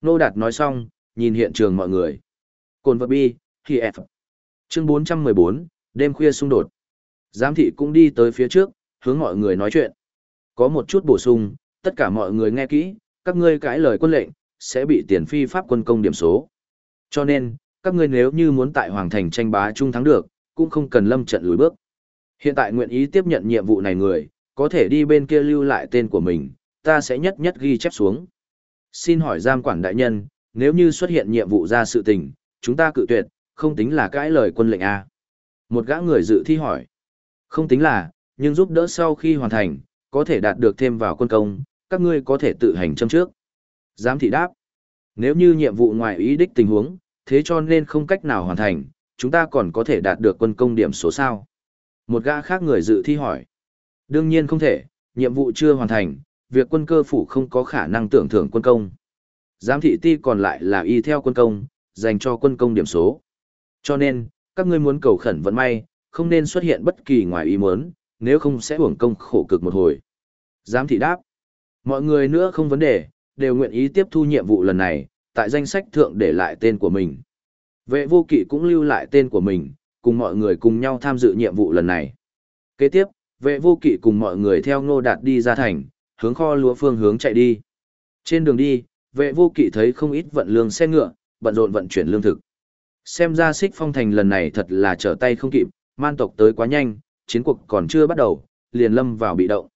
Nô Đạt nói xong, nhìn hiện trường mọi người. Cồn vật bi, khi F. Chương 414, đêm khuya xung đột. Giám thị cũng đi tới phía trước, hướng mọi người nói chuyện. Có một chút bổ sung, tất cả mọi người nghe kỹ, các ngươi cãi lời quân lệnh, sẽ bị tiền phi pháp quân công điểm số. Cho nên, các ngươi nếu như muốn tại Hoàng Thành tranh bá trung thắng được, cũng không cần lâm trận lùi bước. Hiện tại nguyện ý tiếp nhận nhiệm vụ này người, có thể đi bên kia lưu lại tên của mình, ta sẽ nhất nhất ghi chép xuống. Xin hỏi giam quản đại nhân, nếu như xuất hiện nhiệm vụ ra sự tình, chúng ta cự tuyệt, không tính là cãi lời quân lệnh A. Một gã người dự thi hỏi. Không tính là, nhưng giúp đỡ sau khi hoàn thành, có thể đạt được thêm vào quân công, các ngươi có thể tự hành châm trước. Giám thị đáp. Nếu như nhiệm vụ ngoài ý đích tình huống, thế cho nên không cách nào hoàn thành, chúng ta còn có thể đạt được quân công điểm số sao. Một gã khác người dự thi hỏi. Đương nhiên không thể, nhiệm vụ chưa hoàn thành, việc quân cơ phủ không có khả năng tưởng thưởng quân công. Giám thị ti còn lại là y theo quân công, dành cho quân công điểm số. Cho nên, các ngươi muốn cầu khẩn vận may, không nên xuất hiện bất kỳ ngoài ý muốn, nếu không sẽ hưởng công khổ cực một hồi. Giám thị đáp. Mọi người nữa không vấn đề, đều nguyện ý tiếp thu nhiệm vụ lần này, tại danh sách thượng để lại tên của mình. Vệ vô kỵ cũng lưu lại tên của mình, cùng mọi người cùng nhau tham dự nhiệm vụ lần này. Kế tiếp, vệ vô kỵ cùng mọi người theo ngô đạt đi ra thành, hướng kho lúa phương hướng chạy đi. Trên đường đi, vệ vô kỵ thấy không ít vận lương xe ngựa, bận rộn vận chuyển lương thực. Xem ra xích phong thành lần này thật là trở tay không kịp, man tộc tới quá nhanh, chiến cuộc còn chưa bắt đầu, liền lâm vào bị động.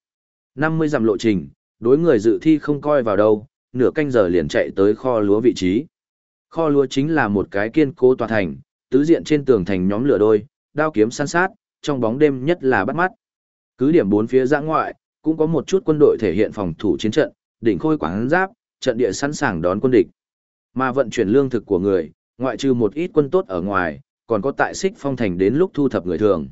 50 dặm lộ trình, đối người dự thi không coi vào đâu, nửa canh giờ liền chạy tới kho lúa vị trí. Kho lúa chính là một cái kiên cố tòa thành, tứ diện trên tường thành nhóm lửa đôi, đao kiếm săn sát, trong bóng đêm nhất là bắt mắt. Cứ điểm bốn phía giã ngoại, cũng có một chút quân đội thể hiện phòng thủ chiến trận, đỉnh khôi quảng giáp, trận địa sẵn sàng đón quân địch. Mà vận chuyển lương thực của người, ngoại trừ một ít quân tốt ở ngoài, còn có tại xích phong thành đến lúc thu thập người thường.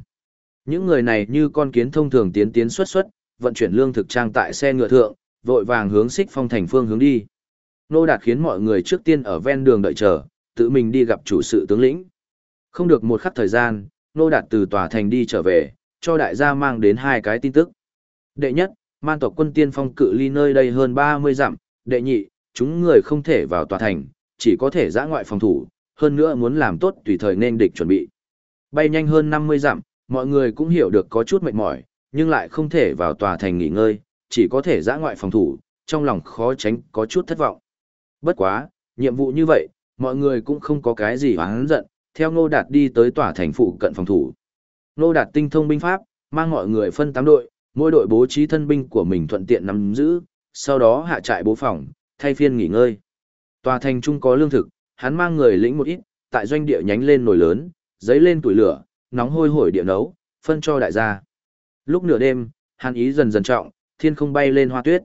Những người này như con kiến thông thường tiến tiến xuất xuất, vận chuyển lương thực trang tại xe ngựa thượng, vội vàng hướng xích phong thành phương hướng đi. Nô Đạt khiến mọi người trước tiên ở ven đường đợi chờ, tự mình đi gặp chủ sự tướng lĩnh. Không được một khắc thời gian, Nô Đạt từ tòa thành đi trở về, cho đại gia mang đến hai cái tin tức. Đệ nhất, man tộc quân tiên phong cự ly nơi đây hơn 30 dặm. Đệ nhị, chúng người không thể vào tòa thành, chỉ có thể giã ngoại phòng thủ, hơn nữa muốn làm tốt tùy thời nên địch chuẩn bị. Bay nhanh hơn 50 dặm, mọi người cũng hiểu được có chút mệt mỏi, nhưng lại không thể vào tòa thành nghỉ ngơi, chỉ có thể giã ngoại phòng thủ, trong lòng khó tránh có chút thất vọng. Bất quá, nhiệm vụ như vậy, mọi người cũng không có cái gì hoáng giận, theo Ngô Đạt đi tới tòa thành phụ cận phòng thủ. Ngô Đạt tinh thông binh pháp, mang mọi người phân 8 đội, mỗi đội bố trí thân binh của mình thuận tiện nắm giữ, sau đó hạ trại bố phòng, thay phiên nghỉ ngơi. Tòa thành trung có lương thực, hắn mang người lĩnh một ít, tại doanh địa nhánh lên nồi lớn, giấy lên tuổi lửa, nóng hôi hổi địa nấu, phân cho đại gia. Lúc nửa đêm, hàn ý dần dần trọng, thiên không bay lên hoa tuyết.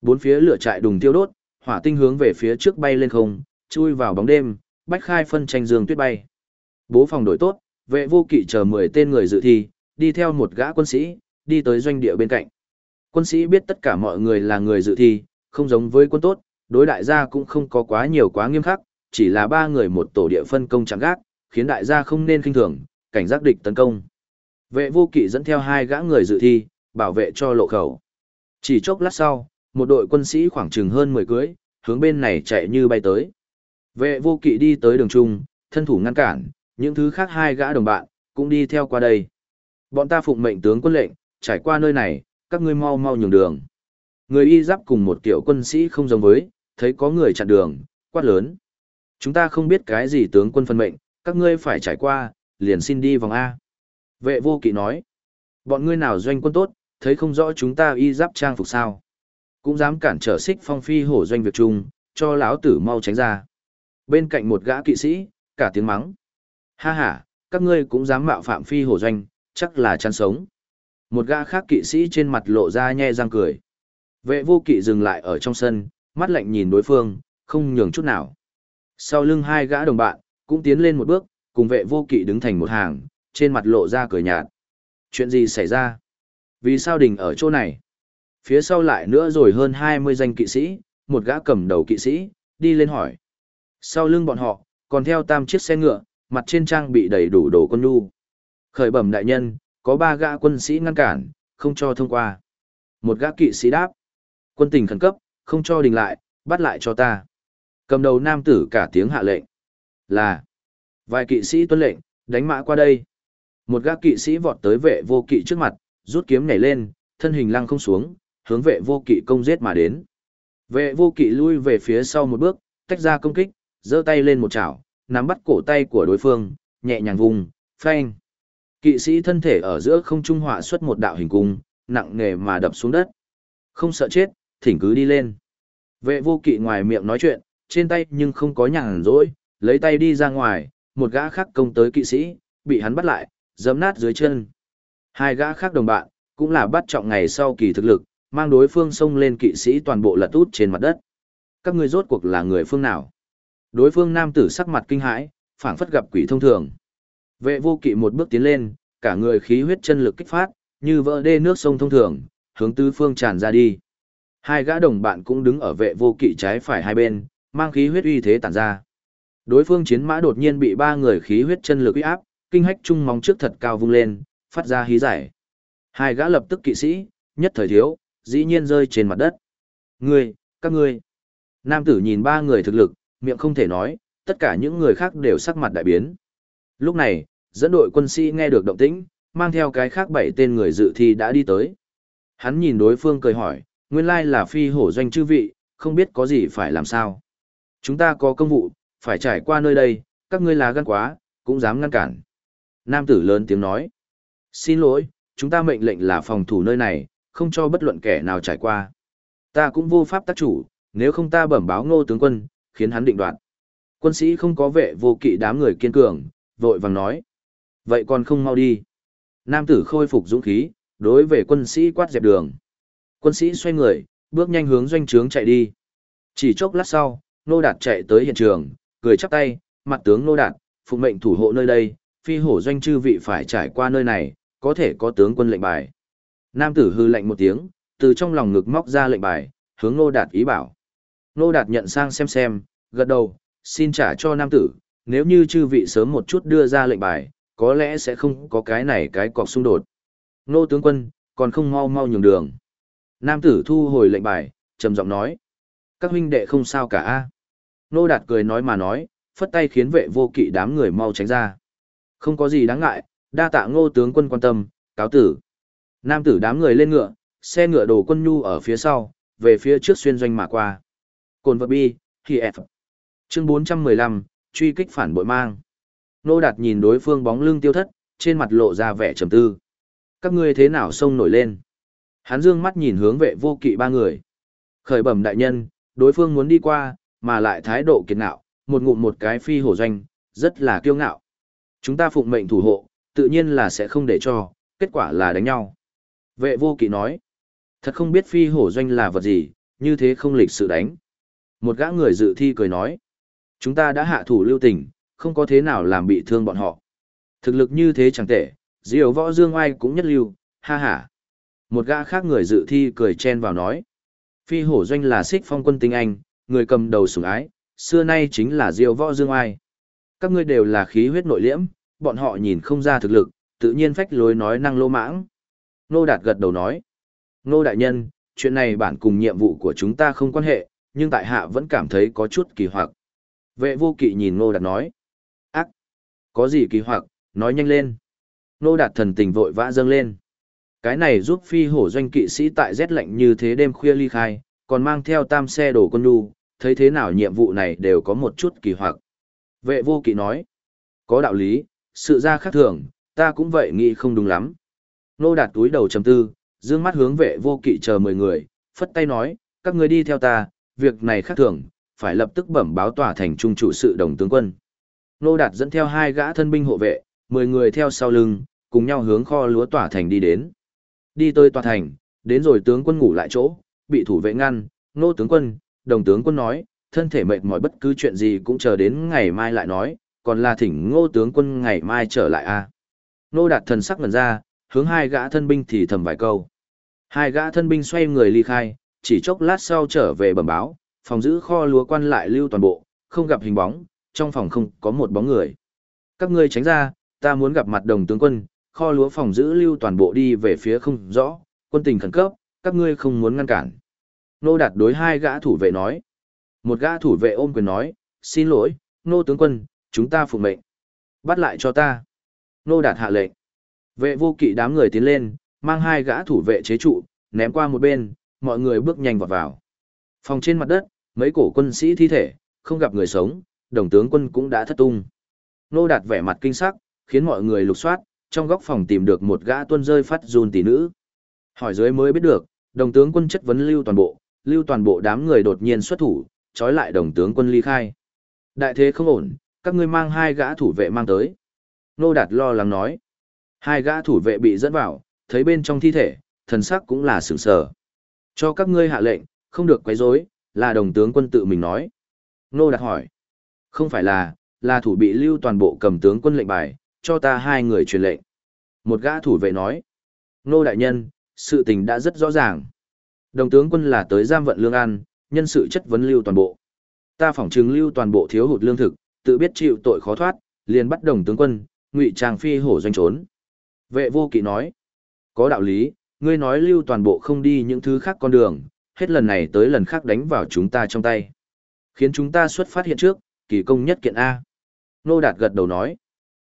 Bốn phía lửa trại đùng tiêu đốt, hỏa tinh hướng về phía trước bay lên không, chui vào bóng đêm, bách khai phân tranh dương tuyết bay. Bố phòng đổi tốt, vệ vô kỵ chờ 10 tên người dự thi, đi theo một gã quân sĩ, đi tới doanh địa bên cạnh. Quân sĩ biết tất cả mọi người là người dự thi, không giống với quân tốt, đối đại gia cũng không có quá nhiều quá nghiêm khắc, chỉ là ba người một tổ địa phân công chẳng gác, khiến đại gia không nên kinh thường, cảnh giác địch tấn công. Vệ vô kỵ dẫn theo hai gã người dự thi, bảo vệ cho lộ khẩu. Chỉ chốc lát sau, một đội quân sĩ khoảng chừng hơn 10 cưới, hướng bên này chạy như bay tới. Vệ vô kỵ đi tới đường trung, thân thủ ngăn cản, những thứ khác hai gã đồng bạn, cũng đi theo qua đây. Bọn ta phụng mệnh tướng quân lệnh, trải qua nơi này, các ngươi mau mau nhường đường. Người y giáp cùng một tiểu quân sĩ không giống với, thấy có người chặn đường, quát lớn. Chúng ta không biết cái gì tướng quân phân mệnh, các ngươi phải trải qua, liền xin đi vòng A. Vệ vô kỵ nói, bọn ngươi nào doanh quân tốt, thấy không rõ chúng ta y giáp trang phục sao. Cũng dám cản trở xích phong phi hổ doanh việc chung, cho lão tử mau tránh ra. Bên cạnh một gã kỵ sĩ, cả tiếng mắng. Ha ha, các ngươi cũng dám mạo phạm phi hổ doanh, chắc là chăn sống. Một gã khác kỵ sĩ trên mặt lộ ra nhe răng cười. Vệ vô kỵ dừng lại ở trong sân, mắt lạnh nhìn đối phương, không nhường chút nào. Sau lưng hai gã đồng bạn, cũng tiến lên một bước, cùng vệ vô kỵ đứng thành một hàng, trên mặt lộ ra cười nhạt. Chuyện gì xảy ra? Vì sao đình ở chỗ này? Phía sau lại nữa rồi hơn 20 danh kỵ sĩ, một gã cầm đầu kỵ sĩ, đi lên hỏi. Sau lưng bọn họ, còn theo tam chiếc xe ngựa, mặt trên trang bị đầy đủ đồ quân nhu. Khởi bẩm đại nhân, có ba gã quân sĩ ngăn cản, không cho thông qua. Một gã kỵ sĩ đáp. Quân tình khẩn cấp, không cho đình lại, bắt lại cho ta. Cầm đầu nam tử cả tiếng hạ lệnh. Là. Vài kỵ sĩ tuân lệnh, đánh mã qua đây. Một gác kỵ sĩ vọt tới vệ vô kỵ trước mặt, rút kiếm nhảy lên, thân hình lăng không xuống, hướng vệ vô kỵ công giết mà đến. Vệ vô kỵ lui về phía sau một bước, tách ra công kích, giơ tay lên một chảo, nắm bắt cổ tay của đối phương, nhẹ nhàng vùng, phanh. Kỵ sĩ thân thể ở giữa không trung họa xuất một đạo hình cung, nặng nề mà đập xuống đất. Không sợ chết, thỉnh cứ đi lên. Vệ vô kỵ ngoài miệng nói chuyện, trên tay nhưng không có nhàn rỗi, lấy tay đi ra ngoài, một gã khác công tới kỵ sĩ, bị hắn bắt lại, giấm nát dưới chân. Hai gã khác đồng bạn, cũng là bắt trọng ngày sau kỳ thực lực, mang đối phương xông lên kỵ sĩ toàn bộ lật út trên mặt đất. Các ngươi rốt cuộc là người phương nào? Đối phương nam tử sắc mặt kinh hãi, phảng phất gặp quỷ thông thường. Vệ vô kỵ một bước tiến lên, cả người khí huyết chân lực kích phát, như vỡ đê nước sông thông thường, hướng tứ phương tràn ra đi. Hai gã đồng bạn cũng đứng ở vệ vô kỵ trái phải hai bên, mang khí huyết uy thế tản ra. Đối phương chiến mã đột nhiên bị ba người khí huyết chân lực uy áp, kinh hách trung móng trước thật cao vung lên, phát ra hí giải. Hai gã lập tức kỵ sĩ, nhất thời thiếu, dĩ nhiên rơi trên mặt đất. Ngươi, các ngươi. Nam tử nhìn ba người thực lực, miệng không thể nói, tất cả những người khác đều sắc mặt đại biến. Lúc này, dẫn đội quân sĩ nghe được động tĩnh, mang theo cái khác bảy tên người dự thi đã đi tới. Hắn nhìn đối phương cười hỏi, nguyên lai là phi hổ doanh chư vị, không biết có gì phải làm sao. Chúng ta có công vụ, phải trải qua nơi đây, các ngươi là gan quá, cũng dám ngăn cản. Nam tử lớn tiếng nói. Xin lỗi, chúng ta mệnh lệnh là phòng thủ nơi này, không cho bất luận kẻ nào trải qua. Ta cũng vô pháp tác chủ, nếu không ta bẩm báo ngô tướng quân, khiến hắn định đoạt. Quân sĩ không có vệ vô kỵ đám người kiên cường, vội vàng nói. Vậy còn không mau đi. Nam tử khôi phục dũng khí, đối về quân sĩ quát dẹp đường. Quân sĩ xoay người, bước nhanh hướng doanh trướng chạy đi. Chỉ chốc lát sau, Nô Đạt chạy tới hiện trường, cười chắp tay, mặt tướng Nô Đạt, phụ mệnh thủ hộ nơi đây, phi hổ doanh chư vị phải trải qua nơi này, có thể có tướng quân lệnh bài. Nam tử hư lệnh một tiếng, từ trong lòng ngực móc ra lệnh bài, hướng Nô Đạt ý bảo. Nô Đạt nhận sang xem xem, gật đầu, xin trả cho nam tử, nếu như chư vị sớm một chút đưa ra lệnh bài, có lẽ sẽ không có cái này cái cọc xung đột. Nô tướng quân, còn không mau mau nhường đường. Nam tử thu hồi lệnh bài, trầm giọng nói. Các huynh đệ không sao cả a. Nô Đạt cười nói mà nói, phất tay khiến vệ vô kỵ đám người mau tránh ra. Không có gì đáng ngại, đa tạ ngô tướng quân quan tâm, cáo tử. Nam tử đám người lên ngựa, xe ngựa đồ quân nhu ở phía sau, về phía trước xuyên doanh mà qua. Cồn vật bi, khi F. Chương 415, truy kích phản bội mang. Nô Đạt nhìn đối phương bóng lưng tiêu thất, trên mặt lộ ra vẻ trầm tư. Các ngươi thế nào xông nổi lên? Hắn dương mắt nhìn hướng vệ vô kỵ ba người. Khởi bẩm đại nhân, đối phương muốn đi qua, mà lại thái độ kiệt ngạo, một ngụm một cái phi hổ doanh, rất là kiêu ngạo. Chúng ta phụng mệnh thủ hộ, tự nhiên là sẽ không để cho, kết quả là đánh nhau. Vệ vô kỵ nói, thật không biết phi hổ doanh là vật gì, như thế không lịch sự đánh. Một gã người dự thi cười nói. Chúng ta đã hạ thủ lưu tình, không có thế nào làm bị thương bọn họ. Thực lực như thế chẳng tệ, diều võ dương ai cũng nhất lưu, ha ha. Một gã khác người dự thi cười chen vào nói. Phi hổ doanh là xích phong quân tinh anh, người cầm đầu sủng ái, xưa nay chính là diêu võ dương ai. Các ngươi đều là khí huyết nội liễm, bọn họ nhìn không ra thực lực, tự nhiên phách lối nói năng lô mãng. Nô Đạt gật đầu nói. Nô Đại Nhân, chuyện này bản cùng nhiệm vụ của chúng ta không quan hệ, nhưng tại hạ vẫn cảm thấy có chút kỳ hoặc. Vệ vô kỵ nhìn Nô Đạt nói. Ác! Có gì kỳ hoặc, nói nhanh lên. Nô Đạt thần tình vội vã dâng lên. Cái này giúp phi hổ doanh kỵ sĩ tại rét lạnh như thế đêm khuya ly khai, còn mang theo tam xe đổ quân nhu, thấy thế nào nhiệm vụ này đều có một chút kỳ hoặc. Vệ vô kỵ nói. Có đạo lý, sự ra khác thường, ta cũng vậy nghĩ không đúng lắm. Nô Đạt túi đầu trầm tư, dương mắt hướng vệ vô kỵ chờ mười người, phất tay nói, các người đi theo ta, việc này khác thường, phải lập tức bẩm báo tòa thành trung chủ sự đồng tướng quân. Nô Đạt dẫn theo hai gã thân binh hộ vệ, mười người theo sau lưng, cùng nhau hướng kho lúa tỏa thành đi đến. Đi tới tòa thành, đến rồi tướng quân ngủ lại chỗ, bị thủ vệ ngăn, nô tướng quân, đồng tướng quân nói, thân thể mệt mỏi bất cứ chuyện gì cũng chờ đến ngày mai lại nói, còn là thỉnh ngô tướng quân ngày mai trở lại a Nô đạt thần sắc ngần ra, hướng hai gã thân binh thì thầm vài câu. Hai gã thân binh xoay người ly khai, chỉ chốc lát sau trở về bẩm báo, phòng giữ kho lúa quan lại lưu toàn bộ, không gặp hình bóng, trong phòng không có một bóng người. Các ngươi tránh ra, ta muốn gặp mặt đồng tướng quân, kho lúa phòng giữ lưu toàn bộ đi về phía không rõ, quân tình khẩn cấp, các ngươi không muốn ngăn cản. Nô đạt đối hai gã thủ vệ nói. Một gã thủ vệ ôm quyền nói, xin lỗi, nô tướng quân, chúng ta phục mệnh. Bắt lại cho ta. Nô đạt hạ lệnh. Vệ vô kỵ đám người tiến lên, mang hai gã thủ vệ chế trụ, ném qua một bên, mọi người bước nhanh vào vào. Phòng trên mặt đất, mấy cổ quân sĩ thi thể, không gặp người sống, đồng tướng quân cũng đã thất tung. Nô đạt vẻ mặt kinh sắc, khiến mọi người lục soát, trong góc phòng tìm được một gã tuân rơi phát run tỷ nữ. Hỏi dưới mới biết được, đồng tướng quân chất vấn lưu toàn bộ, lưu toàn bộ đám người đột nhiên xuất thủ, trói lại đồng tướng quân ly khai. Đại thế không ổn, các ngươi mang hai gã thủ vệ mang tới. Nô Đạt lo lắng nói. Hai gã thủ vệ bị dẫn vào, thấy bên trong thi thể, thần sắc cũng là sửng sờ. Cho các ngươi hạ lệnh, không được quấy rối, là đồng tướng quân tự mình nói. Nô Đạt hỏi. Không phải là, là thủ bị lưu toàn bộ cầm tướng quân lệnh bài, cho ta hai người truyền lệnh. Một gã thủ vệ nói. Nô Đại Nhân, sự tình đã rất rõ ràng. Đồng tướng quân là tới giam vận lương an, nhân sự chất vấn lưu toàn bộ. Ta phỏng chứng lưu toàn bộ thiếu hụt lương thực, tự biết chịu tội khó thoát, liền bắt đồng tướng quân, ngụy trang phi hổ doanh trốn. Vệ vô kỵ nói, có đạo lý, ngươi nói lưu toàn bộ không đi những thứ khác con đường, hết lần này tới lần khác đánh vào chúng ta trong tay. Khiến chúng ta xuất phát hiện trước, kỳ công nhất kiện A. Nô Đạt gật đầu nói,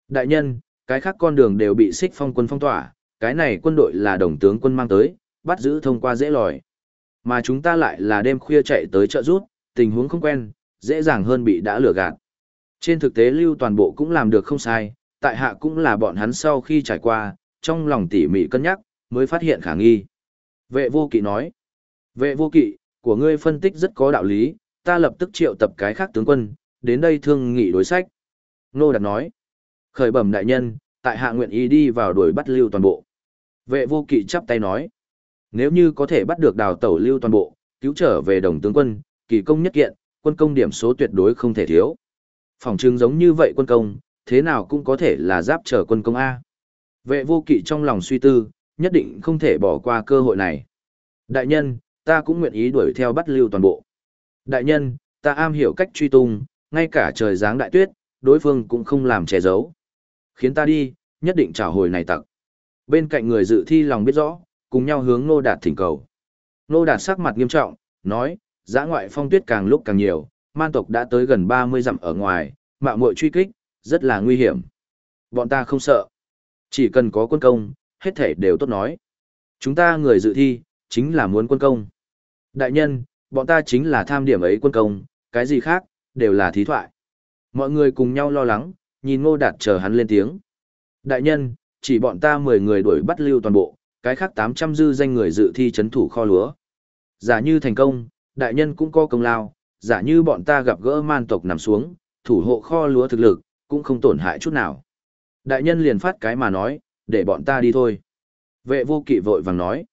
đại nhân, cái khác con đường đều bị xích phong quân phong tỏa, cái này quân đội là đồng tướng quân mang tới, bắt giữ thông qua dễ lòi. Mà chúng ta lại là đêm khuya chạy tới chợ rút, tình huống không quen, dễ dàng hơn bị đã lừa gạt. Trên thực tế lưu toàn bộ cũng làm được không sai, tại hạ cũng là bọn hắn sau khi trải qua, trong lòng tỉ mỉ cân nhắc, mới phát hiện khả nghi. Vệ vô kỵ nói, vệ vô kỵ, của ngươi phân tích rất có đạo lý, ta lập tức triệu tập cái khác tướng quân, đến đây thương nghị đối sách. Nô Đạt nói, khởi bẩm đại nhân, tại hạ nguyện ý đi vào đuổi bắt lưu toàn bộ. Vệ vô kỵ chắp tay nói, nếu như có thể bắt được đào tẩu lưu toàn bộ, cứu trở về đồng tướng quân, kỳ công nhất kiện, quân công điểm số tuyệt đối không thể thiếu. Phòng trưng giống như vậy quân công, thế nào cũng có thể là giáp trở quân công A. Vệ vô kỵ trong lòng suy tư, nhất định không thể bỏ qua cơ hội này. Đại nhân, ta cũng nguyện ý đuổi theo bắt lưu toàn bộ. Đại nhân, ta am hiểu cách truy tung, ngay cả trời giáng đại tuyết, đối phương cũng không làm che giấu. Khiến ta đi, nhất định trả hồi này tặc. Bên cạnh người dự thi lòng biết rõ, cùng nhau hướng Nô Đạt thỉnh cầu. Nô Đạt sắc mặt nghiêm trọng, nói, giã ngoại phong tuyết càng lúc càng nhiều, man tộc đã tới gần 30 dặm ở ngoài, mạo muội truy kích, rất là nguy hiểm. Bọn ta không sợ. Chỉ cần có quân công, hết thể đều tốt nói. Chúng ta người dự thi, chính là muốn quân công. Đại nhân, bọn ta chính là tham điểm ấy quân công, cái gì khác, đều là thí thoại. Mọi người cùng nhau lo lắng, nhìn ngô đạt chờ hắn lên tiếng. Đại nhân, chỉ bọn ta 10 người đuổi bắt lưu toàn bộ, cái khác 800 dư danh người dự thi chấn thủ kho lúa. Giả như thành công, đại nhân cũng có công lao, giả như bọn ta gặp gỡ man tộc nằm xuống, thủ hộ kho lúa thực lực, cũng không tổn hại chút nào. Đại nhân liền phát cái mà nói, để bọn ta đi thôi. Vệ vô kỵ vội vàng nói.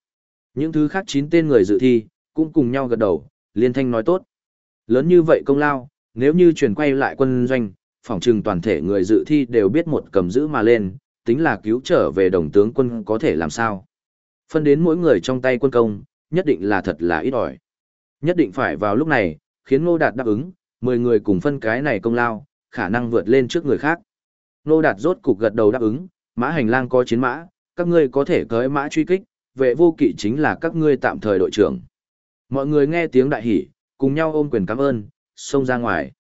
Những thứ khác chín tên người dự thi, cũng cùng nhau gật đầu, liên thanh nói tốt. Lớn như vậy công lao, nếu như chuyển quay lại quân doanh, phỏng chừng toàn thể người dự thi đều biết một cầm giữ mà lên, tính là cứu trở về đồng tướng quân có thể làm sao. Phân đến mỗi người trong tay quân công, nhất định là thật là ít ỏi. Nhất định phải vào lúc này, khiến Ngô Đạt đáp ứng, 10 người cùng phân cái này công lao, khả năng vượt lên trước người khác. Ngô Đạt rốt cục gật đầu đáp ứng, mã hành lang có chiến mã, các ngươi có thể cưỡi mã truy kích, vệ vô kỵ chính là các ngươi tạm thời đội trưởng. Mọi người nghe tiếng đại hỉ, cùng nhau ôm quyền cảm ơn, xông ra ngoài.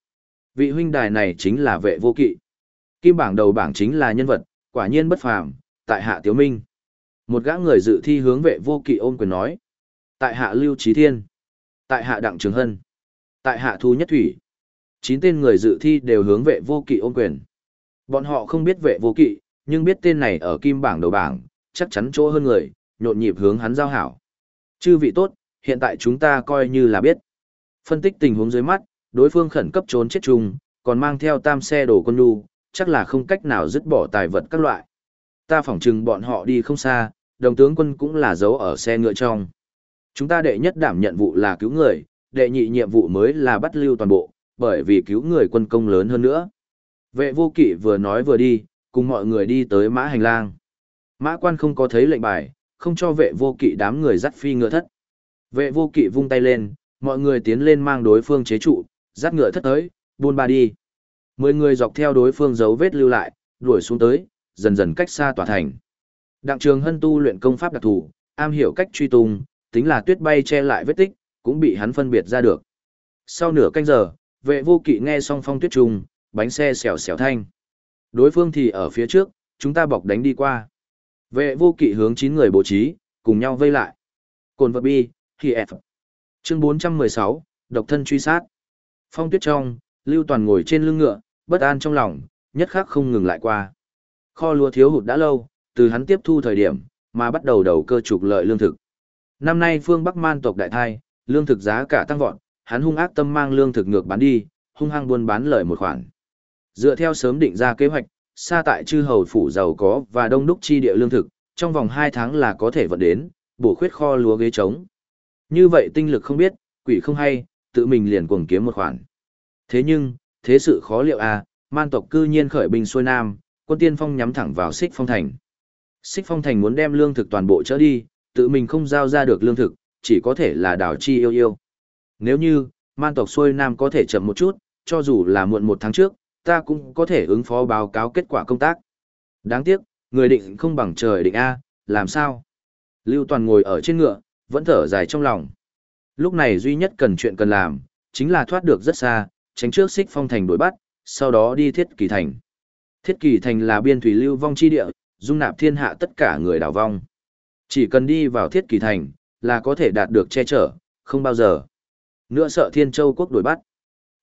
Vị huynh đài này chính là vệ vô kỵ. Kim bảng đầu bảng chính là nhân vật, quả nhiên bất phàm, tại hạ tiếu minh. Một gã người dự thi hướng vệ vô kỵ ôm quyền nói. Tại hạ lưu trí thiên. Tại hạ đặng trường hân. Tại hạ thu nhất thủy. Chín tên người dự thi đều hướng vệ vô kỵ ôm quyền. Bọn họ không biết vệ vô kỵ, nhưng biết tên này ở kim bảng đầu bảng, chắc chắn chỗ hơn người, nhộn nhịp hướng hắn giao hảo. Chư vị tốt, hiện tại chúng ta coi như là biết. Phân tích tình huống dưới mắt, đối phương khẩn cấp trốn chết chung, còn mang theo tam xe đổ quân nhu, chắc là không cách nào dứt bỏ tài vật các loại. Ta phỏng chừng bọn họ đi không xa, đồng tướng quân cũng là giấu ở xe ngựa trong. Chúng ta đệ nhất đảm nhận vụ là cứu người, đệ nhị nhiệm vụ mới là bắt lưu toàn bộ, bởi vì cứu người quân công lớn hơn nữa. Vệ vô kỵ vừa nói vừa đi, cùng mọi người đi tới mã hành lang. Mã quan không có thấy lệnh bài, không cho vệ vô kỵ đám người dắt phi ngựa thất. Vệ vô kỵ vung tay lên, mọi người tiến lên mang đối phương chế trụ, dắt ngựa thất tới, buôn ba đi. Mười người dọc theo đối phương dấu vết lưu lại, đuổi xuống tới, dần dần cách xa tòa thành. Đặng trường hân tu luyện công pháp đặc thù, am hiểu cách truy tung, tính là tuyết bay che lại vết tích, cũng bị hắn phân biệt ra được. Sau nửa canh giờ, vệ vô kỵ nghe xong phong tuyết trùng, bánh xe xèo xèo thanh. Đối phương thì ở phía trước, chúng ta bọc đánh đi qua. Vệ vô kỵ hướng 9 người bố trí, cùng nhau vây lại. Cồn vật bi, thì F. Chương 416, độc thân truy sát. Phong tuyết trong, Lưu Toàn ngồi trên lưng ngựa, bất an trong lòng, nhất khắc không ngừng lại qua. Kho lúa thiếu hụt đã lâu, từ hắn tiếp thu thời điểm, mà bắt đầu đầu cơ trục lợi lương thực. Năm nay phương Bắc Man tộc đại thai, lương thực giá cả tăng vọt, hắn hung ác tâm mang lương thực ngược bán đi, hung hăng buôn bán lợi một khoản. Dựa theo sớm định ra kế hoạch, xa tại chư hầu phủ giàu có và đông đúc chi địa lương thực, trong vòng 2 tháng là có thể vận đến, bổ khuyết kho lúa ghế trống. Như vậy tinh lực không biết, quỷ không hay, tự mình liền cuồng kiếm một khoản. Thế nhưng, thế sự khó liệu à, man tộc cư nhiên khởi binh xuôi nam, quân tiên phong nhắm thẳng vào xích phong thành. Xích phong thành muốn đem lương thực toàn bộ trở đi, tự mình không giao ra được lương thực, chỉ có thể là đảo chi yêu yêu. Nếu như, man tộc xuôi nam có thể chậm một chút, cho dù là muộn một tháng trước, ta cũng có thể ứng phó báo cáo kết quả công tác. Đáng tiếc, người định không bằng trời định A, làm sao? Lưu Toàn ngồi ở trên ngựa, vẫn thở dài trong lòng. Lúc này duy nhất cần chuyện cần làm, chính là thoát được rất xa, tránh trước xích phong thành đuổi bắt, sau đó đi thiết kỳ thành. Thiết kỳ thành là biên thủy lưu vong chi địa, dung nạp thiên hạ tất cả người đảo vong. Chỉ cần đi vào thiết kỳ thành, là có thể đạt được che chở, không bao giờ. Nữa sợ thiên châu quốc đuổi bắt.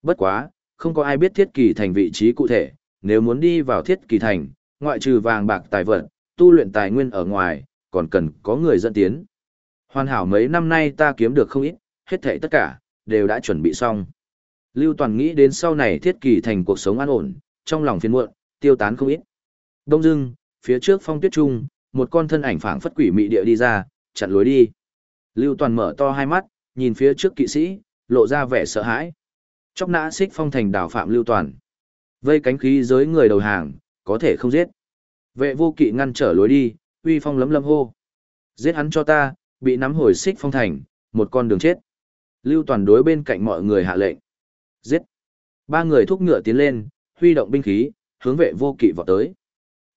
Bất quá, không có ai biết thiết kỳ thành vị trí cụ thể, nếu muốn đi vào thiết kỳ thành, ngoại trừ vàng bạc tài vật, tu luyện tài nguyên ở ngoài, còn cần có người dẫn tiến. Hoàn hảo mấy năm nay ta kiếm được không ít, hết thảy tất cả, đều đã chuẩn bị xong. Lưu Toàn nghĩ đến sau này thiết kỳ thành cuộc sống an ổn, trong lòng phiền muộn, tiêu tán không ít. Đông dưng, phía trước phong tuyết trung, một con thân ảnh phảng phất quỷ mị địa đi ra, chặn lối đi. Lưu Toàn mở to hai mắt, nhìn phía trước kỵ sĩ, lộ ra vẻ sợ hãi. Chóc nã xích phong thành đảo phạm Lưu Toàn. Vây cánh khí giới người đầu hàng, có thể không giết. Vệ vô kỵ ngăn trở lối đi, uy phong lấm lâm hô. Giết hắn cho ta, bị nắm hồi xích phong thành, một con đường chết. Lưu Toàn đối bên cạnh mọi người hạ lệnh. Giết. Ba người thúc ngựa tiến lên, huy động binh khí, hướng vệ vô kỵ vọt tới.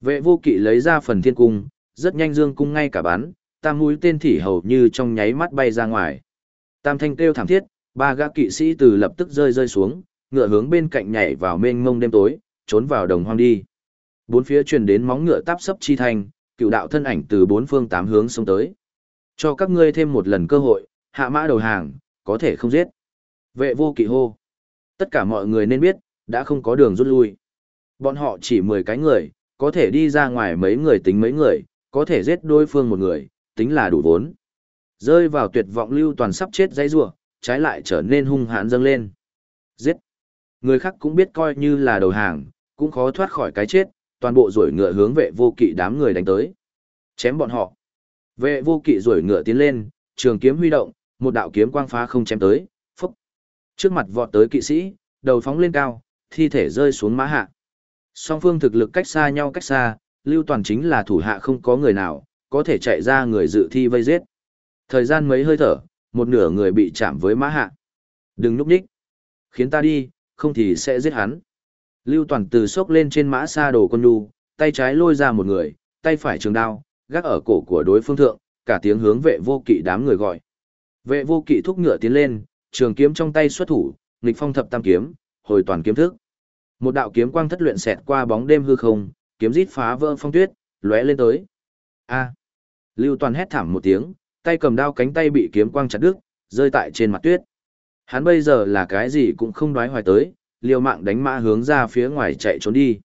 Vệ vô kỵ lấy ra phần thiên cung, rất nhanh dương cung ngay cả bắn, tam mũi tên thỉ hầu như trong nháy mắt bay ra ngoài. Tam thanh kêu thảm thiết, ba gã kỵ sĩ từ lập tức rơi rơi xuống, ngựa hướng bên cạnh nhảy vào mênh mông đêm tối, trốn vào đồng hoang đi. Bốn phía truyền đến móng ngựa táp sấp chi thành, cựu đạo thân ảnh từ bốn phương tám hướng xông tới. Cho các ngươi thêm một lần cơ hội, hạ mã đầu hàng, có thể không giết. Vệ vô kỵ hô. Tất cả mọi người nên biết, đã không có đường rút lui. Bọn họ chỉ 10 cái người, có thể đi ra ngoài mấy người tính mấy người, có thể giết đối phương một người, tính là đủ vốn. Rơi vào tuyệt vọng lưu toàn sắp chết dãy rủa, trái lại trở nên hung hãn dâng lên. Giết. Người khác cũng biết coi như là đầu hàng, cũng khó thoát khỏi cái chết, toàn bộ rủi ngựa hướng vệ vô kỵ đám người đánh tới. Chém bọn họ. Vệ vô kỵ rủi ngựa tiến lên, trường kiếm huy động, một đạo kiếm quang phá không chém tới, phốc. Trước mặt vọt tới kỵ sĩ, đầu phóng lên cao, thi thể rơi xuống mã hạ. Song phương thực lực cách xa nhau cách xa, Lưu Toàn chính là thủ hạ không có người nào, có thể chạy ra người dự thi vây giết. Thời gian mấy hơi thở, một nửa người bị chạm với mã hạ. Đừng núp đích. Khiến ta đi, không thì sẽ giết hắn. Lưu Toàn từ sốc lên trên mã xa đồ con đu, tay trái lôi ra một người, tay phải trường đao, gác ở cổ của đối phương thượng, cả tiếng hướng vệ vô kỵ đám người gọi. Vệ vô kỵ thúc ngựa tiến lên, trường kiếm trong tay xuất thủ, nghịch phong thập tam kiếm, hồi toàn kiếm thức. Một đạo kiếm quang thất luyện xẹt qua bóng đêm hư không, kiếm rít phá vỡ phong tuyết, lóe lên tới. A! Lưu Toàn hét thảm một tiếng, tay cầm đao cánh tay bị kiếm quang chặt đứt, rơi tại trên mặt tuyết. Hắn bây giờ là cái gì cũng không đoái hoài tới, liều mạng đánh mã hướng ra phía ngoài chạy trốn đi.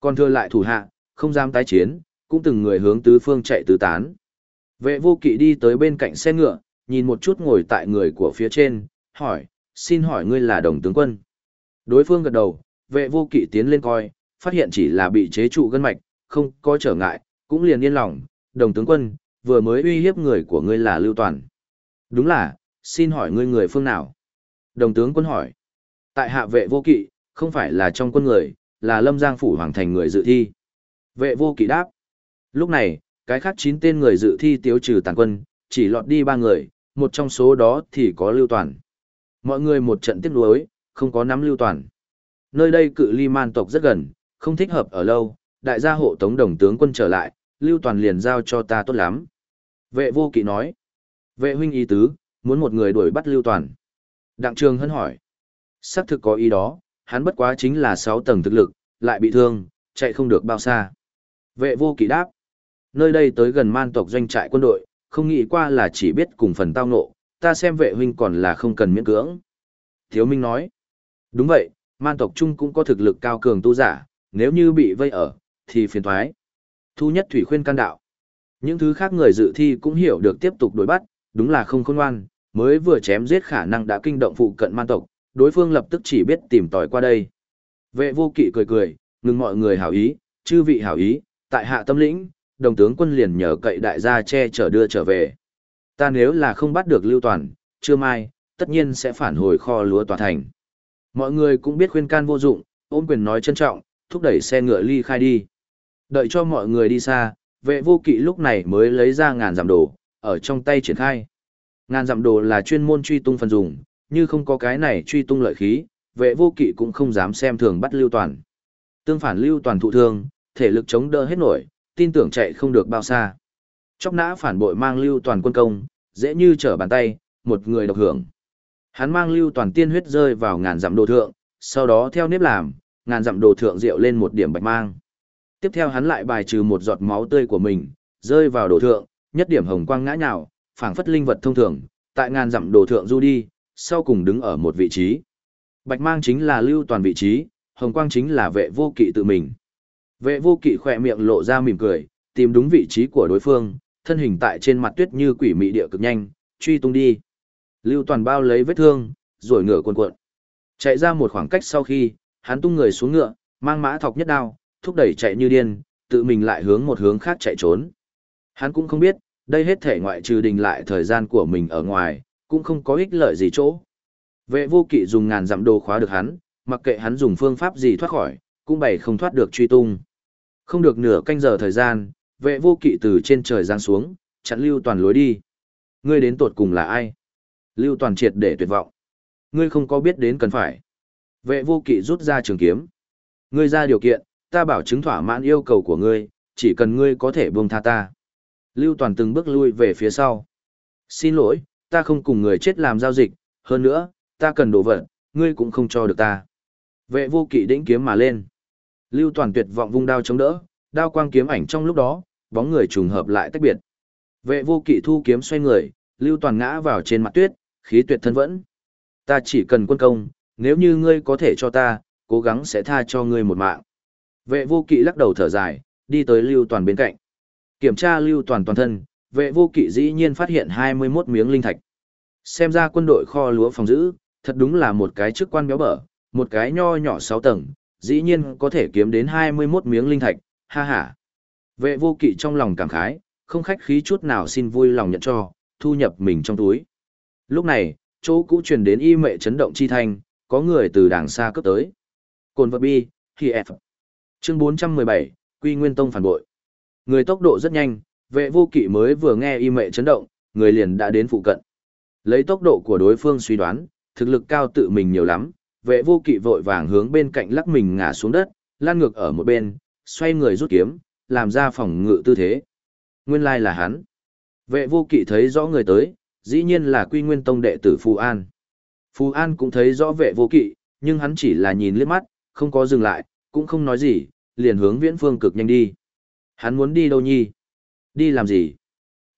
Còn thưa lại thủ hạ, không dám tái chiến, cũng từng người hướng tứ phương chạy tứ tán. Vệ vô kỵ đi tới bên cạnh xe ngựa, nhìn một chút ngồi tại người của phía trên, hỏi, xin hỏi ngươi là đồng tướng quân. Đối phương gật đầu, vệ vô kỵ tiến lên coi, phát hiện chỉ là bị chế trụ gân mạch, không có trở ngại, cũng liền yên lòng, đồng tướng quân, vừa mới uy hiếp người của ngươi là Lưu Toàn. Đúng là, xin hỏi ngươi người phương nào? Đồng tướng quân hỏi. Tại hạ vệ vô kỵ, không phải là trong quân người, là lâm giang phủ hoàng thành người dự thi. Vệ vô kỵ đáp. Lúc này, cái khác chín tên người dự thi tiếu trừ tàn quân, chỉ lọt đi ba người, một trong số đó thì có lưu toàn. Mọi người một trận tiếc nuối, không có nắm lưu toàn. Nơi đây cự ly man tộc rất gần, không thích hợp ở lâu, đại gia hộ tống đồng tướng quân trở lại, lưu toàn liền giao cho ta tốt lắm. Vệ vô kỵ nói. Vệ huynh ý tứ, muốn một người đuổi bắt lưu toàn. Đặng trường hân hỏi. Xác thực có ý đó, hắn bất quá chính là 6 tầng thực lực, lại bị thương, chạy không được bao xa. Vệ vô kỵ đáp. Nơi đây tới gần man tộc doanh trại quân đội, không nghĩ qua là chỉ biết cùng phần tao nộ, ta xem vệ huynh còn là không cần miễn cưỡng. Thiếu Minh nói. Đúng vậy, man tộc chung cũng có thực lực cao cường tu giả, nếu như bị vây ở, thì phiền thoái. Thu nhất thủy khuyên can đạo. Những thứ khác người dự thi cũng hiểu được tiếp tục đối bắt, đúng là không khôn ngoan, mới vừa chém giết khả năng đã kinh động phụ cận man tộc, đối phương lập tức chỉ biết tìm tòi qua đây. Vệ vô kỵ cười cười, ngừng mọi người hảo ý, chư vị hảo ý, tại hạ tâm lĩnh, đồng tướng quân liền nhờ cậy đại gia che chở đưa trở về. Ta nếu là không bắt được lưu toàn, chưa mai, tất nhiên sẽ phản hồi kho lúa tòa thành. Mọi người cũng biết khuyên can vô dụng, ôm quyền nói trân trọng, thúc đẩy xe ngựa ly khai đi. Đợi cho mọi người đi xa, vệ vô kỵ lúc này mới lấy ra ngàn giảm đồ, ở trong tay triển khai. Ngàn giảm đồ là chuyên môn truy tung phần dùng, như không có cái này truy tung lợi khí, vệ vô kỵ cũng không dám xem thường bắt lưu toàn. Tương phản lưu toàn thụ thương, thể lực chống đỡ hết nổi, tin tưởng chạy không được bao xa. Chóc nã phản bội mang lưu toàn quân công, dễ như trở bàn tay, một người độc hưởng. Hắn mang lưu toàn tiên huyết rơi vào ngàn dặm đồ thượng, sau đó theo nếp làm, ngàn dặm đồ thượng rượu lên một điểm bạch mang. Tiếp theo hắn lại bài trừ một giọt máu tươi của mình, rơi vào đồ thượng, nhất điểm hồng quang ngã nhào, phảng phất linh vật thông thường, tại ngàn dặm đồ thượng du đi, sau cùng đứng ở một vị trí. Bạch mang chính là lưu toàn vị trí, hồng quang chính là vệ vô kỵ tự mình. Vệ vô kỵ khỏe miệng lộ ra mỉm cười, tìm đúng vị trí của đối phương, thân hình tại trên mặt tuyết như quỷ mị địa cực nhanh, truy tung đi. Lưu toàn bao lấy vết thương, rồi ngửa cuộn cuộn. Chạy ra một khoảng cách sau khi, hắn tung người xuống ngựa, mang mã thọc nhất đao, thúc đẩy chạy như điên, tự mình lại hướng một hướng khác chạy trốn. Hắn cũng không biết, đây hết thể ngoại trừ đình lại thời gian của mình ở ngoài, cũng không có ích lợi gì chỗ. Vệ vô kỵ dùng ngàn dặm đồ khóa được hắn, mặc kệ hắn dùng phương pháp gì thoát khỏi, cũng bày không thoát được truy tung. Không được nửa canh giờ thời gian, vệ vô kỵ từ trên trời giáng xuống, chặn Lưu Toàn lối đi. Ngươi đến tột cùng là ai? Lưu Toàn triệt để tuyệt vọng. Ngươi không có biết đến cần phải. Vệ vô kỵ rút ra trường kiếm. Ngươi ra điều kiện, ta bảo chứng thỏa mãn yêu cầu của ngươi, chỉ cần ngươi có thể buông tha ta. Lưu Toàn từng bước lui về phía sau. Xin lỗi, ta không cùng người chết làm giao dịch, hơn nữa, ta cần đồ vật, ngươi cũng không cho được ta. Vệ vô kỵ đĩnh kiếm mà lên. Lưu Toàn tuyệt vọng vung đao chống đỡ, đao quang kiếm ảnh trong lúc đó, bóng người trùng hợp lại tách biệt. Vệ vô kỵ thu kiếm xoay người, Lưu Toàn ngã vào trên mặt tuyết, khí tuyệt thân vẫn. Ta chỉ cần quân công, nếu như ngươi có thể cho ta, cố gắng sẽ tha cho ngươi một mạng. Vệ vô kỵ lắc đầu thở dài, đi tới Lưu Toàn bên cạnh. Kiểm tra Lưu Toàn toàn thân, vệ vô kỵ dĩ nhiên phát hiện 21 miếng linh thạch. Xem ra quân đội kho lúa phòng giữ, thật đúng là một cái chức quan béo bở, một cái nho nhỏ 6 tầng, dĩ nhiên có thể kiếm đến 21 miếng linh thạch, ha ha. Vệ vô kỵ trong lòng cảm khái, không khách khí chút nào xin vui lòng nhận cho, thu nhập mình trong túi. Lúc này, chỗ cũ truyền đến y mệ chấn động chi thanh, có người từ đàng xa cấp tới. Cồn vật bi, thì F. Chương 417, Quy Nguyên Tông phản bội. Người tốc độ rất nhanh, vệ vô kỵ mới vừa nghe y mệ chấn động, người liền đã đến phụ cận. Lấy tốc độ của đối phương suy đoán, thực lực cao tự mình nhiều lắm, vệ vô kỵ vội vàng hướng bên cạnh lắc mình ngã xuống đất, lan ngược ở một bên, xoay người rút kiếm, làm ra phòng ngự tư thế. Nguyên lai là hắn. Vệ vô kỵ thấy rõ người tới, dĩ nhiên là quy nguyên tông đệ tử Phù An. Phù An cũng thấy rõ vệ vô kỵ, nhưng hắn chỉ là nhìn liếc mắt, không có dừng lại, cũng không nói gì, liền hướng viễn phương cực nhanh đi. Hắn muốn đi đâu nhi? Đi làm gì?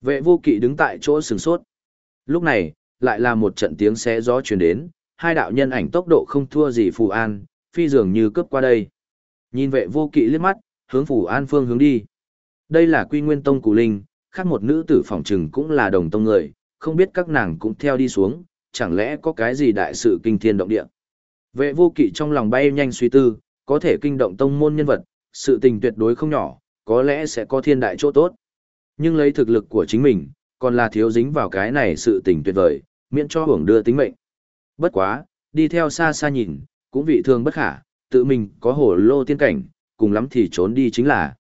Vệ vô kỵ đứng tại chỗ sừng sốt. Lúc này, lại là một trận tiếng xé gió truyền đến, hai đạo nhân ảnh tốc độ không thua gì Phù An, phi dường như cướp qua đây. Nhìn vệ vô kỵ liếc mắt, hướng Phù An phương hướng đi. Đây là Quy Nguyên Tông Cù Linh, khác một nữ tử phỏng trừng cũng là đồng tông người, không biết các nàng cũng theo đi xuống, chẳng lẽ có cái gì đại sự kinh thiên động địa. Vệ vô kỵ trong lòng bay nhanh suy tư, có thể kinh động tông môn nhân vật, sự tình tuyệt đối không nhỏ, có lẽ sẽ có thiên đại chỗ tốt. Nhưng lấy thực lực của chính mình, còn là thiếu dính vào cái này sự tình tuyệt vời, miễn cho hưởng đưa tính mệnh. Bất quá, đi theo xa xa nhìn, cũng vị thương bất khả, tự mình có hổ lô tiên cảnh, cùng lắm thì trốn đi chính là.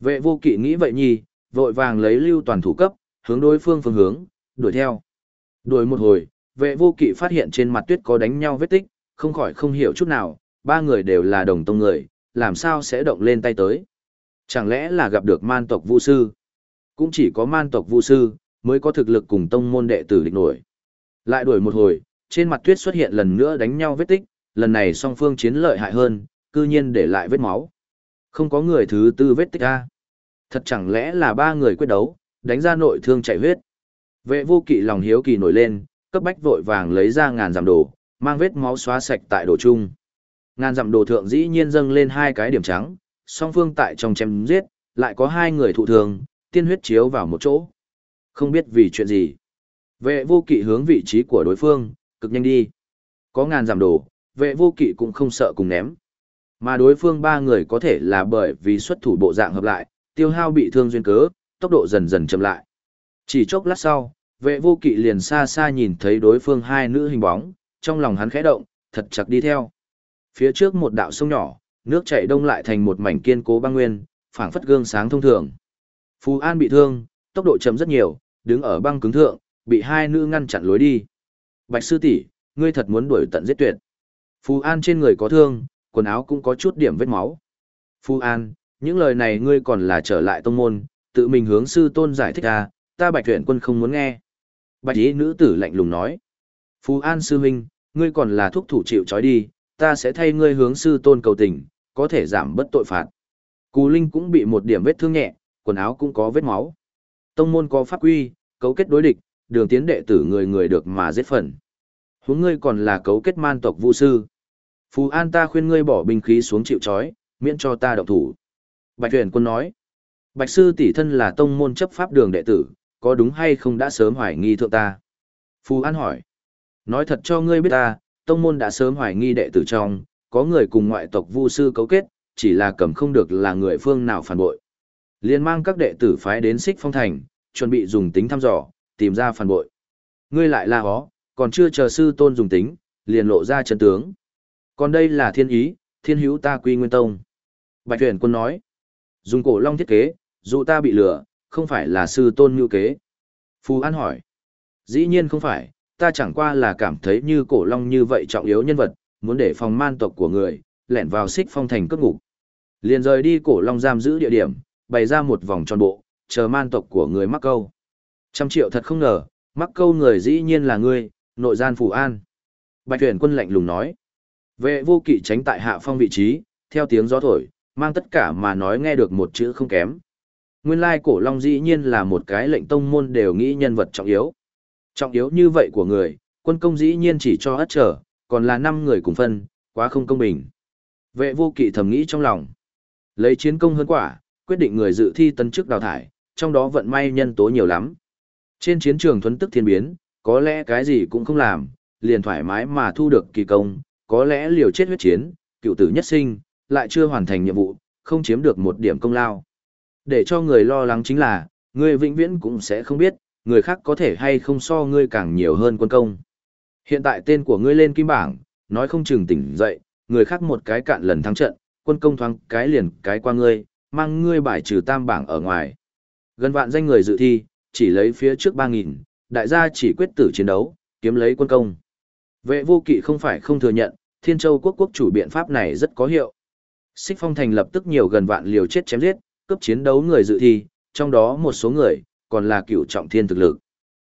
Vệ vô kỵ nghĩ vậy nhi, vội vàng lấy lưu toàn thủ cấp, hướng đối phương phương hướng, đuổi theo. Đuổi một hồi, vệ vô kỵ phát hiện trên mặt tuyết có đánh nhau vết tích, không khỏi không hiểu chút nào, ba người đều là đồng tông người, làm sao sẽ động lên tay tới. Chẳng lẽ là gặp được man tộc vu sư? Cũng chỉ có man tộc vu sư, mới có thực lực cùng tông môn đệ tử địch nổi. Lại đuổi một hồi, trên mặt tuyết xuất hiện lần nữa đánh nhau vết tích, lần này song phương chiến lợi hại hơn, cư nhiên để lại vết máu. Không có người thứ tư vết tích a. Thật chẳng lẽ là ba người quyết đấu, đánh ra nội thương chảy huyết. Vệ vô kỵ lòng hiếu kỳ nổi lên, cấp bách vội vàng lấy ra ngàn giảm đồ, mang vết máu xóa sạch tại đồ chung. Ngàn giảm đồ thượng dĩ nhiên dâng lên hai cái điểm trắng, song phương tại trong chém giết, lại có hai người thụ thương, tiên huyết chiếu vào một chỗ. Không biết vì chuyện gì. Vệ vô kỵ hướng vị trí của đối phương, cực nhanh đi. Có ngàn giảm đồ, vệ vô kỵ cũng không sợ cùng ném. Mà đối phương ba người có thể là bởi vì xuất thủ bộ dạng hợp lại, tiêu hao bị thương duyên cớ, tốc độ dần dần chậm lại. Chỉ chốc lát sau, vệ vô kỵ liền xa xa nhìn thấy đối phương hai nữ hình bóng, trong lòng hắn khẽ động, thật chặt đi theo. Phía trước một đạo sông nhỏ, nước chảy đông lại thành một mảnh kiên cố băng nguyên, phảng phất gương sáng thông thường. Phú An bị thương, tốc độ chậm rất nhiều, đứng ở băng cứng thượng, bị hai nữ ngăn chặn lối đi. Bạch sư tỷ, ngươi thật muốn đuổi tận giết tuyệt. Phù An trên người có thương, quần áo cũng có chút điểm vết máu. Phù An, những lời này ngươi còn là trở lại tông môn, tự mình hướng sư tôn giải thích à, ta bạch tuyển quân không muốn nghe. Bạch ý nữ tử lạnh lùng nói. Phù An sư huynh, ngươi còn là thuốc thủ chịu trói đi, ta sẽ thay ngươi hướng sư tôn cầu tình, có thể giảm bất tội phạt. Cù Linh cũng bị một điểm vết thương nhẹ, quần áo cũng có vết máu. Tông môn có pháp quy, cấu kết đối địch, đường tiến đệ tử người người được mà giết phần. Huống ngươi còn là cấu kết man tộc vũ sư. phù An ta khuyên ngươi bỏ binh khí xuống chịu trói, miễn cho ta động thủ. Bạch tuyển quân nói, Bạch sư tỷ thân là tông môn chấp pháp đường đệ tử, có đúng hay không đã sớm hoài nghi thượng ta? Phù An hỏi, nói thật cho ngươi biết ta, tông môn đã sớm hoài nghi đệ tử trong, có người cùng ngoại tộc vu sư cấu kết, chỉ là cầm không được là người phương nào phản bội. Liên mang các đệ tử phái đến xích phong thành, chuẩn bị dùng tính thăm dò, tìm ra phản bội. Ngươi lại là hó, còn chưa chờ sư tôn dùng tính, liền lộ ra chân tướng. Còn đây là thiên ý, thiên hữu ta quy nguyên tông. Bạch tuyển quân nói, dùng cổ long thiết kế, dù ta bị lừa, không phải là sư tôn ngưu kế. Phù An hỏi, dĩ nhiên không phải, ta chẳng qua là cảm thấy như cổ long như vậy trọng yếu nhân vật, muốn để phòng man tộc của người, lẻn vào xích phong thành cất ngục. Liền rời đi cổ long giam giữ địa điểm, bày ra một vòng tròn bộ, chờ man tộc của người mắc câu. Trăm triệu thật không ngờ, mắc câu người dĩ nhiên là ngươi, nội gian phủ An. Bạch tuyển quân lạnh lùng nói. Vệ vô kỵ tránh tại hạ phong vị trí, theo tiếng gió thổi, mang tất cả mà nói nghe được một chữ không kém. Nguyên lai cổ long dĩ nhiên là một cái lệnh tông môn đều nghĩ nhân vật trọng yếu. Trọng yếu như vậy của người, quân công dĩ nhiên chỉ cho ất trở, còn là năm người cùng phân, quá không công bình. Vệ vô kỵ thầm nghĩ trong lòng. Lấy chiến công hơn quả, quyết định người dự thi tân chức đào thải, trong đó vận may nhân tố nhiều lắm. Trên chiến trường thuấn tức thiên biến, có lẽ cái gì cũng không làm, liền thoải mái mà thu được kỳ công, có lẽ liều chết huyết chiến, cựu tử nhất sinh, lại chưa hoàn thành nhiệm vụ, không chiếm được một điểm công lao. Để cho người lo lắng chính là, người vĩnh viễn cũng sẽ không biết, người khác có thể hay không so ngươi càng nhiều hơn quân công. Hiện tại tên của ngươi lên kim bảng, nói không chừng tỉnh dậy, người khác một cái cạn lần thắng trận, quân công thoáng cái liền cái qua ngươi, mang ngươi bài trừ tam bảng ở ngoài. Gần vạn danh người dự thi, chỉ lấy phía trước 3.000, đại gia chỉ quyết tử chiến đấu, kiếm lấy quân công. Vệ vô kỵ không phải không thừa nhận, Thiên Châu quốc quốc chủ biện pháp này rất có hiệu. Xích Phong thành lập tức nhiều gần vạn liều chết chém giết, cấp chiến đấu người dự thi, trong đó một số người, còn là cựu trọng thiên thực lực.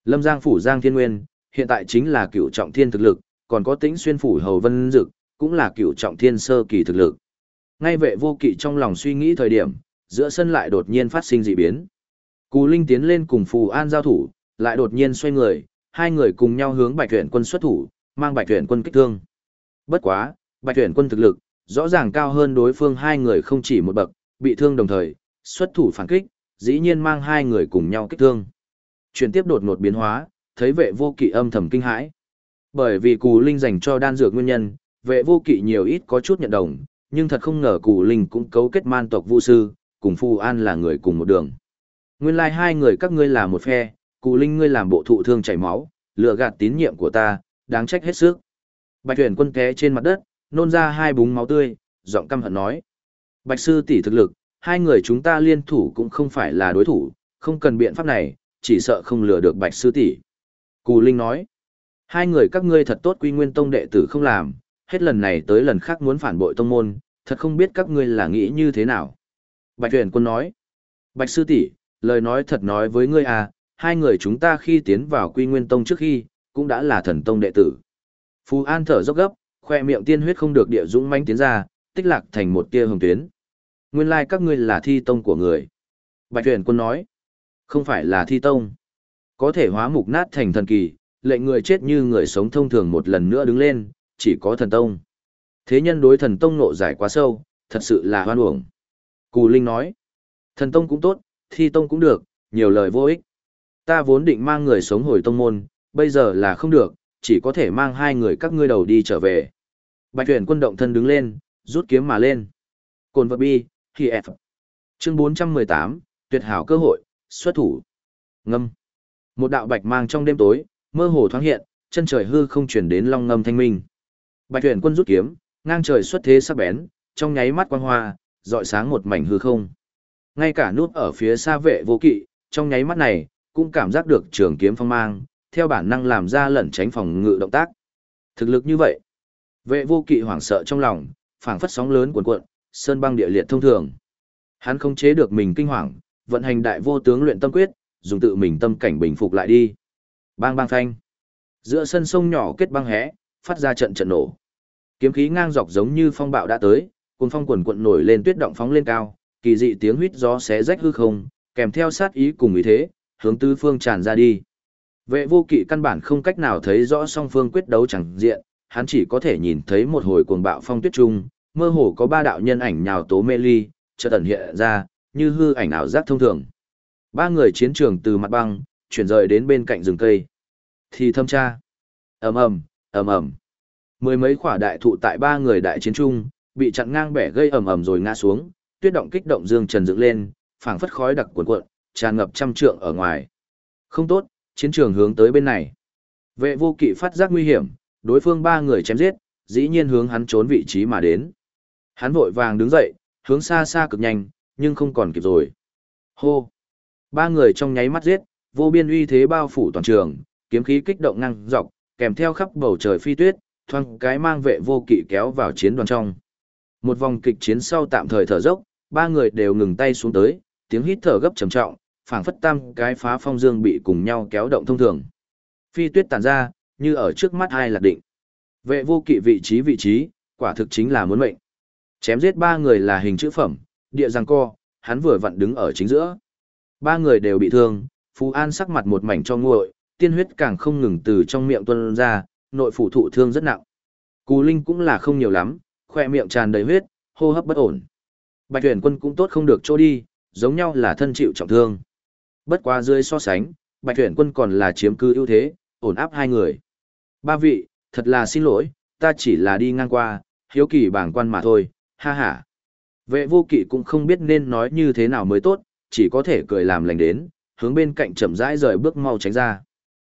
Lâm Giang phủ Giang Thiên Nguyên, hiện tại chính là cựu trọng thiên thực lực, còn có tĩnh xuyên phủ Hầu Vân Dực, cũng là cựu trọng thiên sơ kỳ thực lực. Ngay vệ vô kỵ trong lòng suy nghĩ thời điểm, giữa sân lại đột nhiên phát sinh dị biến. Cú Linh tiến lên cùng Phù An giao thủ, lại đột nhiên xoay người, hai người cùng nhau hướng Bạch Tuyển quân xuất thủ, mang Bạch Tuyển quân kích thương. Bất quá, Bạch Tuyển quân thực lực, rõ ràng cao hơn đối phương hai người không chỉ một bậc, bị thương đồng thời, xuất thủ phản kích, dĩ nhiên mang hai người cùng nhau kích thương. Chuyển tiếp đột ngột biến hóa, thấy vệ vô kỵ âm thầm kinh hãi. Bởi vì Cù Linh dành cho đan dược nguyên nhân, vệ vô kỵ nhiều ít có chút nhận đồng, nhưng thật không ngờ Cù Linh cũng cấu kết man tộc Vu sư, cùng Phu An là người cùng một đường. Nguyên lai like hai người các ngươi là một phe, Cù Linh ngươi làm bộ thụ thương chảy máu, lừa gạt tín nhiệm của ta, đáng trách hết sức. Bạch Tuyển quân té trên mặt đất, nôn ra hai búng máu tươi, giọng căm hận nói: "Bạch sư tỷ thực lực, hai người chúng ta liên thủ cũng không phải là đối thủ, không cần biện pháp này, chỉ sợ không lừa được Bạch sư tỷ." Cù Linh nói: "Hai người các ngươi thật tốt Quy Nguyên tông đệ tử không làm, hết lần này tới lần khác muốn phản bội tông môn, thật không biết các ngươi là nghĩ như thế nào." Bạch Tuyển quân nói: "Bạch sư tỷ, lời nói thật nói với ngươi à, hai người chúng ta khi tiến vào Quy Nguyên tông trước khi, cũng đã là thần tông đệ tử." Phù An thở dốc gấp, khoe miệng tiên huyết không được địa dũng manh tiến ra, tích lạc thành một tia hồng tuyến. Nguyên lai các ngươi là thi tông của người. Bạch tuyển quân nói, không phải là thi tông. Có thể hóa mục nát thành thần kỳ, lệnh người chết như người sống thông thường một lần nữa đứng lên, chỉ có thần tông. Thế nhân đối thần tông nộ giải quá sâu, thật sự là hoan uổng. Cù Linh nói, thần tông cũng tốt, thi tông cũng được, nhiều lời vô ích. Ta vốn định mang người sống hồi tông môn, bây giờ là không được, chỉ có thể mang hai người các ngươi đầu đi trở về. Bạch tuyển quân động thân đứng lên, rút kiếm mà lên. Cồn vật bi, khi F. Chương 418, tuyệt hảo cơ hội, xuất thủ. Ngâm. Một đạo bạch mang trong đêm tối, mơ hồ thoáng hiện, chân trời hư không chuyển đến long ngâm thanh minh. Bạch tuyển quân rút kiếm, ngang trời xuất thế sắc bén, trong nháy mắt quang hoa, dọi sáng một mảnh hư không. Ngay cả nút ở phía xa vệ vô kỵ, trong nháy mắt này, cũng cảm giác được trường kiếm phong mang, theo bản năng làm ra lẩn tránh phòng ngự động tác. Thực lực như vậy, vệ vô kỵ hoảng sợ trong lòng, phảng phất sóng lớn cuồn cuộn, sơn băng địa liệt thông thường. Hắn không chế được mình kinh hoàng, vận hành đại vô tướng luyện tâm quyết, dùng tự mình tâm cảnh bình phục lại đi. Bang bang phanh. Giữa sân sông nhỏ kết băng hé, phát ra trận trận nổ. Kiếm khí ngang dọc giống như phong bạo đã tới, cuồng phong quần cuộn nổi lên tuyết động phóng lên cao, kỳ dị tiếng huýt gió xé rách hư không, kèm theo sát ý cùng ý thế, hướng tứ phương tràn ra đi. Vệ vô kỵ căn bản không cách nào thấy rõ song phương quyết đấu chẳng diện, hắn chỉ có thể nhìn thấy một hồi cuồng bạo phong tuyết trung, mơ hồ có ba đạo nhân ảnh nhào tố mê ly, chợt ẩn hiện ra, như hư ảnh ảo giác thông thường. Ba người chiến trường từ mặt băng, chuyển rời đến bên cạnh rừng cây. Thì thâm tra. ầm ầm, ầm ầm. Mười mấy khỏa đại thụ tại ba người đại chiến trung, bị chặn ngang bẻ gây ầm ầm rồi ngã xuống, tuyết động kích động dương trần dựng lên, phảng phất khói đặc cuộn cuộn, tràn ngập trăm trượng ở ngoài. Không tốt, chiến trường hướng tới bên này. Vệ vô kỵ phát giác nguy hiểm, đối phương ba người chém giết, dĩ nhiên hướng hắn trốn vị trí mà đến. Hắn vội vàng đứng dậy, hướng xa xa cực nhanh, nhưng không còn kịp rồi. Hô! Ba người trong nháy mắt giết, vô biên uy thế bao phủ toàn trường, kiếm khí kích động ngang dọc, kèm theo khắp bầu trời phi tuyết, thoang cái mang vệ vô kỵ kéo vào chiến đoàn trong. Một vòng kịch chiến sau tạm thời thở dốc, ba người đều ngừng tay xuống tới, tiếng hít thở gấp trầm trọng, phảng phất tam cái phá phong dương bị cùng nhau kéo động thông thường. Phi tuyết tàn ra, như ở trước mắt ai lạc định. Vệ vô kỵ vị trí vị trí, quả thực chính là muốn mệnh. Chém giết ba người là hình chữ phẩm, địa giang co, hắn vừa vặn đứng ở chính giữa. Ba người đều bị thương, Phú An sắc mặt một mảnh cho nguội, tiên huyết càng không ngừng từ trong miệng tuôn ra, nội phủ thụ thương rất nặng. Cú Linh cũng là không nhiều lắm, khoe miệng tràn đầy huyết, hô hấp bất ổn. Bạch Tuyển Quân cũng tốt không được chỗ đi, giống nhau là thân chịu trọng thương. Bất quá dưới so sánh, Bạch Tuyển Quân còn là chiếm cư ưu thế, ổn áp hai người. Ba vị, thật là xin lỗi, ta chỉ là đi ngang qua, hiếu kỳ bảng quan mà thôi, ha ha. Vệ vô kỵ cũng không biết nên nói như thế nào mới tốt, chỉ có thể cười làm lành đến, hướng bên cạnh chậm rãi rời bước mau tránh ra.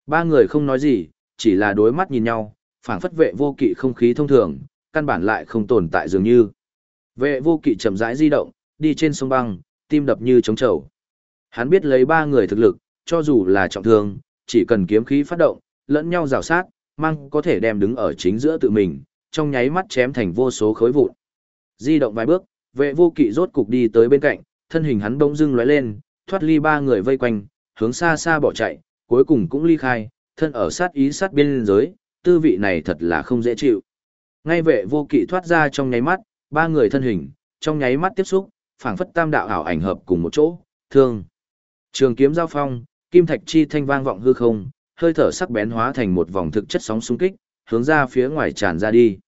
Ba người không nói gì, chỉ là đối mắt nhìn nhau, phảng phất vệ vô kỵ không khí thông thường, căn bản lại không tồn tại dường như. Vệ vô kỵ chậm rãi di động, đi trên sông băng, tim đập như trống trầu. Hắn biết lấy ba người thực lực, cho dù là trọng thương, chỉ cần kiếm khí phát động, lẫn nhau rào sát, mang có thể đem đứng ở chính giữa tự mình, trong nháy mắt chém thành vô số khối vụn. Di động vài bước, vệ vô kỵ rốt cục đi tới bên cạnh, thân hình hắn bỗng dưng lóe lên, thoát ly ba người vây quanh, hướng xa xa bỏ chạy, cuối cùng cũng ly khai, thân ở sát ý sát biên giới, tư vị này thật là không dễ chịu. Ngay vệ vô kỵ thoát ra trong nháy mắt, ba người thân hình, trong nháy mắt tiếp xúc, phảng phất tam đạo ảo ảnh hợp cùng một chỗ, thương. Trường kiếm giao phong, kim thạch chi thanh vang vọng hư không, hơi thở sắc bén hóa thành một vòng thực chất sóng xung kích, hướng ra phía ngoài tràn ra đi.